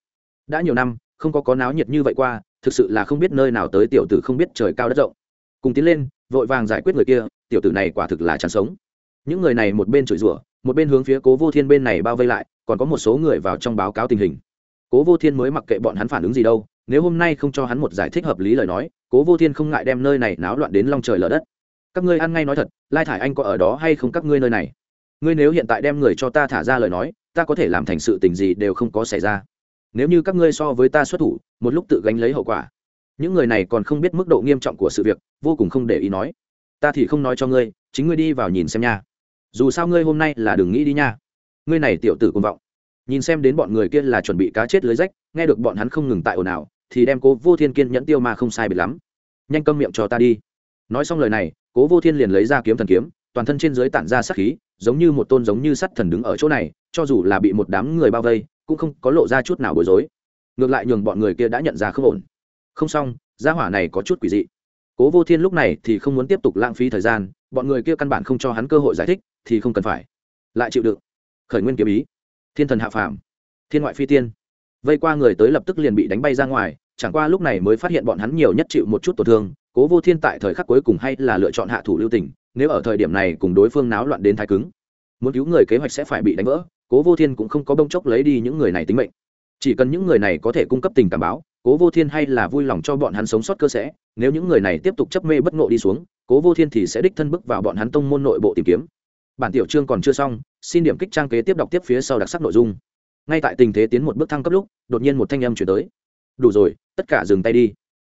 Đã nhiều năm, không có có náo nhiệt như vậy qua, thực sự là không biết nơi nào tới tiểu tử không biết trời cao đất rộng. Cùng tiến lên, vội vàng giải quyết người kia, tiểu tử này quả thực là chán sống. Những người này một bên chửi rủa, một bên hướng phía cố vô thiên bên này bao vây lại, còn có một số người vào trong báo cáo tình hình. Cố vô thiên mới mặc kệ bọn hắn phản ứng gì đâu, nếu hôm nay không cho hắn một giải thích hợp lý lời nói, cố vô thiên không ngại đem nơi này náo loạn đến long trời lở đất. Các ngươi ăn ngay nói thật, lai thải anh có ở đó hay không các ngươi nơi này? Ngươi nếu hiện tại đem người cho ta thả ra lời nói ta có thể làm thành sự tình gì đều không có xảy ra. Nếu như các ngươi so với ta xuất thủ, một lúc tự gánh lấy hậu quả. Những người này còn không biết mức độ nghiêm trọng của sự việc, vô cùng không để ý nói. Ta thì không nói cho ngươi, chính ngươi đi vào nhìn xem nha. Dù sao ngươi hôm nay là đừng nghĩ đi nha. Ngươi này tiểu tử cuồng vọng. Nhìn xem đến bọn người kia là chuẩn bị cá chết lưới rách, nghe được bọn hắn không ngừng tại ồn ào, thì đem cố vô thiên kiên nhẫn tiêu mà không sai biệt lắm. Nhanh câm miệng cho ta đi. Nói xong lời này, cố vô thiên liền lấy ra kiếm thần kiếm, toàn thân trên dưới tản ra sắc khí, giống như một tôn giống như sắt thần đứng ở chỗ này cho dù là bị một đám người bao vây, cũng không có lộ ra chút nào bối rối. Ngược lại nhường bọn người kia đã nhận ra không ổn. Không xong, gia hỏa này có chút quỷ dị. Cố vô thiên lúc này thì không muốn tiếp tục lãng phí thời gian, bọn người kia căn bản không cho hắn cơ hội giải thích, thì không cần phải. Lại chịu đựng. Khởi nguyên kiếm ý. Thiên thần hạ phàm. Thiên ngoại phi tiên. Vây qua người tới lập tức liền bị đánh bay ra ngoài, chẳng qua lúc này mới phát hiện bọn hắn nhiều nhất chịu một chút tổn thương, cố vô thiên tại thời khắc cuối cùng hay là lựa chọn hạ thủ lưu tình, nếu ở thời điểm này cùng đối phương náo loạn đến thái cứng. Muốn cứu người kế hoạch sẽ phải bị đánh vỡ cố vô thiên cũng không có bông chốc lấy đi những người này tính mệnh. Chỉ cần những người này có thể cung cấp tình cảm báo, cố vô thiên hay là vui lòng cho bọn hắn sống sót cơ sẽ. Nếu những người này tiếp tục chấp mê bất ngộ đi xuống, cố vô thiên thì sẽ đích thân bước vào bọn hắn tông môn nội bộ tìm kiếm. Bản tiểu chương còn chưa xong, xin điểm kích trang kế tiếp đọc tiếp phía sau đặc sắc nội dung. Ngay tại tình thế tiến một bước thăng cấp lúc, đột nhiên một thanh âm chuyển tới. Đủ rồi, tất cả dừng tay đi.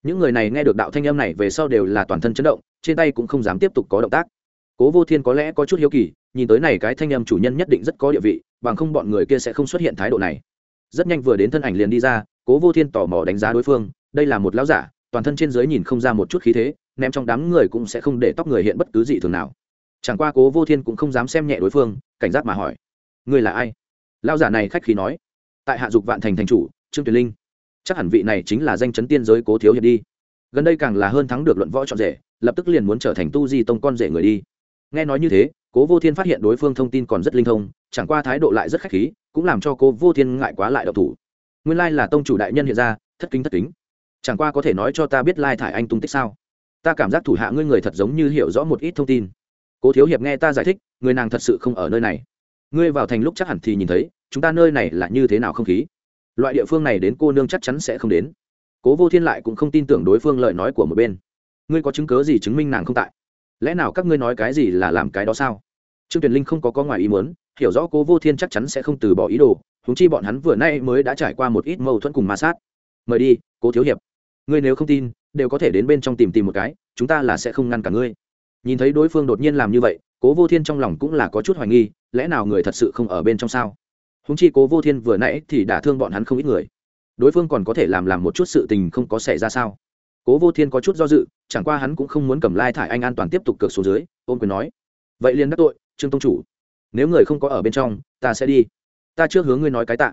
Những người này nghe được đạo thanh âm này về sau đều là toàn thân chấn động, trên tay cũng không dám tiếp tục có động tác. Cố vô thiên có lẽ có chút hiếu kỳ, nhìn tới này cái thanh âm chủ nhân nhất định rất có địa vị bằng không bọn người kia sẽ không xuất hiện thái độ này. Rất nhanh vừa đến thân ảnh liền đi ra, cố vô thiên tò mò đánh giá đối phương, đây là một lão giả, toàn thân trên dưới nhìn không ra một chút khí thế, ném trong đám người cũng sẽ không để tóc người hiện bất cứ gì thường nào. Chẳng qua cố vô thiên cũng không dám xem nhẹ đối phương, cảnh giác mà hỏi, ngươi là ai? Lão giả này khách khí nói, tại hạ dục vạn thành thành chủ, trương tuyền linh. Chắc hẳn vị này chính là danh chấn tiên giới cố thiếu hiệp đi. Gần đây càng là hơn thắng được luận võ trọn rể, lập tức liền muốn trở thành tu di tông con rể người đi. Nghe nói như thế, cố vô thiên phát hiện đối phương thông tin còn rất linh thông chẳng qua thái độ lại rất khách khí, cũng làm cho cô vô thiên ngại quá lại đậu thủ. Nguyên lai là tông chủ đại nhân hiện ra, thất kính thất kính. Chẳng qua có thể nói cho ta biết lai thải anh tung tích sao? Ta cảm giác thủ hạ ngươi người thật giống như hiểu rõ một ít thông tin. Cố thiếu hiệp nghe ta giải thích, người nàng thật sự không ở nơi này. Ngươi vào thành lúc chắc hẳn thì nhìn thấy, chúng ta nơi này là như thế nào không khí? Loại địa phương này đến cô nương chắc chắn sẽ không đến. Cố vô thiên lại cũng không tin tưởng đối phương lời nói của một bên. Ngươi có chứng cớ gì chứng minh nàng không tại? Lẽ nào các ngươi nói cái gì là làm cái đó sao? Trương tuyền linh không có có ngoài ý muốn hiểu rõ cố vô thiên chắc chắn sẽ không từ bỏ ý đồ húng chi bọn hắn vừa nay mới đã trải qua một ít mâu thuẫn cùng ma sát. Mời đi, cố thiếu hiệp. Ngươi nếu không tin, đều có thể đến bên trong tìm tìm một cái, chúng ta là sẽ không ngăn cả ngươi. Nhìn thấy đối phương đột nhiên làm như vậy, cố vô thiên trong lòng cũng là có chút hoài nghi, lẽ nào người thật sự không ở bên trong sao? Húng chi cố vô thiên vừa nãy thì đã thương bọn hắn không ít người. Đối phương còn có thể làm làm một chút sự tình không có xảy ra sao? Cố vô thiên có chút do dự, chẳng qua hắn cũng không muốn cầm lai thải anh an toàn tiếp tục cược số dưới ôm quyền nói. Vậy liền đắc tội, trương tông chủ nếu người không có ở bên trong, ta sẽ đi. Ta chưa hướng ngươi nói cái tạ.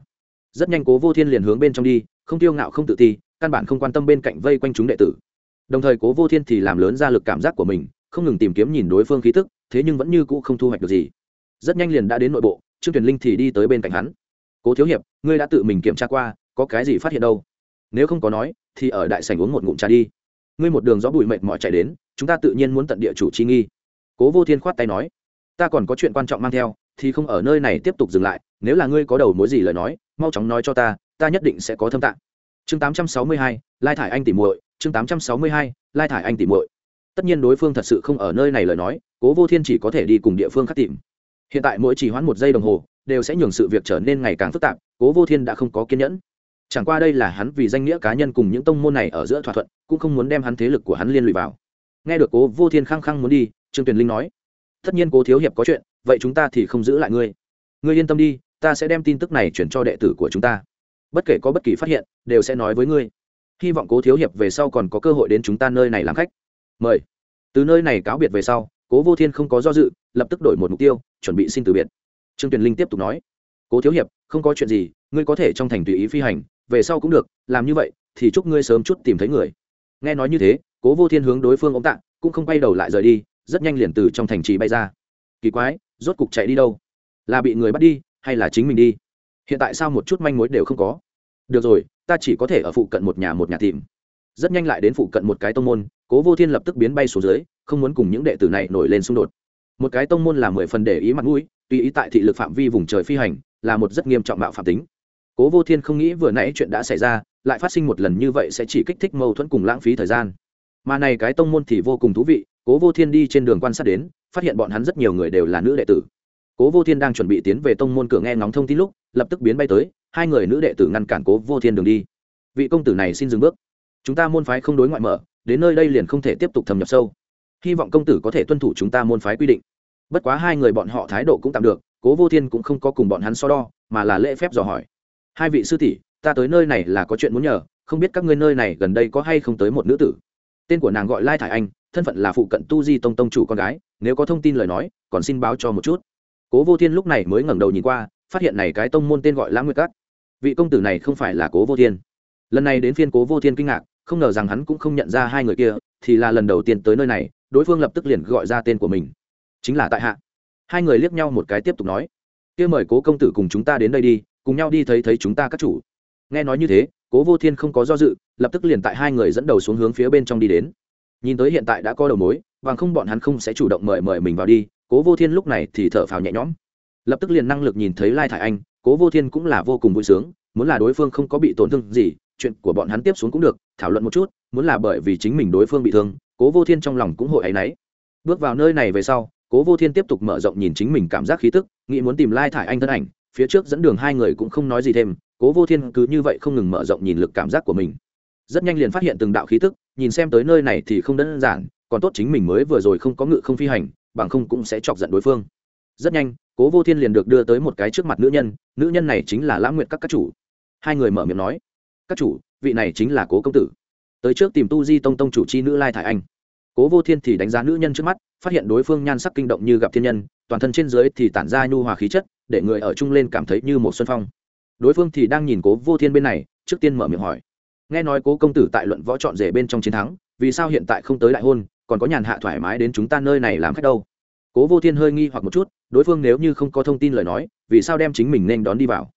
Rất nhanh cố vô thiên liền hướng bên trong đi, không tiêu ngạo không tự ti, căn bản không quan tâm bên cạnh vây quanh chúng đệ tử. Đồng thời cố vô thiên thì làm lớn ra lực cảm giác của mình, không ngừng tìm kiếm nhìn đối phương khí tức, thế nhưng vẫn như cũ không thu hoạch được gì. Rất nhanh liền đã đến nội bộ, trương tuyền linh thì đi tới bên cạnh hắn. Cố thiếu hiệp, ngươi đã tự mình kiểm tra qua, có cái gì phát hiện đâu? Nếu không có nói, thì ở đại sảnh uống một ngụm trà đi. Ngươi một đường gió bụi mệt mỏi chạy đến, chúng ta tự nhiên muốn tận địa chủ chi nghi. Cố vô thiên khoát tay nói ta còn có chuyện quan trọng mang theo thì không ở nơi này tiếp tục dừng lại nếu là ngươi có đầu mối gì lời nói mau chóng nói cho ta ta nhất định sẽ có thâm tạng. Chương 862, lai thải anh tỉ muội chương 862, lai thải anh tỉ muội. Tất nhiên đối phương thật sự không ở nơi này lời nói cố vô thiên chỉ có thể đi cùng địa phương khác tìm. Hiện tại mỗi chỉ hoãn một giây đồng hồ đều sẽ nhường sự việc trở nên ngày càng phức tạp cố vô thiên đã không có kiên nhẫn. Chẳng qua đây là hắn vì danh nghĩa cá nhân cùng những tông môn này ở giữa thỏa thuận cũng không muốn đem hắn thế lực của hắn liên lụy vào. Nghe được cố vô thiên khăng khăng muốn đi trương tuyền linh nói tất nhiên cố thiếu hiệp có chuyện, vậy chúng ta thì không giữ lại ngươi. Ngươi yên tâm đi, ta sẽ đem tin tức này chuyển cho đệ tử của chúng ta. Bất kể có bất kỳ phát hiện, đều sẽ nói với ngươi. Hy vọng cố thiếu hiệp về sau còn có cơ hội đến chúng ta nơi này làm khách. Mời. Từ nơi này cáo biệt về sau, cố vô thiên không có do dự, lập tức đổi một mục tiêu, chuẩn bị xin từ biệt. Trương tuyền linh tiếp tục nói. Cố thiếu hiệp, không có chuyện gì, ngươi có thể trong thành tùy ý phi hành, về sau cũng được, làm như vậy, thì chúc ngươi sớm chút tìm thấy người. Nghe nói như thế, cố vô thiên hướng đối phương ống tạng cũng không quay đầu lại rời đi rất nhanh liền từ trong thành trì bay ra. Kỳ quái, rốt cục chạy đi đâu? Là bị người bắt đi, hay là chính mình đi? Hiện tại sao một chút manh mối đều không có? Được rồi, ta chỉ có thể ở phụ cận một nhà một nhà tìm. Rất nhanh lại đến phụ cận một cái tông môn, cố vô thiên lập tức biến bay xuống dưới, không muốn cùng những đệ tử này nổi lên xung đột. Một cái tông môn là mười phần để ý mặt mũi, tùy ý tại thị lực phạm vi vùng trời phi hành, là một rất nghiêm trọng bạo phạm tính. Cố vô thiên không nghĩ vừa nãy chuyện đã xảy ra, lại phát sinh một lần như vậy sẽ chỉ kích thích mâu thuẫn cùng lãng phí thời gian. Mà này cái tông môn thì vô cùng thú vị cố vô thiên đi trên đường quan sát đến, phát hiện bọn hắn rất nhiều người đều là nữ đệ tử. Cố vô thiên đang chuẩn bị tiến về tông môn cửa nghe ngóng thông tin lúc, lập tức biến bay tới, hai người nữ đệ tử ngăn cản cố vô thiên đường đi. Vị công tử này xin dừng bước. Chúng ta môn phái không đối ngoại mở, đến nơi đây liền không thể tiếp tục thâm nhập sâu. Hy vọng công tử có thể tuân thủ chúng ta môn phái quy định. Bất quá hai người bọn họ thái độ cũng tạm được, cố vô thiên cũng không có cùng bọn hắn so đo, mà là lễ phép dò hỏi. Hai vị sư tỷ, ta tới nơi này là có chuyện muốn nhờ, không biết các ngươi nơi này gần đây có hay không tới một nữ tử. Tên của nàng gọi lai thải anh thân phận là phụ cận tu di tông tông chủ con gái, nếu có thông tin lời nói, còn xin báo cho một chút. Cố vô thiên lúc này mới ngẩng đầu nhìn qua, phát hiện này cái tông môn tên gọi lãng nguyệt cát vị công tử này không phải là cố vô thiên. Lần này đến phiên cố vô thiên kinh ngạc, không ngờ rằng hắn cũng không nhận ra hai người kia, thì là lần đầu tiên tới nơi này, đối phương lập tức liền gọi ra tên của mình. Chính là tại hạ. Hai người liếc nhau một cái tiếp tục nói, kia mời cố công tử cùng chúng ta đến đây đi, cùng nhau đi thấy thấy chúng ta các chủ. Nghe nói như thế, cố vô thiên không có do dự, lập tức liền tại hai người dẫn đầu xuống hướng phía bên trong đi đến nhìn tới hiện tại đã có đầu mối bằng không bọn hắn không sẽ chủ động mời mời mình vào đi, cố vô thiên lúc này thì thở phào nhẹ nhõm. Lập tức liền năng lực nhìn thấy lai thải anh, cố vô thiên cũng là vô cùng vui sướng, muốn là đối phương không có bị tổn thương gì, chuyện của bọn hắn tiếp xuống cũng được, thảo luận một chút, muốn là bởi vì chính mình đối phương bị thương, cố vô thiên trong lòng cũng hội áy náy. Bước vào nơi này về sau, cố vô thiên tiếp tục mở rộng nhìn chính mình cảm giác khí tức, nghĩ muốn tìm lai thải anh thân ảnh, phía trước dẫn đường hai người cũng không nói gì thêm, cố vô thiên cứ như vậy không ngừng mở rộng nhìn lực cảm giác của mình. Rất nhanh liền phát hiện từng đạo khí tức nhìn xem tới nơi này thì không đơn giản, còn tốt chính mình mới vừa rồi không có ngự không phi hành, bằng không cũng sẽ chọc giận đối phương. Rất nhanh, cố vô thiên liền được đưa tới một cái trước mặt nữ nhân nữ nhân này chính là lãng nguyện các các chủ. Hai người mở miệng nói, các chủ, vị này chính là cố công tử. Tới trước tìm tu di tông tông chủ chi nữ lai thải anh. Cố vô thiên thì đánh giá nữ nhân trước mắt, phát hiện đối phương nhan sắc kinh động như gặp thiên nhân, toàn thân trên dưới thì tản ra nhu hòa khí chất, để người ở chung lên cảm thấy như một xuân phong. Đối phương thì đang nhìn cố vô thiên bên này, trước tiên mở miệng hỏi nghe nói cố công tử tại luận võ chọn rể bên trong chiến thắng, vì sao hiện tại không tới đại hôn, còn có nhàn hạ thoải mái đến chúng ta nơi này làm khách đâu? Cố vô thiên hơi nghi hoặc một chút, đối phương nếu như không có thông tin lời nói, vì sao đem chính mình nên đón đi vào?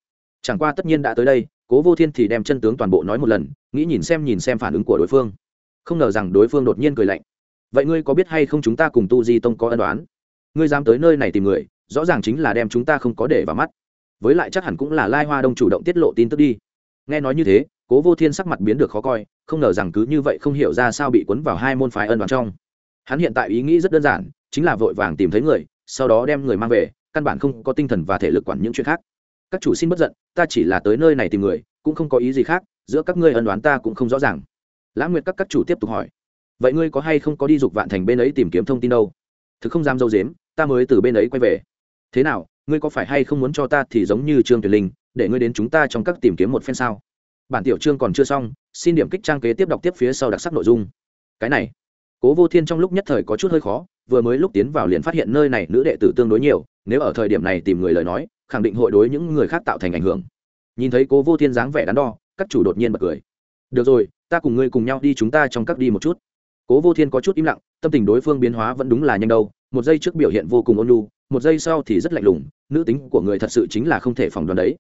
Chẳng qua tất nhiên đã tới đây, cố vô thiên thì đem chân tướng toàn bộ nói một lần, nghĩ nhìn xem nhìn xem phản ứng của đối phương. Không ngờ rằng đối phương đột nhiên cười lạnh. Vậy ngươi có biết hay không chúng ta cùng tu di tông có ân đoán ngươi dám tới nơi này tìm người, rõ ràng chính là đem chúng ta không có để vào mắt. Với lại chắc hẳn cũng là lai hoa đông chủ động tiết lộ tin tức đi. Nghe nói như thế cố vô thiên sắc mặt biến được khó coi, không ngờ rằng cứ như vậy không hiểu ra sao bị cuốn vào hai môn phái ân đoán trong. Hắn hiện tại ý nghĩ rất đơn giản, chính là vội vàng tìm thấy người, sau đó đem người mang về, căn bản không có tinh thần và thể lực quản những chuyện khác. Các chủ xin bất giận, ta chỉ là tới nơi này tìm người, cũng không có ý gì khác, giữa các ngươi ân đoán ta cũng không rõ ràng. Lãng nguyệt các các chủ tiếp tục hỏi, vậy ngươi có hay không có đi dục vạn thành bên ấy tìm kiếm thông tin đâu? Thực không dám dâu dếm, ta mới từ bên ấy quay về. Thế nào, ngươi có phải hay không muốn cho ta thì giống như trương tuyển linh, để ngươi đến chúng ta trong các tìm kiếm một phen sao? Bản tiểu chương còn chưa xong, xin điểm kích trang kế tiếp đọc tiếp phía sau đặc sắc nội dung. Cái này, cố vô thiên trong lúc nhất thời có chút hơi khó, vừa mới lúc tiến vào liền phát hiện nơi này nữ đệ tử tương đối nhiều, nếu ở thời điểm này tìm người lời nói, khẳng định hội đối những người khác tạo thành ảnh hưởng. Nhìn thấy cố vô thiên dáng vẻ đắn đo, các chủ đột nhiên bật cười. Được rồi, ta cùng ngươi cùng nhau đi chúng ta trong các đi một chút. Cố vô thiên có chút im lặng, tâm tình đối phương biến hóa vẫn đúng là nhanh đâu, một giây trước biểu hiện vô cùng ôn nhu, một giây sau thì rất lạnh lùng, nữ tính của người thật sự chính là không thể phỏng đoán đấy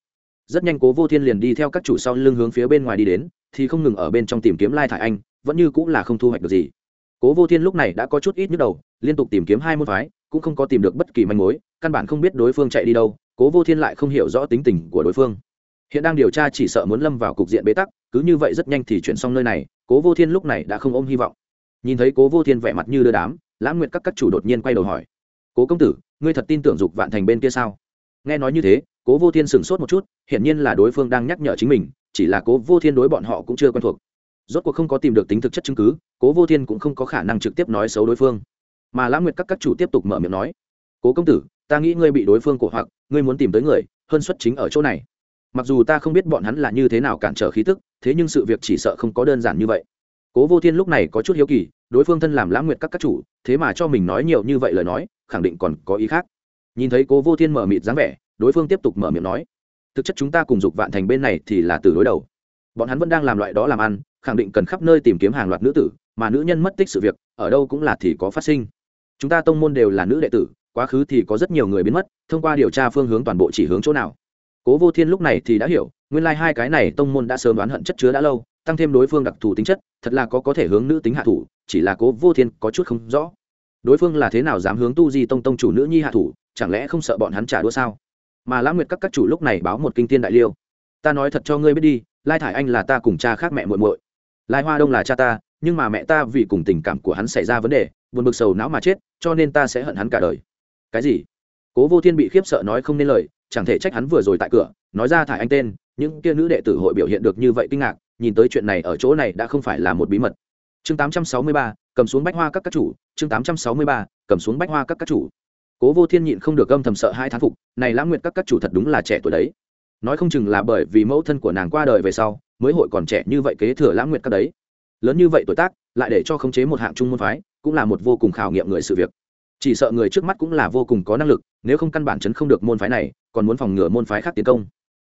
rất nhanh cố vô thiên liền đi theo các chủ sau lưng hướng phía bên ngoài đi đến, thì không ngừng ở bên trong tìm kiếm lai thải anh, vẫn như cũng là không thu hoạch được gì. Cố vô thiên lúc này đã có chút ít nhức đầu, liên tục tìm kiếm hai môn phái, cũng không có tìm được bất kỳ manh mối, căn bản không biết đối phương chạy đi đâu, cố vô thiên lại không hiểu rõ tính tình của đối phương. Hiện đang điều tra chỉ sợ muốn lâm vào cục diện bế tắc, cứ như vậy rất nhanh thì chuyển xong nơi này, cố vô thiên lúc này đã không ôm hy vọng. Nhìn thấy cố vô thiên vẻ mặt như đưa đám, lãng nguyện các các chủ đột nhiên quay đầu hỏi, cố công tử, ngươi thật tin tưởng dục vạn thành bên kia sao? Nghe nói như thế, cố vô thiên sửng sốt một chút, hiển nhiên là đối phương đang nhắc nhở chính mình, chỉ là cố vô thiên đối bọn họ cũng chưa quen thuộc. Rốt cuộc không có tìm được tính thực chất chứng cứ, cố vô thiên cũng không có khả năng trực tiếp nói xấu đối phương. Mà lãng nguyệt các các chủ tiếp tục mở miệng nói, cố công tử, ta nghĩ ngươi bị đối phương cổ hoặc, ngươi muốn tìm tới người, hơn xuất chính ở chỗ này. Mặc dù ta không biết bọn hắn là như thế nào cản trở khí tức, thế nhưng sự việc chỉ sợ không có đơn giản như vậy. Cố vô thiên lúc này có chút hiếu kỳ, đối phương thân làm lãng nguyệt các các chủ, thế mà cho mình nói nhiều như vậy lời nói, khẳng định còn có ý khác nhìn thấy cố vô thiên mở mịt dáng vẻ, đối phương tiếp tục mở miệng nói, thực chất chúng ta cùng dục vạn thành bên này thì là từ đối đầu. Bọn hắn vẫn đang làm loại đó làm ăn, khẳng định cần khắp nơi tìm kiếm hàng loạt nữ tử, mà nữ nhân mất tích sự việc, ở đâu cũng là thì có phát sinh. Chúng ta tông môn đều là nữ đệ tử, quá khứ thì có rất nhiều người biến mất, thông qua điều tra phương hướng toàn bộ chỉ hướng chỗ nào. Cố vô thiên lúc này thì đã hiểu, nguyên lai、like、hai cái này tông môn đã sớm đoán hận chất chứa đã lâu, tăng thêm đối phương đặc thù tính chất, thật là có có thể hướng nữ tính hạ thủ, chỉ là cố vô thiên có chút không rõ. Đối phương là thế nào dám hướng tu di tông tông chủ nữ nhi hạ thủ chẳng lẽ không sợ bọn hắn trả đũa sao? Mà lãng nguyệt các các chủ lúc này báo một kinh tiên đại liêu. Ta nói thật cho ngươi biết đi lai thải anh là ta cùng cha khác mẹ muội muội. Lai hoa đông là cha ta nhưng mà mẹ ta vì cùng tình cảm của hắn xảy ra vấn đề buồn bực sầu não mà chết cho nên ta sẽ hận hắn cả đời. Cái gì? Cố vô thiên bị khiếp sợ nói không nên lời chẳng thể trách hắn vừa rồi tại cửa nói ra thải anh tên những kia nữ đệ tử hội biểu hiện được như vậy kinh ngạc nhìn tới chuyện này ở chỗ này đã không phải là một bí mật. Chương 863, cầm xuống bách hoa các các chủ chương 863, cầm xuống bách hoa các các chủ cố vô thiên nhịn không được âm thầm sợ hai thán phục, này lãng nguyệt các các chủ thật đúng là trẻ tuổi đấy. Nói không chừng là bởi vì mẫu thân của nàng qua đời về sau, mới hội còn trẻ như vậy kế thừa lãng nguyệt các đấy. Lớn như vậy tuổi tác, lại để cho khống chế một hạng trung môn phái, cũng là một vô cùng khảo nghiệm người sự việc. Chỉ sợ người trước mắt cũng là vô cùng có năng lực, nếu không căn bản chấn không được môn phái này, còn muốn phòng ngừa môn phái khác tiến công.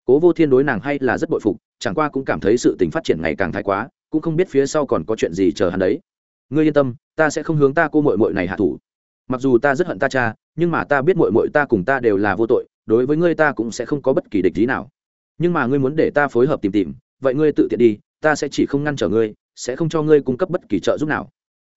Cố vô thiên đối nàng hay là rất bội phục, chẳng qua cũng cảm thấy sự tình phát triển ngày càng thái quá, cũng không biết phía sau còn có chuyện gì chờ hắn đấy. Ngươi yên tâm, ta sẽ không hướng ta cô mội mội này hạ thủ mặc dù ta rất hận ta cha, nhưng mà ta biết mội mội ta cùng ta đều là vô tội, đối với ngươi ta cũng sẽ không có bất kỳ địch lý nào. Nhưng mà ngươi muốn để ta phối hợp tìm tìm, vậy ngươi tự tiện đi, ta sẽ chỉ không ngăn trở ngươi, sẽ không cho ngươi cung cấp bất kỳ trợ giúp nào.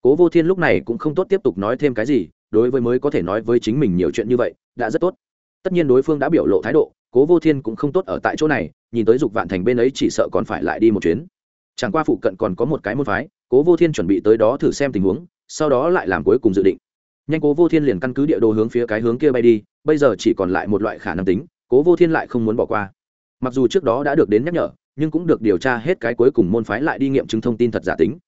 Cố vô thiên lúc này cũng không tốt tiếp tục nói thêm cái gì, đối với mới có thể nói với chính mình nhiều chuyện như vậy, đã rất tốt. Tất nhiên đối phương đã biểu lộ thái độ, cố vô thiên cũng không tốt ở tại chỗ này, nhìn tới dục vạn thành bên ấy chỉ sợ còn phải lại đi một chuyến. Chẳng qua phụ cận còn có một cái môn phái, cố vô thiên chuẩn bị tới đó thử xem tình huống, sau đó lại làm cuối cùng dự định nhanh cố vô thiên liền căn cứ địa đồ hướng phía cái hướng kia bay đi, bây giờ chỉ còn lại một loại khả năng tính, cố vô thiên lại không muốn bỏ qua. Mặc dù trước đó đã được đến nhắc nhở, nhưng cũng được điều tra hết cái cuối cùng môn phái lại đi nghiệm chứng thông tin thật giả tính.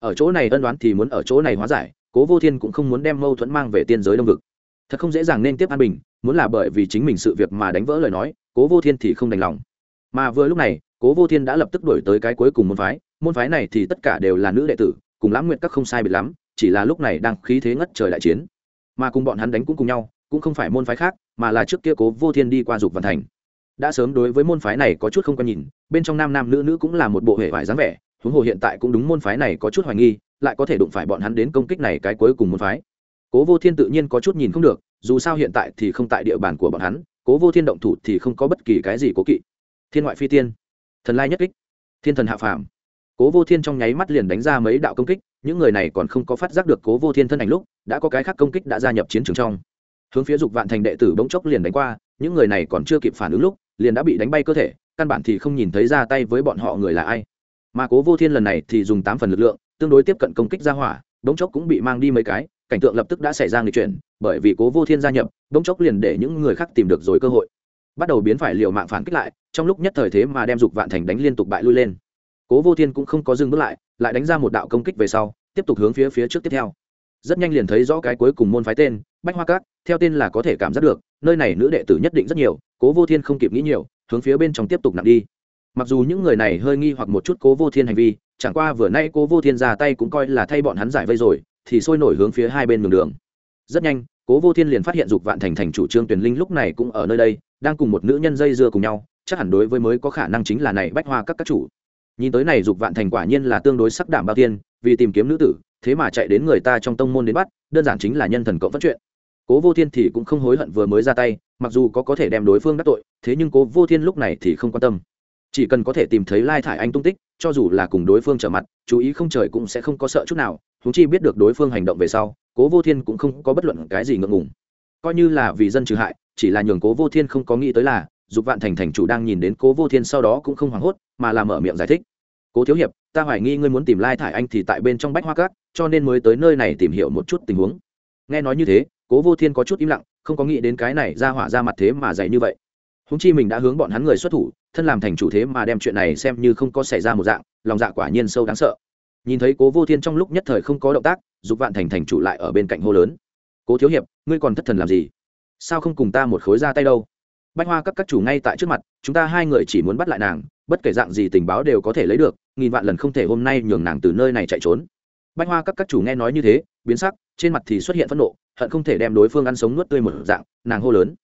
Ở chỗ này ân đoán thì muốn ở chỗ này hóa giải, cố vô thiên cũng không muốn đem mâu thuẫn mang về tiên giới đông vực. Thật không dễ dàng nên tiếp an bình, muốn là bởi vì chính mình sự việc mà đánh vỡ lời nói, cố vô thiên thì không đành lòng. Mà vừa lúc này, cố vô thiên đã lập tức đổi tới cái cuối cùng môn phái môn phái này thì tất cả đều là nữ đệ tử, cùng lãng nguyện các không sai biệt lắm chỉ là lúc này đang khí thế ngất trời đại chiến. Mà cùng bọn hắn đánh cũng cùng nhau, cũng không phải môn phái khác, mà là trước kia cố vô thiên đi qua dục văn thành. Đã sớm đối với môn phái này có chút không quan nhìn, bên trong nam nam nữ nữ cũng là một bộ hệ vải dáng vẻ, huống hồ hiện tại cũng đúng môn phái này có chút hoài nghi, lại có thể đụng phải bọn hắn đến công kích này cái cuối cùng môn phái. Cố vô thiên tự nhiên có chút nhìn không được, dù sao hiện tại thì không tại địa bàn của bọn hắn, cố vô thiên động thủ thì không có bất kỳ cái gì cố kỵ. Thiên ngoại phi tiên, thần lai nhất kích, thiên thần hạ phàm. Cố vô thiên trong nháy mắt liền đánh ra mấy đạo công kích những người này còn không có phát giác được cố vô thiên thân ảnh lúc, đã có cái khác công kích đã gia nhập chiến trường trong. Hướng phía dục vạn thành đệ tử bỗng chốc liền đánh qua, những người này còn chưa kịp phản ứng lúc, liền đã bị đánh bay cơ thể, căn bản thì không nhìn thấy ra tay với bọn họ người là ai. Mà cố vô thiên lần này thì dùng tám phần lực lượng, tương đối tiếp cận công kích ra hỏa, bỗng chốc cũng bị mang đi mấy cái, cảnh tượng lập tức đã xảy ra người chuyển, bởi vì cố vô thiên gia nhập, bỗng chốc liền để những người khác tìm được rồi cơ hội. Bắt đầu biến phải liều mạng phản kích lại, trong lúc nhất thời thế mà đem dục vạn thành đánh liên tục bại lui lên. Cố vô thiên cũng không có dừng bước lại lại đánh ra một đạo công kích về sau, tiếp tục hướng phía phía trước tiếp theo. Rất nhanh liền thấy rõ cái cuối cùng môn phái tên, bách hoa cát theo tên là có thể cảm giác được, nơi này nữ đệ tử nhất định rất nhiều, cố vô thiên không kịp nghĩ nhiều, hướng phía bên trong tiếp tục nặng đi. Mặc dù những người này hơi nghi hoặc một chút cố vô thiên hành vi, chẳng qua vừa nay cố vô thiên ra tay cũng coi là thay bọn hắn giải vây rồi, thì sôi nổi hướng phía hai bên đường đường. Rất nhanh, cố vô thiên liền phát hiện dục vạn thành thành chủ trương tuyền linh lúc này cũng ở nơi đây, đang cùng một nữ nhân dây dưa cùng nhau, chắc hẳn đối với mới có khả năng chính là này bách hoa các các chủ nhìn tới này dục vạn thành quả nhiên là tương đối sắc đảm bao tiên, vì tìm kiếm nữ tử, thế mà chạy đến người ta trong tông môn đến bắt, đơn giản chính là nhân thần cộng phát chuyện. Cố vô thiên thì cũng không hối hận vừa mới ra tay, mặc dù có có thể đem đối phương đắc tội, thế nhưng cố vô thiên lúc này thì không quan tâm. Chỉ cần có thể tìm thấy lai thải anh tung tích, cho dù là cùng đối phương trở mặt, chú ý không trời cũng sẽ không có sợ chút nào húng chi biết được đối phương hành động về sau, cố vô thiên cũng không có bất luận cái gì ngượng ngùng. Coi như là vì dân trừ hại, chỉ là nhường cố vô thiên không có nghĩ tới là dục vạn thành thành chủ đang nhìn đến cố vô thiên sau đó cũng không hoảng hốt, mà làm mở miệng giải thích. Cố thiếu hiệp, ta hoài nghi ngươi muốn tìm lai thải anh thì tại bên trong bách hoa cát cho nên mới tới nơi này tìm hiểu một chút tình huống. Nghe nói như thế, cố vô thiên có chút im lặng, không có nghĩ đến cái này ra hỏa ra mặt thế mà dạy như vậy. Húng chi mình đã hướng bọn hắn người xuất thủ, thân làm thành chủ thế mà đem chuyện này xem như không có xảy ra một dạng, lòng dạ quả nhiên sâu đáng sợ. Nhìn thấy cố vô thiên trong lúc nhất thời không có động tác, dục vạn thành thành chủ lại ở bên cạnh hô lớn. Cố thiếu hiệp, ngươi còn thất thần làm gì? Sao không cùng ta một khối ra tay đâu? Bách hoa các các chủ ngay tại trước mặt, chúng ta hai người chỉ muốn bắt lại nàng, bất kể dạng gì tình báo đều có thể lấy được, nghìn vạn lần không thể hôm nay nhường nàng từ nơi này chạy trốn. Bách hoa các các chủ nghe nói như thế, biến sắc, trên mặt thì xuất hiện phẫn nộ, hận không thể đem đối phương ăn sống nuốt tươi một dạng, nàng hô lớn.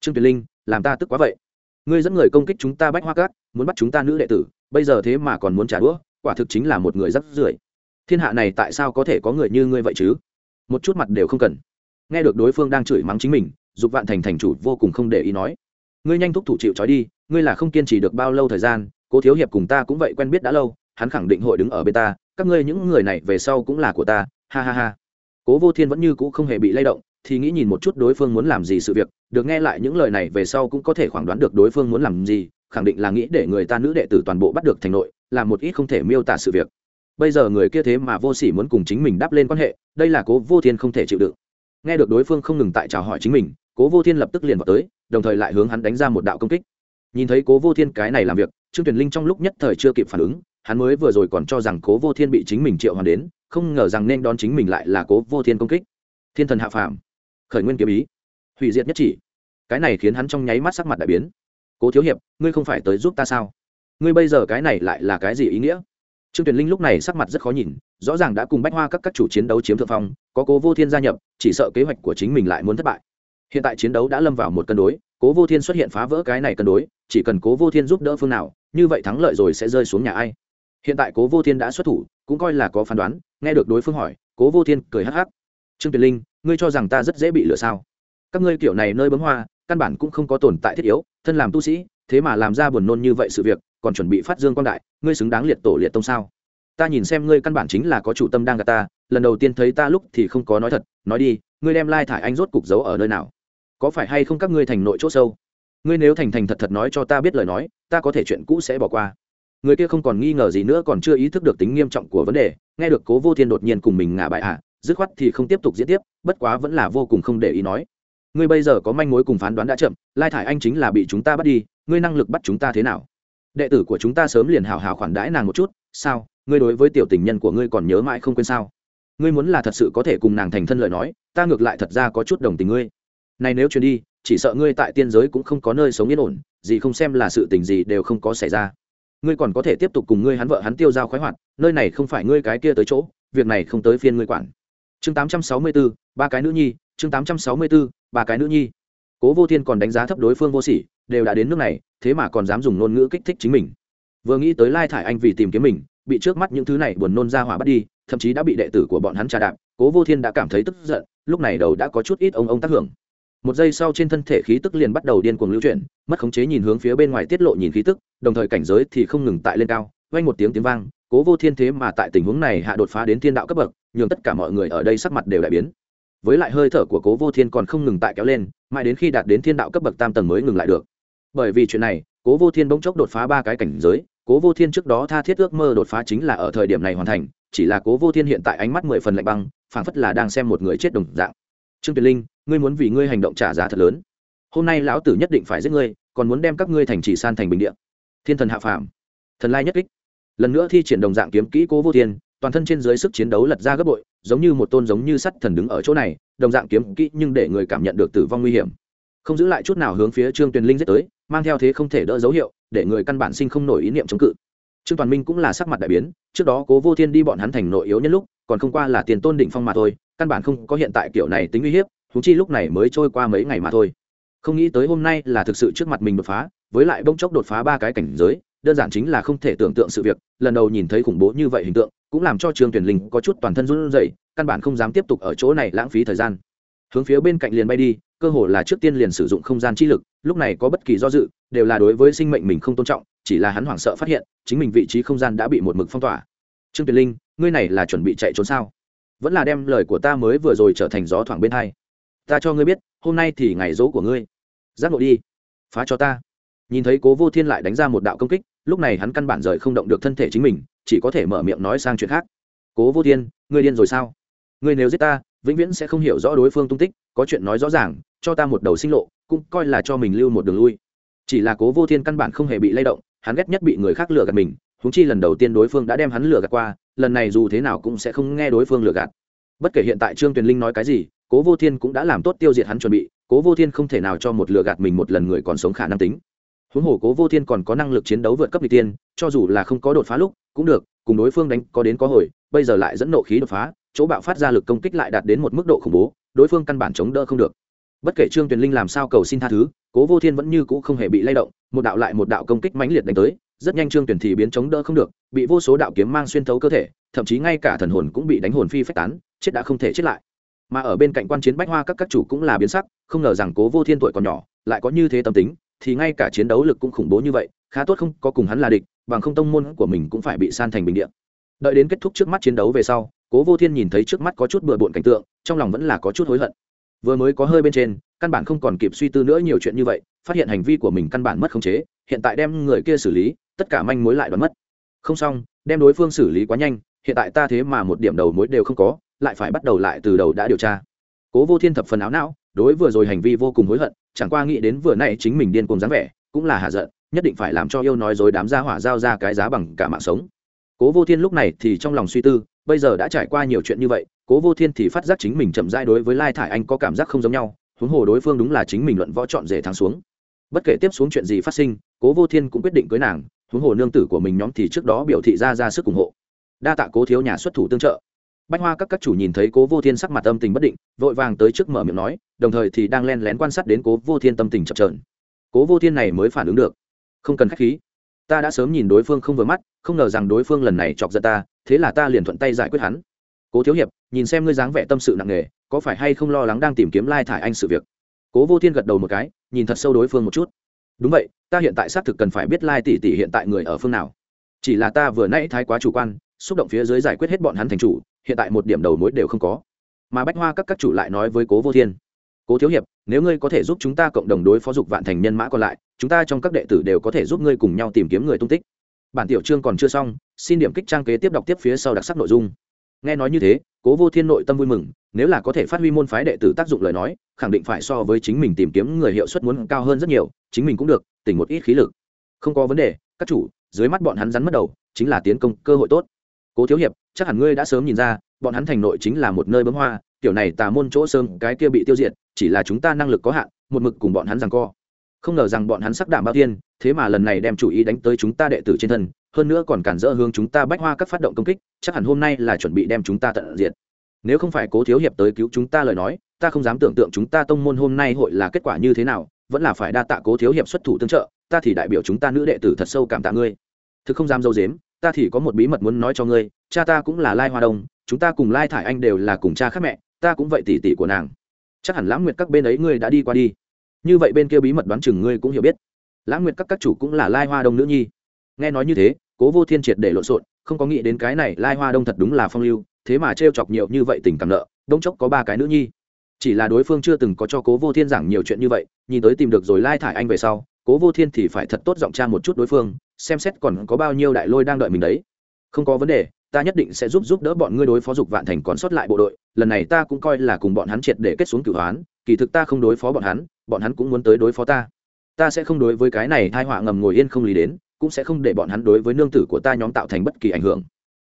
Trương tuyền linh, làm ta tức quá vậy. Ngươi dẫn người công kích chúng ta bách hoa các, muốn bắt chúng ta nữ đệ tử, bây giờ thế mà còn muốn trả đũa, quả thực chính là một người rắc rưởi. Thiên hạ này tại sao có thể có người như ngươi vậy chứ? Một chút mặt đều không cần. Nghe được đối phương đang chửi mắng chính mình, dục vạn thành thành chủ vô cùng không để ý nói ngươi nhanh thúc thủ chịu trói đi, ngươi là không kiên trì được bao lâu thời gian, cố thiếu hiệp cùng ta cũng vậy quen biết đã lâu, hắn khẳng định hội đứng ở bên ta, các ngươi những người này về sau cũng là của ta, ha ha ha. Cố vô thiên vẫn như cũ không hề bị lay động, thì nghĩ nhìn một chút đối phương muốn làm gì sự việc, được nghe lại những lời này về sau cũng có thể khoảng đoán được đối phương muốn làm gì, khẳng định là nghĩ để người ta nữ đệ tử toàn bộ bắt được thành nội là một ít không thể miêu tả sự việc. Bây giờ người kia thế mà vô sỉ muốn cùng chính mình đáp lên quan hệ, đây là cố vô thiên không thể chịu đựng. Nghe được đối phương không ngừng tại chào hỏi chính mình cố vô thiên lập tức liền vào tới, đồng thời lại hướng hắn đánh ra một đạo công kích. Nhìn thấy cố vô thiên cái này làm việc, trương tuyền linh trong lúc nhất thời chưa kịp phản ứng, hắn mới vừa rồi còn cho rằng cố vô thiên bị chính mình triệu hoàn đến, không ngờ rằng nên đón chính mình lại là cố vô thiên công kích. Thiên thần hạ phàm, khởi nguyên kiếm ý, hủy diệt nhất chỉ. Cái này khiến hắn trong nháy mắt sắc mặt đại biến. Cố thiếu hiệp, ngươi không phải tới giúp ta sao? Ngươi bây giờ cái này lại là cái gì ý nghĩa? Trương tuyền linh lúc này sắc mặt rất khó nhìn, rõ ràng đã cùng bách hoa các các chủ chiến đấu chiếm thượng phong, có cố vô thiên gia nhập, chỉ sợ kế hoạch của chính mình lại muốn thất bại hiện tại chiến đấu đã lâm vào một cân đối, cố vô thiên xuất hiện phá vỡ cái này cân đối, chỉ cần cố vô thiên giúp đỡ phương nào, như vậy thắng lợi rồi sẽ rơi xuống nhà ai? Hiện tại cố vô thiên đã xuất thủ, cũng coi là có phán đoán, nghe được đối phương hỏi, cố vô thiên cười hắc hắc. Trương tuyệt linh, ngươi cho rằng ta rất dễ bị lừa sao? Các ngươi kiểu này nơi bấm hoa, căn bản cũng không có tồn tại thiết yếu, thân làm tu sĩ, thế mà làm ra buồn nôn như vậy sự việc, còn chuẩn bị phát dương quan đại, ngươi xứng đáng liệt tổ liệt tông sao? Ta nhìn xem ngươi căn bản chính là có chủ tâm đang gạt ta, lần đầu tiên thấy ta lúc thì không có nói thật, nói đi, ngươi đem lai thải anh rốt cục giấu ở nơi nào? Có phải hay không các ngươi thành nội c h ỗ sâu? Ngươi nếu thành thành thật thật nói cho ta biết lời nói, ta có thể chuyện cũ sẽ bỏ qua. Người kia không còn nghi ngờ gì nữa, còn chưa ý thức được tính nghiêm trọng của vấn đề, nghe được cố vô thiên đột nhiên cùng mình ngả bại hạ dứt khoát thì không tiếp tục diễn tiếp, bất quá vẫn là vô cùng không để ý nói. Ngươi bây giờ có manh mối cùng phán đoán đã chậm, lai thải anh chính là bị chúng ta bắt đi, ngươi năng lực bắt chúng ta thế nào? Đệ tử của chúng ta sớm liền hào hào khoản đãi nàng một chút, sao? Ngươi đối với tiểu tình nhân của ngươi còn nhớ mãi không quên sao? Ngươi muốn là thật sự có thể cùng nàng thành thân lời nói, ta ngược lại thật ra có chút đồng tình ngươi này nếu truyền đi chỉ sợ ngươi tại tiên giới cũng không có nơi sống yên ổn gì không xem là sự tình gì đều không có xảy ra. Ngươi còn có thể tiếp tục cùng ngươi hắn vợ hắn tiêu giao khoái hoạt nơi này không phải ngươi cái kia tới chỗ việc này không tới phiên ngươi quản. Chương tám trăm sáu mươi 864, ba cái nữ nhi chương tám trăm sáu mươi 864, ba cái nữ nhi. Cố vô thiên còn đánh giá thấp đối phương vô sỉ đều đã đến nước này thế mà còn dám dùng ngôn ngữ kích thích chính mình. Vừa nghĩ tới lai thải anh vì tìm kiếm mình bị trước mắt những thứ này buồn nôn ra hỏa bắt đi thậm chí đã bị đệ tử của bọn hắn trà đạp cố vô thiên đã cảm thấy tức giận lúc này đầu đã có chút ít ông ông tác hưởng một giây sau trên thân thể khí tức liền bắt đầu điên cuồng lưu chuyển, mất khống chế nhìn hướng phía bên ngoài tiết lộ nhìn khí tức, đồng thời cảnh giới thì không ngừng tại lên cao, vang một tiếng tiếng vang, cố vô thiên thế mà tại tình huống này hạ đột phá đến thiên đạo cấp bậc, nhường tất cả mọi người ở đây sắc mặt đều đại biến. Với lại hơi thở của cố vô thiên còn không ngừng tại kéo lên, mãi đến khi đạt đến thiên đạo cấp bậc tam tầng mới ngừng lại được. Bởi vì chuyện này, cố vô thiên bỗng chốc đột phá ba cái cảnh giới, cố vô thiên trước đó tha thiết ước mơ đột phá chính là ở thời điểm này hoàn thành, chỉ là cố vô thiên hiện tại ánh mắt mười phần lạnh băng, phảng phất là đang xem một người chết đồng dạng trương tuyền linh, ngươi muốn vì ngươi hành động trả giá thật lớn. Hôm nay lão tử nhất định phải giết ngươi, còn muốn đem các ngươi thành trì san thành bình địa. Thiên thần hạ phàm. Thần lai nhất kích. Lần nữa thi triển đồng dạng kiếm kỹ cố vô thiên, toàn thân trên dưới sức chiến đấu lật ra gấp bội, giống như một tôn giống như sắt thần đứng ở chỗ này, đồng dạng kiếm kỹ nhưng để người cảm nhận được tử vong nguy hiểm. Không giữ lại chút nào hướng phía trương tuyền linh giết tới, mang theo thế không thể đỡ dấu hiệu, để người căn bản sinh không nổi ý niệm chống cự. Trương toàn minh cũng là sắc mặt đại biến, trước đó cố vô thiên đi bọn hắn thành nội yếu nhất lúc, còn không qua là tiền tôn đỉnh phong mà thôi căn bản không có hiện tại kiểu này tính uy hiếp thú chi lúc này mới trôi qua mấy ngày mà thôi. Không nghĩ tới hôm nay là thực sự trước mặt mình đột phá, với lại bông chốc đột phá ba cái cảnh giới, đơn giản chính là không thể tưởng tượng sự việc, lần đầu nhìn thấy khủng bố như vậy hình tượng, cũng làm cho trương tuyển linh có chút toàn thân run rẩy, căn bản không dám tiếp tục ở chỗ này lãng phí thời gian. Hướng phía bên cạnh liền bay đi, cơ hồ là trước tiên liền sử dụng không gian chi lực, lúc này có bất kỳ do dự, đều là đối với sinh mệnh mình không tôn trọng, chỉ là hắn hoảng sợ phát hiện, chính mình vị trí không gian đã bị một mực phong tỏa. Trương tuyển linh, ngươi này là chuẩn bị chạy trốn sao? Vẫn là đem lời của ta mới vừa rồi trở thành gió thoảng bên hai. Ta cho ngươi biết, hôm nay thì ngày dỗ của ngươi. Giác ngộ đi. Phá cho ta. Nhìn thấy cố vô thiên lại đánh ra một đạo công kích, lúc này hắn căn bản rời không động được thân thể chính mình, chỉ có thể mở miệng nói sang chuyện khác. Cố vô thiên, ngươi điên rồi sao? Ngươi nếu giết ta, vĩnh viễn sẽ không hiểu rõ đối phương tung tích, có chuyện nói rõ ràng, cho ta một đầu sinh lộ, cũng coi là cho mình lưu một đường lui. Chỉ là cố vô thiên căn bản không hề bị lay động, hắn ghét nhất bị người khác lừa gạt mình húng chi lần đầu tiên đối phương đã đem hắn lừa gạt qua lần này dù thế nào cũng sẽ không nghe đối phương lừa gạt. Bất kể hiện tại trương tuyền linh nói cái gì, cố vô thiên cũng đã làm tốt tiêu diệt hắn chuẩn bị, cố vô thiên không thể nào cho một lừa gạt mình một lần người còn sống khả năng tính. Huống hồ cố vô thiên còn có năng lực chiến đấu vượt cấp n g tiên, cho dù là không có đột phá lúc, cũng được, cùng đối phương đánh có đến có hồi, bây giờ lại dẫn nộ khí đột phá, chỗ bạo phát ra lực công kích lại đạt đến một mức độ khủng bố, đối phương căn bản chống đỡ không được. Bất kể trương tuyền linh làm sao cầu xin tha thứ, cố vô thiên vẫn như cũ không hề bị lay động, một đạo lại một đạo công kích mãnh liệt đánh tới rất nhanh trương tuyển thì biến chống đỡ không được, bị vô số đạo kiếm mang xuyên thấu cơ thể, thậm chí ngay cả thần hồn cũng bị đánh hồn phi phách tán, chết đã không thể chết lại. Mà ở bên cạnh quan chiến bách hoa các các chủ cũng là biến sắc, không ngờ rằng cố vô thiên tuổi còn nhỏ, lại có như thế tâm tính, thì ngay cả chiến đấu lực cũng khủng bố như vậy, khá tốt không có cùng hắn là địch, bằng không tông môn của mình cũng phải bị san thành bình điện đợi đến kết thúc trước mắt chiến đấu về sau, cố vô thiên nhìn thấy trước mắt có chút bừa bộn cảnh tượng, trong lòng vẫn là có chút hối hận. Vừa mới có hơi bên trên, căn bản không còn kịp suy tư nữa nhiều chuyện như vậy, phát hiện hành vi của mình căn bản mất khống chế, hiện tại đem người kia xử lý tất cả manh mối lại đoán mất. Không xong, đem đối phương xử lý quá nhanh, hiện tại ta thế mà một điểm đầu mối đều không có, lại phải bắt đầu lại từ đầu đã điều tra. Cố vô thiên thập phần áo não, đối vừa rồi hành vi vô cùng hối hận, chẳng qua nghĩ đến vừa nay chính mình điên cùng dáng vẻ, cũng là hạ giận, nhất định phải làm cho yêu nói dối đám gia hỏa giao ra cái giá bằng cả mạng sống. Cố vô thiên lúc này thì trong lòng suy tư, bây giờ đã trải qua nhiều chuyện như vậy, cố vô thiên thì phát giác chính mình chậm rãi đối với lai thải anh có cảm giác không giống nhau, huống hồ đối phương đúng là chính mình luận võ chọn rể thắng xuống. Bất kể tiếp xuống chuyện gì phát sinh, cố vô thiên cũng quyết định cưới nàng huống hồ nương tử của mình nhóm thì trước đó biểu thị ra ra sức ủng hộ. Đa tạ cố thiếu nhà xuất thủ tương trợ. Bách hoa các các chủ nhìn thấy cố vô thiên sắc mặt âm tình bất định, vội vàng tới trước mở miệng nói, đồng thời thì đang len lén quan sát đến cố vô thiên tâm tình chập trờn cố vô thiên này mới phản ứng được. Không cần k h á c h khí. Ta đã sớm nhìn đối phương không vừa mắt, không ngờ rằng đối phương lần này chọc giận ta, thế là ta liền thuận tay giải quyết hắn. Cố thiếu hiệp, nhìn xem ngươi dáng vẻ tâm sự nặng nề, có phải hay không lo lắng đang tìm kiếm lai thải anh sự việc? Cố vô thiên gật đầu một cái, nhìn thật sâu đối phương một chút đúng vậy, ta hiện tại xác thực cần phải biết lai tỷ tỷ hiện tại người ở phương nào. Chỉ là ta vừa nãy thái quá chủ quan, xúc động phía dưới giải quyết hết bọn hắn thành chủ, hiện tại một điểm đầu mối đều không có. Mà bách hoa các các chủ lại nói với cố vô thiên, cố thiếu hiệp, nếu ngươi có thể giúp chúng ta cộng đồng đối phó dục vạn thành nhân mã còn lại, chúng ta trong các đệ tử đều có thể giúp ngươi cùng nhau tìm kiếm người tung tích. Bản tiểu chương còn chưa xong, xin điểm kích trang kế tiếp đọc tiếp phía sau đặc sắc nội dung. Nghe nói như thế cố vô thiên nội tâm vui mừng, nếu là có thể phát huy môn phái đệ tử tác dụng lời nói, khẳng định phải so với chính mình tìm kiếm người hiệu suất muốn cao hơn rất nhiều, chính mình cũng được, tỉnh một ít khí lực. Không có vấn đề, các chủ, dưới mắt bọn hắn rắn mất đầu, chính là tiến công cơ hội tốt. Cố thiếu hiệp, chắc hẳn ngươi đã sớm nhìn ra, bọn hắn thành nội chính là một nơi bấm hoa kiểu này tà môn chỗ sơn cái kia bị tiêu diệt, chỉ là chúng ta năng lực có hạn, một mực cùng bọn hắn rằng co. Không ngờ rằng bọn hắn sắc đảm bao tiên thế mà lần này đem chủ ý đánh tới chúng ta đệ tử trên thân hơn nữa còn cản rỡ hướng chúng ta bách hoa các phát động công kích, chắc hẳn hôm nay là chuẩn bị đem chúng ta tận diện nếu không phải cố thiếu hiệp tới cứu chúng ta lời nói, ta không dám tưởng tượng chúng ta tông môn hôm nay hội là kết quả như thế nào, vẫn là phải đa tạ cố thiếu hiệp xuất thủ tương trợ, ta thì đại biểu chúng ta nữ đệ tử thật sâu cảm tạ ngươi. Thực không dám dâu dếm, ta thì có một bí mật muốn nói cho ngươi, cha ta cũng là lai hoa đông, chúng ta cùng lai thải anh đều là cùng cha khác mẹ, ta cũng vậy tỷ tỷ của nàng. Chắc hẳn lãng nguyệt các bên ấy ngươi đã đi qua đi. Như vậy bên kia bí mật đoán chừng ngươi cũng hiểu biết. Lãng nguyệt các các chủ cũng là lai hoa đông nữ nhi. Nghe nói như thế cố vô thiên triệt để lộn xộn, không có nghĩ đến cái này lai hoa đông thật đúng là phong lưu, thế mà t chọc nhiều như vậy tình cảm nợ, đông chốc có ba cái nữ nhi. Chỉ là đối phương chưa từng có cho cố vô thiên giảng nhiều chuyện như vậy, nhìn tới tìm được rồi lai thải anh về sau, cố vô thiên thì phải thật tốt giọng cha một chút đối phương, xem xét còn có bao nhiêu đại lôi đang đợi mình đấy. Không có vấn đề, ta nhất định sẽ giúp giúp đỡ bọn ngươi đối phó dục vạn thành còn sót lại bộ đội, lần này ta cũng coi là cùng bọn hắn triệt để kết xuống cửu hoán kỳ thực ta không đối phó bọn hắn bọn hắn cũng muốn tới đối phó ta. Ta sẽ không đối với cái này hai họa ngầm ngồi yên không lý đến cũng sẽ không để bọn hắn đối với nương tử của ta nhóm tạo thành bất kỳ ảnh hưởng.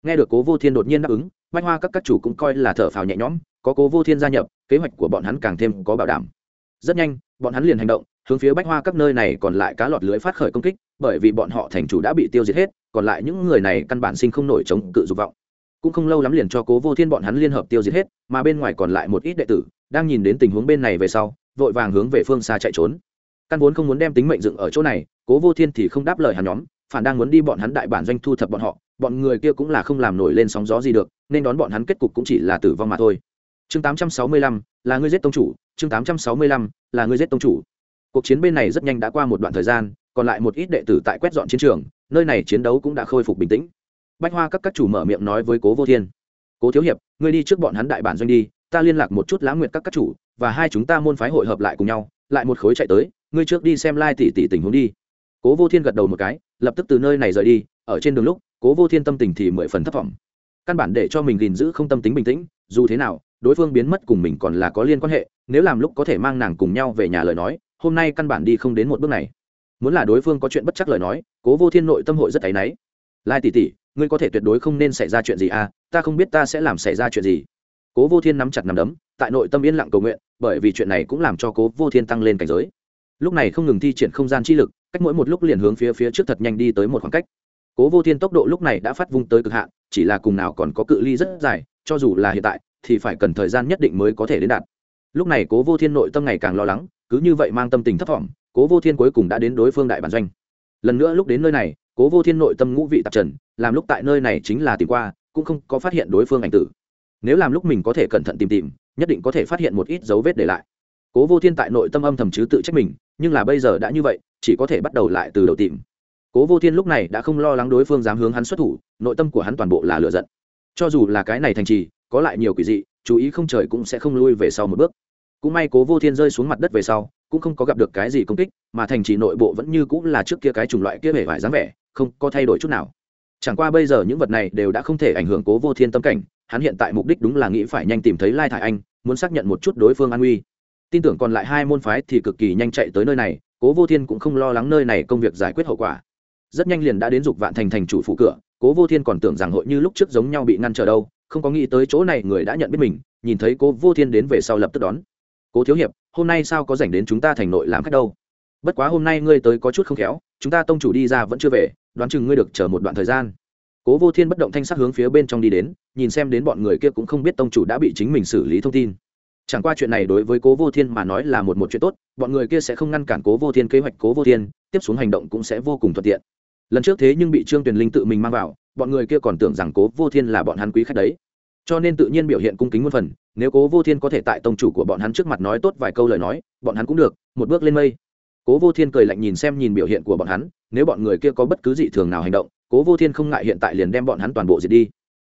Nghe được cố vô thiên đột nhiên đáp ứng, bách hoa các các chủ cũng coi là thở phào nhẹ nhõm, có cố vô thiên gia nhập, kế hoạch của bọn hắn càng thêm có bảo đảm. Rất nhanh, bọn hắn liền hành động, hướng phía bách hoa các nơi này còn lại cá lọt lưới phát khởi công kích, bởi vì bọn họ thành chủ đã bị tiêu diệt hết, còn lại những người này căn bản sinh không nổi chống cự dục vọng. Cũng không lâu lắm liền cho cố vô thiên bọn hắn liên hợp tiêu diệt hết, mà bên ngoài còn lại một ít đệ tử, đang nhìn đến tình huống bên này về sau, vội vàng hướng về phương xa chạy trốn căn vốn không muốn đem tính mệnh dựng ở chỗ này cố vô thiên thì không đáp lời hắn nhóm phản đang muốn đi bọn hắn đại bản doanh thu thập bọn họ bọn người kia cũng là không làm nổi lên sóng gió gì được nên đón bọn hắn kết cục cũng chỉ là tử vong mà thôi. Chương 865, là ngươi giết tông chủ chương 865, là ngươi giết tông chủ. Cuộc chiến bên này rất nhanh đã qua một đoạn thời gian còn lại một ít đệ tử tại quét dọn chiến trường nơi này chiến đấu cũng đã khôi phục bình tĩnh. Bách hoa các các chủ mở miệng nói với cố vô thiên cố thiếu hiệp ngươi đi trước bọn hắn đại bản doanh đi ta liên lạc một chút lãng nguyện các các chủ và hai chúng ta môn phái hội hợp lại cùng nhau lại một khối chạy tới ngươi trước đi xem lai tỷ tỷ tình huống đi. Cố vô thiên gật đầu một cái, lập tức từ nơi này rời đi, ở trên đường lúc, cố vô thiên tâm tình thì mười phần thất vọng căn bản để cho mình gìn giữ không tâm tính bình tĩnh, dù thế nào, đối phương biến mất cùng mình còn là có liên quan hệ, nếu làm lúc có thể mang nàng cùng nhau về nhà lời nói, hôm nay căn bản đi không đến một bước này. Muốn là đối phương có chuyện bất chắc lời nói, cố vô thiên nội tâm hội rất áy náy. Lai tỷ tỷ, ngươi có thể tuyệt đối không nên xảy ra chuyện gì à ta không biết ta sẽ làm xảy ra chuyện gì. Cố vô thiên nắm chặt nắm đấm, tại nội tâm yên lặng cầu nguyện, bởi vì chuyện này cũng làm cho cố vô thiên tăng lên cảnh giới lúc này không ngừng thi triển không gian chi lực, cách mỗi một lúc liền hướng phía phía trước thật nhanh đi tới một khoảng cách. Cố vô thiên tốc độ lúc này đã phát vung tới cực hạn, chỉ là cùng nào còn có cự ly rất dài, cho dù là hiện tại, thì phải cần thời gian nhất định mới có thể đến đạt. Lúc này cố vô thiên nội tâm ngày càng lo lắng, cứ như vậy mang tâm tình thấp thỏm, cố vô thiên cuối cùng đã đến đối phương đại bản doanh. Lần nữa lúc đến nơi này, cố vô thiên nội tâm ngũ vị tạp trần, làm lúc tại nơi này chính là tìm qua, cũng không có phát hiện đối phương ảnh tử. Nếu làm lúc mình có thể cẩn thận tìm tìm, nhất định có thể phát hiện một ít dấu vết để lại. Cố vô thiên tại nội tâm âm thầm chứ tự trách mình nhưng là bây giờ đã như vậy, chỉ có thể bắt đầu lại từ đầu tìm. Cố vô thiên lúc này đã không lo lắng đối phương dám hướng hắn xuất thủ, nội tâm của hắn toàn bộ là lựa giận. Cho dù là cái này thành trì, có lại nhiều quỷ dị, chú ý không trời cũng sẽ không lui về sau một bước. Cũng may cố vô thiên rơi xuống mặt đất về sau, cũng không có gặp được cái gì công kích, mà thành trì nội bộ vẫn như cũng là trước kia cái chủng loại kia vẻ vải dáng vẻ, không có thay đổi chút nào. Chẳng qua bây giờ những vật này đều đã không thể ảnh hưởng cố vô thiên tâm cảnh, hắn hiện tại mục đích đúng là nghĩ phải nhanh tìm thấy lai thải anh, muốn xác nhận một chút đối phương an nguy tin tưởng còn lại hai môn phái thì cực kỳ nhanh chạy tới nơi này, cố vô thiên cũng không lo lắng nơi này công việc giải quyết hậu quả. Rất nhanh liền đã đến dục vạn thành thành chủ phụ cửa, cố vô thiên còn tưởng rằng hội như lúc trước giống nhau bị ngăn trở đâu, không có nghĩ tới chỗ này người đã nhận biết mình, nhìn thấy cố vô thiên đến về sau lập tức đón. Cố thiếu hiệp, hôm nay sao có dành đến chúng ta thành nội làm khách đâu? Bất quá hôm nay ngươi tới có chút không khéo, chúng ta tông chủ đi ra vẫn chưa về, đoán chừng ngươi được chờ một đoạn thời gian. Cố vô thiên bất động thanh sắc hướng phía bên trong đi đến, nhìn xem đến bọn người kia cũng không biết tông chủ đã bị chính mình xử lý thông tin chẳng qua chuyện này đối với cố vô thiên mà nói là một một chuyện tốt, bọn người kia sẽ không ngăn cản cố vô thiên kế hoạch cố vô thiên, tiếp xuống hành động cũng sẽ vô cùng thuận tiện. Lần trước thế nhưng bị trương tuyền linh tự mình mang vào, bọn người kia còn tưởng rằng cố vô thiên là bọn hắn quý khách đấy. Cho nên tự nhiên biểu hiện cung kính muôn phần, nếu cố vô thiên có thể tại tông chủ của bọn hắn trước mặt nói tốt vài câu lời nói, bọn hắn cũng được, một bước lên mây. Cố vô thiên cười lạnh nhìn xem nhìn biểu hiện của bọn hắn, nếu bọn người kia có bất cứ dị thường nào hành động, cố vô thiên không ngại hiện tại liền đem bọn hắn toàn bộ diệt đi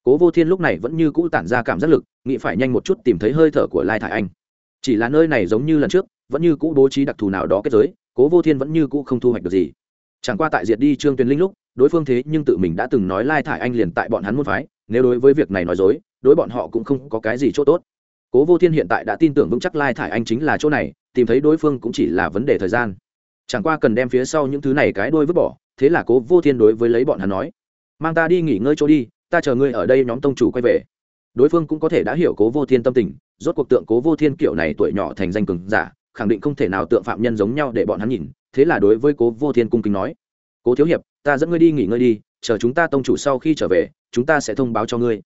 cố vô thiên lúc này vẫn như cũ tản ra cảm giác lực, nghĩ phải nhanh một chút tìm thấy hơi thở của lai thải anh. Chỉ là nơi này giống như lần trước, vẫn như cũ bố trí đặc thù nào đó kết giới, cố vô thiên vẫn như cũ không thu hoạch được gì. Chẳng qua tại diệt đi trương tuyền linh lúc, đối phương thế nhưng tự mình đã từng nói lai thải anh liền tại bọn hắn môn phái, nếu đối với việc này nói dối, đối bọn họ cũng không có cái gì chỗ tốt. Cố vô thiên hiện tại đã tin tưởng vững chắc lai thải anh chính là chỗ này, tìm thấy đối phương cũng chỉ là vấn đề thời gian. Chẳng qua cần đem phía sau những thứ này cái đôi vứt bỏ, thế là cố vô thiên đối với lấy bọn hắn nói, mang ta đi nghỉ ngơi chỗ đi ta chờ ngươi ở đây nhóm tông chủ quay về. Đối phương cũng có thể đã hiểu cố vô thiên tâm tình, rốt cuộc tượng cố vô thiên kiểu này tuổi nhỏ thành danh cường giả, khẳng định không thể nào tượng phạm nhân giống nhau để bọn hắn nhìn, thế là đối với cố vô thiên cung kính nói, cố thiếu hiệp, ta dẫn ngươi đi nghỉ ngơi đi, chờ chúng ta tông chủ sau khi trở về, chúng ta sẽ thông báo cho ngươi.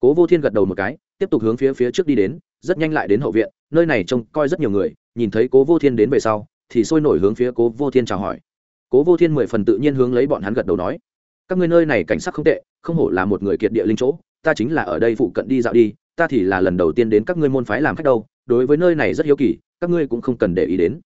Cố vô thiên gật đầu một cái, tiếp tục hướng phía phía trước đi đến, rất nhanh lại đến hậu viện, nơi này trông coi rất nhiều người, nhìn thấy cố vô thiên đến về sau, thì sôi nổi hướng phía cố vô thiên chào hỏi. Cố vô thiên mười phần tự nhiên hướng lấy bọn hắn gật đầu nói các ngươi nơi này cảnh sắc không tệ, không hổ là một người kiệt địa linh chỗ, ta chính là ở đây phụ cận đi dạo đi, ta thì là lần đầu tiên đến các ngươi môn phái làm khách đâu, đối với nơi này rất hiếu kỳ, các ngươi cũng không cần để ý đến.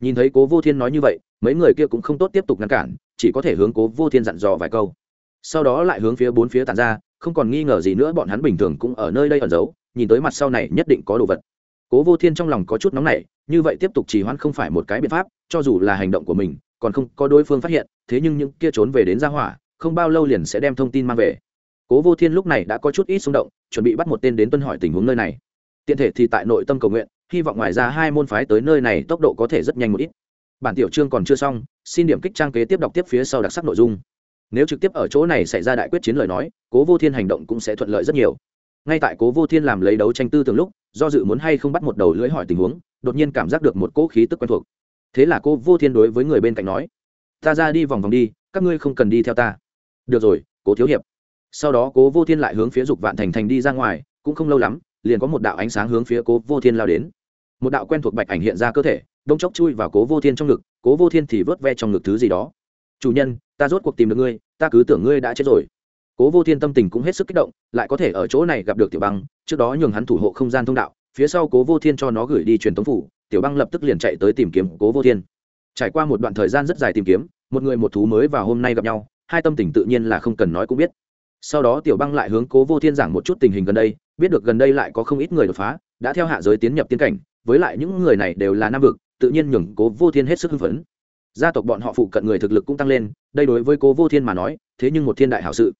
Nhìn thấy cố vô thiên nói như vậy, mấy người kia cũng không tốt tiếp tục ngăn cản, chỉ có thể hướng cố vô thiên dặn dò vài câu. Sau đó lại hướng phía bốn phía tàn ra, không còn nghi ngờ gì nữa, bọn hắn bình thường cũng ở nơi đây ẩn giấu, nhìn tới mặt sau này nhất định có đồ vật. Cố vô thiên trong lòng có chút nóng nảy, như vậy tiếp tục trì hoãn không phải một cái biện pháp, cho dù là hành động của mình, còn không có đối phương phát hiện, thế nhưng những kia trốn về đến gia hỏa không bao lâu liền sẽ đem thông tin mang về. Cố vô thiên lúc này đã có chút ít xung động, chuẩn bị bắt một tên đến tuân hỏi tình huống nơi này. Tiện thể thì tại nội tâm cầu nguyện, hy vọng ngoài ra hai môn phái tới nơi này tốc độ có thể rất nhanh một ít. Bản tiểu chương còn chưa xong, xin điểm kích trang kế tiếp đọc tiếp phía sau đặc sắc nội dung. Nếu trực tiếp ở chỗ này xảy ra đại quyết chiến lời nói, cố vô thiên hành động cũng sẽ thuận lợi rất nhiều. Ngay tại cố vô thiên làm lấy đấu tranh tư tưởng lúc, do dự muốn hay không bắt một đầu lưỡi hỏi tình huống, đột nhiên cảm giác được một cỗ khí tức quen thuộc. Thế là cô vô thiên đối với người bên cạnh nói, ta ra đi vòng vòng đi, các ngươi không cần đi theo ta được rồi, cố thiếu hiệp. Sau đó cố vô thiên lại hướng phía dục vạn thành thành đi ra ngoài, cũng không lâu lắm, liền có một đạo ánh sáng hướng phía cố vô thiên lao đến. Một đạo quen thuộc bạch ảnh hiện ra cơ thể, đông chốc chui vào cố vô thiên trong ngực, cố vô thiên thì vớt ve trong ngực thứ gì đó. Chủ nhân, ta rốt cuộc tìm được ngươi, ta cứ tưởng ngươi đã chết rồi. Cố vô thiên tâm tình cũng hết sức kích động, lại có thể ở chỗ này gặp được tiểu băng, trước đó nhường hắn thủ hộ không gian thông đạo, phía sau cố vô thiên cho nó gửi đi truyền tống phủ, tiểu băng lập tức liền chạy tới tìm kiếm cố vô thiên. Trải qua một đoạn thời gian rất dài tìm kiếm, một người một thú mới vào hôm nay gặp nhau hai tâm tình tự nhiên là không cần nói cũng biết. Sau đó tiểu băng lại hướng cố vô thiên giảng một chút tình hình gần đây, biết được gần đây lại có không ít người đột phá, đã theo hạ giới tiến nhập tiến cảnh, với lại những người này đều là nam vực, tự nhiên nhường cố vô thiên hết sức hưng phấn. Gia tộc bọn họ phụ cận người thực lực cũng tăng lên, đây đối với cố vô thiên mà nói, thế nhưng một thiên đại hảo sự.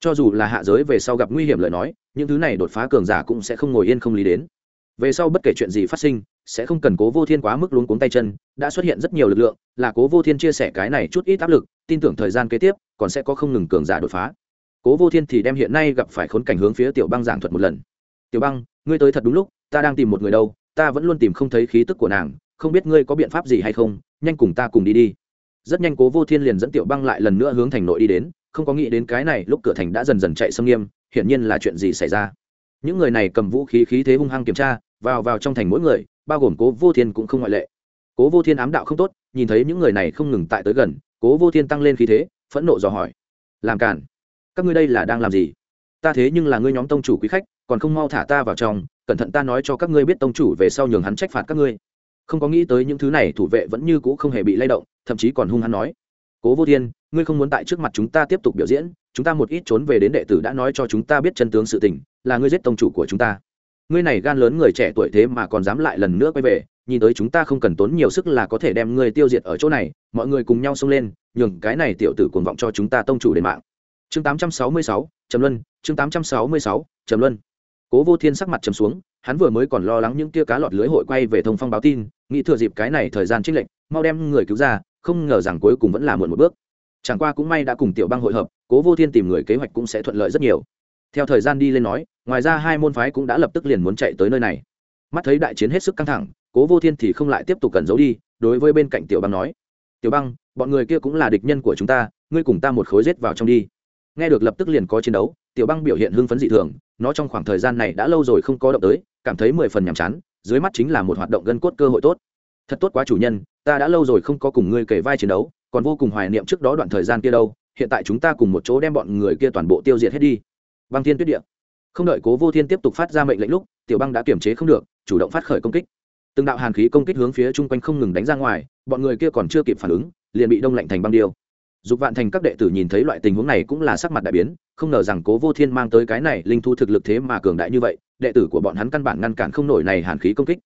Cho dù là hạ giới về sau gặp nguy hiểm lời nói, những thứ này đột phá cường giả cũng sẽ không ngồi yên không lý đến. Về sau bất kể chuyện gì phát sinh sẽ không cần cố vô thiên quá mức luống cuống tay chân, đã xuất hiện rất nhiều lực lượng, là cố vô thiên chia sẻ cái này chút ít áp lực, tin tưởng thời gian kế tiếp, còn sẽ có không ngừng cường giả đột phá. Cố vô thiên thì đem hiện nay gặp phải khốn cảnh hướng phía tiểu băng giảng thuật một lần. Tiểu băng, ngươi tới thật đúng lúc, ta đang tìm một người đâu, ta vẫn luôn tìm không thấy khí tức của nàng, không biết ngươi có biện pháp gì hay không, nhanh cùng ta cùng đi đi. Rất nhanh cố vô thiên liền dẫn tiểu băng lại lần nữa hướng thành nội đi đến, không có nghĩ đến cái này lúc cửa thành đã dần dần chạy xâm nghiêm, hiển nhiên là chuyện gì xảy ra. Những người này cầm vũ khí khí thế hung hăng kiểm tra, vào vào trong thành mỗi người bao gồm cố vô thiên cũng không ngoại lệ. Cố vô thiên ám đạo không tốt, nhìn thấy những người này không ngừng tại tới gần, cố vô thiên tăng lên khí thế, phẫn nộ dò hỏi. Làm cản các ngươi đây là đang làm gì? Ta thế nhưng là ngươi nhóm tông chủ quý khách, còn không mau thả ta vào trong, cẩn thận ta nói cho các ngươi biết tông chủ về sau nhường hắn trách phạt các ngươi. Không có nghĩ tới những thứ này thủ vệ vẫn như c ũ không hề bị lay động, thậm chí còn hung hắn nói. Cố vô thiên, ngươi không muốn tại trước mặt chúng ta tiếp tục biểu diễn, chúng ta một ít trốn về đến đệ tử đã nói cho chúng ta biết chân tướng sự tình, là ngươi giết tông chủ của chúng ta ngươi này gan lớn người trẻ tuổi thế mà còn dám lại lần nữa quay về nhìn tới chúng ta không cần tốn nhiều sức là có thể đem ngươi tiêu diệt ở chỗ này mọi người cùng nhau xông lên nhường cái này tiểu tử cuồng vọng cho chúng ta tông chủ đền mạng. Chương 866, trầm luân chương 866, trầm luân. Cố vô thiên sắc mặt trầm xuống hắn vừa mới còn lo lắng những tia cá lọt lưới hội quay về thông phong báo tin nghĩ thừa dịp cái này thời gian trích lệnh mau đem người cứu ra không ngờ rằng cuối cùng vẫn là muộn một bước. Chẳng qua cũng may đã cùng tiểu bang hội hợp cố vô thiên tìm người kế hoạch cũng sẽ thuận lợi rất nhiều theo thời gian đi lên nói, ngoài ra hai môn phái cũng đã lập tức liền muốn chạy tới nơi này. Mắt thấy đại chiến hết sức căng thẳng, cố vô thiên thì không lại tiếp tục cần giấu đi, đối với bên cạnh tiểu băng nói, tiểu băng, bọn người kia cũng là địch nhân của chúng ta, ngươi cùng ta một khối rết vào trong đi. Nghe được lập tức liền có chiến đấu, tiểu băng biểu hiện hưng phấn dị thường, nó trong khoảng thời gian này đã lâu rồi không có động tới, cảm thấy mười phần nhàm chán, dưới mắt chính là một hoạt động gân cốt cơ hội tốt. Thật tốt quá chủ nhân, ta đã lâu rồi không có cùng ngươi kể vai chiến đấu, còn vô cùng hoài niệm trước đó đoạn thời gian kia đâu, hiện tại chúng ta cùng một chỗ đem bọn người kia toàn bộ tiêu diệt hết đi băng thiên tuyết địa. Không đợi cố vô thiên tiếp tục phát ra mệnh lệnh lúc, tiểu băng đã kiềm chế không được, chủ động phát khởi công kích. Từng đạo hàn khí công kích hướng phía chung quanh không ngừng đánh ra ngoài, bọn người kia còn chưa kịp phản ứng, liền bị đông lạnh thành băng điêu. Dục vạn thành các đệ tử nhìn thấy loại tình huống này cũng là sắc mặt đại biến, không ngờ rằng cố vô thiên mang tới cái này linh thu thực lực thế mà cường đại như vậy, đệ tử của bọn hắn căn bản ngăn cản không nổi này hàn khí công kích.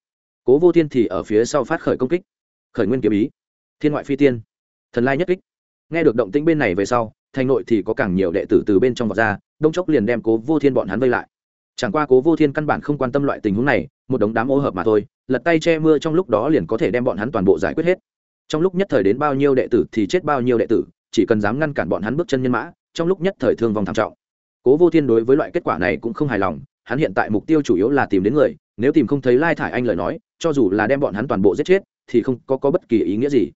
Cố vô thiên thì ở phía sau phát khởi công kích. Khởi nguyên kiếm ý. Thiên ngoại phi tiên. Thần lai nhất kích. Nghe được động tĩnh bên này về sau thành nội thì có càng nhiều đệ tử từ bên trong vọt ra đông chốc liền đem cố vô thiên bọn hắn vây lại. Chẳng qua cố vô thiên căn bản không quan tâm loại tình huống này một đống đám ô hợp mà thôi lật tay che mưa trong lúc đó liền có thể đem bọn hắn toàn bộ giải quyết hết. Trong lúc nhất thời đến bao nhiêu đệ tử thì chết bao nhiêu đệ tử chỉ cần dám ngăn cản bọn hắn bước chân nhân mã trong lúc nhất thời thương vong thảm trọng. Cố vô thiên đối với loại kết quả này cũng không hài lòng hắn hiện tại mục tiêu chủ yếu là tìm đến người nếu tìm không thấy lai thải anh lời nói cho dù là đem bọn hắn toàn bộ giết chết thì không có, có bất kỳ ý nghĩa gì.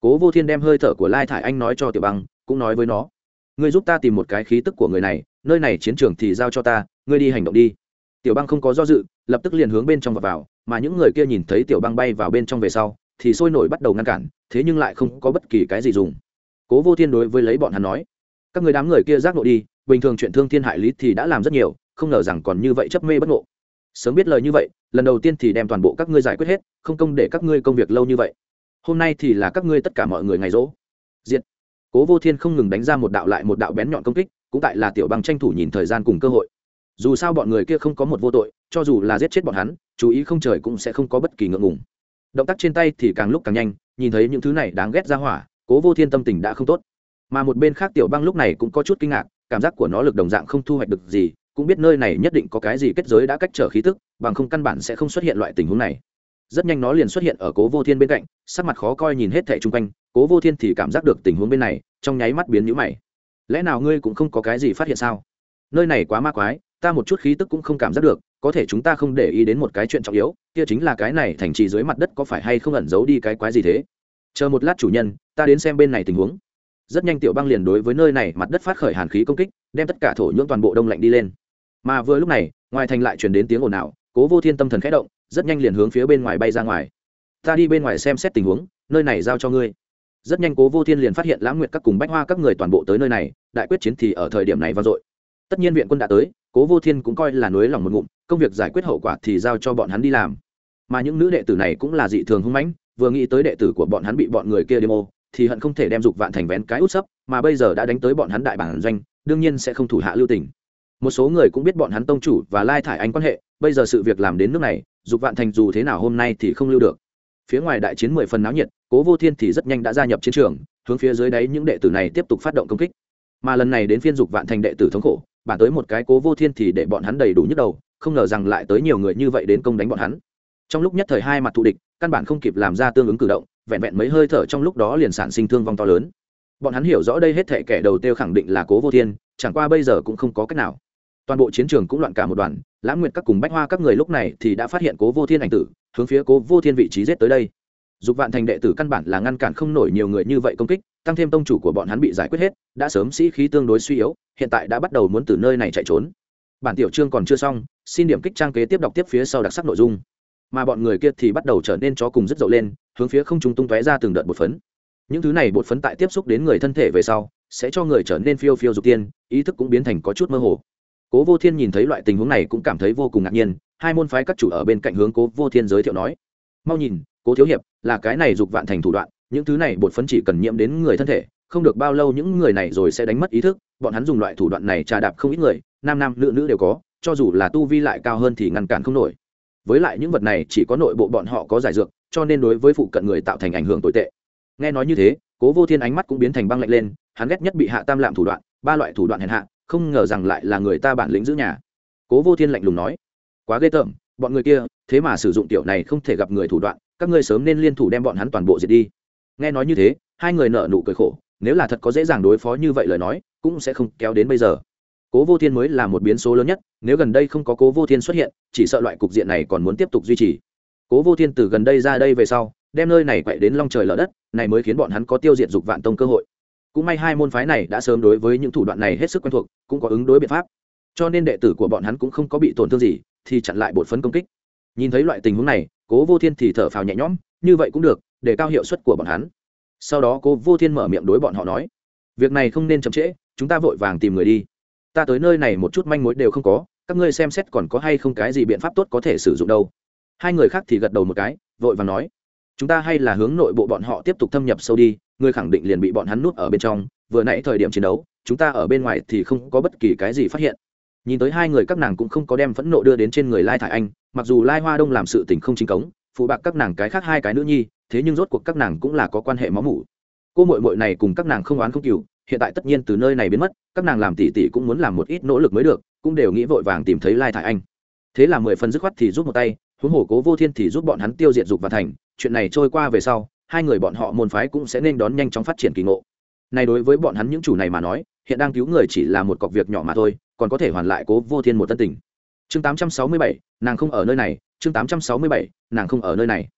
Cố vô thiên đem hơi thở của lai thải anh nói cho tiểu băng cũng nói với nó ngươi giúp ta tìm một cái khí tức của người này, nơi này chiến trường thì giao cho ta, ngươi đi hành động đi. Tiểu băng không có do dự, lập tức liền hướng bên trong và vào, mà những người kia nhìn thấy tiểu băng bay vào bên trong về sau, thì sôi nổi bắt đầu ngăn cản, thế nhưng lại không có bất kỳ cái gì dùng. Cố vô thiên đối với lấy bọn hắn nói, các người đám người kia giác nộ đi, bình thường chuyện thương thiên hại lý thì đã làm rất nhiều, không ngờ rằng còn như vậy chấp mê bất ngộ. Sớm biết lời như vậy, lần đầu tiên thì đem toàn bộ các ngươi giải quyết hết, không công để các ngươi công việc lâu như vậy. Hôm nay thì là các ngươi tất cả mọi người ngày rỗ. Diện cố vô thiên không ngừng đánh ra một đạo lại một đạo bén nhọn công kích, cũng tại là tiểu băng tranh thủ nhìn thời gian cùng cơ hội. Dù sao bọn người kia không có một vô tội, cho dù là giết chết bọn hắn, chú ý không trời cũng sẽ không có bất kỳ ngượng ngùng. Động tác trên tay thì càng lúc càng nhanh, nhìn thấy những thứ này đáng ghét ra hỏa, cố vô thiên tâm tình đã không tốt. Mà một bên khác tiểu băng lúc này cũng có chút kinh ngạc, cảm giác của nó lực đồng dạng không thu hoạch được gì, cũng biết nơi này nhất định có cái gì kết giới đã cách trở khí tức, bằng không căn bản sẽ không xuất hiện loại tình huống này. Rất nhanh nó liền xuất hiện ở cố vô thiên bên cạnh, sắc mặt khó coi nhìn hết thẻ chung quanh cố vô thiên thì cảm giác được tình huống bên này, trong nháy mắt biến nhũ mày. Lẽ nào ngươi cũng không có cái gì phát hiện sao? Nơi này quá ma quái, ta một chút khí tức cũng không cảm giác được, có thể chúng ta không để ý đến một cái chuyện trọng yếu, kia chính là cái này thành trì dưới mặt đất có phải hay không ẩn giấu đi cái quái gì thế? Chờ một lát chủ nhân, ta đến xem bên này tình huống. Rất nhanh tiểu băng liền đối với nơi này mặt đất phát khởi hàn khí công kích, đem tất cả thổ nhưỡng toàn bộ đông lạnh đi lên. Mà vừa lúc này, ngoài thành lại chuyển đến tiếng ồn ào, cố vô thiên tâm thần khẽ động, rất nhanh liền hướng phía bên ngoài bay ra ngoài. Ta đi bên ngoài xem xét tình huống, nơi này giao cho ngươi rất nhanh cố vô thiên liền phát hiện lãng nguyệt các cùng bách hoa các người toàn bộ tới nơi này, đại quyết chiến thì ở thời điểm này vang dội. Tất nhiên viện quân đã tới, cố vô thiên cũng coi là nối lòng một ngụm, công việc giải quyết hậu quả thì giao cho bọn hắn đi làm. Mà những nữ đệ tử này cũng là dị thường hung mãnh, vừa nghĩ tới đệ tử của bọn hắn bị bọn người kia demo thì hận không thể đem dục vạn thành vén cái út sấp, mà bây giờ đã đánh tới bọn hắn đại bản doanh, đương nhiên sẽ không thủ hạ lưu tình. Một số người cũng biết bọn hắn tông chủ và lai thải anh quan hệ, bây giờ sự việc làm đến nước này, dục vạn thành dù thế nào hôm nay thì không lưu được phía ngoài đại chiến mười phần náo nhiệt, cố vô thiên thì rất nhanh đã gia nhập chiến trường, hướng phía dưới đáy những đệ tử này tiếp tục phát động công kích. Mà lần này đến phiên dục vạn thành đệ tử thống khổ, bản tới một cái cố vô thiên thì để bọn hắn đầy đủ nhức đầu, không ngờ rằng lại tới nhiều người như vậy đến công đánh bọn hắn. Trong lúc nhất thời hai mặt thù địch, căn bản không kịp làm ra tương ứng cử động, vẹn vẹn mấy hơi thở trong lúc đó liền sản sinh thương vong to lớn. Bọn hắn hiểu rõ đây hết thể kẻ đầu tiêu khẳng định là cố vô thiên, chẳng qua bây giờ cũng không có cách nào. Toàn bộ chiến trường cũng loạn cả một đoàn lãng nguyệt các cùng bách hoa các người lúc này thì đã phát hiện cố vô thiên ảnh tử hướng phía cố vô thiên vị trí giết tới đây. Dục vạn thành đệ tử căn bản là ngăn cản không nổi nhiều người như vậy công kích, tăng thêm tông chủ của bọn hắn bị giải quyết hết, đã sớm sĩ khí tương đối suy yếu, hiện tại đã bắt đầu muốn từ nơi này chạy trốn. Bản tiểu chương còn chưa xong, xin điểm kích trang kế tiếp đọc tiếp phía sau đặc sắc nội dung. Mà bọn người kia thì bắt đầu trở nên chó cùng rất dậu lên, hướng phía không trung tung tóe ra từng đợt bột phấn. Những thứ này bột phấn tại tiếp xúc đến người thân thể về sau, sẽ cho người trở nên phiêu phiêu dục tiên, ý thức cũng biến thành có chút mơ hồ. Cố vô thiên nhìn thấy loại tình huống này cũng cảm thấy vô cùng ngạc nhiên hai môn phái các chủ ở bên cạnh hướng cố vô thiên giới thiệu nói, mau nhìn, cố thiếu hiệp, là cái này dục vạn thành thủ đoạn, những thứ này bột phấn chỉ cần nhiễm đến người thân thể, không được bao lâu những người này rồi sẽ đánh mất ý thức, bọn hắn dùng loại thủ đoạn này trà đạp không ít người, nam nam nữ nữ đều có, cho dù là tu vi lại cao hơn thì ngăn cản không nổi. Với lại những vật này chỉ có nội bộ bọn họ có giải dược, cho nên đối với phụ cận người tạo thành ảnh hưởng tồi tệ. Nghe nói như thế, cố vô thiên ánh mắt cũng biến thành băng lạnh lên, hắn ghét nhất bị hạ tam lạm thủ đoạn, ba loại thủ đoạn hèn hạ, không ngờ rằng lại là người ta bản lĩnh giữ nhà. Cố vô thiên lạnh lùng nói quá ghê tởm, bọn người kia, thế mà sử dụng tiểu này không thể gặp người thủ đoạn, các ngươi sớm nên liên thủ đem bọn hắn toàn bộ diệt đi. Nghe nói như thế, hai người nợ nụ cười khổ, nếu là thật có dễ dàng đối phó như vậy lời nói, cũng sẽ không kéo đến bây giờ. Cố vô thiên mới là một biến số lớn nhất, nếu gần đây không có cố vô thiên xuất hiện, chỉ sợ loại cục diện này còn muốn tiếp tục duy trì. Cố vô thiên từ gần đây ra đây về sau, đem nơi này quậy đến long trời lở đất, này mới khiến bọn hắn có tiêu diệt dục vạn tông cơ hội. Cũng may hai môn phái này đã sớm đối với những thủ đoạn này hết sức quen thuộc, cũng có ứng đối biện pháp cho nên đệ tử của bọn hắn cũng không có bị tổn thương gì, thì chặn lại bột phấn công kích. Nhìn thấy loại tình huống này, cố vô thiên thì thở phào nhẹ nhõm, như vậy cũng được, để cao hiệu suất của bọn hắn. Sau đó cố vô thiên mở miệng đối bọn họ nói, việc này không nên chậm trễ, chúng ta vội vàng tìm người đi. Ta tới nơi này một chút manh mối đều không có, các ngươi xem xét còn có hay không cái gì biện pháp tốt có thể sử dụng đâu. Hai người khác thì gật đầu một cái, vội vàng nói, chúng ta hay là hướng nội bộ bọn họ tiếp tục thâm nhập sâu đi ngươi khẳng định liền bị bọn hắn nuốt ở bên trong, vừa nãy thời điểm chiến đấu, chúng ta ở bên ngoài thì không có bất kỳ cái gì phát hiện nhìn tới hai người các nàng cũng không có đem phẫn nộ đưa đến trên người lai thải anh, mặc dù lai hoa đông làm sự tình không chính cống, phụ bạc các nàng cái khác hai cái nữ nhi, thế nhưng rốt cuộc các nàng cũng là có quan hệ máu mủ. Cô mội mội này cùng các nàng không oán không cừu, hiện tại tất nhiên từ nơi này biến mất, các nàng làm tỉ tỉ cũng muốn làm một ít nỗ lực mới được, cũng đều nghĩ vội vàng tìm thấy lai thải anh. Thế là mười phần dứt khoát thì giúp một tay, huống hồ cố vô thiên thì giúp bọn hắn tiêu diệt dục và thành, chuyện này trôi qua về sau, hai người bọn họ môn phái cũng sẽ nên đón nhanh chóng phát triển kỳ ngộ. Này đối với bọn hắn những chủ này mà nói, hiện đang cứu người chỉ là một cọc việc nhỏ mà thôi còn có thể hoàn lại cố vô thiên một tân tình. Chương 867, nàng không ở nơi này chương 867, nàng không ở nơi này.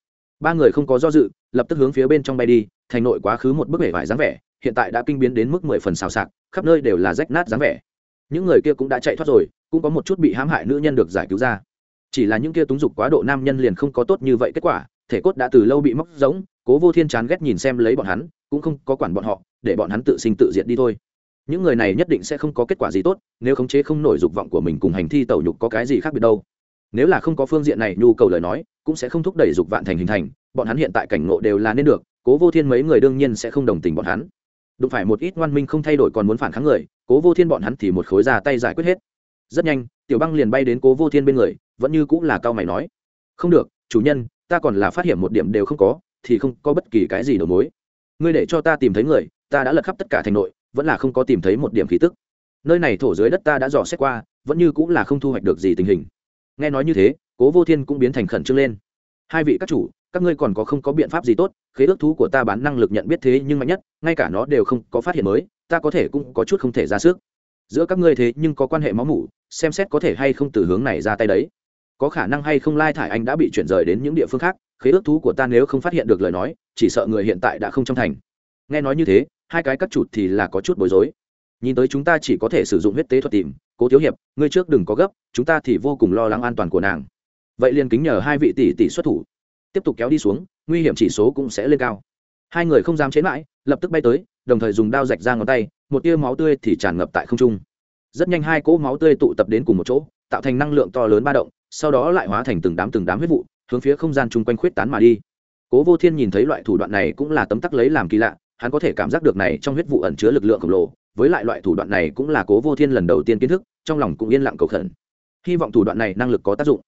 Ba người không có do dự lập tức hướng phía bên trong bay đi thành nội quá khứ một bức vẻ vải dáng vẻ hiện tại đã kinh biến đến mức mười phần xào xạc khắp nơi đều là rách nát dáng vẻ. Những người kia cũng đã chạy thoát rồi cũng có một chút bị hãm hại nữ nhân được giải cứu ra. Chỉ là những kia túng dục quá độ nam nhân liền không có tốt như vậy kết quả thể cốt đã từ lâu bị móc giống cố vô thiên chán ghét nhìn xem lấy bọn hắn cũng không có quản bọn họ để bọn hắn tự sinh tự diệt đi thôi những người này nhất định sẽ không có kết quả gì tốt, nếu khống chế không nổi dục vọng của mình cùng hành thi tẩu nhục có cái gì khác biệt đâu. Nếu là không có phương diện này, nhu cầu lời nói cũng sẽ không thúc đẩy dục vạn thành hình thành, bọn hắn hiện tại cảnh ngộ đều là nên được, cố vô thiên mấy người đương nhiên sẽ không đồng tình bọn hắn. Đụng phải một ít ngoan minh không thay đổi còn muốn phản kháng người, cố vô thiên bọn hắn thì một khối ra tay giải quyết hết. Rất nhanh, tiểu băng liền bay đến cố vô thiên bên người, vẫn như cũng là cao mày nói, không được, chủ nhân, ta còn là phát hiện một điểm đều không có, thì không có bất kỳ cái gì đầu mối. Ngươi để cho ta tìm thấy người, ta đã lật khắp tất cả thành nội vẫn là không có tìm thấy một điểm khí tức. Nơi này thổ dưới đất ta đã dò xét qua, vẫn như cũng là không thu hoạch được gì tình hình. Nghe nói như thế, cố vô thiên cũng biến thành khẩn trương lên. Hai vị các chủ, các ngươi còn có không có biện pháp gì tốt, khế ước thú của ta bán năng lực nhận biết thế nhưng mạnh nhất, ngay cả nó đều không có phát hiện mới, ta có thể cũng có chút không thể ra sức. Giữa các ngươi thế nhưng có quan hệ máu mủ, xem xét có thể hay không từ hướng này ra tay đấy. Có khả năng hay không lai thải anh đã bị chuyển rời đến những địa phương khác, khế ước thú của ta nếu không phát hiện được lời nói, chỉ sợ người hiện tại đã không trong thành. Nghe nói như thế hai cái cắt chụt thì là có chút bối rối. Nhìn tới chúng ta chỉ có thể sử dụng huyết tế thuật tìm, cố thiếu hiệp, ngươi trước đừng có gấp, chúng ta thì vô cùng lo lắng an toàn của nàng. Vậy liền kính nhờ hai vị tỷ tỷ xuất thủ. Tiếp tục kéo đi xuống, nguy hiểm chỉ số cũng sẽ lên cao. Hai người không dám chế mãi, lập tức bay tới, đồng thời dùng đao rạch ra ngón tay, một tia máu tươi thì tràn ngập tại không trung. Rất nhanh hai cỗ máu tươi tụ tập đến cùng một chỗ, tạo thành năng lượng to lớn ba động, sau đó lại hóa thành từng đám từng đám huyết vụ, hướng phía không gian chung quanh khuyết tán mà đi. Cố vô thiên nhìn thấy loại thủ đoạn này cũng là tấm tắc lấy làm kỳ lạ hắn có thể cảm giác được này trong huyết vụ ẩn chứa lực lượng khổng lồ, với lại loại thủ đoạn này cũng là cố vô thiên lần đầu tiên kiến thức, trong lòng cũng yên lặng cầu khẩn. Hy vọng thủ đoạn này năng lực có tác dụng.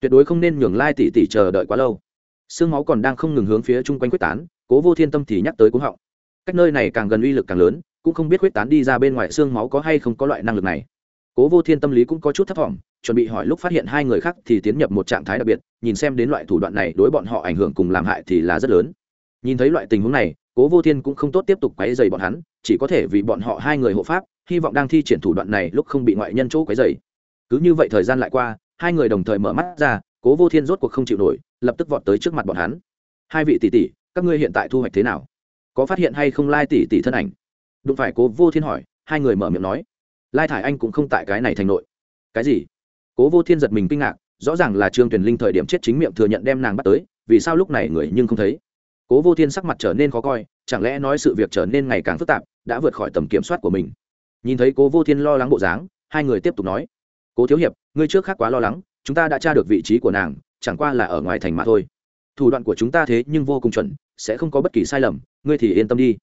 Tuyệt đối không nên nhường lai tỷ tỷ chờ đợi quá lâu. Xương máu còn đang không ngừng hướng phía chung quanh quyết tán, cố vô thiên tâm thì nhắc tới cúng họng. Cách nơi này càng gần uy lực càng lớn, cũng không biết quyết tán đi ra bên ngoài xương máu có hay không có loại năng lực này. Cố vô thiên tâm lý cũng có chút thấp t chuẩn bị hỏi lúc phát hiện hai người khác thì tiến nhập một trạng thái đặc biệt, nhìn xem đến loại thủ đoạn này đối bọn họ ảnh hưởng cùng làm hại thì là rất lớn. Nhìn thấy loại tình huống này cố vô thiên cũng không tốt tiếp tục quấy dày bọn hắn, chỉ có thể vì bọn họ hai người hộ pháp, hy vọng đang thi triển thủ đoạn này lúc không bị ngoại nhân chỗ quấy dày cứ như vậy thời gian lại qua, hai người đồng thời mở mắt ra, cố vô thiên rốt cuộc không chịu nổi, lập tức vọt tới trước mặt bọn hắn. Hai vị tỷ tỷ, các ngươi hiện tại thu hoạch thế nào? Có phát hiện hay không lai tỷ tỷ thân ảnh? Đụng phải cố vô thiên hỏi, hai người mở miệng nói. Lai thải anh cũng không tại cái này thành nội. Cái gì? Cố vô thiên giật mình kinh ngạc, rõ ràng là trương tuyền linh thời điểm chết chính miệng thừa nhận đem nàng bắt tới, vì sao lúc này người nhưng không thấy? Cố vô thiên sắc mặt trở nên khó coi, chẳng lẽ nói sự việc trở nên ngày càng phức tạp, đã vượt khỏi tầm kiểm soát của mình? Nhìn thấy cố vô thiên lo lắng bộ dáng, hai người tiếp tục nói, cố thiếu hiệp, ngươi trước khác quá lo lắng, chúng ta đã tra được vị trí của nàng, chẳng qua là ở ngoài thành mà thôi. Thủ đoạn của chúng ta thế nhưng vô cùng chuẩn, sẽ không có bất kỳ sai lầm, ngươi thì yên tâm đi.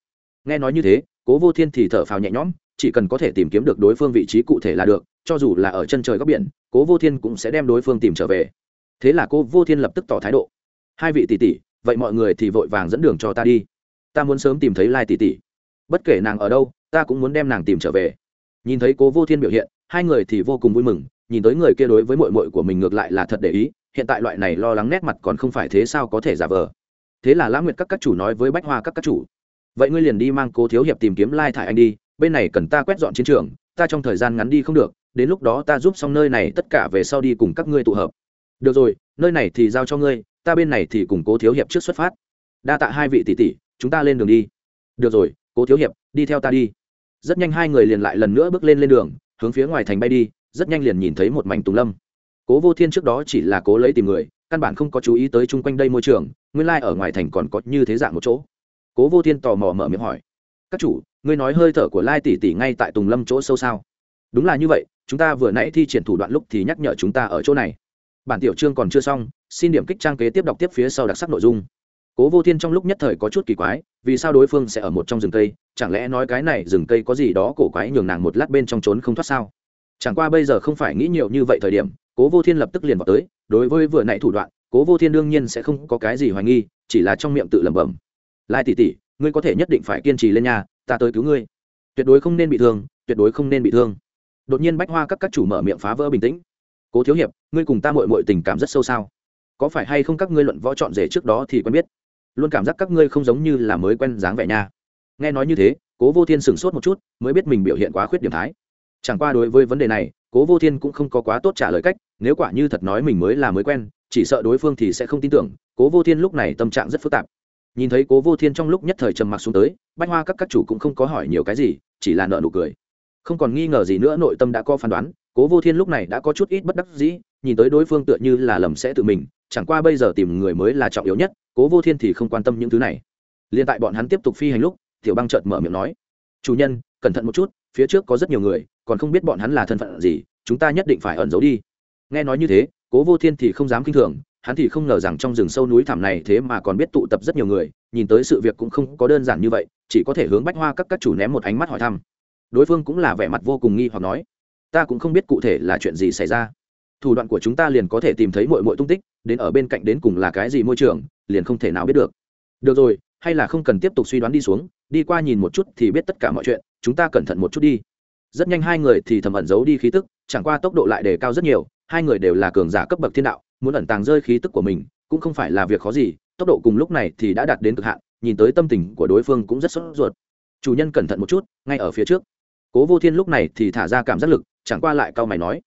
Nghe nói như thế, cố vô thiên thì thở phào nhẹ nhõm, chỉ cần có thể tìm kiếm được đối phương vị trí cụ thể là được, cho dù là ở chân trời góc biển, cố vô thiên cũng sẽ đem đối phương tìm trở về. Thế là cố vô thiên lập tức tỏ thái độ. Hai vị tỷ tỷ vậy mọi người thì vội vàng dẫn đường cho ta đi. Ta muốn sớm tìm thấy lai tỷ tỷ. Bất kể nàng ở đâu, ta cũng muốn đem nàng tìm trở về. Nhìn thấy cố vô thiên biểu hiện, hai người thì vô cùng vui mừng, nhìn tới người kia đối với mội mội của mình ngược lại là thật để ý, hiện tại loại này lo lắng nét mặt còn không phải thế sao có thể giả vờ. Thế là lã nguyệt các các chủ nói với bách hoa các các chủ, vậy ngươi liền đi mang cố thiếu hiệp tìm kiếm lai thải anh đi, bên này cần ta quét dọn chiến trường, ta trong thời gian ngắn đi không được, đến lúc đó ta giúp xong nơi này tất cả về sau đi cùng các ngươi tụ hợp. Được rồi, nơi này thì giao cho ngươi ta bên này thì cùng cố thiếu hiệp trước xuất phát. Đa tạ hai vị tỷ tỷ, chúng ta lên đường đi. Được rồi, cố thiếu hiệp, đi theo ta đi. Rất nhanh hai người liền lại lần nữa bước lên lên đường, hướng phía ngoài thành bay đi, rất nhanh liền nhìn thấy một mảnh tùng lâm. Cố vô thiên trước đó chỉ là cố lấy tìm người, căn bản không có chú ý tới chung quanh đây môi trường, nguyên lai、like、ở ngoài thành còn có như thế dạng một chỗ. Cố vô thiên tò mò mở miệng hỏi, các chủ, ngươi nói hơi thở của lai tỷ tỷ ngay tại tùng lâm chỗ sâu sao? Đúng là như vậy, chúng ta vừa nãy thi triển thủ đoạn lúc thì nhắc nhở chúng ta ở chỗ này. Bản tiểu chương còn chưa xong xin điểm kích trang kế tiếp đọc tiếp phía sau đặc sắc nội dung. Cố vô thiên trong lúc nhất thời có chút kỳ quái, vì sao đối phương sẽ ở một trong rừng cây? Chẳng lẽ nói cái này rừng cây có gì đó cổ quái nhường nàng một lát bên trong trốn không thoát sao? Chẳng qua bây giờ không phải nghĩ nhiều như vậy thời điểm, cố vô thiên lập tức liền vào tới, đối với vừa nãy thủ đoạn, cố vô thiên đương nhiên sẽ không có cái gì hoài nghi, chỉ là trong miệng tự lẩm bẩm. Lai tỷ tỷ, ngươi có thể nhất định phải kiên trì lên nhà ta tới cứu ngươi. Tuyệt đối không nên bị thương, tuyệt đối không nên bị thương. Đột nhiên bách hoa các các chủ mở miệng phá vỡ bình tĩnh. Cố thiếu hiệp, ngươi cùng ta mội mội tình cảm rất sâu sao? Có phải hay không các ngươi luận võ chọn rể trước đó thì quen biết? Luôn cảm giác các ngươi không giống như là mới quen dáng vẻ nha. Nghe nói như thế, cố vô thiên sửng sốt một chút, mới biết mình biểu hiện quá khuyết điểm thái. Chẳng qua đối với vấn đề này, cố vô thiên cũng không có quá tốt trả lời cách, nếu quả như thật nói mình mới là mới quen, chỉ sợ đối phương thì sẽ không tin tưởng, cố vô thiên lúc này tâm trạng rất phức tạp. Nhìn thấy cố vô thiên trong lúc nhất thời trầm mặc xuống tới, bách hoa các các chủ cũng không có hỏi nhiều cái gì, chỉ là nợ nụ cười. Không còn nghi ngờ gì nữa, nội tâm đã có phán đoán, cố vô thiên lúc này đã có chút ít bất đắc dĩ, nhìn tới đối phương tựa như là lầm sẽ tự mình chẳng qua bây giờ tìm người mới là trọng yếu nhất, cố vô thiên thì không quan tâm những thứ này. Liền tại bọn hắn tiếp tục phi hành lúc, tiểu băng chợt mở miệng nói, chủ nhân, cẩn thận một chút, phía trước có rất nhiều người, còn không biết bọn hắn là thân phận gì, chúng ta nhất định phải ẩn giấu đi. Nghe nói như thế, cố vô thiên thì không dám k i n h thường, hắn thì không ngờ rằng trong rừng sâu núi thảm này thế mà còn biết tụ tập rất nhiều người, nhìn tới sự việc cũng không có đơn giản như vậy, chỉ có thể hướng bách hoa các các chủ ném một ánh mắt hỏi thăm. Đối phương cũng là vẻ mặt vô cùng nghi hoặc nói, ta cũng không biết cụ thể là chuyện gì xảy ra. Thủ đoạn của chúng ta liền có thể tìm thấy mọi mọi tung tích đến ở bên cạnh đến cùng là cái gì môi trường, liền không thể nào biết được. Được rồi, hay là không cần tiếp tục suy đoán đi xuống, đi qua nhìn một chút thì biết tất cả mọi chuyện, chúng ta cẩn thận một chút đi. Rất nhanh hai người thì thầm ẩn giấu đi khí tức, chẳng qua tốc độ lại đề cao rất nhiều, hai người đều là cường giả cấp bậc thiên đạo, muốn ẩn tàng rơi khí tức của mình, cũng không phải là việc khó gì, tốc độ cùng lúc này thì đã đạt đến cực hạn, nhìn tới tâm tình của đối phương cũng rất sốt ruột. Chủ nhân cẩn thận một chút, ngay ở phía trước. Cố vô thiên lúc này thì thả ra cảm giác lực, chẳng qua lại cao mày nói,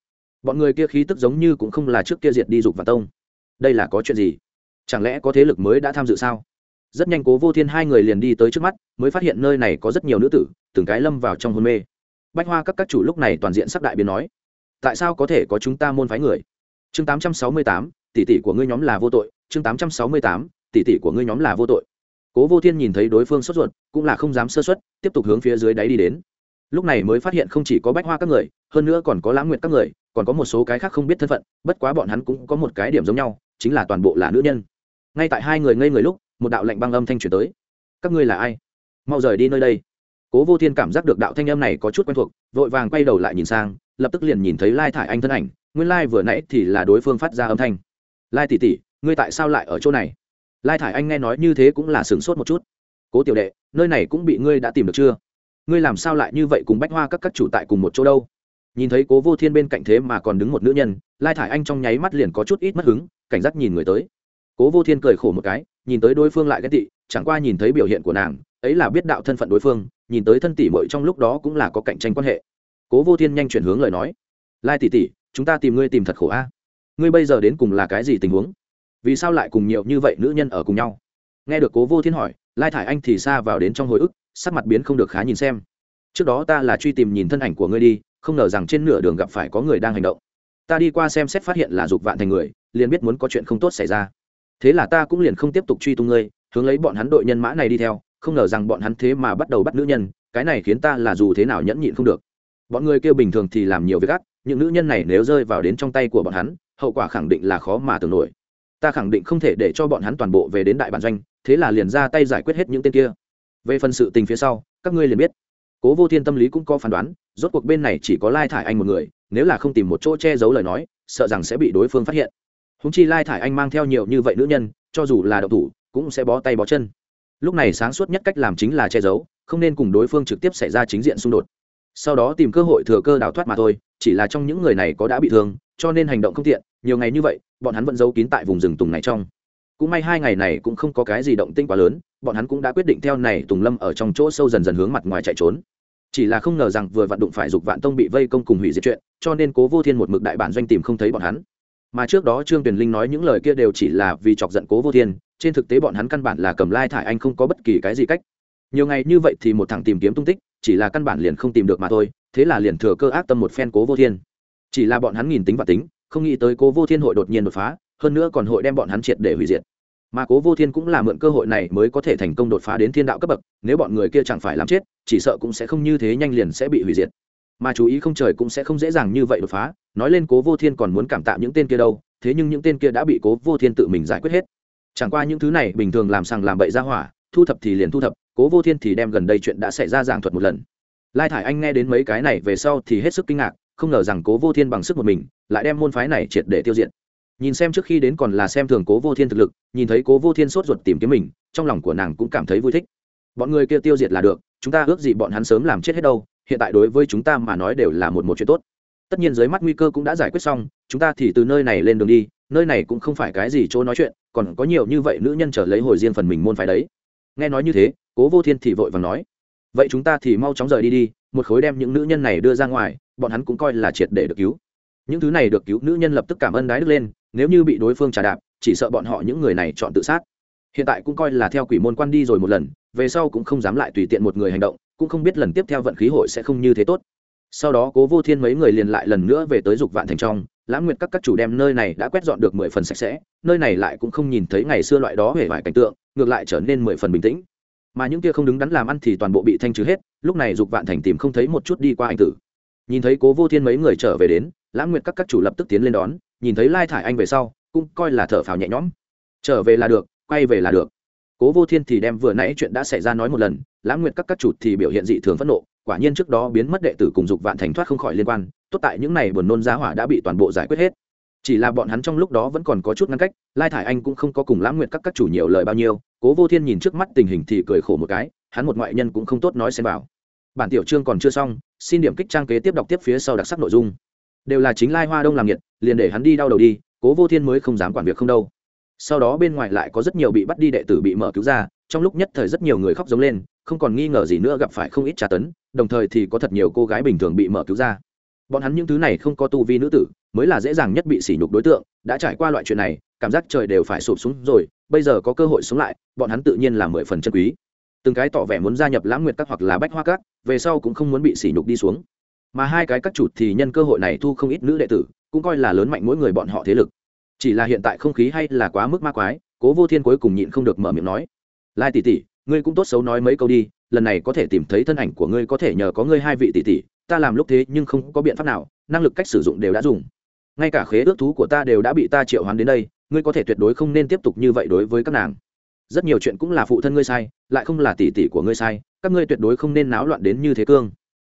bọn người kia khí tức giống như cũng không là trước kia diệt đi dục và tông đây là có chuyện gì? Chẳng lẽ có thế lực mới đã tham dự sao? Rất nhanh cố vô thiên hai người liền đi tới trước mắt, mới phát hiện nơi này có rất nhiều nữ tử, từng cái lâm vào trong hôn mê. Bách hoa các các chủ lúc này toàn diện sắp đại biến nói, tại sao có thể có chúng ta môn phái người? Chương tám trăm sáu mươi tám, tỷ tỷ của ngươi nhóm là vô tội. Chương tám trăm sáu mươi tám, tỷ tỷ của ngươi nhóm là vô tội. Cố vô thiên nhìn thấy đối phương sốt ruột, cũng là không dám sơ xuất tiếp tục hướng phía dưới đáy đi đến. Lúc này mới phát hiện không chỉ có bách hoa các người, hơn nữa còn có lãng nguyện các người, còn có một số cái khác không biết thân phận, bất quá bọn hắn cũng có một cái điểm giống nhau chính là toàn bộ là nữ nhân. Ngay tại hai người ngây người lúc, một đạo lệnh băng âm thanh chuyển tới. Các ngươi là ai? Mau rời đi nơi đây. Cố vô thiên cảm giác được đạo thanh âm này có chút quen thuộc, vội vàng quay đầu lại nhìn sang, lập tức liền nhìn thấy lai thải anh thân ảnh, nguyên lai vừa nãy thì là đối phương phát ra âm thanh. Lai tỷ tỷ, ngươi tại sao lại ở chỗ này? Lai thải anh nghe nói như thế cũng là sửng sốt một chút. Cố tiểu đệ, nơi này cũng bị ngươi đã tìm được chưa? Ngươi làm sao lại như vậy cùng bách hoa các các chủ tại cùng một chỗ đâu? Nhìn thấy cố vô thiên bên cạnh thế mà còn đứng một nữ nhân, lai thải anh trong nháy mắt liền có chút ít mất hứng, cảnh giác nhìn người tới. Cố vô thiên cười khổ một cái, nhìn tới đối phương lại ghét tị, chẳng qua nhìn thấy biểu hiện của nàng, ấy là biết đạo thân phận đối phương, nhìn tới thân tỷ mội trong lúc đó cũng là có cạnh tranh quan hệ. Cố vô thiên nhanh chuyển hướng lời nói, lai tỷ tỷ, chúng ta tìm ngươi tìm thật khổ a. Ngươi bây giờ đến cùng là cái gì tình huống? Vì sao lại cùng nhiều như vậy nữ nhân ở cùng nhau? Nghe được cố vô thiên hỏi, lai thải anh thì xa vào đến trong hồi ức, sắc mặt biến không được khá nhìn xem. Trước đó ta là truy tìm nhìn thân ảnh của ngươi đi không ngờ rằng trên nửa đường gặp phải có người đang hành động. Ta đi qua xem xét phát hiện là dục vạn thành người, liền biết muốn có chuyện không tốt xảy ra. Thế là ta cũng liền không tiếp tục truy tung ngươi, hướng lấy bọn hắn đội nhân mã này đi theo, không ngờ rằng bọn hắn thế mà bắt đầu bắt nữ nhân, cái này khiến ta là dù thế nào nhẫn nhịn không được. Bọn người kêu bình thường thì làm nhiều việc ác, những nữ nhân này nếu rơi vào đến trong tay của bọn hắn, hậu quả khẳng định là khó mà tưởng nổi. Ta khẳng định không thể để cho bọn hắn toàn bộ về đến đại bản doanh, thế là liền ra tay giải quyết hết những tên kia. Về phần sự tình phía sau, các ngươi liền biết cố vô thiên tâm lý cũng có phán đoán, rốt cuộc bên này chỉ có lai thải anh một người, nếu là không tìm một chỗ che giấu lời nói, sợ rằng sẽ bị đối phương phát hiện. Húng chi lai thải anh mang theo nhiều như vậy nữ nhân, cho dù là độc thủ, cũng sẽ bó tay bó chân. Lúc này sáng suốt nhất cách làm chính là che giấu, không nên cùng đối phương trực tiếp xảy ra chính diện xung đột. Sau đó tìm cơ hội thừa cơ đào thoát mà thôi, chỉ là trong những người này có đã bị thương, cho nên hành động không tiện, nhiều ngày như vậy, bọn hắn vẫn giấu kín tại vùng rừng tùng này trong. Cũng may hai ngày này cũng không có cái gì động tinh quá lớn bọn hắn cũng đã quyết định theo này tùng lâm ở trong chỗ sâu dần dần hướng mặt ngoài chạy trốn. Chỉ là không ngờ rằng vừa vặn đụng phải dục vạn tông bị vây công cùng hủy diệt chuyện, cho nên cố vô thiên một mực đại bản doanh tìm không thấy bọn hắn. Mà trước đó trương tuyền linh nói những lời kia đều chỉ là vì chọc giận cố vô thiên, trên thực tế bọn hắn căn bản là cầm lai thải anh không có bất kỳ cái gì cách. Nhiều ngày như vậy thì một thằng tìm kiếm tung tích, chỉ là căn bản liền không tìm được mà thôi, thế là liền thừa cơ ác tâm một phen cố vô thiên. Chỉ là bọn hắn nghìn tính và tính, không nghĩ tới cố vô thiên hội đột nhiên đột phá, hơn nữa còn hội đem bọn hắn triệt để hủy diệt mà cố vô thiên cũng là mượn cơ hội này mới có thể thành công đột phá đến thiên đạo cấp bậc, nếu bọn người kia chẳng phải làm chết, chỉ sợ cũng sẽ không như thế nhanh liền sẽ bị hủy diệt. Mà chú ý không trời cũng sẽ không dễ dàng như vậy đột phá, nói lên cố vô thiên còn muốn cảm tạ những tên kia đâu, thế nhưng những tên kia đã bị cố vô thiên tự mình giải quyết hết. Chẳng qua những thứ này bình thường làm sằng làm bậy ra hỏa, thu thập thì liền thu thập, cố vô thiên thì đem gần đây chuyện đã xảy ra giảng thuật một lần. Lai thải anh nghe đến mấy cái này về sau thì hết sức kinh ngạc, không ngờ rằng cố vô thiên bằng sức một mình, lại đem môn phái này triệt để tiêu diệt nhìn xem trước khi đến còn là xem thường cố vô thiên thực lực, nhìn thấy cố vô thiên sốt ruột tìm kiếm mình, trong lòng của nàng cũng cảm thấy vui thích. Bọn người kia tiêu diệt là được, chúng ta ước gì bọn hắn sớm làm chết hết đâu, hiện tại đối với chúng ta mà nói đều là một một chuyện tốt. Tất nhiên dưới mắt nguy cơ cũng đã giải quyết xong, chúng ta thì từ nơi này lên đường đi, nơi này cũng không phải cái gì chỗ nói chuyện, còn có nhiều như vậy nữ nhân trở lấy hồi riêng phần mình môn phái đấy. Nghe nói như thế, cố vô thiên thì vội vàng nói, vậy chúng ta thì mau chóng rời đi đi, một khối đem những nữ nhân này đưa ra ngoài, bọn hắn cũng coi là triệt để được cứu. Những thứ này được cứu, nữ nhân lập tức cảm ơn đái đức lên nếu như bị đối phương trả đạp, chỉ sợ bọn họ những người này chọn tự sát. Hiện tại cũng coi là theo quỷ môn quan đi rồi một lần, về sau cũng không dám lại tùy tiện một người hành động, cũng không biết lần tiếp theo vận khí hội sẽ không như thế tốt. Sau đó cố vô thiên mấy người liền lại lần nữa về tới dục vạn thành trong, lãng nguyệt các các chủ đem nơi này đã quét dọn được mười phần sạch sẽ, nơi này lại cũng không nhìn thấy ngày xưa loại đó hề vải cảnh tượng, ngược lại trở nên mười phần bình tĩnh. Mà những kia không đứng đắn làm ăn thì toàn bộ bị thanh trừ hết, lúc này dục vạn thành tìm không thấy một chút đi qua anh tử. Nhìn thấy cố vô thiên mấy người trở về đến, lãng nguyệt các các chủ lập tức tiến lên đón nhìn thấy lai thải anh về sau, cũng coi là thở phào nhẹ nhõm. Trở về là được, quay về là được. Cố vô thiên thì đem vừa nãy chuyện đã xảy ra nói một lần, lãng nguyệt các các chủ thì biểu hiện dị thường phẫn nộ, quả nhiên trước đó biến mất đệ tử cùng dục vạn thành thoát không khỏi liên quan, tốt tại những này buồn nôn giá hỏa đã bị toàn bộ giải quyết hết. Chỉ là bọn hắn trong lúc đó vẫn còn có chút ngăn cách, lai thải anh cũng không có cùng lãng nguyệt các các chủ nhiều lời bao nhiêu, cố vô thiên nhìn trước mắt tình hình thì cười khổ một cái, hắn một ngoại nhân cũng không tốt nói xem vào. Bản tiểu chương còn chưa xong, xin điểm kích trang kế tiếp đọc tiếp phía sau đặc sắc nội dung đều là chính lai hoa đông làm nhiệt, liền để hắn đi đau đầu đi, cố vô thiên mới không dám quản việc không đâu. Sau đó bên ngoài lại có rất nhiều bị bắt đi đệ tử bị mở cứu ra, trong lúc nhất thời rất nhiều người khóc giống lên, không còn nghi ngờ gì nữa gặp phải không ít tra tấn, đồng thời thì có thật nhiều cô gái bình thường bị mở cứu ra. Bọn hắn những thứ này không có tu vi nữ tử, mới là dễ dàng nhất bị sỉ nhục đối tượng, đã trải qua loại chuyện này, cảm giác trời đều phải sụp xuống rồi, bây giờ có cơ hội sống lại, bọn hắn tự nhiên là mười phần chân quý. Từng cái tỏ vẻ muốn gia nhập lãng nguyệt các hoặc là bách hoa các, về sau cũng không muốn bị sỉ nhục đi xuống mà hai cái các chuột thì nhân cơ hội này thu không ít nữ đệ tử, cũng coi là lớn mạnh mỗi người bọn họ thế lực. Chỉ là hiện tại không khí hay là quá mức ma quái, cố vô thiên cuối cùng nhịn không được mở miệng nói, lai tỷ tỷ, ngươi cũng tốt xấu nói mấy câu đi, lần này có thể tìm thấy thân ảnh của ngươi có thể nhờ có ngươi hai vị tỷ tỷ, ta làm lúc thế nhưng không có biện pháp nào, năng lực cách sử dụng đều đã dùng. Ngay cả khế ước thú của ta đều đã bị ta triệu hoán đến đây, ngươi có thể tuyệt đối không nên tiếp tục như vậy đối với các nàng. Rất nhiều chuyện cũng là phụ thân ngươi sai, lại không là tỷ tỷ của ngươi sai, các ngươi tuyệt đối không nên náo loạn đến như thế cương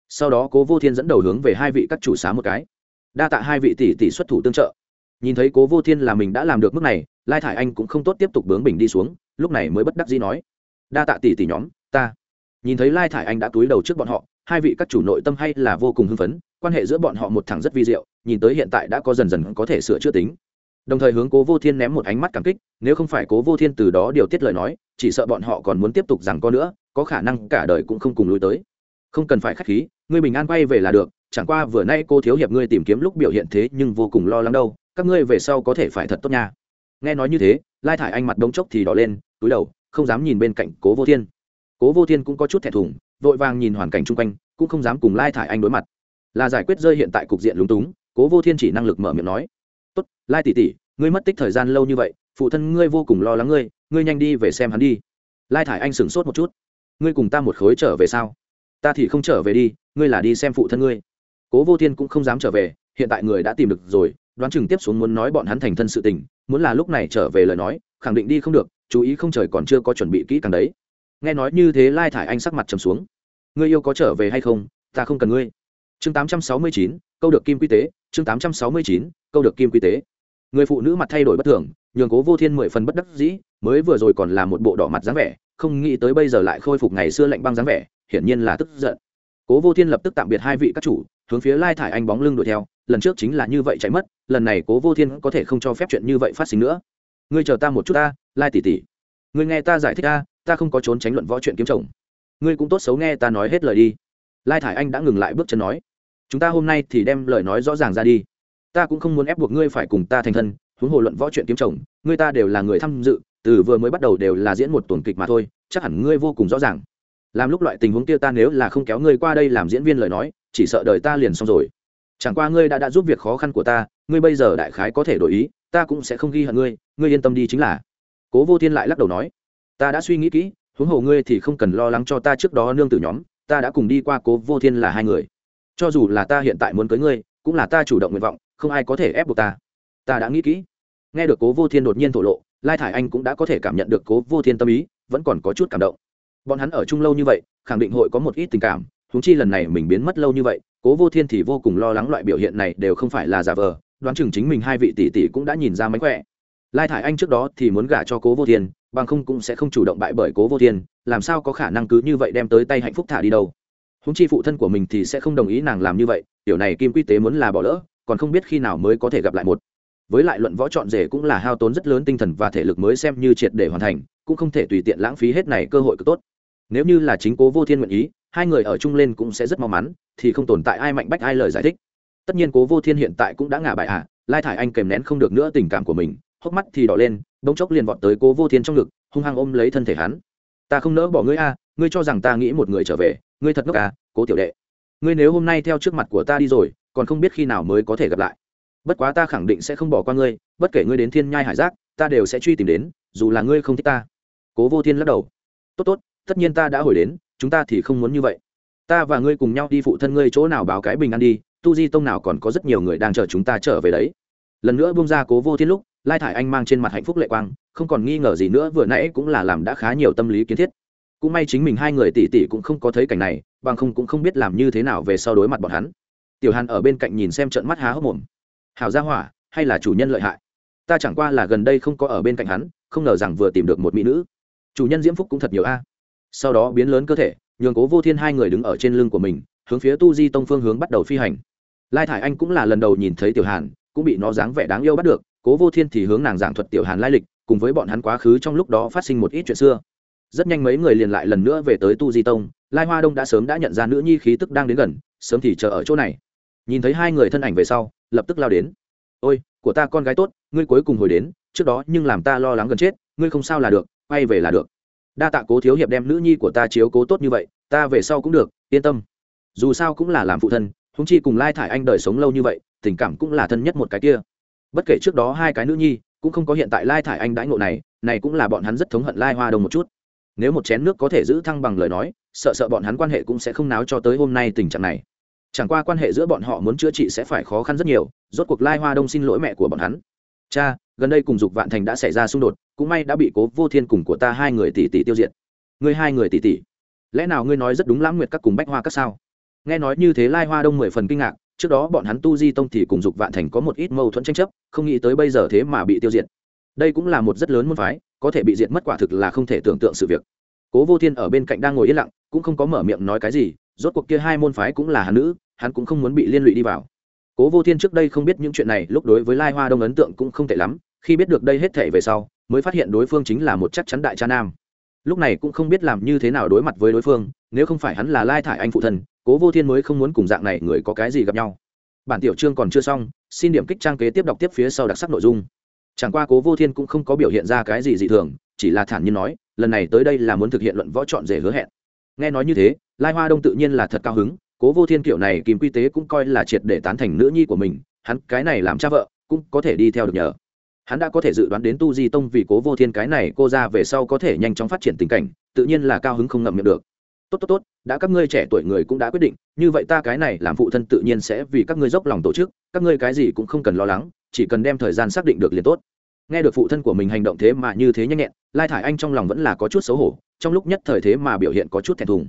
sau đó cố vô thiên dẫn đầu hướng về hai vị các chủ xá một cái. Đa tạ hai vị tỷ tỷ xuất thủ tương trợ. Nhìn thấy cố vô thiên là mình đã làm được mức này, lai thải anh cũng không tốt tiếp tục bướng bình đi xuống, lúc này mới bất đắc dĩ nói. Đa tạ tỷ tỷ nhóm, ta. Nhìn thấy lai thải anh đã túi đầu trước bọn họ, hai vị các chủ nội tâm hay là vô cùng hưng phấn, quan hệ giữa bọn họ một thằng rất vi diệu, nhìn tới hiện tại đã có dần dần có thể sửa chữa tính. Đồng thời hướng cố vô thiên ném một ánh mắt cảm kích, nếu không phải cố vô thiên từ đó điều tiết lời nói, chỉ sợ bọn họ còn muốn tiếp tục rằng có nữa, có khả năng cả đời cũng không cùng lui tới không cần phải k h á c h khí, ngươi bình an quay về là được, chẳng qua vừa nay cô thiếu hiệp ngươi tìm kiếm lúc biểu hiện thế nhưng vô cùng lo lắng đâu, các ngươi về sau có thể phải thật tốt nha. Nghe nói như thế, lai thải anh mặt đống chốc thì đỏ lên, túi đầu, không dám nhìn bên cạnh cố vô thiên. Cố vô thiên cũng có chút thẹn thùng, vội vàng nhìn hoàn cảnh chung quanh, cũng không dám cùng lai thải anh đối mặt. Là giải quyết rơi hiện tại cục diện lúng túng, cố vô thiên chỉ năng lực mở miệng nói. Tốt, lai tỷ tỷ, ngươi mất tích thời gian lâu như vậy, phụ thân ngươi vô cùng lo lắng ngươi ngươi nhanh đi về xem hắn đi. Lai thải anh sửng sốt một chút. Ngươi cùng ta một khối trở về sao? Ta thì không trở về đi, ngươi là đi xem phụ thân ngươi. Cố vô thiên cũng không dám trở về, hiện tại người đã tìm được rồi, đoán chừng tiếp xuống muốn nói bọn hắn thành thân sự tình, muốn là lúc này trở về lời nói, khẳng định đi không được, chú ý không trời còn chưa có chuẩn bị kỹ càng đấy. Nghe nói như thế lai thải anh sắc mặt trầm xuống. Ngươi yêu có trở về hay không, ta không cần ngươi. Chương tám trăm sáu mươi chín, câu được kim quy tế, chương tám trăm sáu mươi chín, câu được kim quy tế. Người phụ nữ mặt thay đổi bất thường, nhường cố vô thiên mười phần bất đắc dĩ, mới vừa rồi còn là một bộ đỏ mặt dáng vẻ, không nghĩ tới bây giờ lại khôi phục ngày xưa lạnh băng dáng vẻ hiển nhiên là tức giận. Cố vô thiên lập tức tạm biệt hai vị các chủ, hướng phía lai thải anh bóng lưng đuổi theo, lần trước chính là như vậy chạy mất, lần này cố vô thiên có thể không cho phép chuyện như vậy phát sinh nữa. Ngươi chờ ta một chút ta, lai tỷ tỷ. Ngươi nghe ta giải thích ta ta không có trốn tránh luận võ chuyện kiếm chồng. Ngươi cũng tốt xấu nghe ta nói hết lời đi. Lai thải anh đã ngừng lại bước chân nói, chúng ta hôm nay thì đem lời nói rõ ràng ra đi. Ta cũng không muốn ép buộc ngươi phải cùng ta thành thân, huống hồ luận võ chuyện kiếm chồng, ngươi ta đều là người tham dự, từ vừa mới bắt đầu đều là diễn một tuần kịch mà thôi, chắc hẳn ngươi vô cùng rõ ràng làm lúc loại tình huống kia ta nếu là không kéo ngươi qua đây làm diễn viên lời nói, chỉ sợ đời ta liền xong rồi. Chẳng qua ngươi đã đã giúp việc khó khăn của ta, ngươi bây giờ đại khái có thể đổi ý, ta cũng sẽ không ghi hận ngươi ngươi yên tâm đi chính là. Cố vô thiên lại lắc đầu nói, ta đã suy nghĩ kỹ, huống hồ ngươi thì không cần lo lắng cho ta trước đó nương tử nhóm, ta đã cùng đi qua cố vô thiên là hai người. Cho dù là ta hiện tại muốn cưới ngươi, cũng là ta chủ động nguyện vọng, không ai có thể ép buộc ta. Ta đã nghĩ kỹ. Nghe được cố vô thiên đột nhiên thổ lộ, lai thải anh cũng đã có thể cảm nhận được cố vô thiên tâm ý, vẫn còn có chút cảm động bọn hắn ở chung lâu như vậy, khẳng định hội có một ít tình cảm húng chi lần này mình biến mất lâu như vậy, cố vô thiên thì vô cùng lo lắng loại biểu hiện này đều không phải là giả vờ, đoán chừng chính mình hai vị tỷ tỷ cũng đã nhìn ra mánh khỏe. Lai thải anh trước đó thì muốn gả cho cố vô thiên, bằng không cũng sẽ không chủ động bại bởi cố vô thiên, làm sao có khả năng cứ như vậy đem tới tay hạnh phúc thả đi đâu. Húng chi phụ thân của mình thì sẽ không đồng ý nàng làm như vậy điều này kim quy tế muốn là bỏ lỡ, còn không biết khi nào mới có thể gặp lại một. Với lại luận võ chọn rể cũng là hao tốn rất lớn tinh thần và thể lực mới xem như triệt để hoàn thành, cũng không thể tùy tiện lãng phí hết này cơ hội cực tốt nếu như là chính cố vô thiên nguyện ý hai người ở chung lên cũng sẽ rất mau mắn thì không tồn tại ai mạnh bách ai lời giải thích. Tất nhiên cố vô thiên hiện tại cũng đã ngả bại ạ à, lai thải anh kèm nén không được nữa tình cảm của mình hốc mắt thì đỏ lên bỗng chốc liền vọt tới cố vô thiên trong ngực hung hăng ôm lấy thân thể hắn. Ta không nỡ bỏ ngươi a ngươi cho rằng ta nghĩ một người trở về ngươi thật ngốc à cố tiểu đệ. Ngươi nếu hôm nay theo trước mặt của ta đi rồi còn không biết khi nào mới có thể gặp lại. Bất quá ta khẳng định sẽ không bỏ qua ngươi bất kể ngươi đến thiên nhai hải giác ta đều sẽ truy tìm đến dù là ngươi không thích ta. Cố vô thiên lắc đầu. Tốt tốt tất nhiên ta đã hồi đến, chúng ta thì không muốn như vậy. Ta và ngươi cùng nhau đi phụ thân ngươi chỗ nào báo cái bình an đi, tu di tông nào còn có rất nhiều người đang chờ chúng ta trở về đấy. Lần nữa bung ra cố vô thiên lúc, lai thải anh mang trên mặt hạnh phúc lệ quang, không còn nghi ngờ gì nữa, vừa nãy cũng là làm đã khá nhiều tâm lý kiến thiết. Cũng may chính mình hai người tỷ tỷ cũng không có thấy cảnh này, bằng không cũng không biết làm như thế nào về sau đối mặt bọn hắn. Tiểu hàn ở bên cạnh nhìn xem trận mắt há hốc mồm. Hào gia hỏa, hay là chủ nhân lợi hại? Ta chẳng qua là gần đây không có ở bên cạnh hắn, không ngờ rằng vừa tìm được một mỹ nữ. Chủ nhân diễm phúc cũng thật nhiều a sau đó biến lớn cơ thể, nhường cố vô thiên hai người đứng ở trên lưng của mình, hướng phía tu di tông phương hướng bắt đầu phi hành. Lai thải anh cũng là lần đầu nhìn thấy tiểu hàn, cũng bị nó dáng vẻ đáng yêu bắt được, cố vô thiên thì hướng nàng giảng thuật tiểu hàn lai lịch, cùng với bọn hắn quá khứ trong lúc đó phát sinh một ít chuyện xưa. Rất nhanh mấy người liền lại lần nữa về tới tu di tông, lai hoa đông đã sớm đã nhận ra nữ nhi khí tức đang đến gần, sớm thì chờ ở chỗ này. Nhìn thấy hai người thân ảnh về sau, lập tức lao đến. Ôi, của ta con gái tốt, ngươi cuối cùng hồi đến, trước đó nhưng làm ta lo lắng gần chết, ngươi không sao là được, quay về là được đa tạ cố thiếu hiệp đem nữ nhi của ta chiếu cố tốt như vậy, ta về sau cũng được, yên tâm. Dù sao cũng là làm phụ thân húng chi cùng lai thải anh đời sống lâu như vậy, tình cảm cũng là thân nhất một cái kia. Bất kể trước đó hai cái nữ nhi, cũng không có hiện tại lai thải anh đãi ngộ này này cũng là bọn hắn rất thống hận lai hoa đông một chút. Nếu một chén nước có thể giữ thăng bằng lời nói, sợ sợ bọn hắn quan hệ cũng sẽ không náo cho tới hôm nay tình trạng này. Chẳng qua quan hệ giữa bọn họ muốn chữa trị sẽ phải khó khăn rất nhiều, rốt cuộc lai hoa đông xin lỗi mẹ của bọn hắn. Cha gần đây cùng dục vạn thành đã xảy ra xung đột, cũng may đã bị cố vô thiên cùng của ta hai người tỷ tỷ tiêu diệt. Ngươi hai người tỷ tỷ, lẽ nào ngươi nói rất đúng lãng nguyệt các cùng bách hoa các sao? Nghe nói như thế lai hoa đông mười phần kinh ngạc, trước đó bọn hắn tu di tông thì cùng dục vạn thành có một ít mâu thuẫn tranh chấp, không nghĩ tới bây giờ thế mà bị tiêu diệt. Đây cũng là một rất lớn môn phái, có thể bị diệt mất quả thực là không thể tưởng tượng sự việc. Cố vô thiên ở bên cạnh đang ngồi yên lặng, cũng không có mở miệng nói cái gì, rốt cuộc kia hai môn phái cũng là hắn nữ, hắn cũng không muốn bị liên lụy đi vào cố vô thiên trước đây không biết những chuyện này, lúc đối với lai hoa đông ấn tượng cũng không tệ lắm, khi biết được đây hết thể về sau, mới phát hiện đối phương chính là một chắc chắn đại cha nam. Lúc này cũng không biết làm như thế nào đối mặt với đối phương, nếu không phải hắn là lai thải anh phụ thân, cố vô thiên mới không muốn cùng dạng này người có cái gì gặp nhau. Bản tiểu chương còn chưa xong, xin điểm kích trang kế tiếp đọc tiếp phía sau đặc sắc nội dung. Chẳng qua cố vô thiên cũng không có biểu hiện ra cái gì dị thường, chỉ là thản nhiên nói, lần này tới đây là muốn thực hiện luận võ chọn rể hứa hẹn. Nghe nói như thế, lai hoa đông tự nhiên là thật cao hứng cố vô thiên kiểu này kìm quy tế cũng coi là triệt để tán thành nữ nhi của mình, hắn cái này làm cha vợ, cũng có thể đi theo được nhờ. Hắn đã có thể dự đoán đến tu di tông vì cố vô thiên cái này cô ra về sau có thể nhanh chóng phát triển tình cảnh, tự nhiên là cao hứng không ngậm miệng được. Tốt tốt tốt, đã các ngươi trẻ tuổi người cũng đã quyết định, như vậy ta cái này làm phụ thân tự nhiên sẽ vì các ngươi dốc lòng tổ chức, các ngươi cái gì cũng không cần lo lắng, chỉ cần đem thời gian xác định được liền tốt. Nghe được phụ thân của mình hành động thế mà như thế nhanh nhẹn, lai thải anh trong lòng vẫn là có chút xấu hổ, trong lúc nhất thời thế mà biểu hiện có chút thẹn thùng.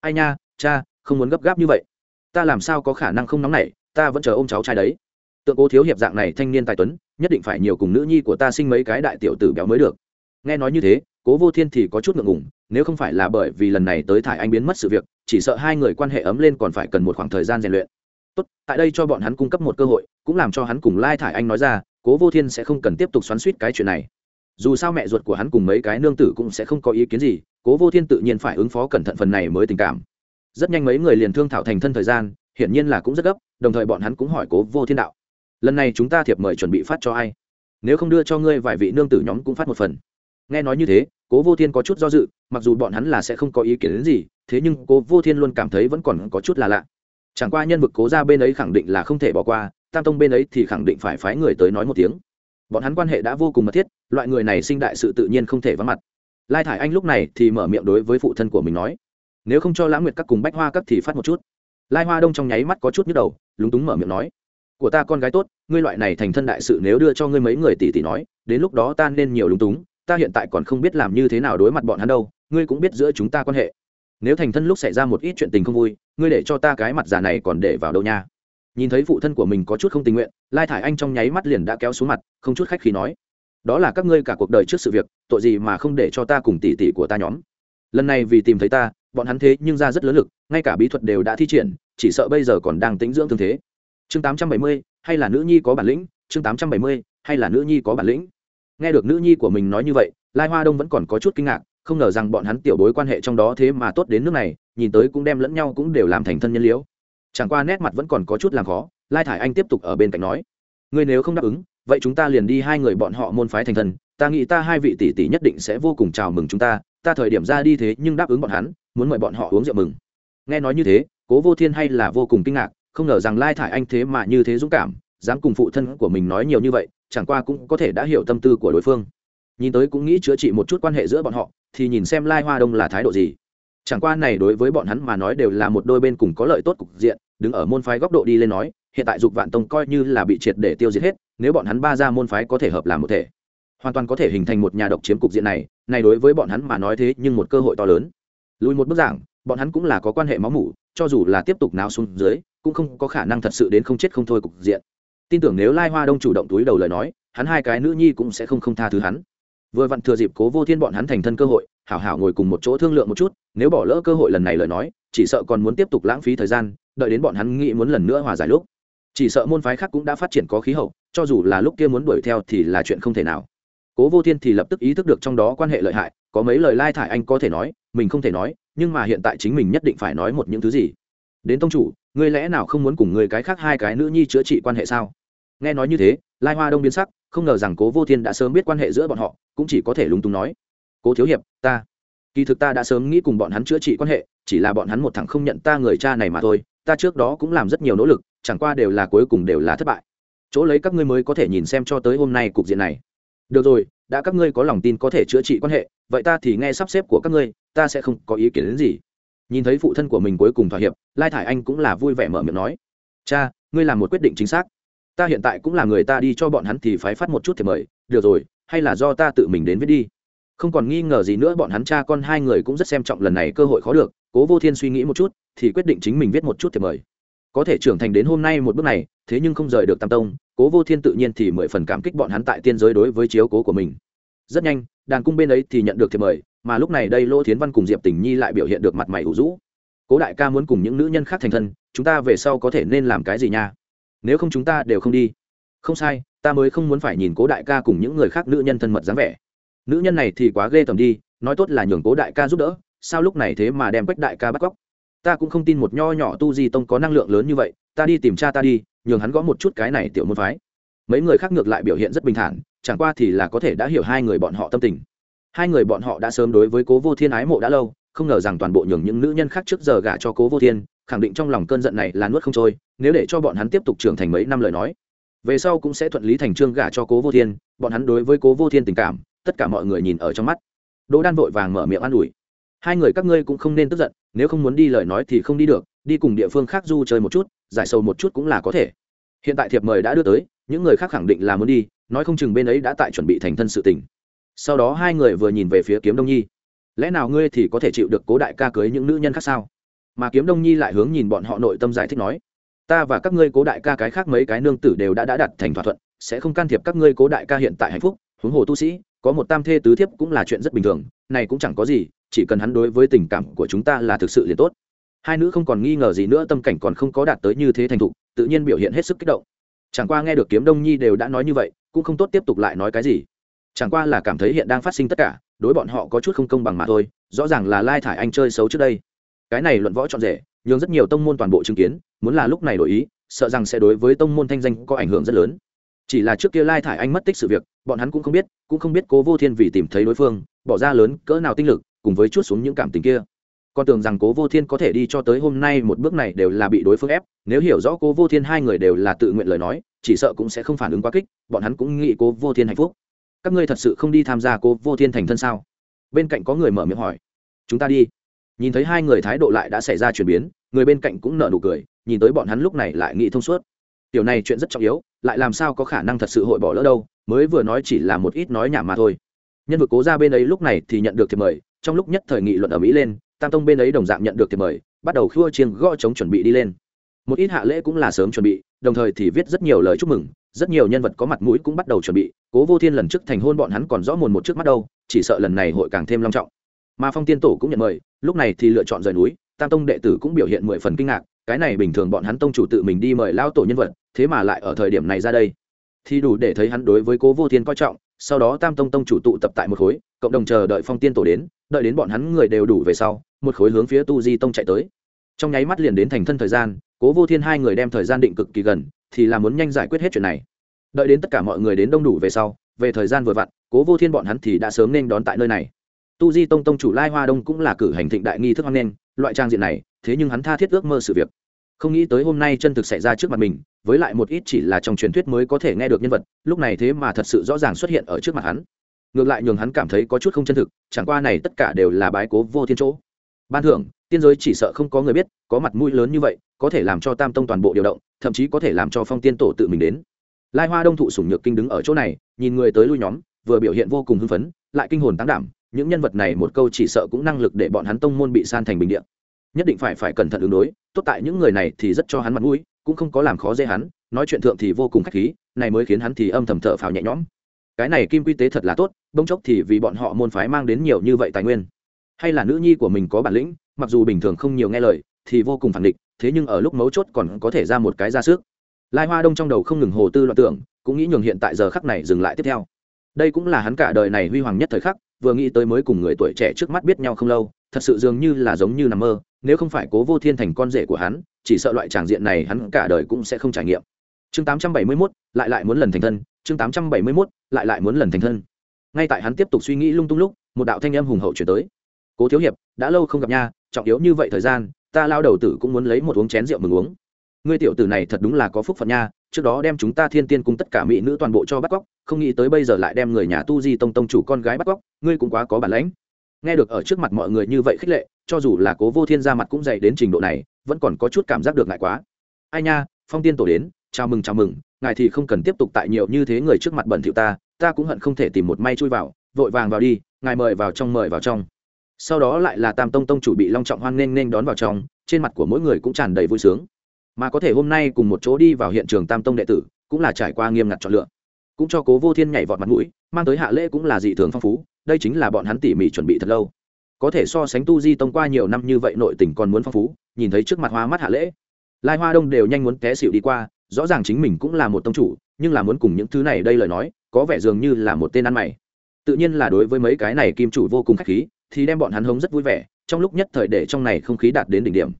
Ai nha, cha không muốn gấp gáp như vậy. Ta làm sao có khả năng không nóng nảy, ta vẫn chờ ô m cháu trai đấy. Tượng cố thiếu hiệp dạng này thanh niên tài tuấn, nhất định phải nhiều cùng nữ nhi của ta sinh mấy cái đại tiểu tử béo mới được. Nghe nói như thế, cố vô thiên thì có chút ngượng ngùng, nếu không phải là bởi vì lần này tới thải anh biến mất sự việc, chỉ sợ hai người quan hệ ấm lên còn phải cần một khoảng thời gian rèn luyện. Tốt, tại đây cho bọn hắn cung cấp một cơ hội, cũng làm cho hắn cùng lai thải anh nói ra, cố vô thiên sẽ không cần tiếp tục xoắn suýt cái chuyện này. Dù sao mẹ ruột của hắn cùng mấy cái nương tử cũng sẽ không có ý kiến gì, cố vô thiên tự nhiên phải ứng phó cẩn thận phần này mới tình cảm rất nhanh mấy người liền thương thảo thành thân thời gian, hiển nhiên là cũng rất gấp, đồng thời bọn hắn cũng hỏi cố vô thiên đạo, lần này chúng ta thiệp mời chuẩn bị phát cho ai? Nếu không đưa cho ngươi vài vị nương tử nhóm cũng phát một phần. Nghe nói như thế, cố vô thiên có chút do dự, mặc dù bọn hắn là sẽ không có ý kiến đến gì, thế nhưng cố vô thiên luôn cảm thấy vẫn còn có chút là lạ. Chẳng qua nhân vực cố ra bên ấy khẳng định là không thể bỏ qua, tam tông bên ấy thì khẳng định phải phái người tới nói một tiếng. Bọn hắn quan hệ đã vô cùng mật thiết, loại người này sinh đại sự tự nhiên không thể vắng mặt. Lai thải anh lúc này thì mở miệng đối với phụ thân của mình nói nếu không cho lãng nguyệt các cùng bách hoa các thì phát một chút lai hoa đông trong nháy mắt có chút nhức đầu lúng túng mở miệng nói của ta con gái tốt ngươi loại này thành thân đại sự nếu đưa cho ngươi mấy người tỷ tỷ nói đến lúc đó ta nên nhiều lúng túng ta hiện tại còn không biết làm như thế nào đối mặt bọn hắn đâu ngươi cũng biết giữa chúng ta quan hệ nếu thành thân lúc xảy ra một ít chuyện tình không vui ngươi để cho ta cái mặt già này còn để vào đâu nha nhìn thấy phụ thân của mình có chút không tình nguyện lai thải anh trong nháy mắt liền đã kéo xuống mặt không chút khách khi nói đó là các ngươi cả cuộc đời trước sự việc tội gì mà không để cho ta cùng tỷ tỷ của ta nhóm lần này vì tìm thấy ta bọn hắn thế nhưng ra rất lớn lực, ngay cả bí thuật đều đã thi triển, chỉ sợ bây giờ còn đang tĩnh dưỡng thương thế. Chương tám trăm bảy mươi, hay là nữ nhi có bản lĩnh? Chương tám trăm bảy mươi, hay là nữ nhi có bản lĩnh? Nghe được nữ nhi của mình nói như vậy, lai hoa đông vẫn còn có chút kinh ngạc, không ngờ rằng bọn hắn tiểu bối quan hệ trong đó thế mà tốt đến nước này, nhìn tới cũng đem lẫn nhau cũng đều làm thành thân nhân liễu. Chẳng qua nét mặt vẫn còn có chút làm khó, lai thải anh tiếp tục ở bên cạnh nói, ngươi nếu không đáp ứng, vậy chúng ta liền đi hai người bọn họ môn phái thành thân, ta nghĩ ta hai vị tỷ tỷ nhất định sẽ vô cùng chào mừng chúng ta ta thời điểm ra đi thế nhưng đáp ứng bọn hắn muốn mời bọn họ uống rượu mừng. Nghe nói như thế, cố vô thiên hay là vô cùng kinh ngạc, không ngờ rằng lai thải anh thế mà như thế dũng cảm, dám cùng phụ thân của mình nói nhiều như vậy, chẳng qua cũng có thể đã hiểu tâm tư của đối phương. Nhìn tới cũng nghĩ chữa trị một chút quan hệ giữa bọn họ, thì nhìn xem lai hoa đông là thái độ gì. Chẳng qua này đối với bọn hắn mà nói đều là một đôi bên cùng có lợi tốt cục diện, đứng ở môn phái góc độ đi lên nói, hiện tại dục vạn tông coi như là bị triệt để tiêu diệt hết, nếu bọn hắn ba ra môn phái có thể hợp làm một thể, hoàn toàn có thể hình thành một nhà độc chiếm cục diện này này đối với bọn hắn mà nói thế nhưng một cơ hội to lớn lùi một bước giảng, bọn hắn cũng là có quan hệ máu mủ, cho dù là tiếp tục nào xuống dưới, cũng không có khả năng thật sự đến không chết không thôi cục diện. Tin tưởng nếu lai hoa đông chủ động túi đầu lời nói, hắn hai cái nữ nhi cũng sẽ không không tha thứ hắn. Vừa vặn thừa dịp cố vô thiên bọn hắn thành thân cơ hội, hảo hảo ngồi cùng một chỗ thương lượng một chút, nếu bỏ lỡ cơ hội lần này lời nói, chỉ sợ còn muốn tiếp tục lãng phí thời gian, đợi đến bọn hắn nghĩ muốn lần nữa hòa giải lúc. Chỉ sợ môn phái khác cũng đã phát triển có khí hậu, cho dù là lúc kia muốn đuổi theo thì là chuyện không thể nào. Cố vô thiên thì lập tức ý thức được trong đó quan hệ lợi hại, có mấy lời lai thải anh có thể nói mình không thể nói, nhưng mà hiện tại chính mình nhất định phải nói một những thứ gì? Đến tông chủ, ngươi lẽ nào không muốn cùng người cái khác hai cái nữ nhi chữa trị quan hệ sao? Nghe nói như thế, lai hoa đông biến sắc, không ngờ rằng cố vô thiên đã sớm biết quan hệ giữa bọn họ, cũng chỉ có thể lúng túng nói, cố thiếu hiệp, ta, kỳ thực ta đã sớm nghĩ cùng bọn hắn chữa trị quan hệ, chỉ là bọn hắn một thằng không nhận ta người cha này mà thôi, ta trước đó cũng làm rất nhiều nỗ lực, chẳng qua đều là cuối cùng đều là thất bại. Chỗ lấy các ngươi mới có thể nhìn xem cho tới hôm nay cục diện này. Được rồi, đã các ngươi có lòng tin có thể chữa trị quan hệ, vậy ta thì nghe sắp xếp của các ngươi ta sẽ không có ý kiến đến gì. Nhìn thấy phụ thân của mình cuối cùng thỏa hiệp, lai thải anh cũng là vui vẻ mở miệng nói, cha, ngươi làm một quyết định chính xác. Ta hiện tại cũng là người ta đi cho bọn hắn thì phái phát một chút thì mời. Được rồi, hay là do ta tự mình đến viết đi. Không còn nghi ngờ gì nữa, bọn hắn cha con hai người cũng rất xem trọng lần này cơ hội khó được. Cố vô thiên suy nghĩ một chút, thì quyết định chính mình viết một chút thì mời. Có thể trưởng thành đến hôm nay một bước này, thế nhưng không rời được tam tông, cố vô thiên tự nhiên thì mười phần cảm kích bọn hắn tại tiên giới đối với chiếu cố của mình rất nhanh, đàn cung bên ấy thì nhận được thiệp mời, mà lúc này đây lỗ thiến văn cùng diệp tình nhi lại biểu hiện được mặt mày ủ rũ. Cố đại ca muốn cùng những nữ nhân khác thành thân, chúng ta về sau có thể nên làm cái gì nha? Nếu không chúng ta đều không đi. Không sai, ta mới không muốn phải nhìn cố đại ca cùng những người khác nữ nhân thân mật dáng vẻ. Nữ nhân này thì quá ghê tầm đi, nói tốt là nhường cố đại ca giúp đỡ, sao lúc này thế mà đem quách đại ca bắt cóc? Ta cũng không tin một nho nhỏ tu di tông có năng lượng lớn như vậy, ta đi tìm cha ta đi, nhường hắn gõ một chút cái này tiểu môn phái. Mấy người khác ngược lại biểu hiện rất bình thản chẳng qua thì là có thể đã hiểu hai người bọn họ tâm tình. Hai người bọn họ đã sớm đối với cố vô thiên ái mộ đã lâu, không ngờ rằng toàn bộ nhường những nữ nhân khác trước giờ gả cho cố vô thiên, khẳng định trong lòng cơn giận này là nuốt không trôi, nếu để cho bọn hắn tiếp tục trưởng thành mấy năm lời nói, về sau cũng sẽ thuận lý thành trương gả cho cố vô thiên, bọn hắn đối với cố vô thiên tình cảm, tất cả mọi người nhìn ở trong mắt. Đỗ đan vội vàng mở miệng an ủi. Hai người các ngươi cũng không nên tức giận, nếu không muốn đi lời nói thì không đi được, đi cùng địa phương khác du chơi một chút, giải sầu một chút cũng là có thể. Hiện tại thiệp mời đã đưa tới, những người khác khẳng định là muốn đi nói không chừng bên ấy đã tại chuẩn bị thành thân sự tình. Sau đó hai người vừa nhìn về phía kiếm đông nhi. Lẽ nào ngươi thì có thể chịu được cố đại ca cưới những nữ nhân khác sao? Mà kiếm đông nhi lại hướng nhìn bọn họ nội tâm giải thích nói, ta và các ngươi cố đại ca cái khác mấy cái nương tử đều đã đã đặt thành thỏa thuận, sẽ không can thiệp các ngươi cố đại ca hiện tại hạnh phúc. Huống hồ tu sĩ, có một tam thê tứ thiếp cũng là chuyện rất bình thường, này cũng chẳng có gì, chỉ cần hắn đối với tình cảm của chúng ta là thực sự liền tốt. Hai nữ không còn nghi ngờ gì nữa, tâm cảnh còn không có đạt tới như thế thành thục, tự nhiên biểu hiện hết sức kích động. Chẳng qua nghe được kiếm đông nhi đều đã nói như vậy cũng không tốt tiếp tục lại nói cái gì. Chẳng qua là cảm thấy hiện đang phát sinh tất cả, đối bọn họ có chút không công bằng mà thôi, rõ ràng là lai thải anh chơi xấu trước đây. Cái này luận võ trọn rể, nhường rất nhiều tông môn toàn bộ chứng kiến, muốn là lúc này đổi ý, sợ rằng sẽ đối với tông môn thanh danh có ảnh hưởng rất lớn. Chỉ là trước kia lai thải anh mất tích sự việc, bọn hắn cũng không biết, cũng không biết cố vô thiên vì tìm thấy đối phương, bỏ ra lớn cỡ nào tinh lực, cùng với chút xuống những cảm tình kia. Con tưởng rằng cố vô thiên có thể đi cho tới hôm nay một bước này đều là bị đối phương ép, nếu hiểu rõ cố vô thiên hai người đều là tự nguyện lời nói chỉ sợ cũng sẽ không phản ứng quá kích, bọn hắn cũng nghĩ cố vô thiên hạnh phúc. Các ngươi thật sự không đi tham gia cố vô thiên thành thân sao? Bên cạnh có người mở miệng hỏi. Chúng ta đi. Nhìn thấy hai người thái độ lại đã xảy ra chuyển biến, người bên cạnh cũng nở nụ cười, nhìn tới bọn hắn lúc này lại nghĩ thông suốt. Điều này chuyện rất trọng yếu, lại làm sao có khả năng thật sự hội bỏ lỡ đâu, mới vừa nói chỉ là một ít nói nhảm mà thôi. Nhân vực cố ra bên ấy lúc này thì nhận được thiệp mời, trong lúc nhất thời nghị luận ở mỹ lên, tam tông bên ấy đồng dạng nhận được thiệp mời, bắt đầu khua chiêng gõ chống chuẩn bị đi lên một ít hạ lễ cũng là sớm chuẩn bị, đồng thời thì viết rất nhiều lời chúc mừng, rất nhiều nhân vật có mặt mũi cũng bắt đầu chuẩn bị, cố vô thiên lần trước thành hôn bọn hắn còn rõ mồn một trước mắt đâu, chỉ sợ lần này hội càng thêm long trọng. Mà phong tiên tổ cũng nhận mời, lúc này thì lựa chọn rời núi, tam tông đệ tử cũng biểu hiện mười phần kinh ngạc, cái này bình thường bọn hắn tông chủ tự mình đi mời lao tổ nhân vật, thế mà lại ở thời điểm này ra đây. Thì đủ để thấy hắn đối với cố vô thiên coi trọng, sau đó tam tông tông chủ tụ tập tại một khối, cộng đồng chờ đợi phong tiên tổ đến, đợi đến bọn hắn người đều đủ về sau, một khối hướng phía tu di tông chạy tới trong nháy mắt liền đến thành thân thời gian, cố vô thiên hai người đem thời gian định cực kỳ gần, thì là muốn nhanh giải quyết hết chuyện này. Đợi đến tất cả mọi người đến đông đủ về sau, về thời gian vừa vặn, cố vô thiên bọn hắn thì đã sớm nên đón tại nơi này. Tu di tông tông chủ lai hoa đông cũng là cử hành thịnh đại nghi thức hoan nghênh, loại trang diện này, thế nhưng hắn tha thiết ước mơ sự việc. Không nghĩ tới hôm nay chân thực xảy ra trước mặt mình, với lại một ít chỉ là trong truyền thuyết mới có thể nghe được nhân vật, lúc này thế mà thật sự rõ ràng xuất hiện ở trước mặt hắn. Ngược lại nhường hắn cảm thấy có chút không chân thực, chẳng qua này tất cả đều là bái cố vô thiên chỗ ban thưởng tiên giới chỉ sợ không có người biết có mặt mũi lớn như vậy có thể làm cho tam tông toàn bộ điều động thậm chí có thể làm cho phong tiên tổ tự mình đến. Lai hoa đông thụ sủng nhược kinh đứng ở chỗ này nhìn người tới lui nhóm vừa biểu hiện vô cùng hưng phấn lại kinh hồn tăng đảm những nhân vật này một câu chỉ sợ cũng năng lực để bọn hắn tông môn bị san thành bình địa, nhất định phải phải cẩn thận ứng đối tốt tại những người này thì rất cho hắn mặt mũi cũng không có làm khó dễ hắn nói chuyện thượng thì vô cùng khách khí này mới khiến hắn thì âm thầm thở phào nhẹ nhõm. Cái này kim quy tế thật là tốt bỗng chốc thì vì bọn họ môn phái mang đến nhiều như vậy tài nguyên hay là nữ nhi của mình có bản lĩnh mặc dù bình thường không nhiều nghe lời thì vô cùng phản địch thế nhưng ở lúc mấu chốt còn có thể ra một cái ra sức. Lai hoa đông trong đầu không ngừng hồ tư loạn tưởng cũng nghĩ nhường hiện tại giờ khắc này dừng lại tiếp theo. Đây cũng là hắn cả đời này huy hoàng nhất thời khắc vừa nghĩ tới mới cùng người tuổi trẻ trước mắt biết nhau không lâu thật sự dường như là giống như nằm mơ nếu không phải cố vô thiên thành con rể của hắn chỉ sợ loại tràng diện này hắn cả đời cũng sẽ không trải nghiệm. Chương 871, lại lại muốn lần thành thân chương 871, lại lại muốn lần thành thân. Ngay tại hắn tiếp tục suy nghĩ lung tung lúc một đạo thanh âm hùng hậu chuyển tới cố thiếu hiệp, đã lâu không gặp nha, trọng yếu như vậy thời gian, ta lao đầu tử cũng muốn lấy một uống chén rượu mừng uống. Ngươi tiểu tử này thật đúng là có phúc phận nha, trước đó đem chúng ta thiên tiên cùng tất cả mỹ nữ toàn bộ cho bắt cóc, không nghĩ tới bây giờ lại đem người nhà tu di tông tông chủ con gái bắt cóc, ngươi cũng quá có bản lãnh. Nghe được ở trước mặt mọi người như vậy khích lệ, cho dù là cố vô thiên ra mặt cũng dày đến trình độ này, vẫn còn có chút cảm giác được ngại quá. Ai nha, phong tiên tổ đến, chào mừng chào mừng, ngài thì không cần tiếp tục tại nhiều như thế người trước mặt bẩn thỉu ta ta cũng hận không thể tìm một may chui vào, vội vàng vào đi, ngài mời vào trong, mời vào trong sau đó lại là tam tông tông chủ bị long trọng hoan nghênh nên đón vào trong, trên mặt của mỗi người cũng tràn đầy vui sướng. Mà có thể hôm nay cùng một chỗ đi vào hiện trường tam tông đệ tử, cũng là trải qua nghiêm ngặt chọn lựa. Cũng cho cố vô thiên nhảy vọt mặt mũi, mang tới hạ lễ cũng là dị thường phong phú, đây chính là bọn hắn tỉ mỉ chuẩn bị thật lâu. Có thể so sánh tu di tông qua nhiều năm như vậy nội tình còn muốn phong phú, nhìn thấy trước mặt hoa mắt hạ lễ. Lai hoa đông đều nhanh muốn té xịu đi qua, rõ ràng chính mình cũng là một tông chủ, nhưng là muốn cùng những thứ này đây lời nói, có vẻ dường như là một tên ăn mày. Tự nhiên là đối với mấy cái này kim chủ vô cùng khách khí thì đem bọn hắn hống rất vui vẻ, trong lúc nhất thời để trong này không khí đạt đến đỉnh điểm.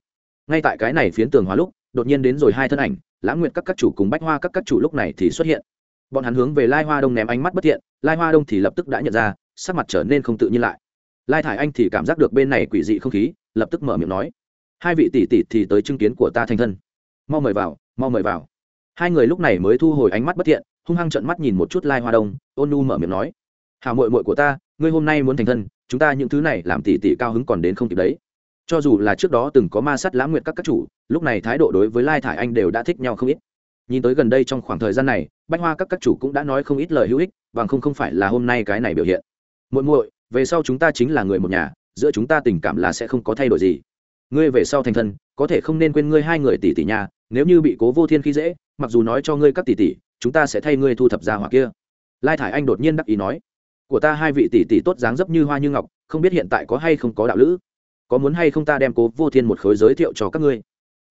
Ngay tại cái này phiến tường hóa lúc, đột nhiên đến rồi hai thân ảnh, lãng nguyện các các chủ cùng bách hoa các các chủ lúc này thì xuất hiện. Bọn hắn hướng về lai hoa đông ném ánh mắt bất thiện, lai hoa đông thì lập tức đã nhận ra, sắc mặt trở nên không tự nhiên lại. Lai thải anh thì cảm giác được bên này quỷ dị không khí, lập tức mở miệng nói, hai vị tỷ tỷ thì tới chứng kiến của ta thành thân. Mau mời vào, mau mời vào. Hai người lúc này mới thu hồi ánh mắt bất thiện, hung hăng trận mắt nhìn một chút lai hoa đông, ôn nu mở miệng nói hào mội mội của ta, ngươi hôm nay muốn thành thân chúng ta những thứ này làm tỷ tỷ cao hứng còn đến không kịp đấy. Cho dù là trước đó từng có ma sát lãng nguyện các các chủ, lúc này thái độ đối với lai thải anh đều đã thích nhau không ít. Nhìn tới gần đây trong khoảng thời gian này, bách hoa các các chủ cũng đã nói không ít lời hữu ích, bằng không không phải là hôm nay cái này biểu hiện. Muội muội, về sau chúng ta chính là người một nhà, giữa chúng ta tình cảm là sẽ không có thay đổi gì. Ngươi về sau thành thân, có thể không nên quên ngươi hai người tỷ tỷ nhà, nếu như bị cố vô thiên khi dễ, mặc dù nói cho ngươi các tỷ tỷ chúng ta sẽ thay ngươi thu thập ra hỏa kia. Lai thải anh đột nhiên đắc ý nói của ta hai vị tỷ tỷ tốt dáng dấp như hoa như ngọc, không biết hiện tại có hay không có đạo lữ? Có muốn hay không ta đem cố vô thiên một khối giới thiệu cho các ngươi?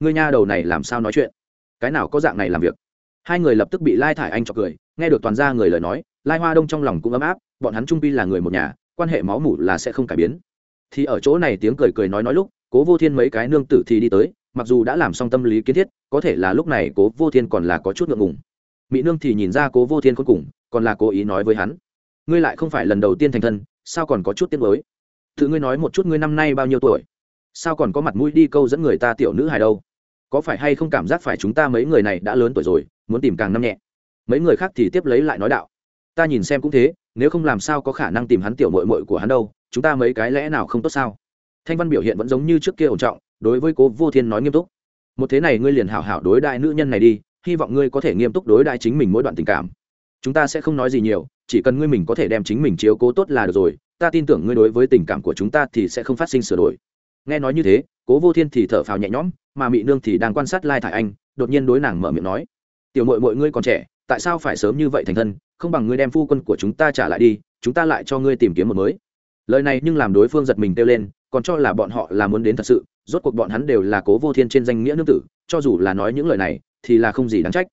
Ngươi nha đầu này làm sao nói chuyện? Cái nào có dạng này làm việc? Hai người lập tức bị lai thải anh cho cười, nghe được toàn ra người lời nói, lai hoa đông trong lòng cũng ấm áp, bọn hắn trung pi là người một nhà, quan hệ máu mủ là sẽ không cải biến. Thì ở chỗ này tiếng cười cười nói nói lúc, cố vô thiên mấy cái nương tử thì đi tới, mặc dù đã làm xong tâm lý kiến thiết, có thể là lúc này cố vô thiên còn là có chút ngượng ngùng. Mỹ nương thì nhìn ra cố vô thiên cuối cùng, còn là cố ý nói với hắn ngươi lại không phải lần đầu tiên thành thân, sao còn có chút tiết mới tự ngươi nói một chút ngươi năm nay bao nhiêu tuổi? Sao còn có mặt mũi đi câu dẫn người ta tiểu nữ hài đâu? Có phải hay không cảm giác phải chúng ta mấy người này đã lớn tuổi rồi, muốn tìm càng năm nhẹ? Mấy người khác thì tiếp lấy lại nói đạo. Ta nhìn xem cũng thế, nếu không làm sao có khả năng tìm hắn tiểu mội mội của hắn đâu, chúng ta mấy cái lẽ nào không tốt sao? Thanh văn biểu hiện vẫn giống như trước kia ổn trọng, đối với cố vô thiên nói nghiêm túc. Một thế này ngươi liền hảo hảo đối đại nữ nhân này đi, hy vọng ngươi có thể nghiêm túc đối đại chính mình mỗi đoạn tình cảm chúng ta sẽ không nói gì nhiều, chỉ cần ngươi mình có thể đem chính mình chiếu cố tốt là được rồi, ta tin tưởng ngươi đối với tình cảm của chúng ta thì sẽ không phát sinh sửa đổi. Nghe nói như thế, cố vô thiên thì thở phào nhẹ nhõm, mà mị nương thì đang quan sát lai thải anh, đột nhiên đối nàng mở miệng nói, tiểu mội mọi ngươi còn trẻ, tại sao phải sớm như vậy thành thân, không bằng ngươi đem phu quân của chúng ta trả lại đi, chúng ta lại cho ngươi tìm kiếm một mới. Lời này nhưng làm đối phương giật mình kêu lên, còn cho là bọn họ là muốn đến thật sự, rốt cuộc bọn hắn đều là cố vô thiên trên danh nghĩa nương tử, cho dù là nói những lời này, thì là không gì đáng trách.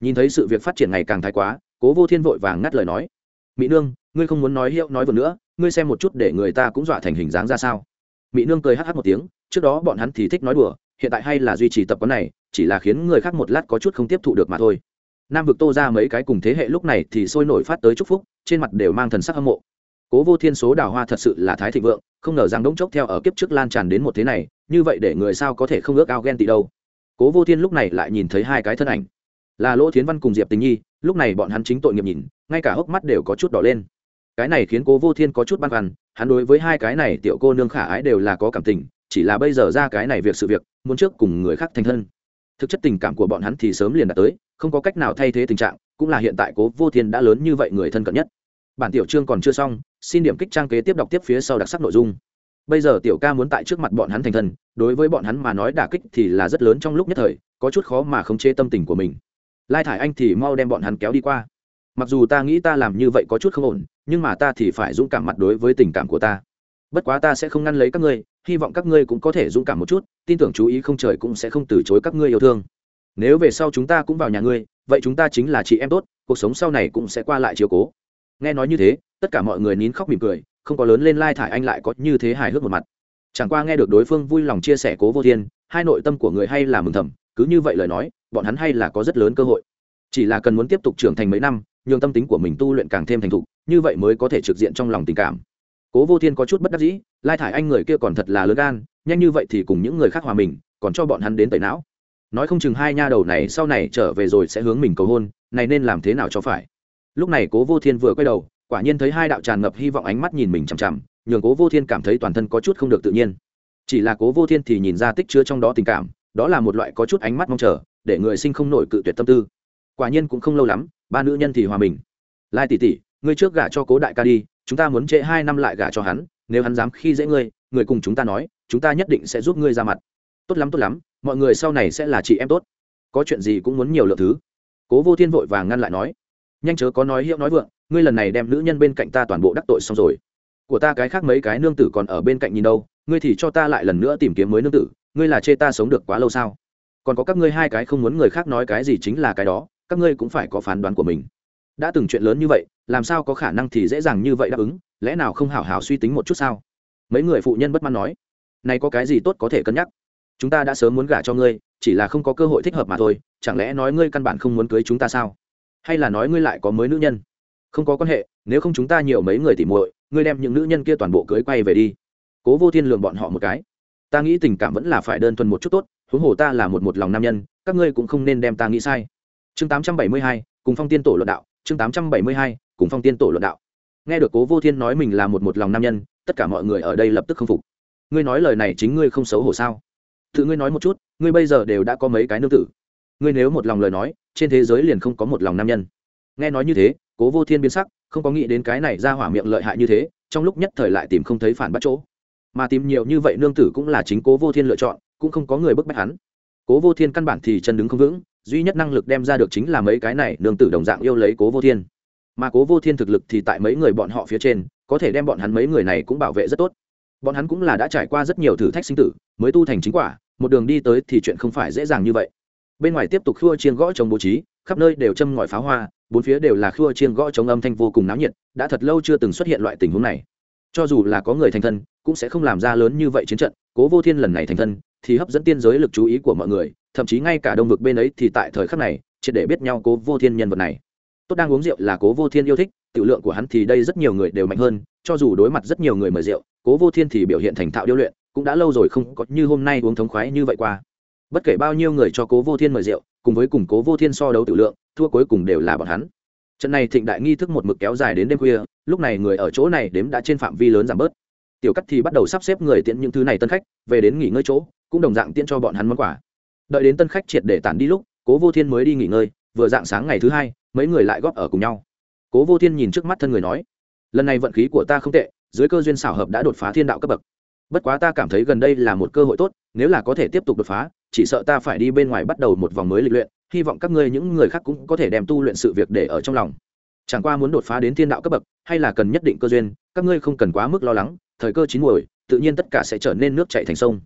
Nhìn thấy sự việc phát triển ngày càng thái quá cố vô thiên vội vàng ngắt lời nói. Mỹ nương, ngươi không muốn nói hiệu nói vừa nữa, ngươi xem một chút để người ta cũng dọa thành hình dáng ra sao. Mỹ nương cười hh một tiếng, trước đó bọn hắn thì thích nói đùa, hiện tại hay là duy trì tập quán này, chỉ là khiến người khác một lát có chút không tiếp thụ được mà thôi. Nam vực tô ra mấy cái cùng thế hệ lúc này thì sôi nổi phát tới chúc phúc, trên mặt đều mang thần sắc hâm mộ. Cố vô thiên số đào hoa thật sự là thái thịnh vượng, không ngờ rằng đống chốc theo ở kiếp trước lan tràn đến một thế này, như vậy để người sao có thể không ước ao ghen tị đâu. Cố vô thiên lúc này lại nhìn thấy hai cái thân ảnh, là lỗ thiến văn cùng diệp tình nhi lúc này bọn hắn chính tội nghiệp nhìn, ngay cả hốc mắt đều có chút đỏ lên. Cái này khiến cố vô thiên có chút băn khoăn, hắn đối với hai cái này tiểu cô nương khả ái đều là có cảm tình, chỉ là bây giờ ra cái này việc sự việc, muốn trước cùng người khác thành thân. Thực chất tình cảm của bọn hắn thì sớm liền đã tới, không có cách nào thay thế tình trạng, cũng là hiện tại cố vô thiên đã lớn như vậy người thân cận nhất. Bản tiểu chương còn chưa xong, xin điểm kích trang kế tiếp đọc tiếp phía sau đặc sắc nội dung. Bây giờ tiểu ca muốn tại trước mặt bọn hắn thành thân, đối với bọn hắn mà nói đả kích thì là rất lớn trong lúc nhất thời, có chút khó mà khống chế tâm tình của mình lai thải anh thì mau đem bọn hắn kéo đi qua. Mặc dù ta nghĩ ta làm như vậy có chút không ổn, nhưng mà ta thì phải dũng cảm mặt đối với tình cảm của ta. Bất quá ta sẽ không ngăn lấy các ngươi, hy vọng các ngươi cũng có thể dũng cảm một chút, tin tưởng chú ý không trời cũng sẽ không từ chối các ngươi yêu thương. Nếu về sau chúng ta cũng vào nhà ngươi, vậy chúng ta chính là chị em tốt, cuộc sống sau này cũng sẽ qua lại chiều cố. Nghe nói như thế, tất cả mọi người nín khóc mỉm cười, không có lớn lên lai thải anh lại có như thế hài hước một mặt. Chẳng qua nghe được đối phương vui lòng chia sẻ cố vô thiên, hai nội tâm của người hay là mừng thầm, cứ như vậy lời nói bọn hắn hay là có rất lớn cơ hội. Chỉ là cần muốn tiếp tục trưởng thành mấy năm, nhường tâm tính của mình tu luyện càng thêm thành thục, như vậy mới có thể trực diện trong lòng tình cảm. Cố vô thiên có chút bất đắc dĩ, lai thải anh người kia còn thật là lớn gan, nhanh như vậy thì cùng những người khác hòa mình, còn cho bọn hắn đến tẩy não. Nói không chừng hai nha đầu này sau này trở về rồi sẽ hướng mình cầu hôn, này nên làm thế nào cho phải? Lúc này cố vô thiên vừa quay đầu, quả nhiên thấy hai đạo tràn ngập hy vọng ánh mắt nhìn mình chằm chằm, nhường cố vô thiên cảm thấy toàn thân có chút không được tự nhiên. Chỉ là cố vô thiên thì nhìn ra tích chứa trong đó tình cảm, đó là một loại có chút ánh mắt mong chờ để người sinh không nổi cự tuyệt tâm tư. Quả nhiên cũng không lâu lắm, ba nữ nhân thì hòa mình. Lai tỷ tỷ, ngươi trước gả cho cố đại ca đi, chúng ta muốn trễ hai năm lại gả cho hắn, nếu hắn dám khi dễ ngươi, người cùng chúng ta nói, chúng ta nhất định sẽ giúp ngươi ra mặt. Tốt lắm tốt lắm, mọi người sau này sẽ là chị em tốt. Có chuyện gì cũng muốn nhiều lượng thứ. Cố vô thiên vội vàng ngăn lại nói. Nhanh chớ có nói hiệu nói vượng, ngươi lần này đem nữ nhân bên cạnh ta toàn bộ đắc tội xong rồi. Của ta cái khác mấy cái nương tử còn ở bên cạnh nhìn đâu, ngươi thì cho ta lại lần nữa tìm kiếm mới nương tử, ngươi là chê ta sống được quá lâu sao? Còn có các ngươi hai cái không muốn người khác nói cái gì chính là cái đó, các ngươi cũng phải có phán đoán của mình. Đã từng chuyện lớn như vậy, làm sao có khả năng thì dễ dàng như vậy đáp ứng, lẽ nào không hảo hảo suy tính một chút sao? Mấy người phụ nhân bất mãn nói, này có cái gì tốt có thể cân nhắc? Chúng ta đã sớm muốn gả cho ngươi, chỉ là không có cơ hội thích hợp mà thôi, chẳng lẽ nói ngươi căn bản không muốn cưới chúng ta sao? Hay là nói ngươi lại có mới nữ nhân? Không có quan hệ, nếu không chúng ta nhiều mấy người tỉ muội, ngươi đem những nữ nhân kia toàn bộ cưới quay về đi. Cố vô thiên lường bọn họ một cái, ta nghĩ tình cảm vẫn là phải đơn thuần một chút tốt huống hồ ta là một một lòng nam nhân, các ngươi cũng không nên đem ta nghĩ sai. Chương tám trăm bảy mươi hai, cùng phong tiên tổ luận đạo, chương tám trăm bảy mươi hai, cùng phong tiên tổ luận đạo. Nghe được cố vô thiên nói mình là một một lòng nam nhân, tất cả mọi người ở đây lập tức không phục. Ngươi nói lời này chính ngươi không xấu hổ sao? Tự ngươi nói một chút, ngươi bây giờ đều đã có mấy cái nương tử. Ngươi nếu một lòng lời nói, trên thế giới liền không có một lòng nam nhân. Nghe nói như thế, cố vô thiên biến sắc, không có nghĩ đến cái này ra hỏa miệng lợi hại như thế, trong lúc nhất thời lại tìm không thấy phản bắt chỗ. Mà tìm nhiều như vậy nương tử cũng là chính cố vô thiên lựa chọn cũng không có người bức bách hắn. Cố vô thiên căn bản thì chân đứng không vững, duy nhất năng lực đem ra được chính là mấy cái này nương tử đồng dạng yêu lấy cố vô thiên. Mà cố vô thiên thực lực thì tại mấy người bọn họ phía trên, có thể đem bọn hắn mấy người này cũng bảo vệ rất tốt. Bọn hắn cũng là đã trải qua rất nhiều thử thách sinh tử, mới tu thành chính quả, một đường đi tới thì chuyện không phải dễ dàng như vậy. Bên ngoài tiếp tục khua chiên gõ trống bố trí, khắp nơi đều châm ngòi pháo hoa, bốn phía đều là khua chiên gõ trống âm thanh vô cùng náo nhiệt, đã thật lâu chưa từng xuất hiện loại tình huống này. Cho dù là có người thành thân, cũng sẽ không làm ra lớn như vậy chiến trận, cố vô thiên lần này thành thân thì hấp dẫn tiên giới lực chú ý của mọi người, thậm chí ngay cả đông vực bên ấy thì tại thời khắc này, triệt để biết nhau cố vô thiên nhân vật này. Tốt đang uống rượu là cố vô thiên yêu thích, tiểu lượng của hắn thì đây rất nhiều người đều mạnh hơn, cho dù đối mặt rất nhiều người mời rượu, cố vô thiên thì biểu hiện thành thạo điêu luyện, cũng đã lâu rồi không có như hôm nay uống thống khoái như vậy qua. Bất kể bao nhiêu người cho cố vô thiên mời rượu, cùng với cùng cố vô thiên so đấu tiểu lượng, thua cuối cùng đều là bọn hắn. Trận này thịnh đại nghi thức một mực kéo dài đến đêm khuya, lúc này người ở chỗ này đếm đã trên phạm vi lớn giảm bớt. Tiểu cắt thì bắt đầu sắp xếp người tiễn những thứ này tân khách, về đến nghỉ ngơi chỗ cũng đồng dạng tiễn cho bọn hắn món quà. Đợi đến tân khách triệt để tản đi lúc, cố vô thiên mới đi nghỉ ngơi, vừa dạng sáng ngày thứ hai, mấy người lại góp ở cùng nhau. Cố vô thiên nhìn trước mắt thân người nói, lần này vận khí của ta không tệ, dưới cơ duyên xảo hợp đã đột phá thiên đạo cấp bậc. Bất quá ta cảm thấy gần đây là một cơ hội tốt, nếu là có thể tiếp tục đột phá, chỉ sợ ta phải đi bên ngoài bắt đầu một vòng mới lịch luyện, hy vọng các ngươi những người khác cũng có thể đem tu luyện sự việc để ở trong lòng. Chẳng qua muốn đột phá đến thiên đạo cấp bậc, hay là cần nhất định cơ duyên, các ngươi không cần quá mức lo lắng, thời cơ chín muồi, tự nhiên tất cả sẽ trở nên nước chảy thành sông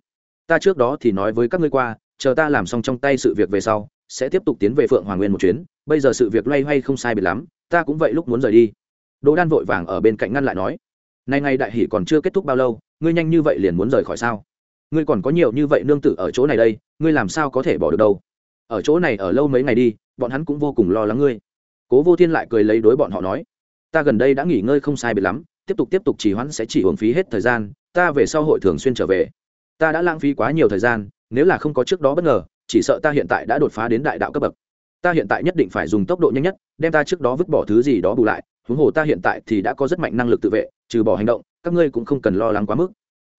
ta trước đó thì nói với các ngươi qua, chờ ta làm xong trong tay sự việc về sau, sẽ tiếp tục tiến về phượng hoàng nguyên một chuyến. Bây giờ sự việc loay hoay không sai biệt lắm, ta cũng vậy lúc muốn rời đi. Đỗ đan vội vàng ở bên cạnh ngăn lại nói, nay ngày đại hỷ còn chưa kết thúc bao lâu, ngươi nhanh như vậy liền muốn rời khỏi sao? Ngươi còn có nhiều như vậy nương tử ở chỗ này đây, ngươi làm sao có thể bỏ được đâu? Ở chỗ này ở lâu mấy ngày đi, bọn hắn cũng vô cùng lo lắng ngươi. Cố vô thiên lại cười lấy đối bọn họ nói, ta gần đây đã nghỉ ngơi không sai biệt lắm, tiếp tục tiếp tục trì hoãn sẽ chỉ uổng phí hết thời gian, ta về sau hội thường xuyên trở về ta đã lãng phí quá nhiều thời gian, nếu là không có trước đó bất ngờ, chỉ sợ ta hiện tại đã đột phá đến đại đạo cấp bậc. Ta hiện tại nhất định phải dùng tốc độ nhanh nhất, đem ta trước đó vứt bỏ thứ gì đó bù lại, huống hồ ta hiện tại thì đã có rất mạnh năng lực tự vệ, trừ bỏ hành động, các ngươi cũng không cần lo lắng quá mức.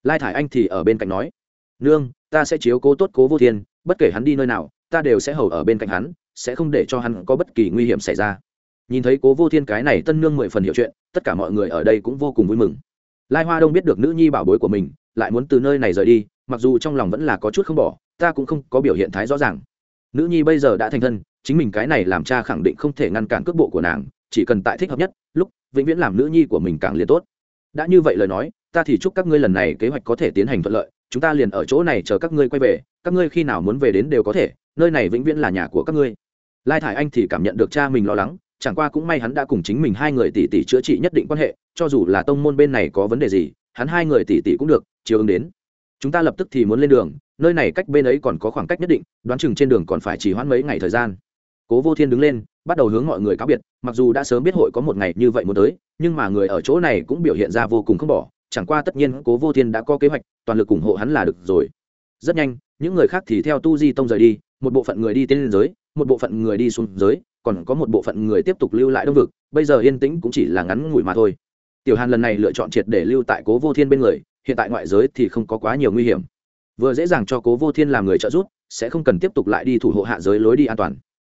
Lai thải anh thì ở bên cạnh nói, nương, ta sẽ chiếu cố tốt cố vô thiên, bất kể hắn đi nơi nào, ta đều sẽ hầu ở bên cạnh hắn, sẽ không để cho hắn có bất kỳ nguy hiểm xảy ra. Nhìn thấy cố vô thiên cái này tân nương mười phần hiểu chuyện, tất cả mọi người ở đây cũng vô cùng vui mừng. Lai hoa đông biết được nữ nhi bảo bối của mình, lại muốn từ nơi này rời đi mặc dù trong lòng vẫn là có chút không bỏ, ta cũng không có biểu hiện thái rõ ràng. Nữ nhi bây giờ đã thành thân, chính mình cái này làm cha khẳng định không thể ngăn cản cước bộ của nàng, chỉ cần tại thích hợp nhất, lúc vĩnh viễn làm nữ nhi của mình càng liền tốt. Đã như vậy lời nói, ta thì chúc các ngươi lần này kế hoạch có thể tiến hành thuận lợi, chúng ta liền ở chỗ này chờ các ngươi quay về, các ngươi khi nào muốn về đến đều có thể, nơi này vĩnh viễn là nhà của các ngươi. Lai thải anh thì cảm nhận được cha mình lo lắng, chẳng qua cũng may hắn đã cùng chính mình hai người tỷ tỷ chữa trị nhất định quan hệ, cho dù là tông môn bên này có vấn đề gì, hắn hai người tỷ tỷ cũng được, chiều ứng đến chúng ta lập tức thì muốn lên đường, nơi này cách bên ấy còn có khoảng cách nhất định, đoán chừng trên đường còn phải chỉ hoãn mấy ngày thời gian. Cố vô thiên đứng lên, bắt đầu hướng mọi người cáo biệt, mặc dù đã sớm biết hội có một ngày như vậy muốn tới, nhưng mà người ở chỗ này cũng biểu hiện ra vô cùng không bỏ, chẳng qua tất nhiên cố vô thiên đã có kế hoạch, toàn lực ủng hộ hắn là được rồi. Rất nhanh, những người khác thì theo tu di tông rời đi, một bộ phận người đi tên lên giới, một bộ phận người đi xuống giới, còn có một bộ phận người tiếp tục lưu lại đông vực, bây giờ yên tĩnh cũng chỉ là ngắn ngủi mà thôi. Tiểu hàn lần này lựa chọn triệt để lưu tại cố vô thiên bên người hiện tại ngoại giới thì không có quá nhiều nguy hiểm. Vừa dễ dàng cho cố vô thiên làm người trợ giúp, sẽ không cần tiếp tục lại đi thủ hộ hạ giới lối đi an toàn.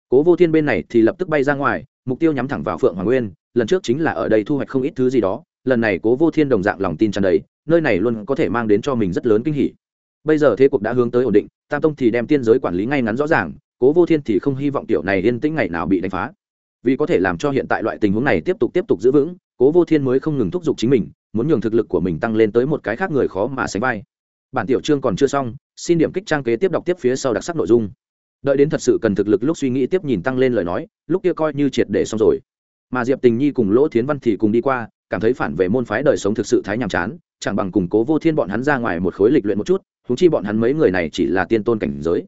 Cố vô thiên bên này thì lập tức bay ra ngoài, mục tiêu nhắm thẳng vào phượng hoàng nguyên, lần trước chính là ở đây thu hoạch không ít thứ gì đó, lần này cố vô thiên đồng dạng lòng tin tràn đầy, nơi này luôn có thể mang đến cho mình rất lớn kinh hỉ. Bây giờ thế cuộc đã hướng tới ổn định, tam tông thì đem tiên giới quản lý ngay ngắn rõ ràng, cố vô thiên thì không hy vọng tiểu này yên tĩnh ngày nào bị đánh phá. Vì có thể làm cho hiện tại loại tình huống này tiếp tục tiếp tục giữ vững, cố vô thiên mới không ngừng thúc giục chính mình muốn nhường thực lực của mình tăng lên tới một cái khác người khó mà sánh vai. Bản tiểu chương còn chưa xong, xin điểm kích trang kế tiếp đọc tiếp phía sau đặc sắc nội dung. Đợi đến thật sự cần thực lực lúc suy nghĩ tiếp nhìn tăng lên lời nói, lúc kia coi như triệt để xong rồi. Mà diệp tình nhi cùng lỗ thiến văn thì cùng đi qua, cảm thấy phản về môn phái đời sống thực sự thái nhàm chán, chẳng bằng củng cố vô thiên bọn hắn ra ngoài một khối lịch luyện một chút húng chi bọn hắn mấy người này chỉ là tiên tôn cảnh giới.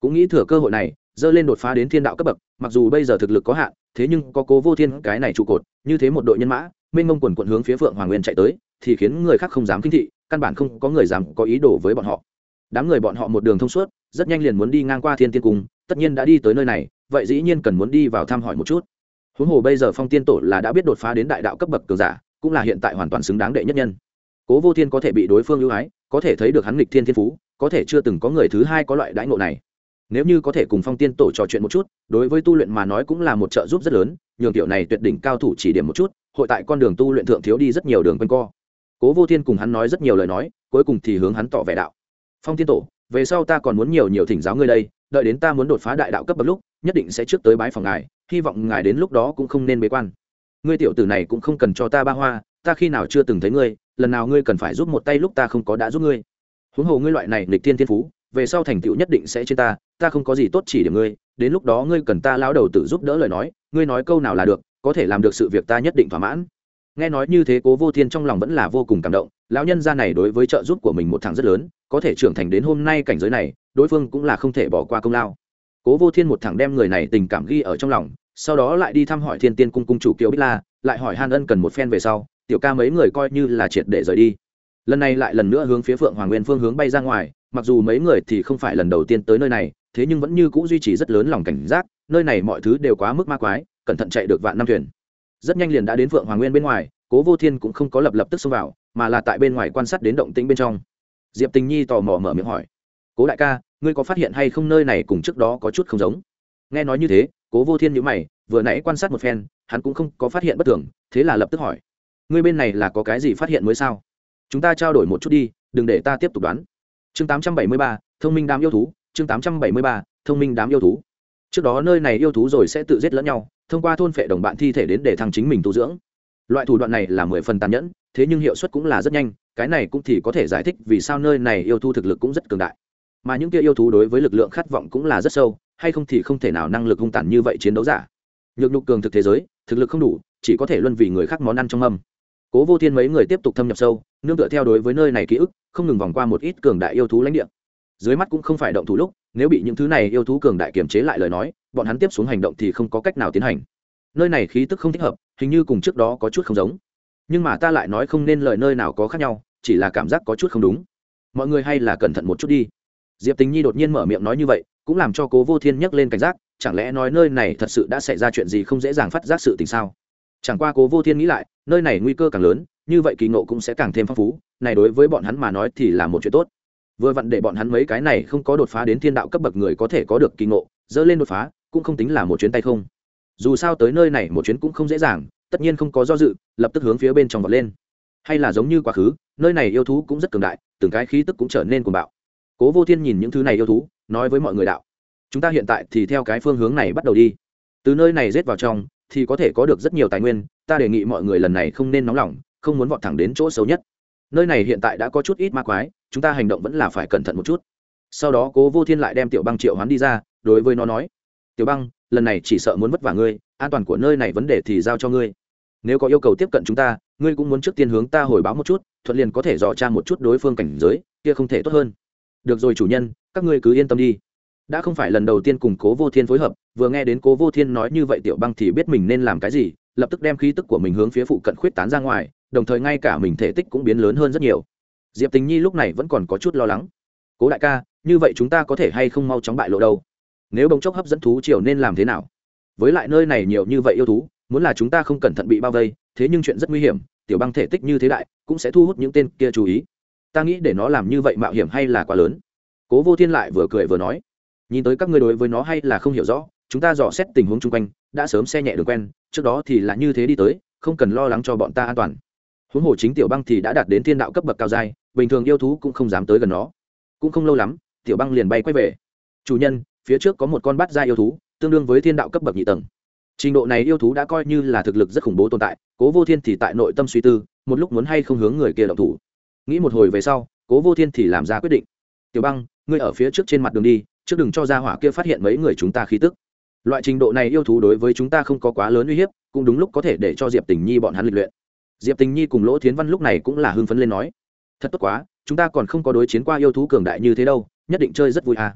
Cũng nghĩ thừa cơ hội này, dơ lên đột phá đến thiên đạo cấp bậc, mặc dù bây giờ thực lực có hạn, thế nhưng có cố vô thiên cái này trụ cột, như thế một đội nhân mã mênh mông quần quận hướng phía phượng hoàng nguyên chạy tới, thì khiến người khác không dám kinh thị, căn bản không có người dám có ý đồ với bọn họ. Đám người bọn họ một đường thông suốt, rất nhanh liền muốn đi ngang qua thiên tiên cung, tất nhiên đã đi tới nơi này, vậy dĩ nhiên cần muốn đi vào thăm hỏi một chút. Huống hồ bây giờ phong tiên tổ là đã biết đột phá đến đại đạo cấp bậc cường giả, cũng là hiện tại hoàn toàn xứng đáng đệ nhất nhân. Cố vô thiên có thể bị đối phương ưu ái, có thể thấy được hắn nghịch thiên thiên phú, có thể chưa từng có người thứ hai có loại đãi ngộ này. Nếu như có thể cùng phong tiên tổ trò chuyện một chút, đối với tu luyện mà nói cũng là một trợ giúp rất lớn, nhường tiểu này tuyệt đỉnh cao thủ chỉ điểm một chút hội tại con đường tu luyện thượng thiếu đi rất nhiều đường quanh co. Cố vô thiên cùng hắn nói rất nhiều lời nói, cuối cùng thì hướng hắn tỏ vẻ đạo. Phong tiên tổ, về sau ta còn muốn nhiều nhiều thỉnh giáo ngươi đây, đợi đến ta muốn đột phá đại đạo cấp bậc lúc, nhất định sẽ trước tới bái phòng ngài, hy vọng ngài đến lúc đó cũng không nên bế quan. Ngươi tiểu tử này cũng không cần cho ta ba hoa, ta khi nào chưa từng thấy ngươi, lần nào ngươi cần phải giúp một tay lúc ta không có đã giúp ngươi. Huống hồ ngươi loại này lịch tiên thiên phú, về sau thành tựu nhất định sẽ trên ta ta không có gì tốt chỉ điểm ngươi, đến lúc đó ngươi cần ta lão đầu tự giúp đỡ lời nói, ngươi nói câu nào là được có thể làm được sự việc ta nhất định thỏa mãn. Nghe nói như thế, cố vô thiên trong lòng vẫn là vô cùng cảm động. Lão nhân gia này đối với trợ giúp của mình một thằng rất lớn, có thể trưởng thành đến hôm nay cảnh giới này, đối phương cũng là không thể bỏ qua công lao. Cố vô thiên một thằng đem người này tình cảm ghi ở trong lòng, sau đó lại đi thăm hỏi thiên tiên cung cung chủ kiều bích la, lại hỏi han ân cần một phen về sau, tiểu ca mấy người coi như là triệt để rời đi. Lần này lại lần nữa hướng phía phượng hoàng nguyên phương hướng bay ra ngoài, mặc dù mấy người thì không phải lần đầu tiên tới nơi này, thế nhưng vẫn như c ũ duy trì rất lớn lòng cảnh giác, nơi này mọi thứ đều quá mức ma quái cẩn thận chạy được vạn năm thuyền. Rất nhanh liền đã đến phượng hoàng nguyên bên ngoài cố vô thiên cũng không có lập lập tức xông vào mà là tại bên ngoài quan sát đến động tĩnh bên trong. Diệp tình nhi tò mò mở miệng hỏi cố đại ca ngươi có phát hiện hay không nơi này cùng trước đó có chút không giống? Nghe nói như thế cố vô thiên nhữ mày vừa nãy quan sát một phen hắn cũng không có phát hiện bất thường thế là lập tức hỏi ngươi bên này là có cái gì phát hiện mới sao? Chúng ta trao đổi một chút đi đừng để ta tiếp tục đoán. Chương 873, thông minh đám yêu thú chương 873, thông minh đám yêu thú. Trước đó nơi này yêu thú rồi sẽ tự giết lẫn nhau thông qua thôn phệ đồng bạn thi thể đến để thăng chính mình tu dưỡng. Loại thủ đoạn này là mười phần tàn nhẫn, thế nhưng hiệu suất cũng là rất nhanh, cái này cũng thì có thể giải thích vì sao nơi này yêu thú thực lực cũng rất cường đại. Mà những kia yêu thú đối với lực lượng khát vọng cũng là rất sâu, hay không thì không thể nào năng lực hung tàn như vậy chiến đấu giả. Nhược nhục cường thực thế giới, thực lực không đủ, chỉ có thể luân vì người khác món ăn trong âm cố vô thiên mấy người tiếp tục thâm nhập sâu, nương tựa theo đối với nơi này ký ức, không ngừng vòng qua một ít cường đại yêu thú lãnh địa. Dưới mắt cũng không phải động thủ lúc, nếu bị những thứ này yêu thú cường đại kiềm chế lại lời nói bọn hắn tiếp xuống hành động thì không có cách nào tiến hành. Nơi này khí tức không thích hợp, hình như cùng trước đó có chút không giống. Nhưng mà ta lại nói không nên lời nơi nào có khác nhau, chỉ là cảm giác có chút không đúng. Mọi người hay là cẩn thận một chút đi. Diệp tình nhi đột nhiên mở miệng nói như vậy, cũng làm cho cố vô thiên nhắc lên cảnh giác, chẳng lẽ nói nơi này thật sự đã xảy ra chuyện gì không dễ dàng phát giác sự tình sao? Chẳng qua cố vô thiên nghĩ lại, nơi này nguy cơ càng lớn, như vậy kỳ ngộ cũng sẽ càng thêm phong phú, này đối với bọn hắn mà nói thì là một chuyện tốt. Vừa vặn để bọn hắn mấy cái này không có đột phá đến thiên đạo cấp bậc người có thể có được kỳ ngộ dỡ lên đột phá cũng không tính là một chuyến tay không. Dù sao tới nơi này một chuyến cũng không dễ dàng, tất nhiên không có do dự, lập tức hướng phía bên trong vọt lên. Hay là giống như quá khứ, nơi này yêu thú cũng rất cường đại, từng cái khí tức cũng trở nên cuồng bạo. Cố vô thiên nhìn những thứ này yêu thú, nói với mọi người đạo chúng ta hiện tại thì theo cái phương hướng này bắt đầu đi. Từ nơi này rết vào trong, thì có thể có được rất nhiều tài nguyên, ta đề nghị mọi người lần này không nên nóng lòng, không muốn vọt thẳng đến chỗ xấu nhất. Nơi này hiện tại đã có chút ít ma quái, chúng ta hành động vẫn là phải cẩn thận một chút. Sau đó cố vô thiên lại đem tiểu băng triệu hoán đi ra, đối với nó nói tiểu băng, lần này chỉ sợ muốn vất vả ngươi, an toàn của nơi này vấn đề thì giao cho ngươi. Nếu có yêu cầu tiếp cận chúng ta, ngươi cũng muốn trước tiên hướng ta hồi báo một chút, thuận liền có thể dò tra một chút đối phương cảnh giới, kia không thể tốt hơn. Được rồi chủ nhân, các ngươi cứ yên tâm đi. Đã không phải lần đầu tiên cùng cố vô thiên phối hợp, vừa nghe đến cố vô thiên nói như vậy tiểu băng thì biết mình nên làm cái gì, lập tức đem khí tức của mình hướng phía phụ cận khuyết tán ra ngoài, đồng thời ngay cả mình thể tích cũng biến lớn hơn rất nhiều. Diệp tình nhi lúc này vẫn còn có chút lo lắng. Cố đại ca, như vậy chúng ta có thể hay không mau chóng bại lộ đâu? Nếu bỗng chốc hấp dẫn thú triều nên làm thế nào? Với lại nơi này nhiều như vậy yêu thú, muốn là chúng ta không cẩn thận bị bao vây, thế nhưng chuyện rất nguy hiểm, tiểu băng thể tích như thế đại, cũng sẽ thu hút những tên kia chú ý. Ta nghĩ để nó làm như vậy mạo hiểm hay là quá lớn? Cố vô thiên lại vừa cười vừa nói, nhìn tới các ngươi đối với nó hay là không hiểu rõ, chúng ta dò xét tình huống chung quanh, đã sớm xe nhẹ đường quen, trước đó thì là như thế đi tới, không cần lo lắng cho bọn ta an toàn. Huống hồ chính tiểu băng thì đã đạt đến thiên đạo cấp bậc cao dai bình thường yêu thú cũng không dám tới gần nó. Cũng không lâu lắm, tiểu băng liền bay quay về. Chủ nhân phía trước có một con bát gia yêu thú, tương đương với thiên đạo cấp bậc nhị tầng. Trình độ này yêu thú đã coi như là thực lực rất khủng bố tồn tại, cố vô thiên thì tại nội tâm suy tư, một lúc muốn hay không hướng người kia động thủ. Nghĩ một hồi về sau, cố vô thiên thì làm ra quyết định. Tiểu băng, ngươi ở phía trước trên mặt đường đi, trước đừng cho ra hỏa kia phát hiện mấy người chúng ta khí tức. Loại trình độ này yêu thú đối với chúng ta không có quá lớn uy hiếp, cũng đúng lúc có thể để cho diệp tình nhi bọn hắn lịch luyện. Diệp tình nhi cùng lỗ thiến văn lúc này cũng là hưng phấn lên nói, thật tốt quá, chúng ta còn không có đối chiến qua yêu thú cường đại như thế đâu, nhất định chơi rất vui à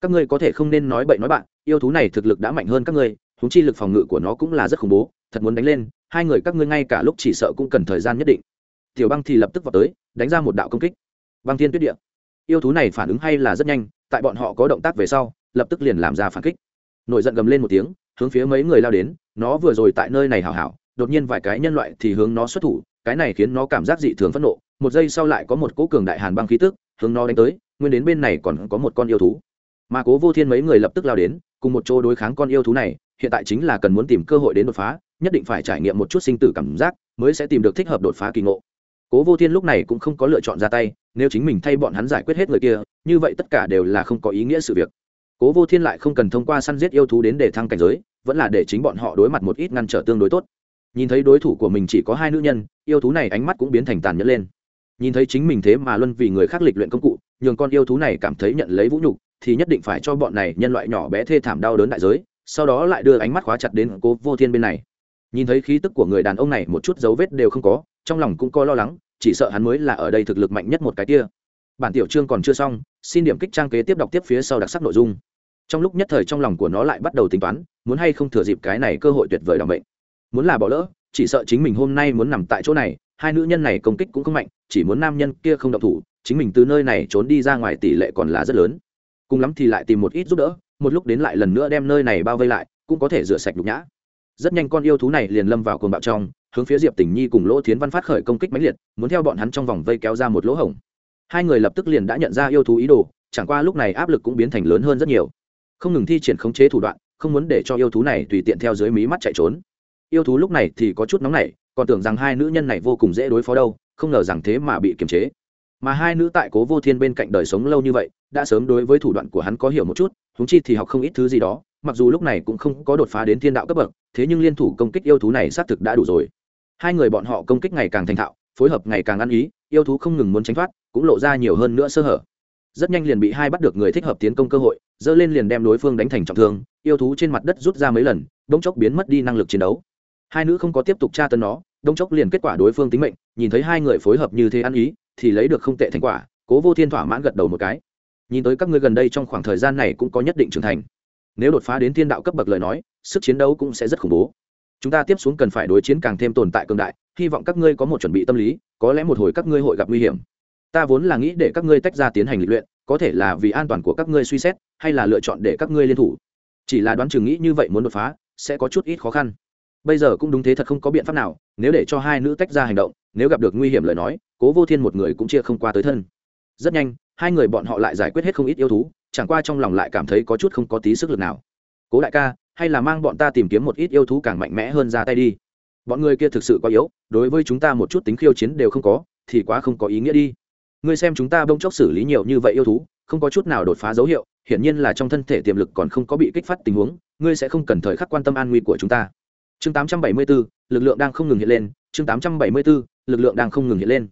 các ngươi có thể không nên nói bậy nói bạn, yêu thú này thực lực đã mạnh hơn các ngươi thúng chi lực phòng ngự của nó cũng là rất khủng bố, thật muốn đánh lên, hai người các ngươi ngay cả lúc chỉ sợ cũng cần thời gian nhất định. Tiểu băng thì lập tức vào tới, đánh ra một đạo công kích. Băng thiên tuyết địa. Yêu thú này phản ứng hay là rất nhanh, tại bọn họ có động tác về sau, lập tức liền làm ra phản kích. Nổi giận gầm lên một tiếng, hướng phía mấy người lao đến, nó vừa rồi tại nơi này hảo hảo, đột nhiên vài cái nhân loại thì hướng nó xuất thủ, cái này khiến nó cảm giác dị thường phẫn nộ, một giây sau lại có một cỗ cường đại hàn băng khí tức, hướng nó đánh tới, nguyên đến bên này còn có một con yêu thú mà cố vô thiên mấy người lập tức lao đến, cùng một chỗ đối kháng con yêu thú này, hiện tại chính là cần muốn tìm cơ hội đến đột phá, nhất định phải trải nghiệm một chút sinh tử cảm giác, mới sẽ tìm được thích hợp đột phá kỳ ngộ. Cố vô thiên lúc này cũng không có lựa chọn ra tay, nếu chính mình thay bọn hắn giải quyết hết người kia, như vậy tất cả đều là không có ý nghĩa sự việc. Cố vô thiên lại không cần thông qua săn giết yêu thú đến để thăng cảnh giới, vẫn là để chính bọn họ đối mặt một ít ngăn trở tương đối tốt. Nhìn thấy đối thủ của mình chỉ có hai nữ nhân, yêu thú này ánh mắt cũng biến thành tàn nhẫn lên. Nhìn thấy chính mình thế mà luân vì người khác lịch luyện công cụ, nhường con yêu thú này cảm thấy nhận lấy vũ nhục thì nhất định phải cho bọn này nhân loại nhỏ bé thê thảm đau đớn đại giới, sau đó lại đưa ánh mắt khóa chặt đến cố vô thiên bên này. Nhìn thấy khí tức của người đàn ông này, một chút dấu vết đều không có, trong lòng cũng có lo lắng, chỉ sợ hắn mới là ở đây thực lực mạnh nhất một cái kia. Bản tiểu chương còn chưa xong, xin điểm kích trang kế tiếp đọc tiếp phía sau đặc sắc nội dung. Trong lúc nhất thời trong lòng của nó lại bắt đầu tính toán, muốn hay không thừa dịp cái này cơ hội tuyệt vời đảm bệnh muốn là bỏ lỡ, chỉ sợ chính mình hôm nay muốn nằm tại chỗ này, hai nữ nhân này công kích cũng không mạnh, chỉ muốn nam nhân kia không động thủ, chính mình từ nơi này trốn đi ra ngoài tỷ lệ còn là rất lớn cùng lắm thì lại tìm một ít giúp đỡ, một lúc đến lại lần nữa đem nơi này bao vây lại, cũng có thể rửa sạch nhục nhã. Rất nhanh con yêu thú này liền lâm vào cồn bạo trong, hướng phía diệp tình nhi cùng lỗ thiến văn phát khởi công kích mãnh liệt, muốn theo bọn hắn trong vòng vây kéo ra một lỗ hổng. Hai người lập tức liền đã nhận ra yêu thú ý đồ, chẳng qua lúc này áp lực cũng biến thành lớn hơn rất nhiều. Không ngừng thi triển khống chế thủ đoạn, không muốn để cho yêu thú này tùy tiện theo dưới mí mắt chạy trốn. Yêu thú lúc này thì có chút nóng nảy, còn tưởng rằng hai nữ nhân này vô cùng dễ đối phó đâu, không ngờ rằng thế mà bị kiềm chế mà hai nữ tại cố vô thiên bên cạnh đời sống lâu như vậy, đã sớm đối với thủ đoạn của hắn có hiểu một chút húng chi thì học không ít thứ gì đó, mặc dù lúc này cũng không có đột phá đến thiên đạo cấp bậc, thế nhưng liên thủ công kích yêu thú này xác thực đã đủ rồi. Hai người bọn họ công kích ngày càng thành thạo, phối hợp ngày càng ăn ý, yêu thú không ngừng muốn tránh thoát, cũng lộ ra nhiều hơn nữa sơ hở. Rất nhanh liền bị hai bắt được người thích hợp tiến công cơ hội dơ lên liền đem đối phương đánh thành trọng thương, yêu thú trên mặt đất rút ra mấy lần đống chốc biến mất đi năng lực chiến đấu. Hai nữ không có tiếp tục tra tấn nó đống chốc liền kết quả đối phương tính mệnh, nhìn thấy hai người phối hợp như thế ăn ý thì lấy được không tệ thành quả, cố vô thiên thỏa mãn gật đầu một cái. Nhìn tới các ngươi gần đây trong khoảng thời gian này cũng có nhất định trưởng thành. Nếu đột phá đến thiên đạo cấp bậc lời nói, sức chiến đấu cũng sẽ rất khủng bố. Chúng ta tiếp xuống cần phải đối chiến càng thêm tồn tại cường đại, hy vọng các ngươi có một chuẩn bị tâm lý, có lẽ một hồi các ngươi hội gặp nguy hiểm. Ta vốn là nghĩ để các ngươi tách ra tiến hành lịch luyện, có thể là vì an toàn của các ngươi suy xét, hay là lựa chọn để các ngươi liên thủ. Chỉ là đoán chừng nghĩ như vậy muốn đột phá, sẽ có chút ít khó khăn. Bây giờ cũng đúng thế, thật không có biện pháp nào, nếu để cho hai nữ tách ra hành động nếu gặp được nguy hiểm lời nói cố vô thiên một người cũng chia không qua tới thân. Rất nhanh hai người bọn họ lại giải quyết hết không ít yêu thú chẳng qua trong lòng lại cảm thấy có chút không có tí sức lực nào. Cố đại ca hay là mang bọn ta tìm kiếm một ít yêu thú càng mạnh mẽ hơn ra tay đi. Bọn người kia thực sự quá yếu đối với chúng ta một chút tính khiêu chiến đều không có thì quá không có ý nghĩa đi. Ngươi xem chúng ta bông chốc xử lý nhiều như vậy yêu thú không có chút nào đột phá dấu hiệu hiển nhiên là trong thân thể tiềm lực còn không có bị kích phát tình huống ngươi sẽ không cần thời khắc quan tâm an nguy của chúng ta. Chương 874, lực lượng đang không ngừng hiện lên chương 874, lực lượng đang không ngừng hiện lên.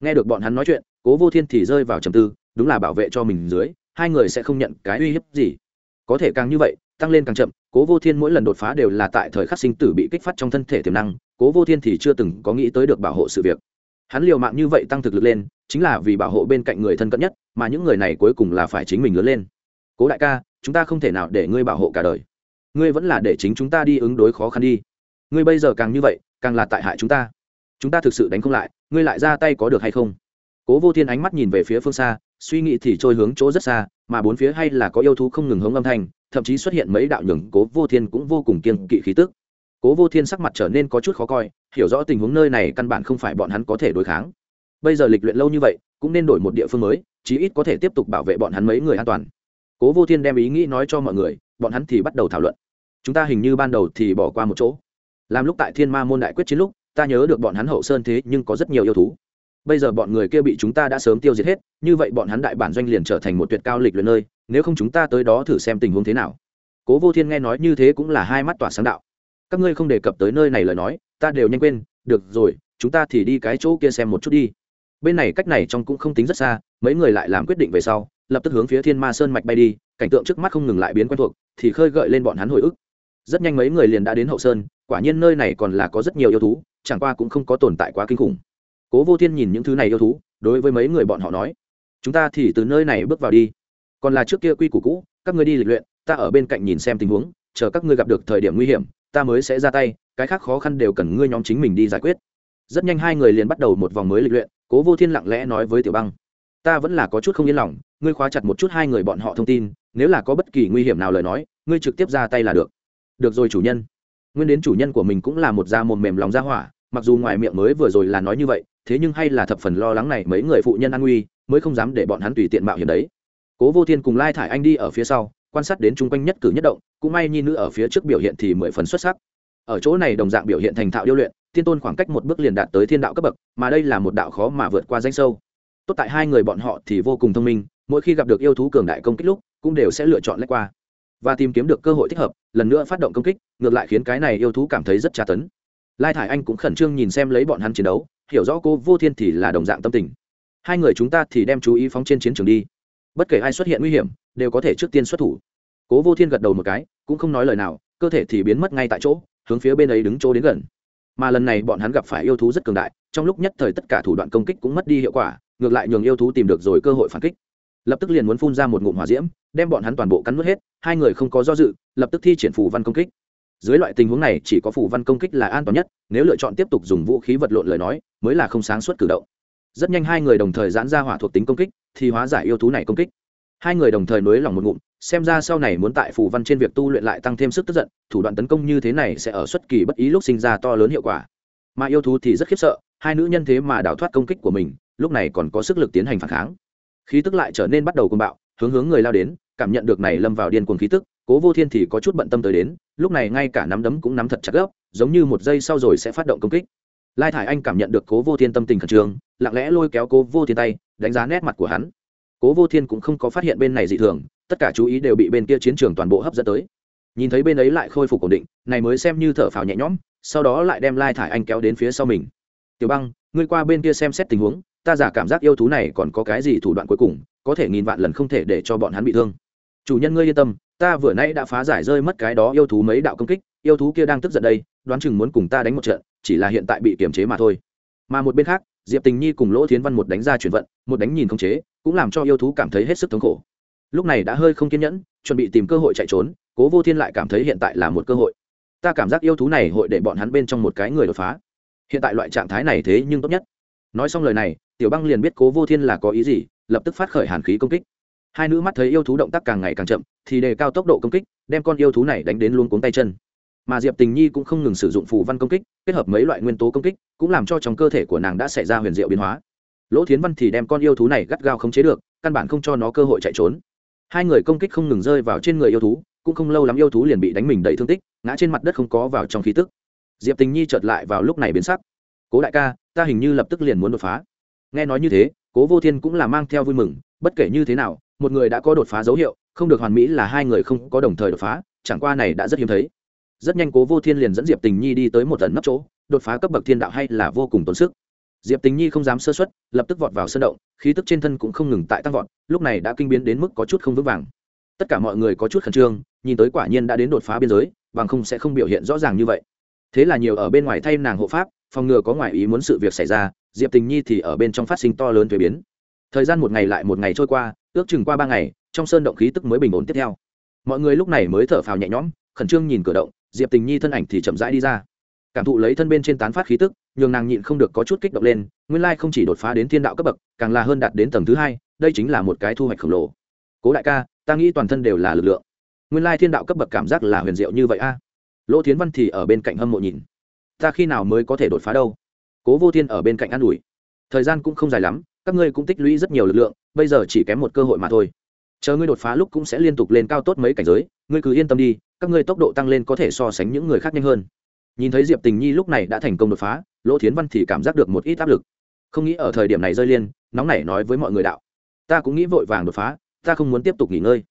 Nghe được bọn hắn nói chuyện, cố vô thiên thì rơi vào trầm tư, đúng là bảo vệ cho mình dưới, hai người sẽ không nhận cái uy hiếp gì. Có thể càng như vậy, tăng lên càng chậm, cố vô thiên mỗi lần đột phá đều là tại thời khắc sinh tử bị kích phát trong thân thể tiềm năng, cố vô thiên thì chưa từng có nghĩ tới được bảo hộ sự việc. Hắn liều mạng như vậy tăng thực lực lên, chính là vì bảo hộ bên cạnh người thân cận nhất, mà những người này cuối cùng là phải chính mình lớn lên. Cố đại ca, chúng ta không thể nào để ngươi bảo hộ cả đời. Ngươi vẫn là để chính chúng ta đi ứng đối khó khăn đi. Ngươi bây giờ càng như vậy, càng là tại hại chúng ta chúng ta thực sự đánh không lại, ngươi lại ra tay có được hay không? Cố vô thiên ánh mắt nhìn về phía phương xa, suy nghĩ thì trôi hướng chỗ rất xa, mà bốn phía hay là có yêu thú không ngừng hống âm thanh, thậm chí xuất hiện mấy đạo nhường cố vô thiên cũng vô cùng kiên kỵ khí tức. Cố vô thiên sắc mặt trở nên có chút khó coi, hiểu rõ tình huống nơi này căn bản không phải bọn hắn có thể đối kháng. Bây giờ lịch luyện lâu như vậy, cũng nên đổi một địa phương mới, chí ít có thể tiếp tục bảo vệ bọn hắn mấy người an toàn. Cố vô thiên đem ý nghĩ nói cho mọi người, bọn hắn thì bắt đầu thảo luận. Chúng ta hình như ban đầu thì bỏ qua một chỗ. Làm lúc tại thiên ma môn đại quyết chiến lúc ta nhớ được bọn hắn hậu sơn thế nhưng có rất nhiều yêu thú. Bây giờ bọn người kia bị chúng ta đã sớm tiêu diệt hết, như vậy bọn hắn đại bản doanh liền trở thành một tuyệt cao lịch luyện nơi, nếu không chúng ta tới đó thử xem tình huống thế nào. Cố vô thiên nghe nói như thế cũng là hai mắt tỏa sáng đạo. Các ngươi không đề cập tới nơi này lời nói, ta đều nhanh quên, được rồi, chúng ta thì đi cái chỗ kia xem một chút đi. Bên này cách này trong cũng không tính rất xa, mấy người lại làm quyết định về sau, lập tức hướng phía thiên ma sơn mạch bay đi, cảnh tượng trước mắt không ngừng lại biến quen thuộc, thì khơi gợi lên bọn hắn hồi ức. Rất nhanh mấy người liền đã đến hậu sơn, quả nhiên nơi này còn là có rất nhiều yêu thú chẳng qua cũng không có tồn tại quá kinh khủng. Cố vô thiên nhìn những thứ này yêu thú, đối với mấy người bọn họ nói, chúng ta thì từ nơi này bước vào đi. Còn là trước kia quy củ cũ, các ngươi đi lịch luyện, ta ở bên cạnh nhìn xem tình huống, chờ các ngươi gặp được thời điểm nguy hiểm, ta mới sẽ ra tay, cái khác khó khăn đều cần ngươi nhóm chính mình đi giải quyết. Rất nhanh hai người liền bắt đầu một vòng mới lịch luyện, cố vô thiên lặng lẽ nói với tiểu băng, ta vẫn là có chút không yên lòng, ngươi khóa chặt một chút hai người bọn họ thông tin, nếu là có bất kỳ nguy hiểm nào lời nói, ngươi trực tiếp ra tay là được. Được rồi, chủ nhân. Nguyên đến chủ nhân của mình cũng là một da mồm mềm lòng ra hỏa mặc dù ngoài miệng mới vừa rồi là nói như vậy, thế nhưng hay là thập phần lo lắng này mấy người phụ nhân an nguy mới không dám để bọn hắn tùy tiện mạo hiểm đấy. Cố vô thiên cùng lai thải anh đi ở phía sau, quan sát đến chung quanh nhất cử nhất động, cũng may nhi nữ ở phía trước biểu hiện thì mười phần xuất sắc. Ở chỗ này đồng dạng biểu hiện thành thạo điêu luyện, tiên tôn khoảng cách một bước liền đạt tới thiên đạo cấp bậc, mà đây là một đạo khó mà vượt qua danh sâu. Tốt tại hai người bọn họ thì vô cùng thông minh, mỗi khi gặp được yêu thú cường đại công kích lúc, cũng đều sẽ lựa chọn lách qua và tìm kiếm được cơ hội thích hợp, lần nữa phát động công kích, ngược lại khiến cái này yêu thú cảm thấy rất tra tấn lai thải anh cũng khẩn trương nhìn xem lấy bọn hắn chiến đấu, hiểu rõ cô vô thiên thì là đồng dạng tâm tình. Hai người chúng ta thì đem chú ý phóng trên chiến trường đi. Bất kể ai xuất hiện nguy hiểm, đều có thể trước tiên xuất thủ. Cố vô thiên gật đầu một cái, cũng không nói lời nào, cơ thể thì biến mất ngay tại chỗ, hướng phía bên ấy đứng chỗ đến gần. Mà lần này bọn hắn gặp phải yêu thú rất cường đại, trong lúc nhất thời tất cả thủ đoạn công kích cũng mất đi hiệu quả, ngược lại nhường yêu thú tìm được rồi cơ hội phản kích. Lập tức liền muốn phun ra một ngụm hỏa diễm, đem bọn hắn toàn bộ cắn nuốt hết, hai người không có do dự, lập tức thi triển phù văn công kích dưới loại tình huống này, chỉ có phủ văn công kích là an toàn nhất, nếu lựa chọn tiếp tục dùng vũ khí vật lộn lời nói, mới là không sáng suốt cử động. Rất nhanh hai người đồng thời giãn ra hỏa thuộc tính công kích, thì hóa giải yêu thú này công kích. Hai người đồng thời nối lòng một ngụm, xem ra sau này muốn tại phù văn trên việc tu luyện lại tăng thêm sức tức giận, thủ đoạn tấn công như thế này sẽ ở xuất kỳ bất ý lúc sinh ra to lớn hiệu quả. Mà yêu thú thì rất khiếp sợ, hai nữ nhân thế mà đào thoát công kích của mình, lúc này còn có sức lực tiến hành phản kháng. Khí tức lại trở nên bắt đầu côn bạo, hướng hướng người lao đến, cảm nhận được này lâm vào điên cuồng khí tức, cố vô thiên thì có chút bận tâm tới đến lúc này ngay cả nắm đấm cũng nắm thật chặt gấp, giống như một giây sau rồi sẽ phát động công kích. Lai thải anh cảm nhận được cố vô thiên tâm tình khẩn trương, lặng lẽ lôi kéo cố vô thiên tay, đánh giá nét mặt của hắn. Cố vô thiên cũng không có phát hiện bên này dị thường, tất cả chú ý đều bị bên kia chiến trường toàn bộ hấp dẫn tới. Nhìn thấy bên ấy lại khôi phục ổn định, này mới xem như thở phào nhẹ nhõm, sau đó lại đem lai thải anh kéo đến phía sau mình. Tiểu băng, ngươi qua bên kia xem xét tình huống, ta giả cảm giác yêu thú này còn có cái gì thủ đoạn cuối cùng, có thể nghìn vạn lần không thể để cho bọn hắn bị thương. Chủ nhân ngươi yên tâm ta vừa nãy đã phá giải rơi mất cái đó yêu thú mấy đạo công kích, yêu thú kia đang tức giận đây, đoán chừng muốn cùng ta đánh một trận, chỉ là hiện tại bị kiềm chế mà thôi. Mà một bên khác, diệp tình nhi cùng lỗ thiến văn một đánh ra chuyển vận, một đánh nhìn không chế, cũng làm cho yêu thú cảm thấy hết sức thống khổ. Lúc này đã hơi không kiên nhẫn, chuẩn bị tìm cơ hội chạy trốn, cố vô thiên lại cảm thấy hiện tại là một cơ hội. Ta cảm giác yêu thú này hội để bọn hắn bên trong một cái người đột phá. Hiện tại loại trạng thái này thế nhưng tốt nhất. Nói xong lời này, tiểu băng liền biết cố vô thiên là có ý gì, lập tức phát khởi hàn khí công kích hai nữ mắt thấy yêu thú động tác càng ngày càng chậm, thì đề cao tốc độ công kích, đem con yêu thú này đánh đến luôn cuống tay chân. Mà diệp tình nhi cũng không ngừng sử dụng phù văn công kích, kết hợp mấy loại nguyên tố công kích, cũng làm cho trong cơ thể của nàng đã xảy ra huyền diệu biến hóa. Lỗ thiến văn thì đem con yêu thú này gắt gao khống chế được, căn bản không cho nó cơ hội chạy trốn. Hai người công kích không ngừng rơi vào trên người yêu thú, cũng không lâu lắm yêu thú liền bị đánh mình đầy thương tích, ngã trên mặt đất không có vào trong khí tức. Diệp tình nhi chợt lại vào lúc này biến sắc. Cố đại ca, ta hình như lập tức liền muốn đột phá. Nghe nói như thế, cố vô thiên cũng là mang theo vui mừng, bất kể như thế nào một người đã có đột phá dấu hiệu, không được hoàn mỹ là hai người không có đồng thời đột phá, chẳng qua này đã rất hiếm thấy. Rất nhanh cố vô thiên liền dẫn diệp tình nhi đi tới một tận nấp chỗ, đột phá cấp bậc thiên đạo hay là vô cùng tốn sức. Diệp tình nhi không dám sơ xuất lập tức vọt vào sân động, khí tức trên thân cũng không ngừng tại tăng vọt, lúc này đã kinh biến đến mức có chút không vững vàng. Tất cả mọi người có chút khẩn trương, nhìn tới quả nhiên đã đến đột phá biên giới, bằng không sẽ không biểu hiện rõ ràng như vậy. Thế là nhiều ở bên ngoài thay nàng hộ pháp, phòng ngừa có ngoại ý muốn sự việc xảy ra, diệp tình nhi thì ở bên trong phát sinh to lớn thuế biến thời gian một ngày lại một ngày trôi qua, ước chừng qua ba ngày, trong sơn động khí tức mới bình ổn tiếp theo. Mọi người lúc này mới thở phào nhẹ nhõm, khẩn trương nhìn cửa động, diệp tình nhi thân ảnh thì chậm rãi đi ra. Cảm thụ lấy thân bên trên tán phát khí tức, nhường nàng nhịn không được có chút kích động lên, nguyên lai không chỉ đột phá đến thiên đạo cấp bậc, càng là hơn đạt đến tầng thứ hai, đây chính là một cái thu hoạch khổng lồ. Cố đại ca, ta nghĩ toàn thân đều là lực lượng. Nguyên lai thiên đạo cấp bậc cảm giác là huyền diệu như vậy a. Lỗ thiến văn thì ở bên cạnh hâm mộ nhìn. Ta khi nào mới có thể đột phá đâu? Cố vô thiên ở bên cạnh an ủi. Thời gian cũng không dài lắm các ngươi cũng tích lũy rất nhiều lực lượng, bây giờ chỉ kém một cơ hội mà thôi. Chờ ngươi đột phá lúc cũng sẽ liên tục lên cao tốt mấy cảnh giới, ngươi cứ yên tâm đi, các ngươi tốc độ tăng lên có thể so sánh những người khác nhanh hơn. Nhìn thấy diệp tình nhi lúc này đã thành công đột phá, lỗ thiến văn thì cảm giác được một ít áp lực. Không nghĩ ở thời điểm này rơi liên, nóng nảy nói với mọi người đạo, ta cũng nghĩ vội vàng đột phá, ta không muốn tiếp tục nghỉ ngơi.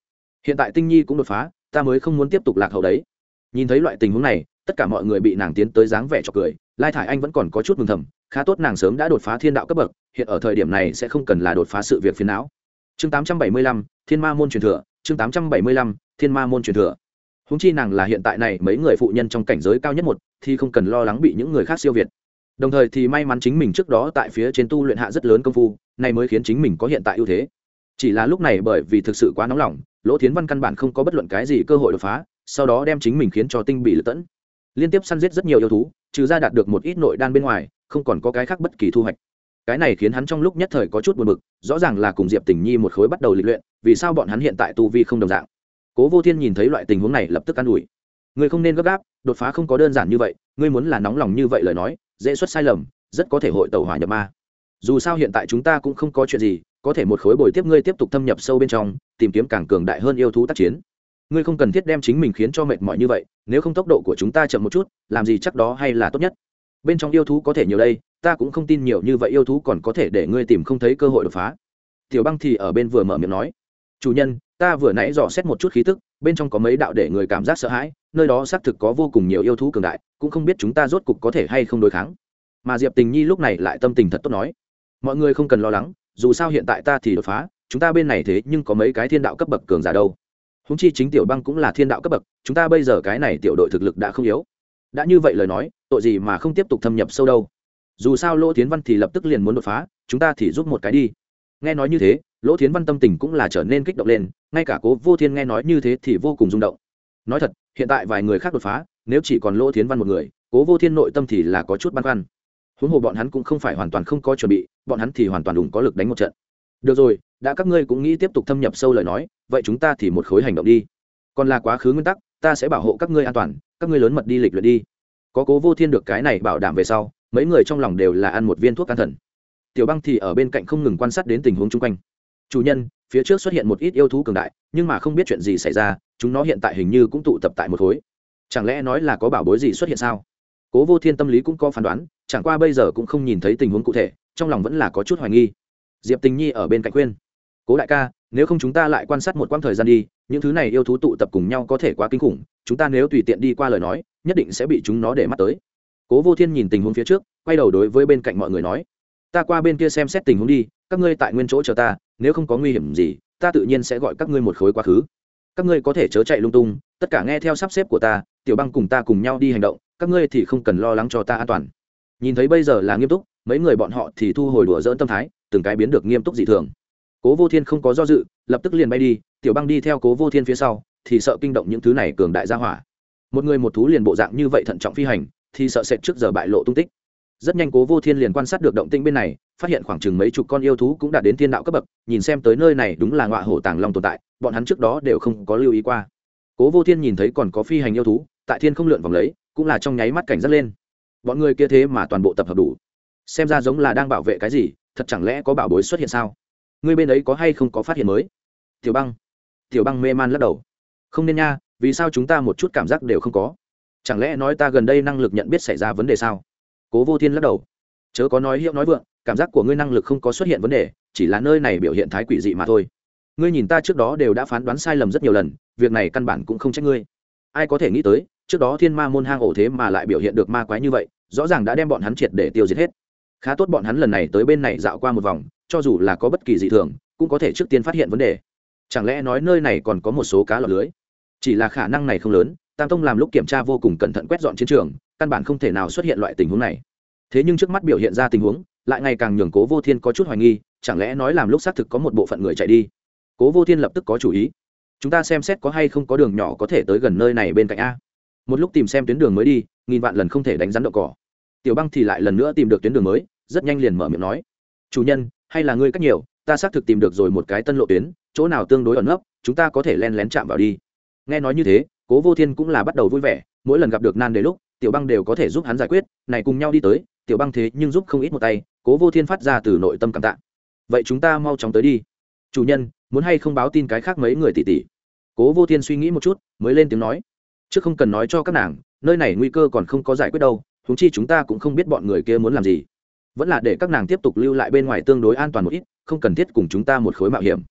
Hiện tại tinh nhi cũng đột phá, ta mới không muốn tiếp tục lạc hậu đấy. Nhìn thấy loại tình huống này tất cả mọi người bị nàng tiến tới dáng vẻ cho cười lai thải anh vẫn còn có chút mừng thầm khá tốt nàng sớm đã đột phá thiên đạo cấp bậc hiện ở thời điểm này sẽ không cần là đột phá sự việc phiền não. Chương 875, thiên ma môn truyền thừa chương 875, thiên ma môn truyền thừa. Húng chi nàng là hiện tại này mấy người phụ nhân trong cảnh giới cao nhất một thì không cần lo lắng bị những người khác siêu việt. Đồng thời thì may mắn chính mình trước đó tại phía trên tu luyện hạ rất lớn công phu này mới khiến chính mình có hiện tại ưu thế. Chỉ là lúc này bởi vì thực sự quá nóng lòng lỗ thiến văn căn bản không có bất luận cái gì cơ hội đột phá sau đó đem chính mình khiến cho tinh bị lật tẫn liên tiếp săn giết rất nhiều yêu thú, trừ ra đạt được một ít nội đan bên ngoài, không còn có cái khác bất kỳ thu hoạch. Cái này khiến hắn trong lúc nhất thời có chút buồn bực, rõ ràng là cùng diệp tình nhi một khối bắt đầu lịch luyện, vì sao bọn hắn hiện tại tu vi không đồng dạng. Cố vô thiên nhìn thấy loại tình huống này lập tức an ủi. Người không nên gấp gáp, đột phá không có đơn giản như vậy, ngươi muốn là nóng lòng như vậy lời nói, dễ xuất sai lầm, rất có thể hội tàu hỏa nhập ma. Dù sao hiện tại chúng ta cũng không có chuyện gì, có thể một khối bồi tiếp ngươi tiếp tục thâm nhập sâu bên trong, tìm kiếm càng cường đại hơn yêu thú tác chiến ngươi không cần thiết đem chính mình khiến cho mệt mỏi như vậy, nếu không tốc độ của chúng ta chậm một chút, làm gì chắc đó hay là tốt nhất. Bên trong yêu thú có thể nhiều đây, ta cũng không tin nhiều như vậy yêu thú còn có thể để ngươi tìm không thấy cơ hội đột phá. Tiểu băng thì ở bên vừa mở miệng nói, chủ nhân, ta vừa nãy dò xét một chút khí tức, bên trong có mấy đạo để người cảm giác sợ hãi, nơi đó xác thực có vô cùng nhiều yêu thú cường đại, cũng không biết chúng ta rốt cục có thể hay không đối kháng. Mà diệp tình nhi lúc này lại tâm tình thật tốt nói, mọi người không cần lo lắng, dù sao hiện tại ta thì đột phá, chúng ta bên này thế nhưng có mấy cái thiên đạo cấp bậc cường giả đâu húng chi chính tiểu băng cũng là thiên đạo cấp bậc, chúng ta bây giờ cái này tiểu đội thực lực đã không yếu. Đã như vậy lời nói, tội gì mà không tiếp tục thâm nhập sâu đâu? Dù sao lỗ tiến văn thì lập tức liền muốn đột phá, chúng ta thì giúp một cái đi. Nghe nói như thế, lỗ tiến văn tâm tình cũng là trở nên kích động lên, ngay cả cố vô thiên nghe nói như thế thì vô cùng rung động. Nói thật, hiện tại vài người khác đột phá, nếu chỉ còn lỗ tiến văn một người, cố vô thiên nội tâm thì là có chút băn khoăn. Huống hồ bọn hắn cũng không phải hoàn toàn không có chuẩn bị, bọn hắn thì hoàn toàn đủ có lực đánh một trận được rồi, đã các ngươi cũng nghĩ tiếp tục thâm nhập sâu lời nói, vậy chúng ta thì một khối hành động đi. Còn là quá khứ nguyên tắc, ta sẽ bảo hộ các ngươi an toàn, các ngươi lớn mật đi lịch luyện đi. Có cố vô thiên được cái này bảo đảm về sau, mấy người trong lòng đều là ăn một viên thuốc an thần. Tiểu băng thì ở bên cạnh không ngừng quan sát đến tình huống chung quanh. Chủ nhân, phía trước xuất hiện một ít yêu thú cường đại, nhưng mà không biết chuyện gì xảy ra, chúng nó hiện tại hình như cũng tụ tập tại một khối. Chẳng lẽ nói là có bảo bối gì xuất hiện sao? Cố vô thiên tâm lý cũng có phán đoán, chẳng qua bây giờ cũng không nhìn thấy tình huống cụ thể, trong lòng vẫn là có chút hoài nghi diệp tình nhi ở bên cạnh khuyên, cố đại ca, nếu không chúng ta lại quan sát một quãng thời gian đi, những thứ này yêu thú tụ tập cùng nhau có thể quá kinh khủng, chúng ta nếu tùy tiện đi qua lời nói, nhất định sẽ bị chúng nó để mắt tới. Cố vô thiên nhìn tình huống phía trước, quay đầu đối với bên cạnh mọi người nói, ta qua bên kia xem xét tình huống đi, các ngươi tại nguyên chỗ chờ ta, nếu không có nguy hiểm gì, ta tự nhiên sẽ gọi các ngươi một khối quá khứ. Các ngươi có thể chớ chạy lung tung, tất cả nghe theo sắp xếp của ta, tiểu băng cùng ta cùng nhau đi hành động, các ngươi thì không cần lo lắng cho ta an toàn. Nhìn thấy bây giờ là nghiêm túc mấy người bọn họ thì thu hồi đùa dỡn tâm thái, từng cái biến được nghiêm túc dị thường. Cố vô thiên không có do dự, lập tức liền bay đi, tiểu băng đi theo cố vô thiên phía sau, thì sợ kinh động những thứ này cường đại gia hỏa. Một người một thú liền bộ dạng như vậy thận trọng phi hành, thì sợ sệt trước giờ bại lộ tung tích. Rất nhanh cố vô thiên liền quan sát được động tĩnh bên này, phát hiện khoảng chừng mấy chục con yêu thú cũng đã đến thiên đạo cấp bậc, nhìn xem tới nơi này đúng là ngọa hổ tàng long tồn tại, bọn hắn trước đó đều không có lưu ý qua. Cố vô thiên nhìn thấy còn có phi hành yêu thú, tại thiên không lượn vòng lấy, cũng là trong nháy mắt cảnh giác lên. Bọn người kia thế mà toàn bộ tập hợp đủ xem ra giống là đang bảo vệ cái gì, thật chẳng lẽ có bảo bối xuất hiện sao? Ngươi bên ấy có hay không có phát hiện mới? Tiểu băng. Tiểu băng mê man lắc đầu. Không nên nha, vì sao chúng ta một chút cảm giác đều không có? Chẳng lẽ nói ta gần đây năng lực nhận biết xảy ra vấn đề sao? Cố vô thiên lắc đầu. Chớ có nói hiệu nói vượng, cảm giác của ngươi năng lực không có xuất hiện vấn đề, chỉ là nơi này biểu hiện thái quỷ dị mà thôi. Ngươi nhìn ta trước đó đều đã phán đoán sai lầm rất nhiều lần, việc này căn bản cũng không trách ngươi. Ai có thể nghĩ tới, trước đó thiên ma môn hang ổ thế mà lại biểu hiện được ma quái như vậy, rõ ràng đã đem bọn hắn triệt để tiêu diệt hết khá tốt bọn hắn lần này tới bên này dạo qua một vòng, cho dù là có bất kỳ dị thường, cũng có thể trước tiên phát hiện vấn đề. Chẳng lẽ nói nơi này còn có một số cá lọt lưới? Chỉ là khả năng này không lớn, tam tông làm lúc kiểm tra vô cùng cẩn thận quét dọn chiến trường, căn bản không thể nào xuất hiện loại tình huống này. Thế nhưng trước mắt biểu hiện ra tình huống, lại ngày càng nhường cố vô thiên có chút hoài nghi, chẳng lẽ nói làm lúc xác thực có một bộ phận người chạy đi? Cố vô thiên lập tức có chủ ý. Chúng ta xem xét có hay không có đường nhỏ có thể tới gần nơi này bên cạnh a. Một lúc tìm xem tuyến đường mới đi, nghìn vạn lần không thể đánh rắn đậu cỏ. Tiểu băng thì lại lần nữa tìm được tuyến đường mới rất nhanh liền mở miệng nói, chủ nhân, hay là ngươi cách nhiều, ta xác thực tìm được rồi một cái tân lộ tuyến, chỗ nào tương đối ẩn nấp, chúng ta có thể len lén chạm vào đi. Nghe nói như thế, cố vô thiên cũng là bắt đầu vui vẻ, mỗi lần gặp được nan đề lúc, tiểu băng đều có thể giúp hắn giải quyết, này cùng nhau đi tới, tiểu băng thế nhưng giúp không ít một tay, cố vô thiên phát ra từ nội tâm cảm tạ. Vậy chúng ta mau chóng tới đi. Chủ nhân, muốn hay không báo tin cái khác mấy người tỷ tỷ? Cố vô thiên suy nghĩ một chút, mới lên tiếng nói chứ không cần nói cho các nàng, nơi này nguy cơ còn không có giải quyết đâu húng chi chúng ta cũng không biết bọn người kia muốn làm gì vẫn là để các nàng tiếp tục lưu lại bên ngoài tương đối an toàn một ít, không cần thiết cùng chúng ta một khối mạo hiểm.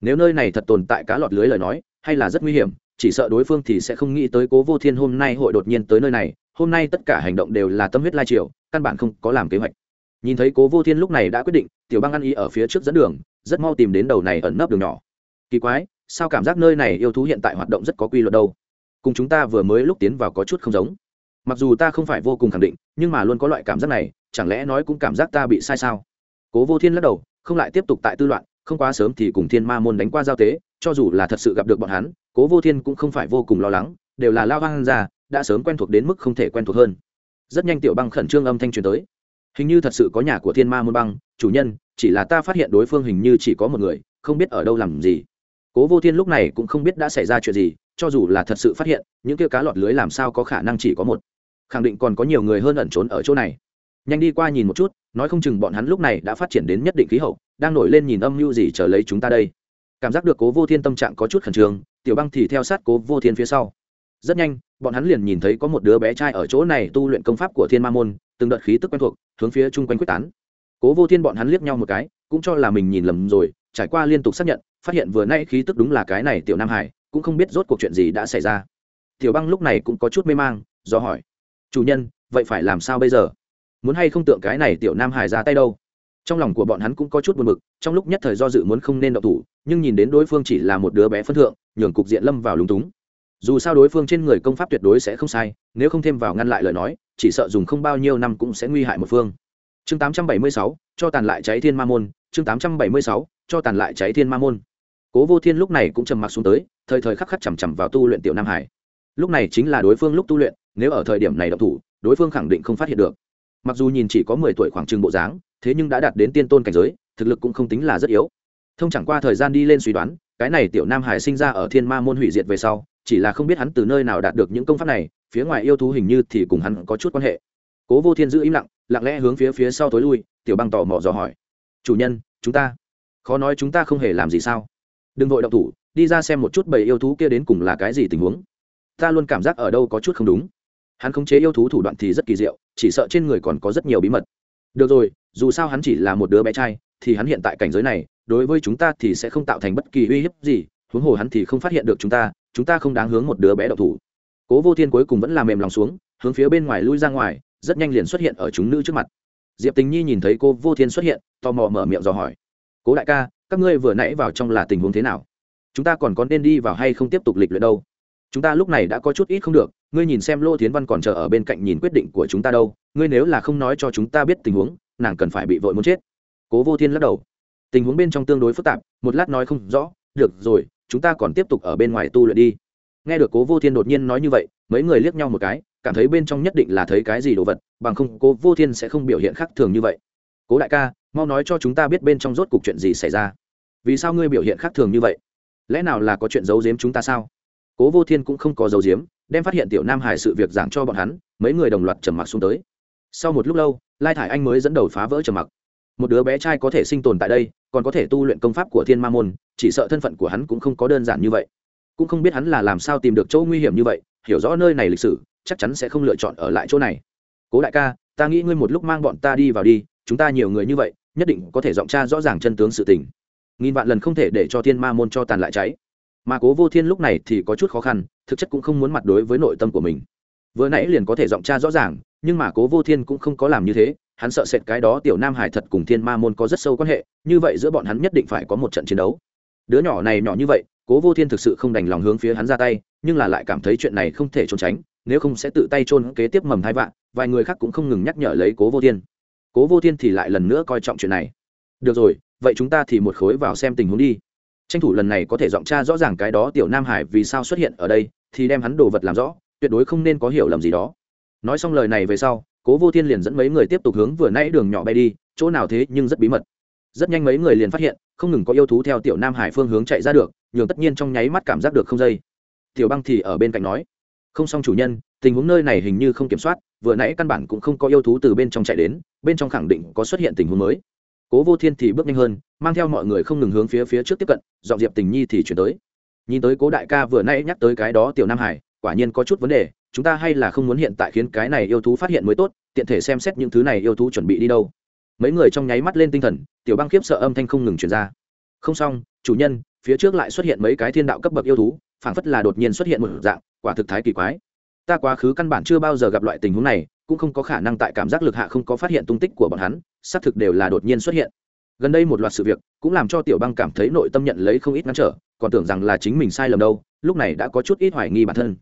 Nếu nơi này thật tồn tại cá lọt lưới lời nói, hay là rất nguy hiểm, chỉ sợ đối phương thì sẽ không nghĩ tới cố vô thiên hôm nay hội đột nhiên tới nơi này, hôm nay tất cả hành động đều là tâm huyết lai triều, căn bản không có làm kế hoạch. Nhìn thấy cố vô thiên lúc này đã quyết định, tiểu băng ăn ý ở phía trước dẫn đường, rất mau tìm đến đầu này ẩn nấp đường nhỏ. Kỳ quái, sao cảm giác nơi này yêu thú hiện tại hoạt động rất có quy luật đâu? Cùng chúng ta vừa mới lúc tiến vào có chút không giống. Mặc dù ta không phải vô cùng khẳng định, nhưng mà luôn có loại cảm giác này chẳng lẽ nói cũng cảm giác ta bị sai sao? Cố vô thiên lắc đầu, không lại tiếp tục tại tư loạn, không quá sớm thì cùng thiên ma môn đánh qua giao tế, cho dù là thật sự gặp được bọn hắn, cố vô thiên cũng không phải vô cùng lo lắng, đều là lao hoang ra, đã sớm quen thuộc đến mức không thể quen thuộc hơn. Rất nhanh tiểu băng khẩn trương âm thanh truyền tới. Hình như thật sự có nhà của thiên ma môn băng, chủ nhân, chỉ là ta phát hiện đối phương hình như chỉ có một người, không biết ở đâu làm gì. Cố vô thiên lúc này cũng không biết đã xảy ra chuyện gì, cho dù là thật sự phát hiện, những kia cá lọt lưới làm sao có khả năng chỉ có một. Khẳng định còn có nhiều người hơn ẩn trốn ở chỗ này nhanh đi qua nhìn một chút, nói không chừng bọn hắn lúc này đã phát triển đến nhất định khí hậu, đang nổi lên nhìn âm mưu gì chờ lấy chúng ta đây. Cảm giác được cố vô thiên tâm trạng có chút khẩn trương, tiểu băng thì theo sát cố vô thiên phía sau. Rất nhanh, bọn hắn liền nhìn thấy có một đứa bé trai ở chỗ này tu luyện công pháp của thiên ma môn, từng đợt khí tức quen thuộc, hướng phía chung quanh quyết tán. Cố vô thiên bọn hắn liếc nhau một cái, cũng cho là mình nhìn lầm rồi, trải qua liên tục xác nhận, phát hiện vừa nay khí tức đúng là cái này tiểu nam hải, cũng không biết rốt cuộc chuyện gì đã xảy ra. Tiểu băng lúc này cũng có chút mê mang, do hỏi, chủ nhân, vậy phải làm sao bây giờ? Muốn hay không tượng cái này tiểu nam hải ra tay đâu. Trong lòng của bọn hắn cũng có chút buồn bực trong lúc nhất thời do dự muốn không nên đậu thủ nhưng nhìn đến đối phương chỉ là một đứa bé phân thượng nhường cục diện lâm vào lúng túng. Dù sao đối phương trên người công pháp tuyệt đối sẽ không sai nếu không thêm vào ngăn lại lời nói chỉ sợ dùng không bao nhiêu năm cũng sẽ nguy hại một phương. Chương 876, cho tàn lại cháy thiên ma môn chương 876, cho tàn lại cháy thiên ma môn. Cố vô thiên lúc này cũng trầm mặc xuống tới thời thời khắc khắc chằm chằm vào tu luyện tiểu nam hải lúc này chính là đối phương lúc tu luyện nếu ở thời điểm này đậu thủ đối phương khẳng định không phát hiện được mặc dù nhìn chỉ có mười tuổi khoảng trừng bộ dáng, thế nhưng đã đạt đến tiên tôn cảnh giới, thực lực cũng không tính là rất yếu. Thông chẳng qua thời gian đi lên suy đoán, cái này tiểu nam hải sinh ra ở thiên ma môn hủy diệt về sau, chỉ là không biết hắn từ nơi nào đạt được những công pháp này, phía ngoài yêu thú hình như thì cùng hắn có chút quan hệ. Cố vô thiên giữ im lặng lặng lẽ hướng phía phía sau tối lui, tiểu băng tò mò dò hỏi. Chủ nhân, chúng ta? Khó nói chúng ta không hề làm gì sao? Đừng vội động thủ, đi ra xem một chút bầy yêu thú kia đến cùng là cái gì tình huống. Ta luôn cảm giác ở đâu có chút không đúng hắn khống chế yêu thú thủ đoạn thì rất kỳ diệu, chỉ sợ trên người còn có rất nhiều bí mật. Được rồi, dù sao hắn chỉ là một đứa bé trai, thì hắn hiện tại cảnh giới này, đối với chúng ta thì sẽ không tạo thành bất kỳ uy hiếp gì, huống hồ hắn thì không phát hiện được chúng ta chúng ta không đáng hướng một đứa bé đậu thủ. Cố vô thiên cuối cùng vẫn làm mềm lòng xuống, hướng phía bên ngoài lui ra ngoài, rất nhanh liền xuất hiện ở chúng nữ trước mặt. Diệp tình nhi nhìn thấy cô vô thiên xuất hiện, tò mò mở miệng dò hỏi. Cố đại ca, các ngươi vừa nãy vào trong là tình huống thế nào? Chúng ta còn có nên đi vào hay không tiếp tục lịch luyện đâu? Chúng ta lúc này đã có chút ít không được ngươi nhìn xem lô tiến văn còn chờ ở bên cạnh nhìn quyết định của chúng ta đâu, ngươi nếu là không nói cho chúng ta biết tình huống, nàng cần phải bị vội muốn chết. Cố vô thiên lắc đầu. Tình huống bên trong tương đối phức tạp, một lát nói không rõ, được rồi, chúng ta còn tiếp tục ở bên ngoài tu luyện đi. Nghe được cố vô thiên đột nhiên nói như vậy, mấy người liếc nhau một cái, cảm thấy bên trong nhất định là thấy cái gì đồ vật, bằng không cố vô thiên sẽ không biểu hiện khác thường như vậy. Cố đại ca, mau nói cho chúng ta biết bên trong rốt cuộc chuyện gì xảy ra. Vì sao ngươi biểu hiện khác thường như vậy? Lẽ nào là có chuyện giấu giếm chúng ta sao? Cố vô thiên cũng không có dấu diếm đem phát hiện tiểu nam hải sự việc giảng cho bọn hắn, mấy người đồng loạt trầm mặc xuống tới. Sau một lúc lâu, lai thải anh mới dẫn đầu phá vỡ trầm mặc. Một đứa bé trai có thể sinh tồn tại đây, còn có thể tu luyện công pháp của thiên ma môn, chỉ sợ thân phận của hắn cũng không có đơn giản như vậy. Cũng không biết hắn là làm sao tìm được chỗ nguy hiểm như vậy, hiểu rõ nơi này lịch sử, chắc chắn sẽ không lựa chọn ở lại chỗ này. Cố đại ca, ta nghĩ ngươi một lúc mang bọn ta đi vào đi, chúng ta nhiều người như vậy, nhất định có thể giọng tra rõ ràng chân tướng sự tình. Nghìn vạn lần không thể để cho thiên ma môn cho tàn lại cháy mà cố vô thiên lúc này thì có chút khó khăn, thực chất cũng không muốn mặt đối với nội tâm của mình. Vừa nãy liền có thể giọng tra rõ ràng, nhưng mà cố vô thiên cũng không có làm như thế, hắn sợ sệt cái đó tiểu nam hải thật cùng thiên ma môn có rất sâu quan hệ, như vậy giữa bọn hắn nhất định phải có một trận chiến đấu. Đứa nhỏ này nhỏ như vậy, cố vô thiên thực sự không đành lòng hướng phía hắn ra tay, nhưng là lại cảm thấy chuyện này không thể trốn tránh, nếu không sẽ tự tay trôn kế tiếp mầm hai vạn, vài người khác cũng không ngừng nhắc nhở lấy cố vô thiên. Cố vô thiên thì lại lần nữa coi trọng chuyện này. Được rồi, vậy chúng ta thì một khối vào xem tình huống đi tranh thủ lần này có thể giọng tra rõ ràng cái đó tiểu nam hải vì sao xuất hiện ở đây, thì đem hắn đồ vật làm rõ, tuyệt đối không nên có hiểu lầm gì đó. Nói xong lời này về sau, cố vô thiên liền dẫn mấy người tiếp tục hướng vừa nãy đường nhỏ bay đi, chỗ nào thế nhưng rất bí mật. Rất nhanh mấy người liền phát hiện, không ngừng có yêu thú theo tiểu nam hải phương hướng chạy ra được, nhường tất nhiên trong nháy mắt cảm giác được không dây. Tiểu băng thì ở bên cạnh nói, không xong chủ nhân, tình huống nơi này hình như không kiểm soát, vừa nãy căn bản cũng không có yêu thú từ bên trong chạy đến, bên trong khẳng định có xuất hiện tình huống mới cố vô thiên thì bước nhanh hơn, mang theo mọi người không ngừng hướng phía phía trước tiếp cận, dọn diệp tình nhi thì chuyển tới. Nhìn tới cố đại ca vừa nay nhắc tới cái đó tiểu nam hải, quả nhiên có chút vấn đề, chúng ta hay là không muốn hiện tại khiến cái này yêu thú phát hiện mới tốt, tiện thể xem xét những thứ này yêu thú chuẩn bị đi đâu. Mấy người trong nháy mắt lên tinh thần, tiểu băng khiếp sợ âm thanh không ngừng chuyển ra. Không xong, chủ nhân, phía trước lại xuất hiện mấy cái thiên đạo cấp bậc yêu thú, phảng phất là đột nhiên xuất hiện một dạng, quả thực thái kỳ quái. Ta quá khứ căn bản chưa bao giờ gặp loại tình huống này cũng không có khả năng tại cảm giác lực hạ không có phát hiện tung tích của bọn hắn, xác thực đều là đột nhiên xuất hiện. Gần đây một loạt sự việc cũng làm cho tiểu băng cảm thấy nội tâm nhận lấy không ít ngăn trở, còn tưởng rằng là chính mình sai lầm đâu, lúc này đã có chút ít hoài nghi bản thân.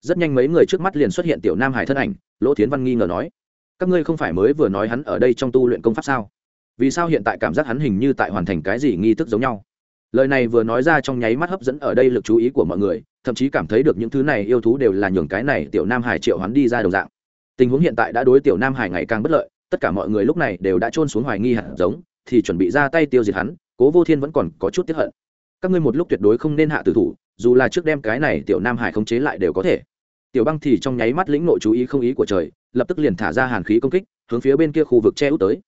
Rất nhanh mấy người trước mắt liền xuất hiện tiểu nam hải thân ảnh, lỗ thiến văn nghi ngờ nói, các ngươi không phải mới vừa nói hắn ở đây trong tu luyện công pháp sao? Vì sao hiện tại cảm giác hắn hình như tại hoàn thành cái gì nghi thức giống nhau? Lời này vừa nói ra trong nháy mắt hấp dẫn ở đây lực chú ý của mọi người, thậm chí cảm thấy được những thứ này yêu thú đều là nhường cái này tiểu nam hải triệu hắn đi ra đồng dạng tình huống hiện tại đã đối tiểu nam hải ngày càng bất lợi, tất cả mọi người lúc này đều đã trôn xuống hoài nghi hạt giống, thì chuẩn bị ra tay tiêu diệt hắn, cố vô thiên vẫn còn có chút tiếp hận. Các ngươi một lúc tuyệt đối không nên hạ tử thủ, dù là trước đem cái này tiểu nam hải khống chế lại đều có thể. Tiểu băng thì trong nháy mắt lĩnh nội chú ý không ý của trời, lập tức liền thả ra hàn khí công kích, hướng phía bên kia khu vực che út tới.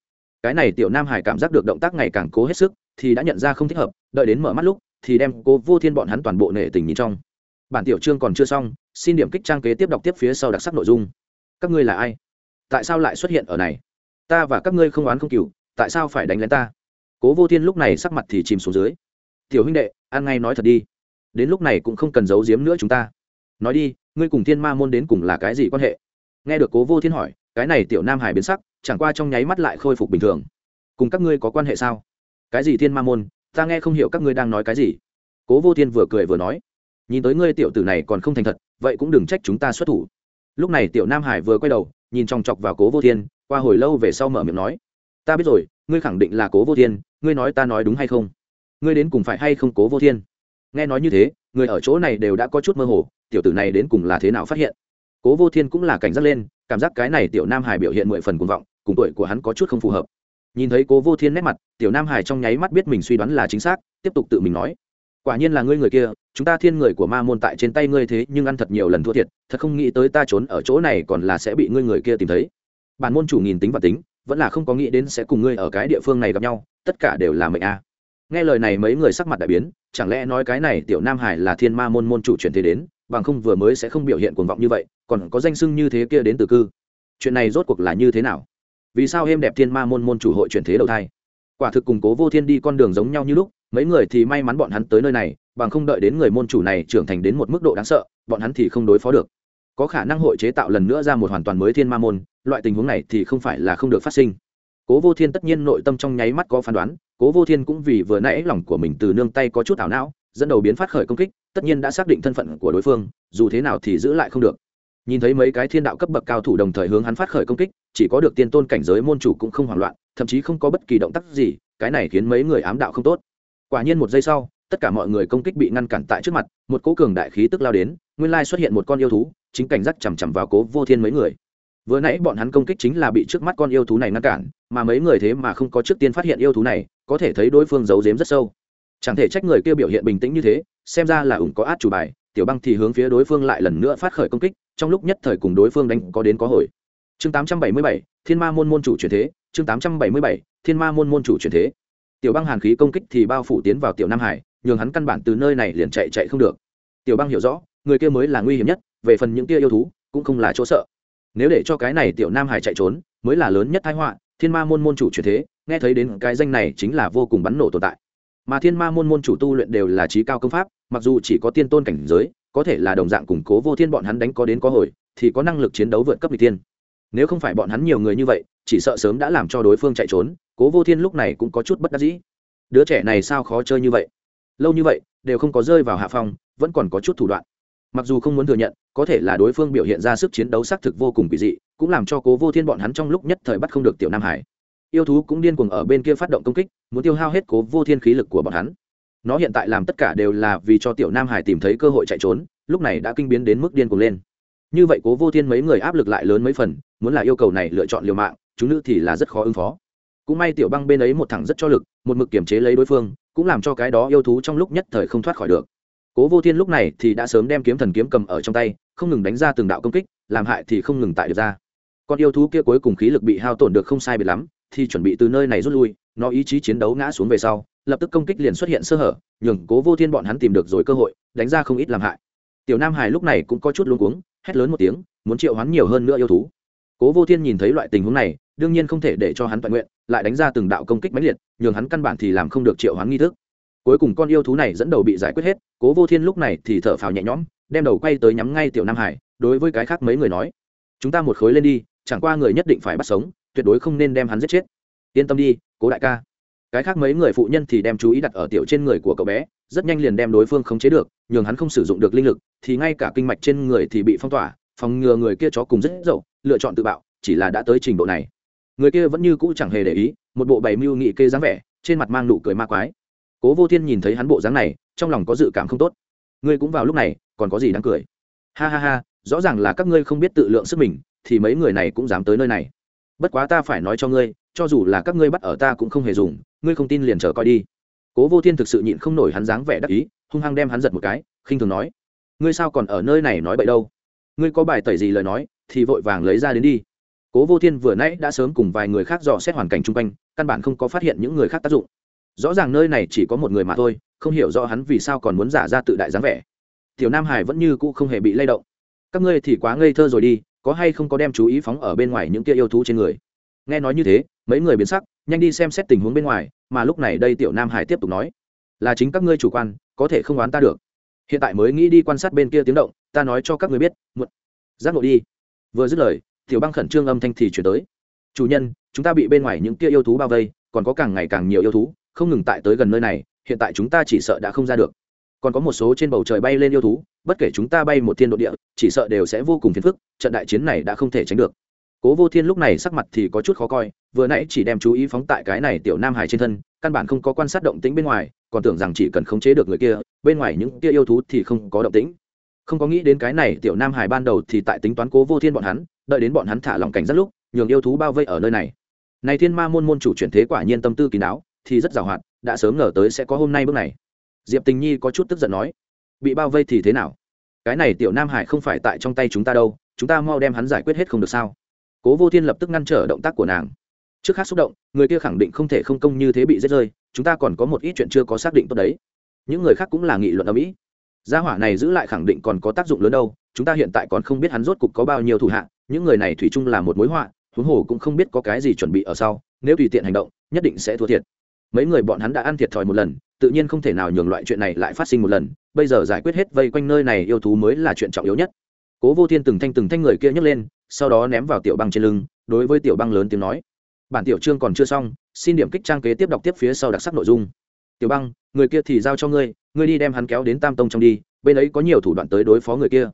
Cái này tiểu nam hải cảm giác được động tác ngày càng cố hết sức, thì đã nhận ra không thích hợp, đợi đến mở mắt lúc, thì đem Cố vô thiên bọn hắn toàn bộ nể tình nhìn trong. Bản tiểu chương còn chưa xong, xin điểm kích trang kế tiếp đọc tiếp phía sau đặc sắc nội dung các ngươi là ai? Tại sao lại xuất hiện ở này? Ta và các ngươi không oán không cừu, tại sao phải đánh lén ta? Cố vô thiên lúc này sắc mặt thì chìm xuống dưới. Tiểu huynh đệ, ăn ngay nói thật đi. Đến lúc này cũng không cần giấu giếm nữa chúng ta. Nói đi, ngươi cùng thiên ma môn đến cùng là cái gì quan hệ? Nghe được cố vô thiên hỏi, cái này tiểu nam hải biến sắc, chẳng qua trong nháy mắt lại khôi phục bình thường. Cùng các ngươi có quan hệ sao? Cái gì thiên ma môn, ta nghe không hiểu các ngươi đang nói cái gì. Cố vô thiên vừa cười vừa nói, nhìn tới ngươi tiểu tử này còn không thành thật, vậy cũng đừng trách chúng ta xuất thủ lúc này tiểu nam hải vừa quay đầu, nhìn chòng chọc vào cố vô thiên, qua hồi lâu về sau mở miệng nói, ta biết rồi, ngươi khẳng định là cố vô thiên, ngươi nói ta nói đúng hay không? Ngươi đến cùng phải hay không cố vô thiên? Nghe nói như thế, người ở chỗ này đều đã có chút mơ hồ, tiểu tử này đến cùng là thế nào phát hiện? Cố vô thiên cũng là cảnh giác lên, cảm giác cái này tiểu nam hải biểu hiện mười phần cuồng vọng, cùng tuổi của hắn có chút không phù hợp. Nhìn thấy cố vô thiên nét mặt, tiểu nam hải trong nháy mắt biết mình suy đoán là chính xác, tiếp tục tự mình nói quả nhiên là ngươi người kia, chúng ta thiên người của ma môn tại trên tay ngươi thế nhưng ăn thật nhiều lần thua thiệt, thật không nghĩ tới ta trốn ở chỗ này còn là sẽ bị ngươi người kia tìm thấy. Bản môn chủ nghìn tính và tính, vẫn là không có nghĩ đến sẽ cùng ngươi ở cái địa phương này gặp nhau, tất cả đều là mệnh a. Nghe lời này mấy người sắc mặt đại biến, chẳng lẽ nói cái này tiểu nam hải là thiên ma môn môn chủ chuyển thế đến, bằng không vừa mới sẽ không biểu hiện cuồng vọng như vậy, còn có danh sưng như thế kia đến từ cư. Chuyện này rốt cuộc là như thế nào? Vì sao êm đẹp thiên ma môn môn chủ hội chuyển thế đầu thai? Quả thực củng cố vô thiên đi con đường giống nhau như lúc mấy người thì may mắn bọn hắn tới nơi này, bằng không đợi đến người môn chủ này trưởng thành đến một mức độ đáng sợ, bọn hắn thì không đối phó được. Có khả năng hội chế tạo lần nữa ra một hoàn toàn mới thiên ma môn, loại tình huống này thì không phải là không được phát sinh. Cố vô thiên tất nhiên nội tâm trong nháy mắt có phán đoán, cố vô thiên cũng vì vừa nãy lòng của mình từ nương tay có chút ảo não, dẫn đầu biến phát khởi công kích, tất nhiên đã xác định thân phận của đối phương, dù thế nào thì giữ lại không được. Nhìn thấy mấy cái thiên đạo cấp bậc cao thủ đồng thời hướng hắn phát khởi công kích, chỉ có được tiên tôn cảnh giới môn chủ cũng không hoảng loạn, thậm chí không có bất kỳ động tác gì, cái này khiến mấy người ám đạo không tốt quả nhiên một giây sau tất cả mọi người công kích bị ngăn cản tại trước mặt một cỗ cường đại khí tức lao đến nguyên lai xuất hiện một con yêu thú chính cảnh giác chằm chằm vào cố vô thiên mấy người. Vừa nãy bọn hắn công kích chính là bị trước mắt con yêu thú này ngăn cản mà mấy người thế mà không có trước tiên phát hiện yêu thú này có thể thấy đối phương giấu giếm rất sâu. Chẳng thể trách người kia biểu hiện bình tĩnh như thế xem ra là ủng có át chủ bài tiểu băng thì hướng phía đối phương lại lần nữa phát khởi công kích trong lúc nhất thời cùng đối phương đánh có đến có hồi. Chương 877, thiên ma môn môn chủ truyền thế chương 877, thiên ma môn môn chủ truyền thế tiểu băng hàn khí công kích thì bao phủ tiến vào tiểu nam hải, nhường hắn căn bản từ nơi này liền chạy chạy không được. Tiểu băng hiểu rõ, người kia mới là nguy hiểm nhất, về phần những kia yêu thú, cũng không là chỗ sợ. Nếu để cho cái này tiểu nam hải chạy trốn, mới là lớn nhất thái họa, thiên ma môn môn chủ truyền thế, nghe thấy đến cái danh này chính là vô cùng bắn nổ tồn tại. Mà thiên ma môn môn chủ tu luyện đều là trí cao công pháp, mặc dù chỉ có tiên tôn cảnh giới, có thể là đồng dạng củng cố vô thiên bọn hắn đánh có đến có hồi, thì có năng lực chiến đấu vượt cấp vị thiên. Nếu không phải bọn hắn nhiều người như vậy chỉ sợ sớm đã làm cho đối phương chạy trốn, cố vô thiên lúc này cũng có chút bất đắc dĩ. Đứa trẻ này sao khó chơi như vậy? Lâu như vậy, đều không có rơi vào hạ phong, vẫn còn có chút thủ đoạn. Mặc dù không muốn thừa nhận, có thể là đối phương biểu hiện ra sức chiến đấu xác thực vô cùng kỳ dị, cũng làm cho cố vô thiên bọn hắn trong lúc nhất thời bắt không được tiểu nam hải. Yêu thú cũng điên cuồng ở bên kia phát động công kích, muốn tiêu hao hết cố vô thiên khí lực của bọn hắn. Nó hiện tại làm tất cả đều là vì cho tiểu nam hải tìm thấy cơ hội chạy trốn, lúc này đã kinh biến đến mức điên cuồng lên. Như vậy cố vô thiên mấy người áp lực lại lớn mấy phần, muốn là yêu cầu này lựa chọn liều mạng chúng nữ thì là rất khó ứng phó. Cũng may tiểu băng bên ấy một thẳng rất cho lực, một mực kiềm chế lấy đối phương, cũng làm cho cái đó yêu thú trong lúc nhất thời không thoát khỏi được. Cố vô thiên lúc này thì đã sớm đem kiếm thần kiếm cầm ở trong tay, không ngừng đánh ra từng đạo công kích, làm hại thì không ngừng tại được ra. Con yêu thú kia cuối cùng khí lực bị hao tổn được không sai biệt lắm, thì chuẩn bị từ nơi này rút lui, nó ý chí chiến đấu ngã xuống về sau, lập tức công kích liền xuất hiện sơ hở, nhường cố vô thiên bọn hắn tìm được rồi cơ hội, đánh ra không ít làm hại. Tiểu nam hải lúc này cũng có chút luống cuống, hét lớn một tiếng, muốn triệu hắn nhiều hơn nữa yêu thú cố vô thiên nhìn thấy loại tình huống này, đương nhiên không thể để cho hắn toàn nguyện, lại đánh ra từng đạo công kích mãnh liệt, nhường hắn căn bản thì làm không được triệu hoán nghi thức. Cuối cùng con yêu thú này dẫn đầu bị giải quyết hết, cố vô thiên lúc này thì thở phào nhẹ nhõm, đem đầu quay tới nhắm ngay tiểu nam hải, đối với cái khác mấy người nói, chúng ta một khối lên đi, chẳng qua người nhất định phải bắt sống, tuyệt đối không nên đem hắn giết chết. Yên tâm đi, cố đại ca. Cái khác mấy người phụ nhân thì đem chú ý đặt ở tiểu trên người của cậu bé, rất nhanh liền đem đối phương khống chế được, nhường hắn không sử dụng được linh lực, thì ngay cả kinh mạch trên người thì bị phong tỏa, phòng ngừa người kia chó cùng rất dậu lựa chọn tự bạo, chỉ là đã tới trình độ này. Người kia vẫn như cũ chẳng hề để ý, một bộ bày mưu nghị kê dáng vẻ, trên mặt mang nụ cười ma quái. Cố vô thiên nhìn thấy hắn bộ dáng này, trong lòng có dự cảm không tốt. Ngươi cũng vào lúc này, còn có gì đáng cười? Ha ha ha, rõ ràng là các ngươi không biết tự lượng sức mình, thì mấy người này cũng dám tới nơi này. Bất quá ta phải nói cho ngươi, cho dù là các ngươi bắt ở ta cũng không hề dùng, ngươi không tin liền chờ coi đi. Cố vô thiên thực sự nhịn không nổi hắn dáng vẻ đắc ý, hung hăng đem hắn giật một cái, khinh thường nói. Ngươi sao còn ở nơi này nói bậy đâu? Ngươi có bài tẩy gì lời nói thì vội vàng lấy ra đến đi. Cố vô thiên vừa nãy đã sớm cùng vài người khác dò xét hoàn cảnh chung quanh, căn bản không có phát hiện những người khác tác dụng. Rõ ràng nơi này chỉ có một người mà thôi, không hiểu rõ hắn vì sao còn muốn giả ra tự đại dáng vẻ. Tiểu nam hải vẫn như cũ không hề bị lay động. Các ngươi thì quá ngây thơ rồi đi, có hay không có đem chú ý phóng ở bên ngoài những kia yêu thú trên người? Nghe nói như thế, mấy người biến sắc, nhanh đi xem xét tình huống bên ngoài, mà lúc này đây tiểu nam hải tiếp tục nói, là chính các ngươi chủ quan, có thể không oán ta được. Hiện tại mới nghĩ đi quan sát bên kia tiếng động, ta nói cho các ngươi biết một giác ngộ đi vừa dứt lời, tiểu băng khẩn trương âm thanh thì chuyển tới. Chủ nhân, chúng ta bị bên ngoài những kia yêu thú bao vây, còn có càng ngày càng nhiều yêu thú, không ngừng tại tới gần nơi này, hiện tại chúng ta chỉ sợ đã không ra được. Còn có một số trên bầu trời bay lên yêu thú, bất kể chúng ta bay một thiên độ địa, chỉ sợ đều sẽ vô cùng phiền phức, trận đại chiến này đã không thể tránh được. Cố vô thiên lúc này sắc mặt thì có chút khó coi, vừa nãy chỉ đem chú ý phóng tại cái này tiểu nam hải trên thân, căn bản không có quan sát động tĩnh bên ngoài, còn tưởng rằng chỉ cần khống chế được người kia, bên ngoài những kia yêu thú thì không có động tĩnh không có nghĩ đến cái này tiểu nam hải ban đầu thì tại tính toán cố vô thiên bọn hắn, đợi đến bọn hắn thả lòng cảnh rất lúc, nhường yêu thú bao vây ở nơi này. Này thiên ma môn môn chủ chuyển thế quả nhiên tâm tư kín đáo, thì rất giàu hoạt đã sớm ngờ tới sẽ có hôm nay bước này. Diệp tình nhi có chút tức giận nói, bị bao vây thì thế nào? Cái này tiểu nam hải không phải tại trong tay chúng ta đâu, chúng ta mau đem hắn giải quyết hết không được sao? Cố vô thiên lập tức ngăn trở động tác của nàng. Trước khác xúc động, người kia khẳng định không thể không công như thế bị rết rơi, chúng ta còn có một ít chuyện chưa có xác định tốt đấy. Những người khác cũng là nghị luận ở mỹ gia hỏa này giữ lại khẳng định còn có tác dụng lớn đâu, chúng ta hiện tại còn không biết hắn rốt cục có bao nhiêu thủ hạ, những người này thủy chung là một mối họa, huống hồ cũng không biết có cái gì chuẩn bị ở sau, nếu tùy tiện hành động, nhất định sẽ thua thiệt. Mấy người bọn hắn đã ăn thiệt thòi một lần, tự nhiên không thể nào nhường loại chuyện này lại phát sinh một lần, bây giờ giải quyết hết vây quanh nơi này yêu thú mới là chuyện trọng yếu nhất. Cố vô thiên từng thanh từng thanh người kia nhấc lên, sau đó ném vào tiểu băng trên lưng, đối với tiểu băng lớn tiếng nói. Bản tiểu chương còn chưa xong, xin điểm kích trang kế tiếp đọc tiếp phía sau đặc sắc nội dung. Tiểu băng người kia thì giao cho ngươi ngươi đi đem hắn kéo đến tam tông trong đi, bên ấy có nhiều thủ đoạn tới đối phó người kia.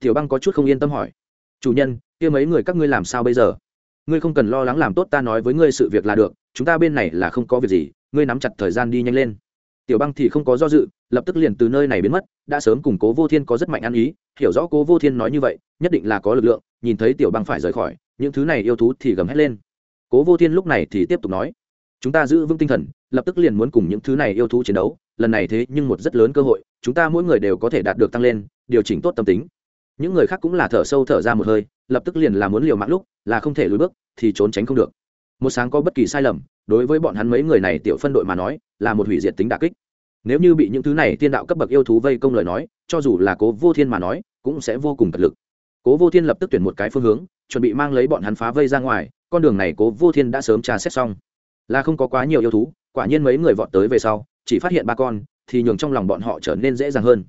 Tiểu băng có chút không yên tâm hỏi. Chủ nhân, kia mấy người các ngươi làm sao bây giờ? Ngươi không cần lo lắng làm tốt ta nói với ngươi sự việc là được, chúng ta bên này là không có việc gì, ngươi nắm chặt thời gian đi nhanh lên. Tiểu băng thì không có do dự, lập tức liền từ nơi này biến mất, đã sớm cùng cố vô thiên có rất mạnh ăn ý, hiểu rõ cố vô thiên nói như vậy, nhất định là có lực lượng, nhìn thấy tiểu băng phải rời khỏi, những thứ này yêu thú thì gầm hét lên. Cố vô thiên lúc này thì tiếp tục nói chúng ta giữ vững tinh thần, lập tức liền muốn cùng những thứ này yêu thú chiến đấu, lần này thế nhưng một rất lớn cơ hội, chúng ta mỗi người đều có thể đạt được tăng lên, điều chỉnh tốt tâm tính. Những người khác cũng là thở sâu thở ra một hơi, lập tức liền là muốn liều mạng lúc, là không thể lùi bước, thì trốn tránh không được. Một sáng có bất kỳ sai lầm, đối với bọn hắn mấy người này tiểu phân đội mà nói, là một hủy diệt tính đà kích. Nếu như bị những thứ này tiên đạo cấp bậc yêu thú vây công lời nói, cho dù là cố vô thiên mà nói, cũng sẽ vô cùng cật lực. Cố vô thiên lập tức tuyển một cái phương hướng, chuẩn bị mang lấy bọn hắn phá vây ra ngoài, con đường này cố vô thiên đã sớm tra xét xong là không có quá nhiều yêu thú, quả nhiên mấy người vọt tới về sau, chỉ phát hiện ba con, thì nhường trong lòng bọn họ trở nên dễ dàng hơn.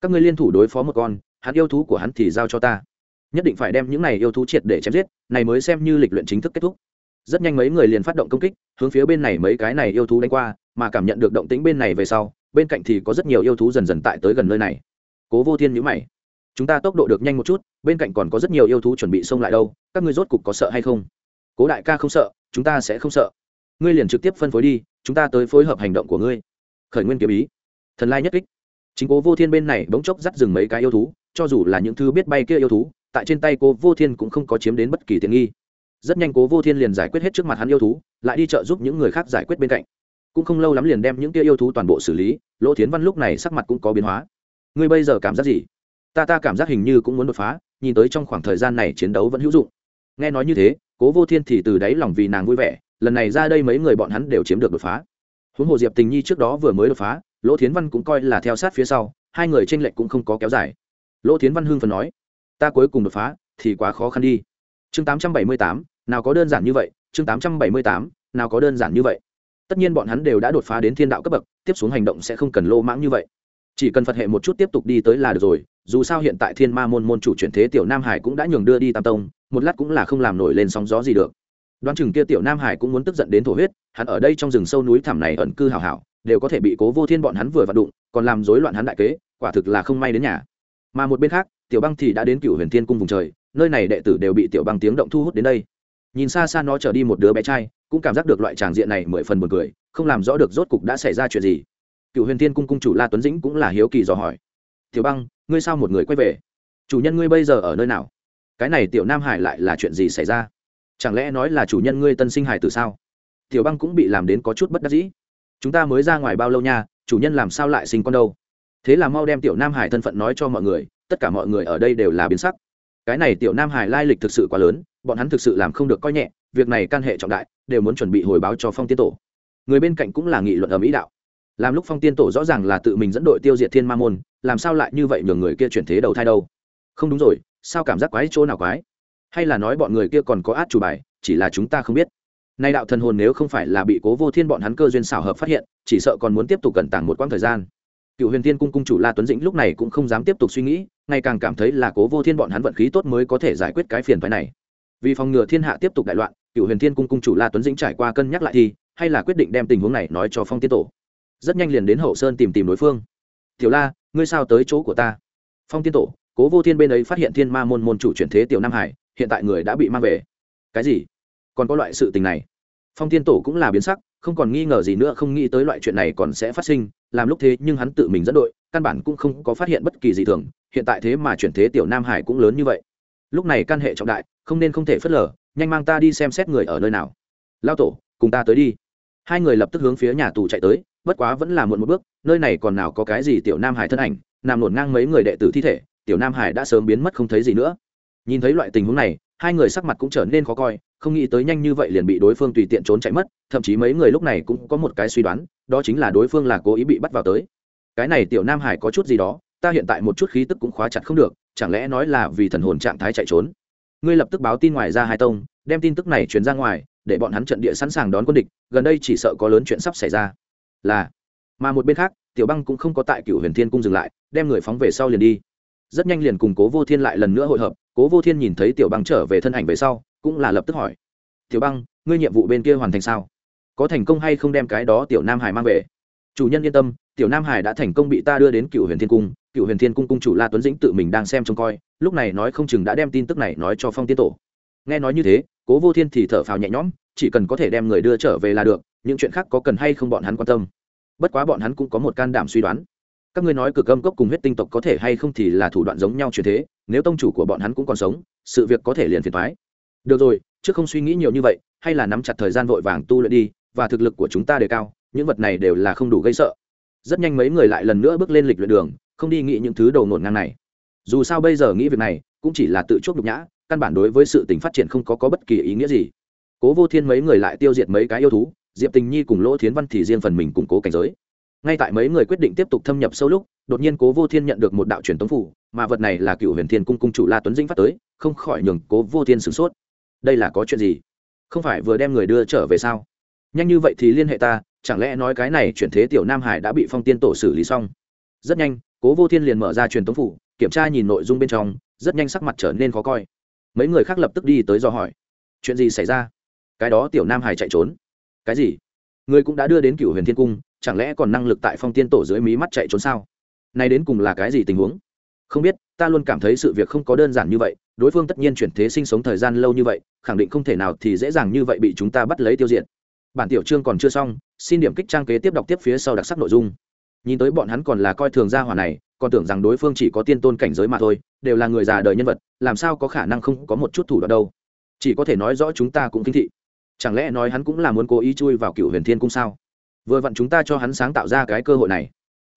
Các ngươi liên thủ đối phó một con, hắn yêu thú của hắn thì giao cho ta. Nhất định phải đem những này yêu thú triệt để chém giết, này mới xem như lịch luyện chính thức kết thúc. Rất nhanh mấy người liền phát động công kích, hướng phía bên này mấy cái này yêu thú đánh qua, mà cảm nhận được động tĩnh bên này về sau, bên cạnh thì có rất nhiều yêu thú dần dần tại tới gần nơi này. Cố vô thiên nhữ mày. Chúng ta tốc độ được nhanh một chút, bên cạnh còn có rất nhiều yêu thú chuẩn bị xông lại đâu, các ngươi rốt cục có sợ hay không? Cố đại ca không sợ, chúng ta sẽ không sợ ngươi liền trực tiếp phân phối đi, chúng ta tới phối hợp hành động của ngươi. Khởi nguyên kiếm ý. Thần lai nhất kích. Chính cố vô thiên bên này bỗng chốc dắt dừng mấy cái yêu thú, cho dù là những thứ biết bay kia yêu thú, tại trên tay cố vô thiên cũng không có chiếm đến bất kỳ tiện nghi. Rất nhanh cố vô thiên liền giải quyết hết trước mặt hắn yêu thú, lại đi chợ giúp những người khác giải quyết bên cạnh. Cũng không lâu lắm liền đem những kia yêu thú toàn bộ xử lý, lỗ thiến văn lúc này sắc mặt cũng có biến hóa. Ngươi bây giờ cảm giác gì? Ta ta cảm giác hình như cũng muốn đột phá, nhìn tới trong khoảng thời gian này chiến đấu vẫn hữu dụng. Nghe nói như thế, cố vô thiên thì từ đáy lòng vì nàng vui vẻ lần này ra đây mấy người bọn hắn đều chiếm được đột phá. Huống hồ diệp tình nhi trước đó vừa mới đột phá, lỗ thiến văn cũng coi là theo sát phía sau, hai người tranh lệch cũng không có kéo dài. Lỗ thiến văn hưng phần nói, ta cuối cùng đột phá thì quá khó khăn đi. Chương tám trăm bảy mươi tám, nào có đơn giản như vậy, chương tám trăm bảy mươi tám, nào có đơn giản như vậy. Tất nhiên bọn hắn đều đã đột phá đến thiên đạo cấp bậc, tiếp xuống hành động sẽ không cần lô mãng như vậy. Chỉ cần phật hệ một chút tiếp tục đi tới là được rồi, dù sao hiện tại thiên ma môn môn chủ chuyển thế tiểu nam hải cũng đã nhường đưa đi tam tông, một lát cũng là không làm nổi lên sóng gió gì được đoán chừng kia tiểu nam hải cũng muốn tức giận đến thổ huyết, hắn ở đây trong rừng sâu núi thẳm này ẩn cư hào hảo, đều có thể bị cố vô thiên bọn hắn vừa vặn đụng, còn làm rối loạn hắn đại kế, quả thực là không may đến nhà. Mà một bên khác, tiểu băng thì đã đến cựu huyền thiên cung vùng trời, nơi này đệ tử đều bị tiểu băng tiếng động thu hút đến đây. Nhìn xa xa nó trở đi một đứa bé trai, cũng cảm giác được loại tràng diện này mười phần buồn cười, không làm rõ được rốt cục đã xảy ra chuyện gì. Cựu huyền thiên cung cung chủ la tuấn dĩnh cũng là hiếu kỳ dò hỏi. Tiểu băng, ngươi sao một người quay về? Chủ nhân ngươi bây giờ ở nơi nào? Cái này tiểu nam hải lại là chuyện gì xảy ra? Chẳng lẽ nói là chủ nhân ngươi tân sinh hải từ sao? Tiểu băng cũng bị làm đến có chút bất đắc dĩ. Chúng ta mới ra ngoài bao lâu nha, chủ nhân làm sao lại sinh con đâu? Thế là mau đem tiểu nam hải thân phận nói cho mọi người, tất cả mọi người ở đây đều là biến sắc. Cái này tiểu nam hải lai lịch thực sự quá lớn, bọn hắn thực sự làm không được coi nhẹ, việc này can hệ trọng đại, đều muốn chuẩn bị hồi báo cho phong tiên tổ. Người bên cạnh cũng là nghị luận ở mỹ đạo. Làm lúc phong tiên tổ rõ ràng là tự mình dẫn đội tiêu diệt thiên ma môn, làm sao lại như vậy nhường người kia chuyển thế đầu thai đâu? Không đúng rồi, sao cảm giác quái chỗ nào quái? Hay là nói bọn người kia còn có át chủ bài, chỉ là chúng ta không biết. Nay đạo thần hồn nếu không phải là bị cố vô thiên bọn hắn cơ duyên xảo hợp phát hiện, chỉ sợ còn muốn tiếp tục cẩn tàng một quãng thời gian. Cựu huyền thiên cung cung chủ la tuấn dĩnh lúc này cũng không dám tiếp tục suy nghĩ, ngày càng cảm thấy là cố vô thiên bọn hắn vận khí tốt mới có thể giải quyết cái phiền phái này. Vì phòng ngừa thiên hạ tiếp tục đại loạn, cựu huyền thiên cung cung chủ la tuấn dĩnh trải qua cân nhắc lại thì, hay là quyết định đem tình huống này nói cho phong tiên tổ. Rất nhanh liền đến hậu sơn tìm tìm đối phương. Tiểu la, ngươi sao tới chỗ của ta? Phong tiên tổ, cố vô thiên bên ấy phát hiện thiên ma môn môn chủ chuyển thế tiểu nam hải hiện tại người đã bị mang về. Cái gì? Còn có loại sự tình này? Phong tiên tổ cũng là biến sắc, không còn nghi ngờ gì nữa, không nghĩ tới loại chuyện này còn sẽ phát sinh, làm lúc thế nhưng hắn tự mình dẫn đội, căn bản cũng không có phát hiện bất kỳ gì thường, hiện tại thế mà chuyển thế tiểu nam hải cũng lớn như vậy. Lúc này căn hệ trọng đại, không nên không thể phớt lờ, nhanh mang ta đi xem xét người ở nơi nào. Lao tổ, cùng ta tới đi. Hai người lập tức hướng phía nhà tù chạy tới, bất quá vẫn là muộn một bước, nơi này còn nào có cái gì tiểu nam hải thân ảnh, nằm nổn ngang mấy người đệ tử thi thể, tiểu nam hải đã sớm biến mất không thấy gì nữa nhìn thấy loại tình huống này, hai người sắc mặt cũng trở nên khó coi, không nghĩ tới nhanh như vậy liền bị đối phương tùy tiện trốn chạy mất, thậm chí mấy người lúc này cũng có một cái suy đoán, đó chính là đối phương là cố ý bị bắt vào tới. Cái này tiểu nam hải có chút gì đó, ta hiện tại một chút khí tức cũng khóa chặt không được, chẳng lẽ nói là vì thần hồn trạng thái chạy trốn? Ngươi lập tức báo tin ngoài ra hai tông, đem tin tức này truyền ra ngoài, để bọn hắn trận địa sẵn sàng đón quân địch, gần đây chỉ sợ có lớn chuyện sắp xảy ra. Là, mà một bên khác, tiểu băng cũng không có tại cựu huyền thiên cung dừng lại, đem người phóng về sau liền đi. Rất nhanh liền cùng cố vô thiên lại lần nữa hội hợp cố vô thiên nhìn thấy tiểu băng trở về thân ảnh về sau, cũng là lập tức hỏi, tiểu băng, ngươi nhiệm vụ bên kia hoàn thành sao? Có thành công hay không đem cái đó tiểu nam hải mang về? Chủ nhân yên tâm, tiểu nam hải đã thành công bị ta đưa đến cựu huyền thiên cung, cựu huyền thiên cung cung chủ la tuấn dĩnh tự mình đang xem trông coi, lúc này nói không chừng đã đem tin tức này nói cho phong tiên tổ. Nghe nói như thế, cố vô thiên thì thở phào nhẹ nhõm, chỉ cần có thể đem người đưa trở về là được, những chuyện khác có cần hay không bọn hắn quan tâm. Bất quá bọn hắn cũng có một can đảm suy đoán các ngươi nói cực âm cốc cùng huyết tinh tộc có thể hay không thì là thủ đoạn giống nhau chuyển thế nếu tông chủ của bọn hắn cũng còn sống sự việc có thể liền phiền thoái được rồi trước không suy nghĩ nhiều như vậy hay là nắm chặt thời gian vội vàng tu luyện đi và thực lực của chúng ta đề cao những vật này đều là không đủ gây sợ. Rất nhanh mấy người lại lần nữa bước lên lịch luyện đường không đi nghĩ những thứ đầu nổn ngang này. Dù sao bây giờ nghĩ việc này cũng chỉ là tự chuốc nhục nhã căn bản đối với sự tình phát triển không có, có bất kỳ ý nghĩa gì. Cố vô thiên mấy người lại tiêu diệt mấy cái yêu thú diệp tình nhi cùng lỗ thiến văn thì riêng phần mình củng cố cảnh giới ngay tại mấy người quyết định tiếp tục thâm nhập sâu lúc, đột nhiên cố vô thiên nhận được một đạo truyền tống phủ, mà vật này là cựu huyền thiên cung cung chủ la tuấn dinh phát tới, không khỏi nhường cố vô thiên sửng sốt. Đây là có chuyện gì? Không phải vừa đem người đưa trở về sao? Nhanh như vậy thì liên hệ ta, chẳng lẽ nói cái này chuyển thế tiểu nam hải đã bị phong tiên tổ xử lý xong? Rất nhanh, cố vô thiên liền mở ra truyền tống phủ, kiểm tra nhìn nội dung bên trong, rất nhanh sắc mặt trở nên khó coi. Mấy người khác lập tức đi tới do hỏi, chuyện gì xảy ra? Cái đó tiểu nam hải chạy trốn. Cái gì? Người cũng đã đưa đến cựu huyền thiên cung chẳng lẽ còn năng lực tại phong tiên tổ dưới mí mắt chạy trốn sao? Này đến cùng là cái gì tình huống? Không biết, ta luôn cảm thấy sự việc không có đơn giản như vậy, đối phương tất nhiên chuyển thế sinh sống thời gian lâu như vậy, khẳng định không thể nào thì dễ dàng như vậy bị chúng ta bắt lấy tiêu diệt. Bản tiểu chương còn chưa xong, xin điểm kích trang kế tiếp đọc tiếp phía sau đặc sắc nội dung. Nhìn tới bọn hắn còn là coi thường gia hỏa này, còn tưởng rằng đối phương chỉ có tiên tôn cảnh giới mà thôi, đều là người già đời nhân vật, làm sao có khả năng không có một chút thủ đoạn đâu? Chỉ có thể nói rõ chúng ta cũng kinh thị. Chẳng lẽ nói hắn cũng là muốn cố ý chui vào cựu huyền thiên cung sao? Vừa vặn chúng ta cho hắn sáng tạo ra cái cơ hội này.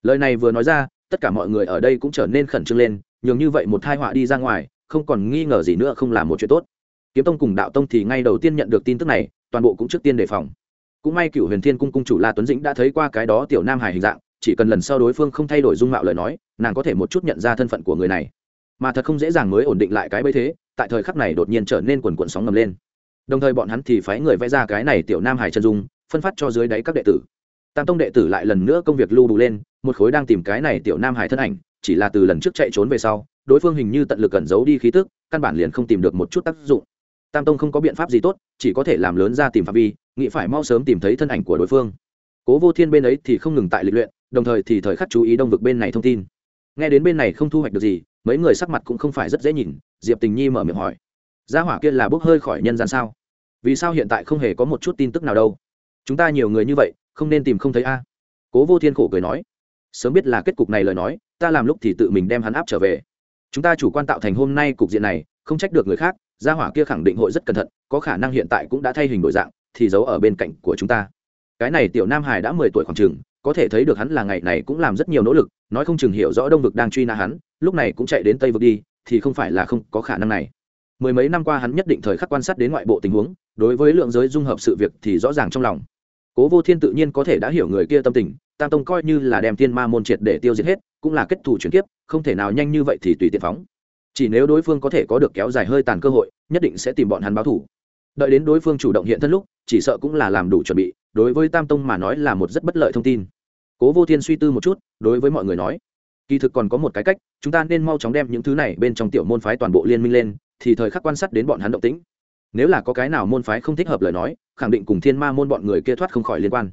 Lời này vừa nói ra, tất cả mọi người ở đây cũng trở nên khẩn trương lên, nhường như vậy một thai họa đi ra ngoài, không còn nghi ngờ gì nữa không là một chuyện tốt. Kiếm tông cùng đạo tông thì ngay đầu tiên nhận được tin tức này, toàn bộ cũng trước tiên đề phòng. Cũng may cựu huyền thiên cung cung chủ la tuấn dĩnh đã thấy qua cái đó tiểu nam hải hình dạng, chỉ cần lần sau đối phương không thay đổi dung mạo lời nói, nàng có thể một chút nhận ra thân phận của người này. Mà thật không dễ dàng mới ổn định lại cái bấy thế, tại thời khắc này đột nhiên trở nên quần quần sóng ngầm lên. Đồng thời bọn hắn thì phái người vẽ ra cái này tiểu nam hải chân dung, phân phát cho dưới đáy các đệ tử tam tông đệ tử lại lần nữa công việc lưu đủ lên, một khối đang tìm cái này tiểu nam hải thân ảnh, chỉ là từ lần trước chạy trốn về sau, đối phương hình như tận lực cẩn giấu đi khí tức, căn bản liền không tìm được một chút tác dụng. Tam tông không có biện pháp gì tốt, chỉ có thể làm lớn ra tìm phạm vi, nghĩ phải mau sớm tìm thấy thân ảnh của đối phương. Cố vô thiên bên ấy thì không ngừng tại lịch luyện, đồng thời thì thời khắc chú ý đông vực bên này thông tin. Nghe đến bên này không thu hoạch được gì, mấy người sắc mặt cũng không phải rất dễ nhìn, diệp tình nhi mở miệng hỏi. Gia hỏa kia là bốc hơi khỏi nhân gian sao? Vì sao hiện tại không hề có một chút tin tức nào đâu? Chúng ta nhiều người như vậy không nên tìm không thấy a. Cố vô thiên khổ cười nói, sớm biết là kết cục này lời nói, ta làm lúc thì tự mình đem hắn áp trở về. Chúng ta chủ quan tạo thành hôm nay cục diện này, không trách được người khác, gia hỏa kia khẳng định hội rất cẩn thận, có khả năng hiện tại cũng đã thay hình đổi dạng, thì giấu ở bên cạnh của chúng ta. Cái này tiểu nam hải đã mười tuổi khoảng chừng, có thể thấy được hắn là ngày này cũng làm rất nhiều nỗ lực, nói không chừng hiểu rõ đông vực đang truy nã hắn, lúc này cũng chạy đến tây vực đi, thì không phải là không có khả năng này. Mười mấy năm qua hắn nhất định thời khắc quan sát đến ngoại bộ tình huống, đối với lượng giới dung hợp sự việc thì rõ ràng trong lòng cố vô thiên tự nhiên có thể đã hiểu người kia tâm tình, tam tông coi như là đem thiên ma môn triệt để tiêu diệt hết, cũng là kết thủ chuyển kiếp, không thể nào nhanh như vậy thì tùy tiện phóng. Chỉ nếu đối phương có thể có được kéo dài hơi tàn cơ hội, nhất định sẽ tìm bọn hắn báo thủ đợi đến đối phương chủ động hiện thân lúc, chỉ sợ cũng là làm đủ chuẩn bị, đối với tam tông mà nói là một rất bất lợi thông tin. Cố vô thiên suy tư một chút, đối với mọi người nói, kỳ thực còn có một cái cách, chúng ta nên mau chóng đem những thứ này bên trong tiểu môn phái toàn bộ liên minh lên, thì thời khắc quan sát đến bọn hắn động tĩnh nếu là có cái nào môn phái không thích hợp lời nói, khẳng định cùng thiên ma môn bọn người kia thoát không khỏi liên quan.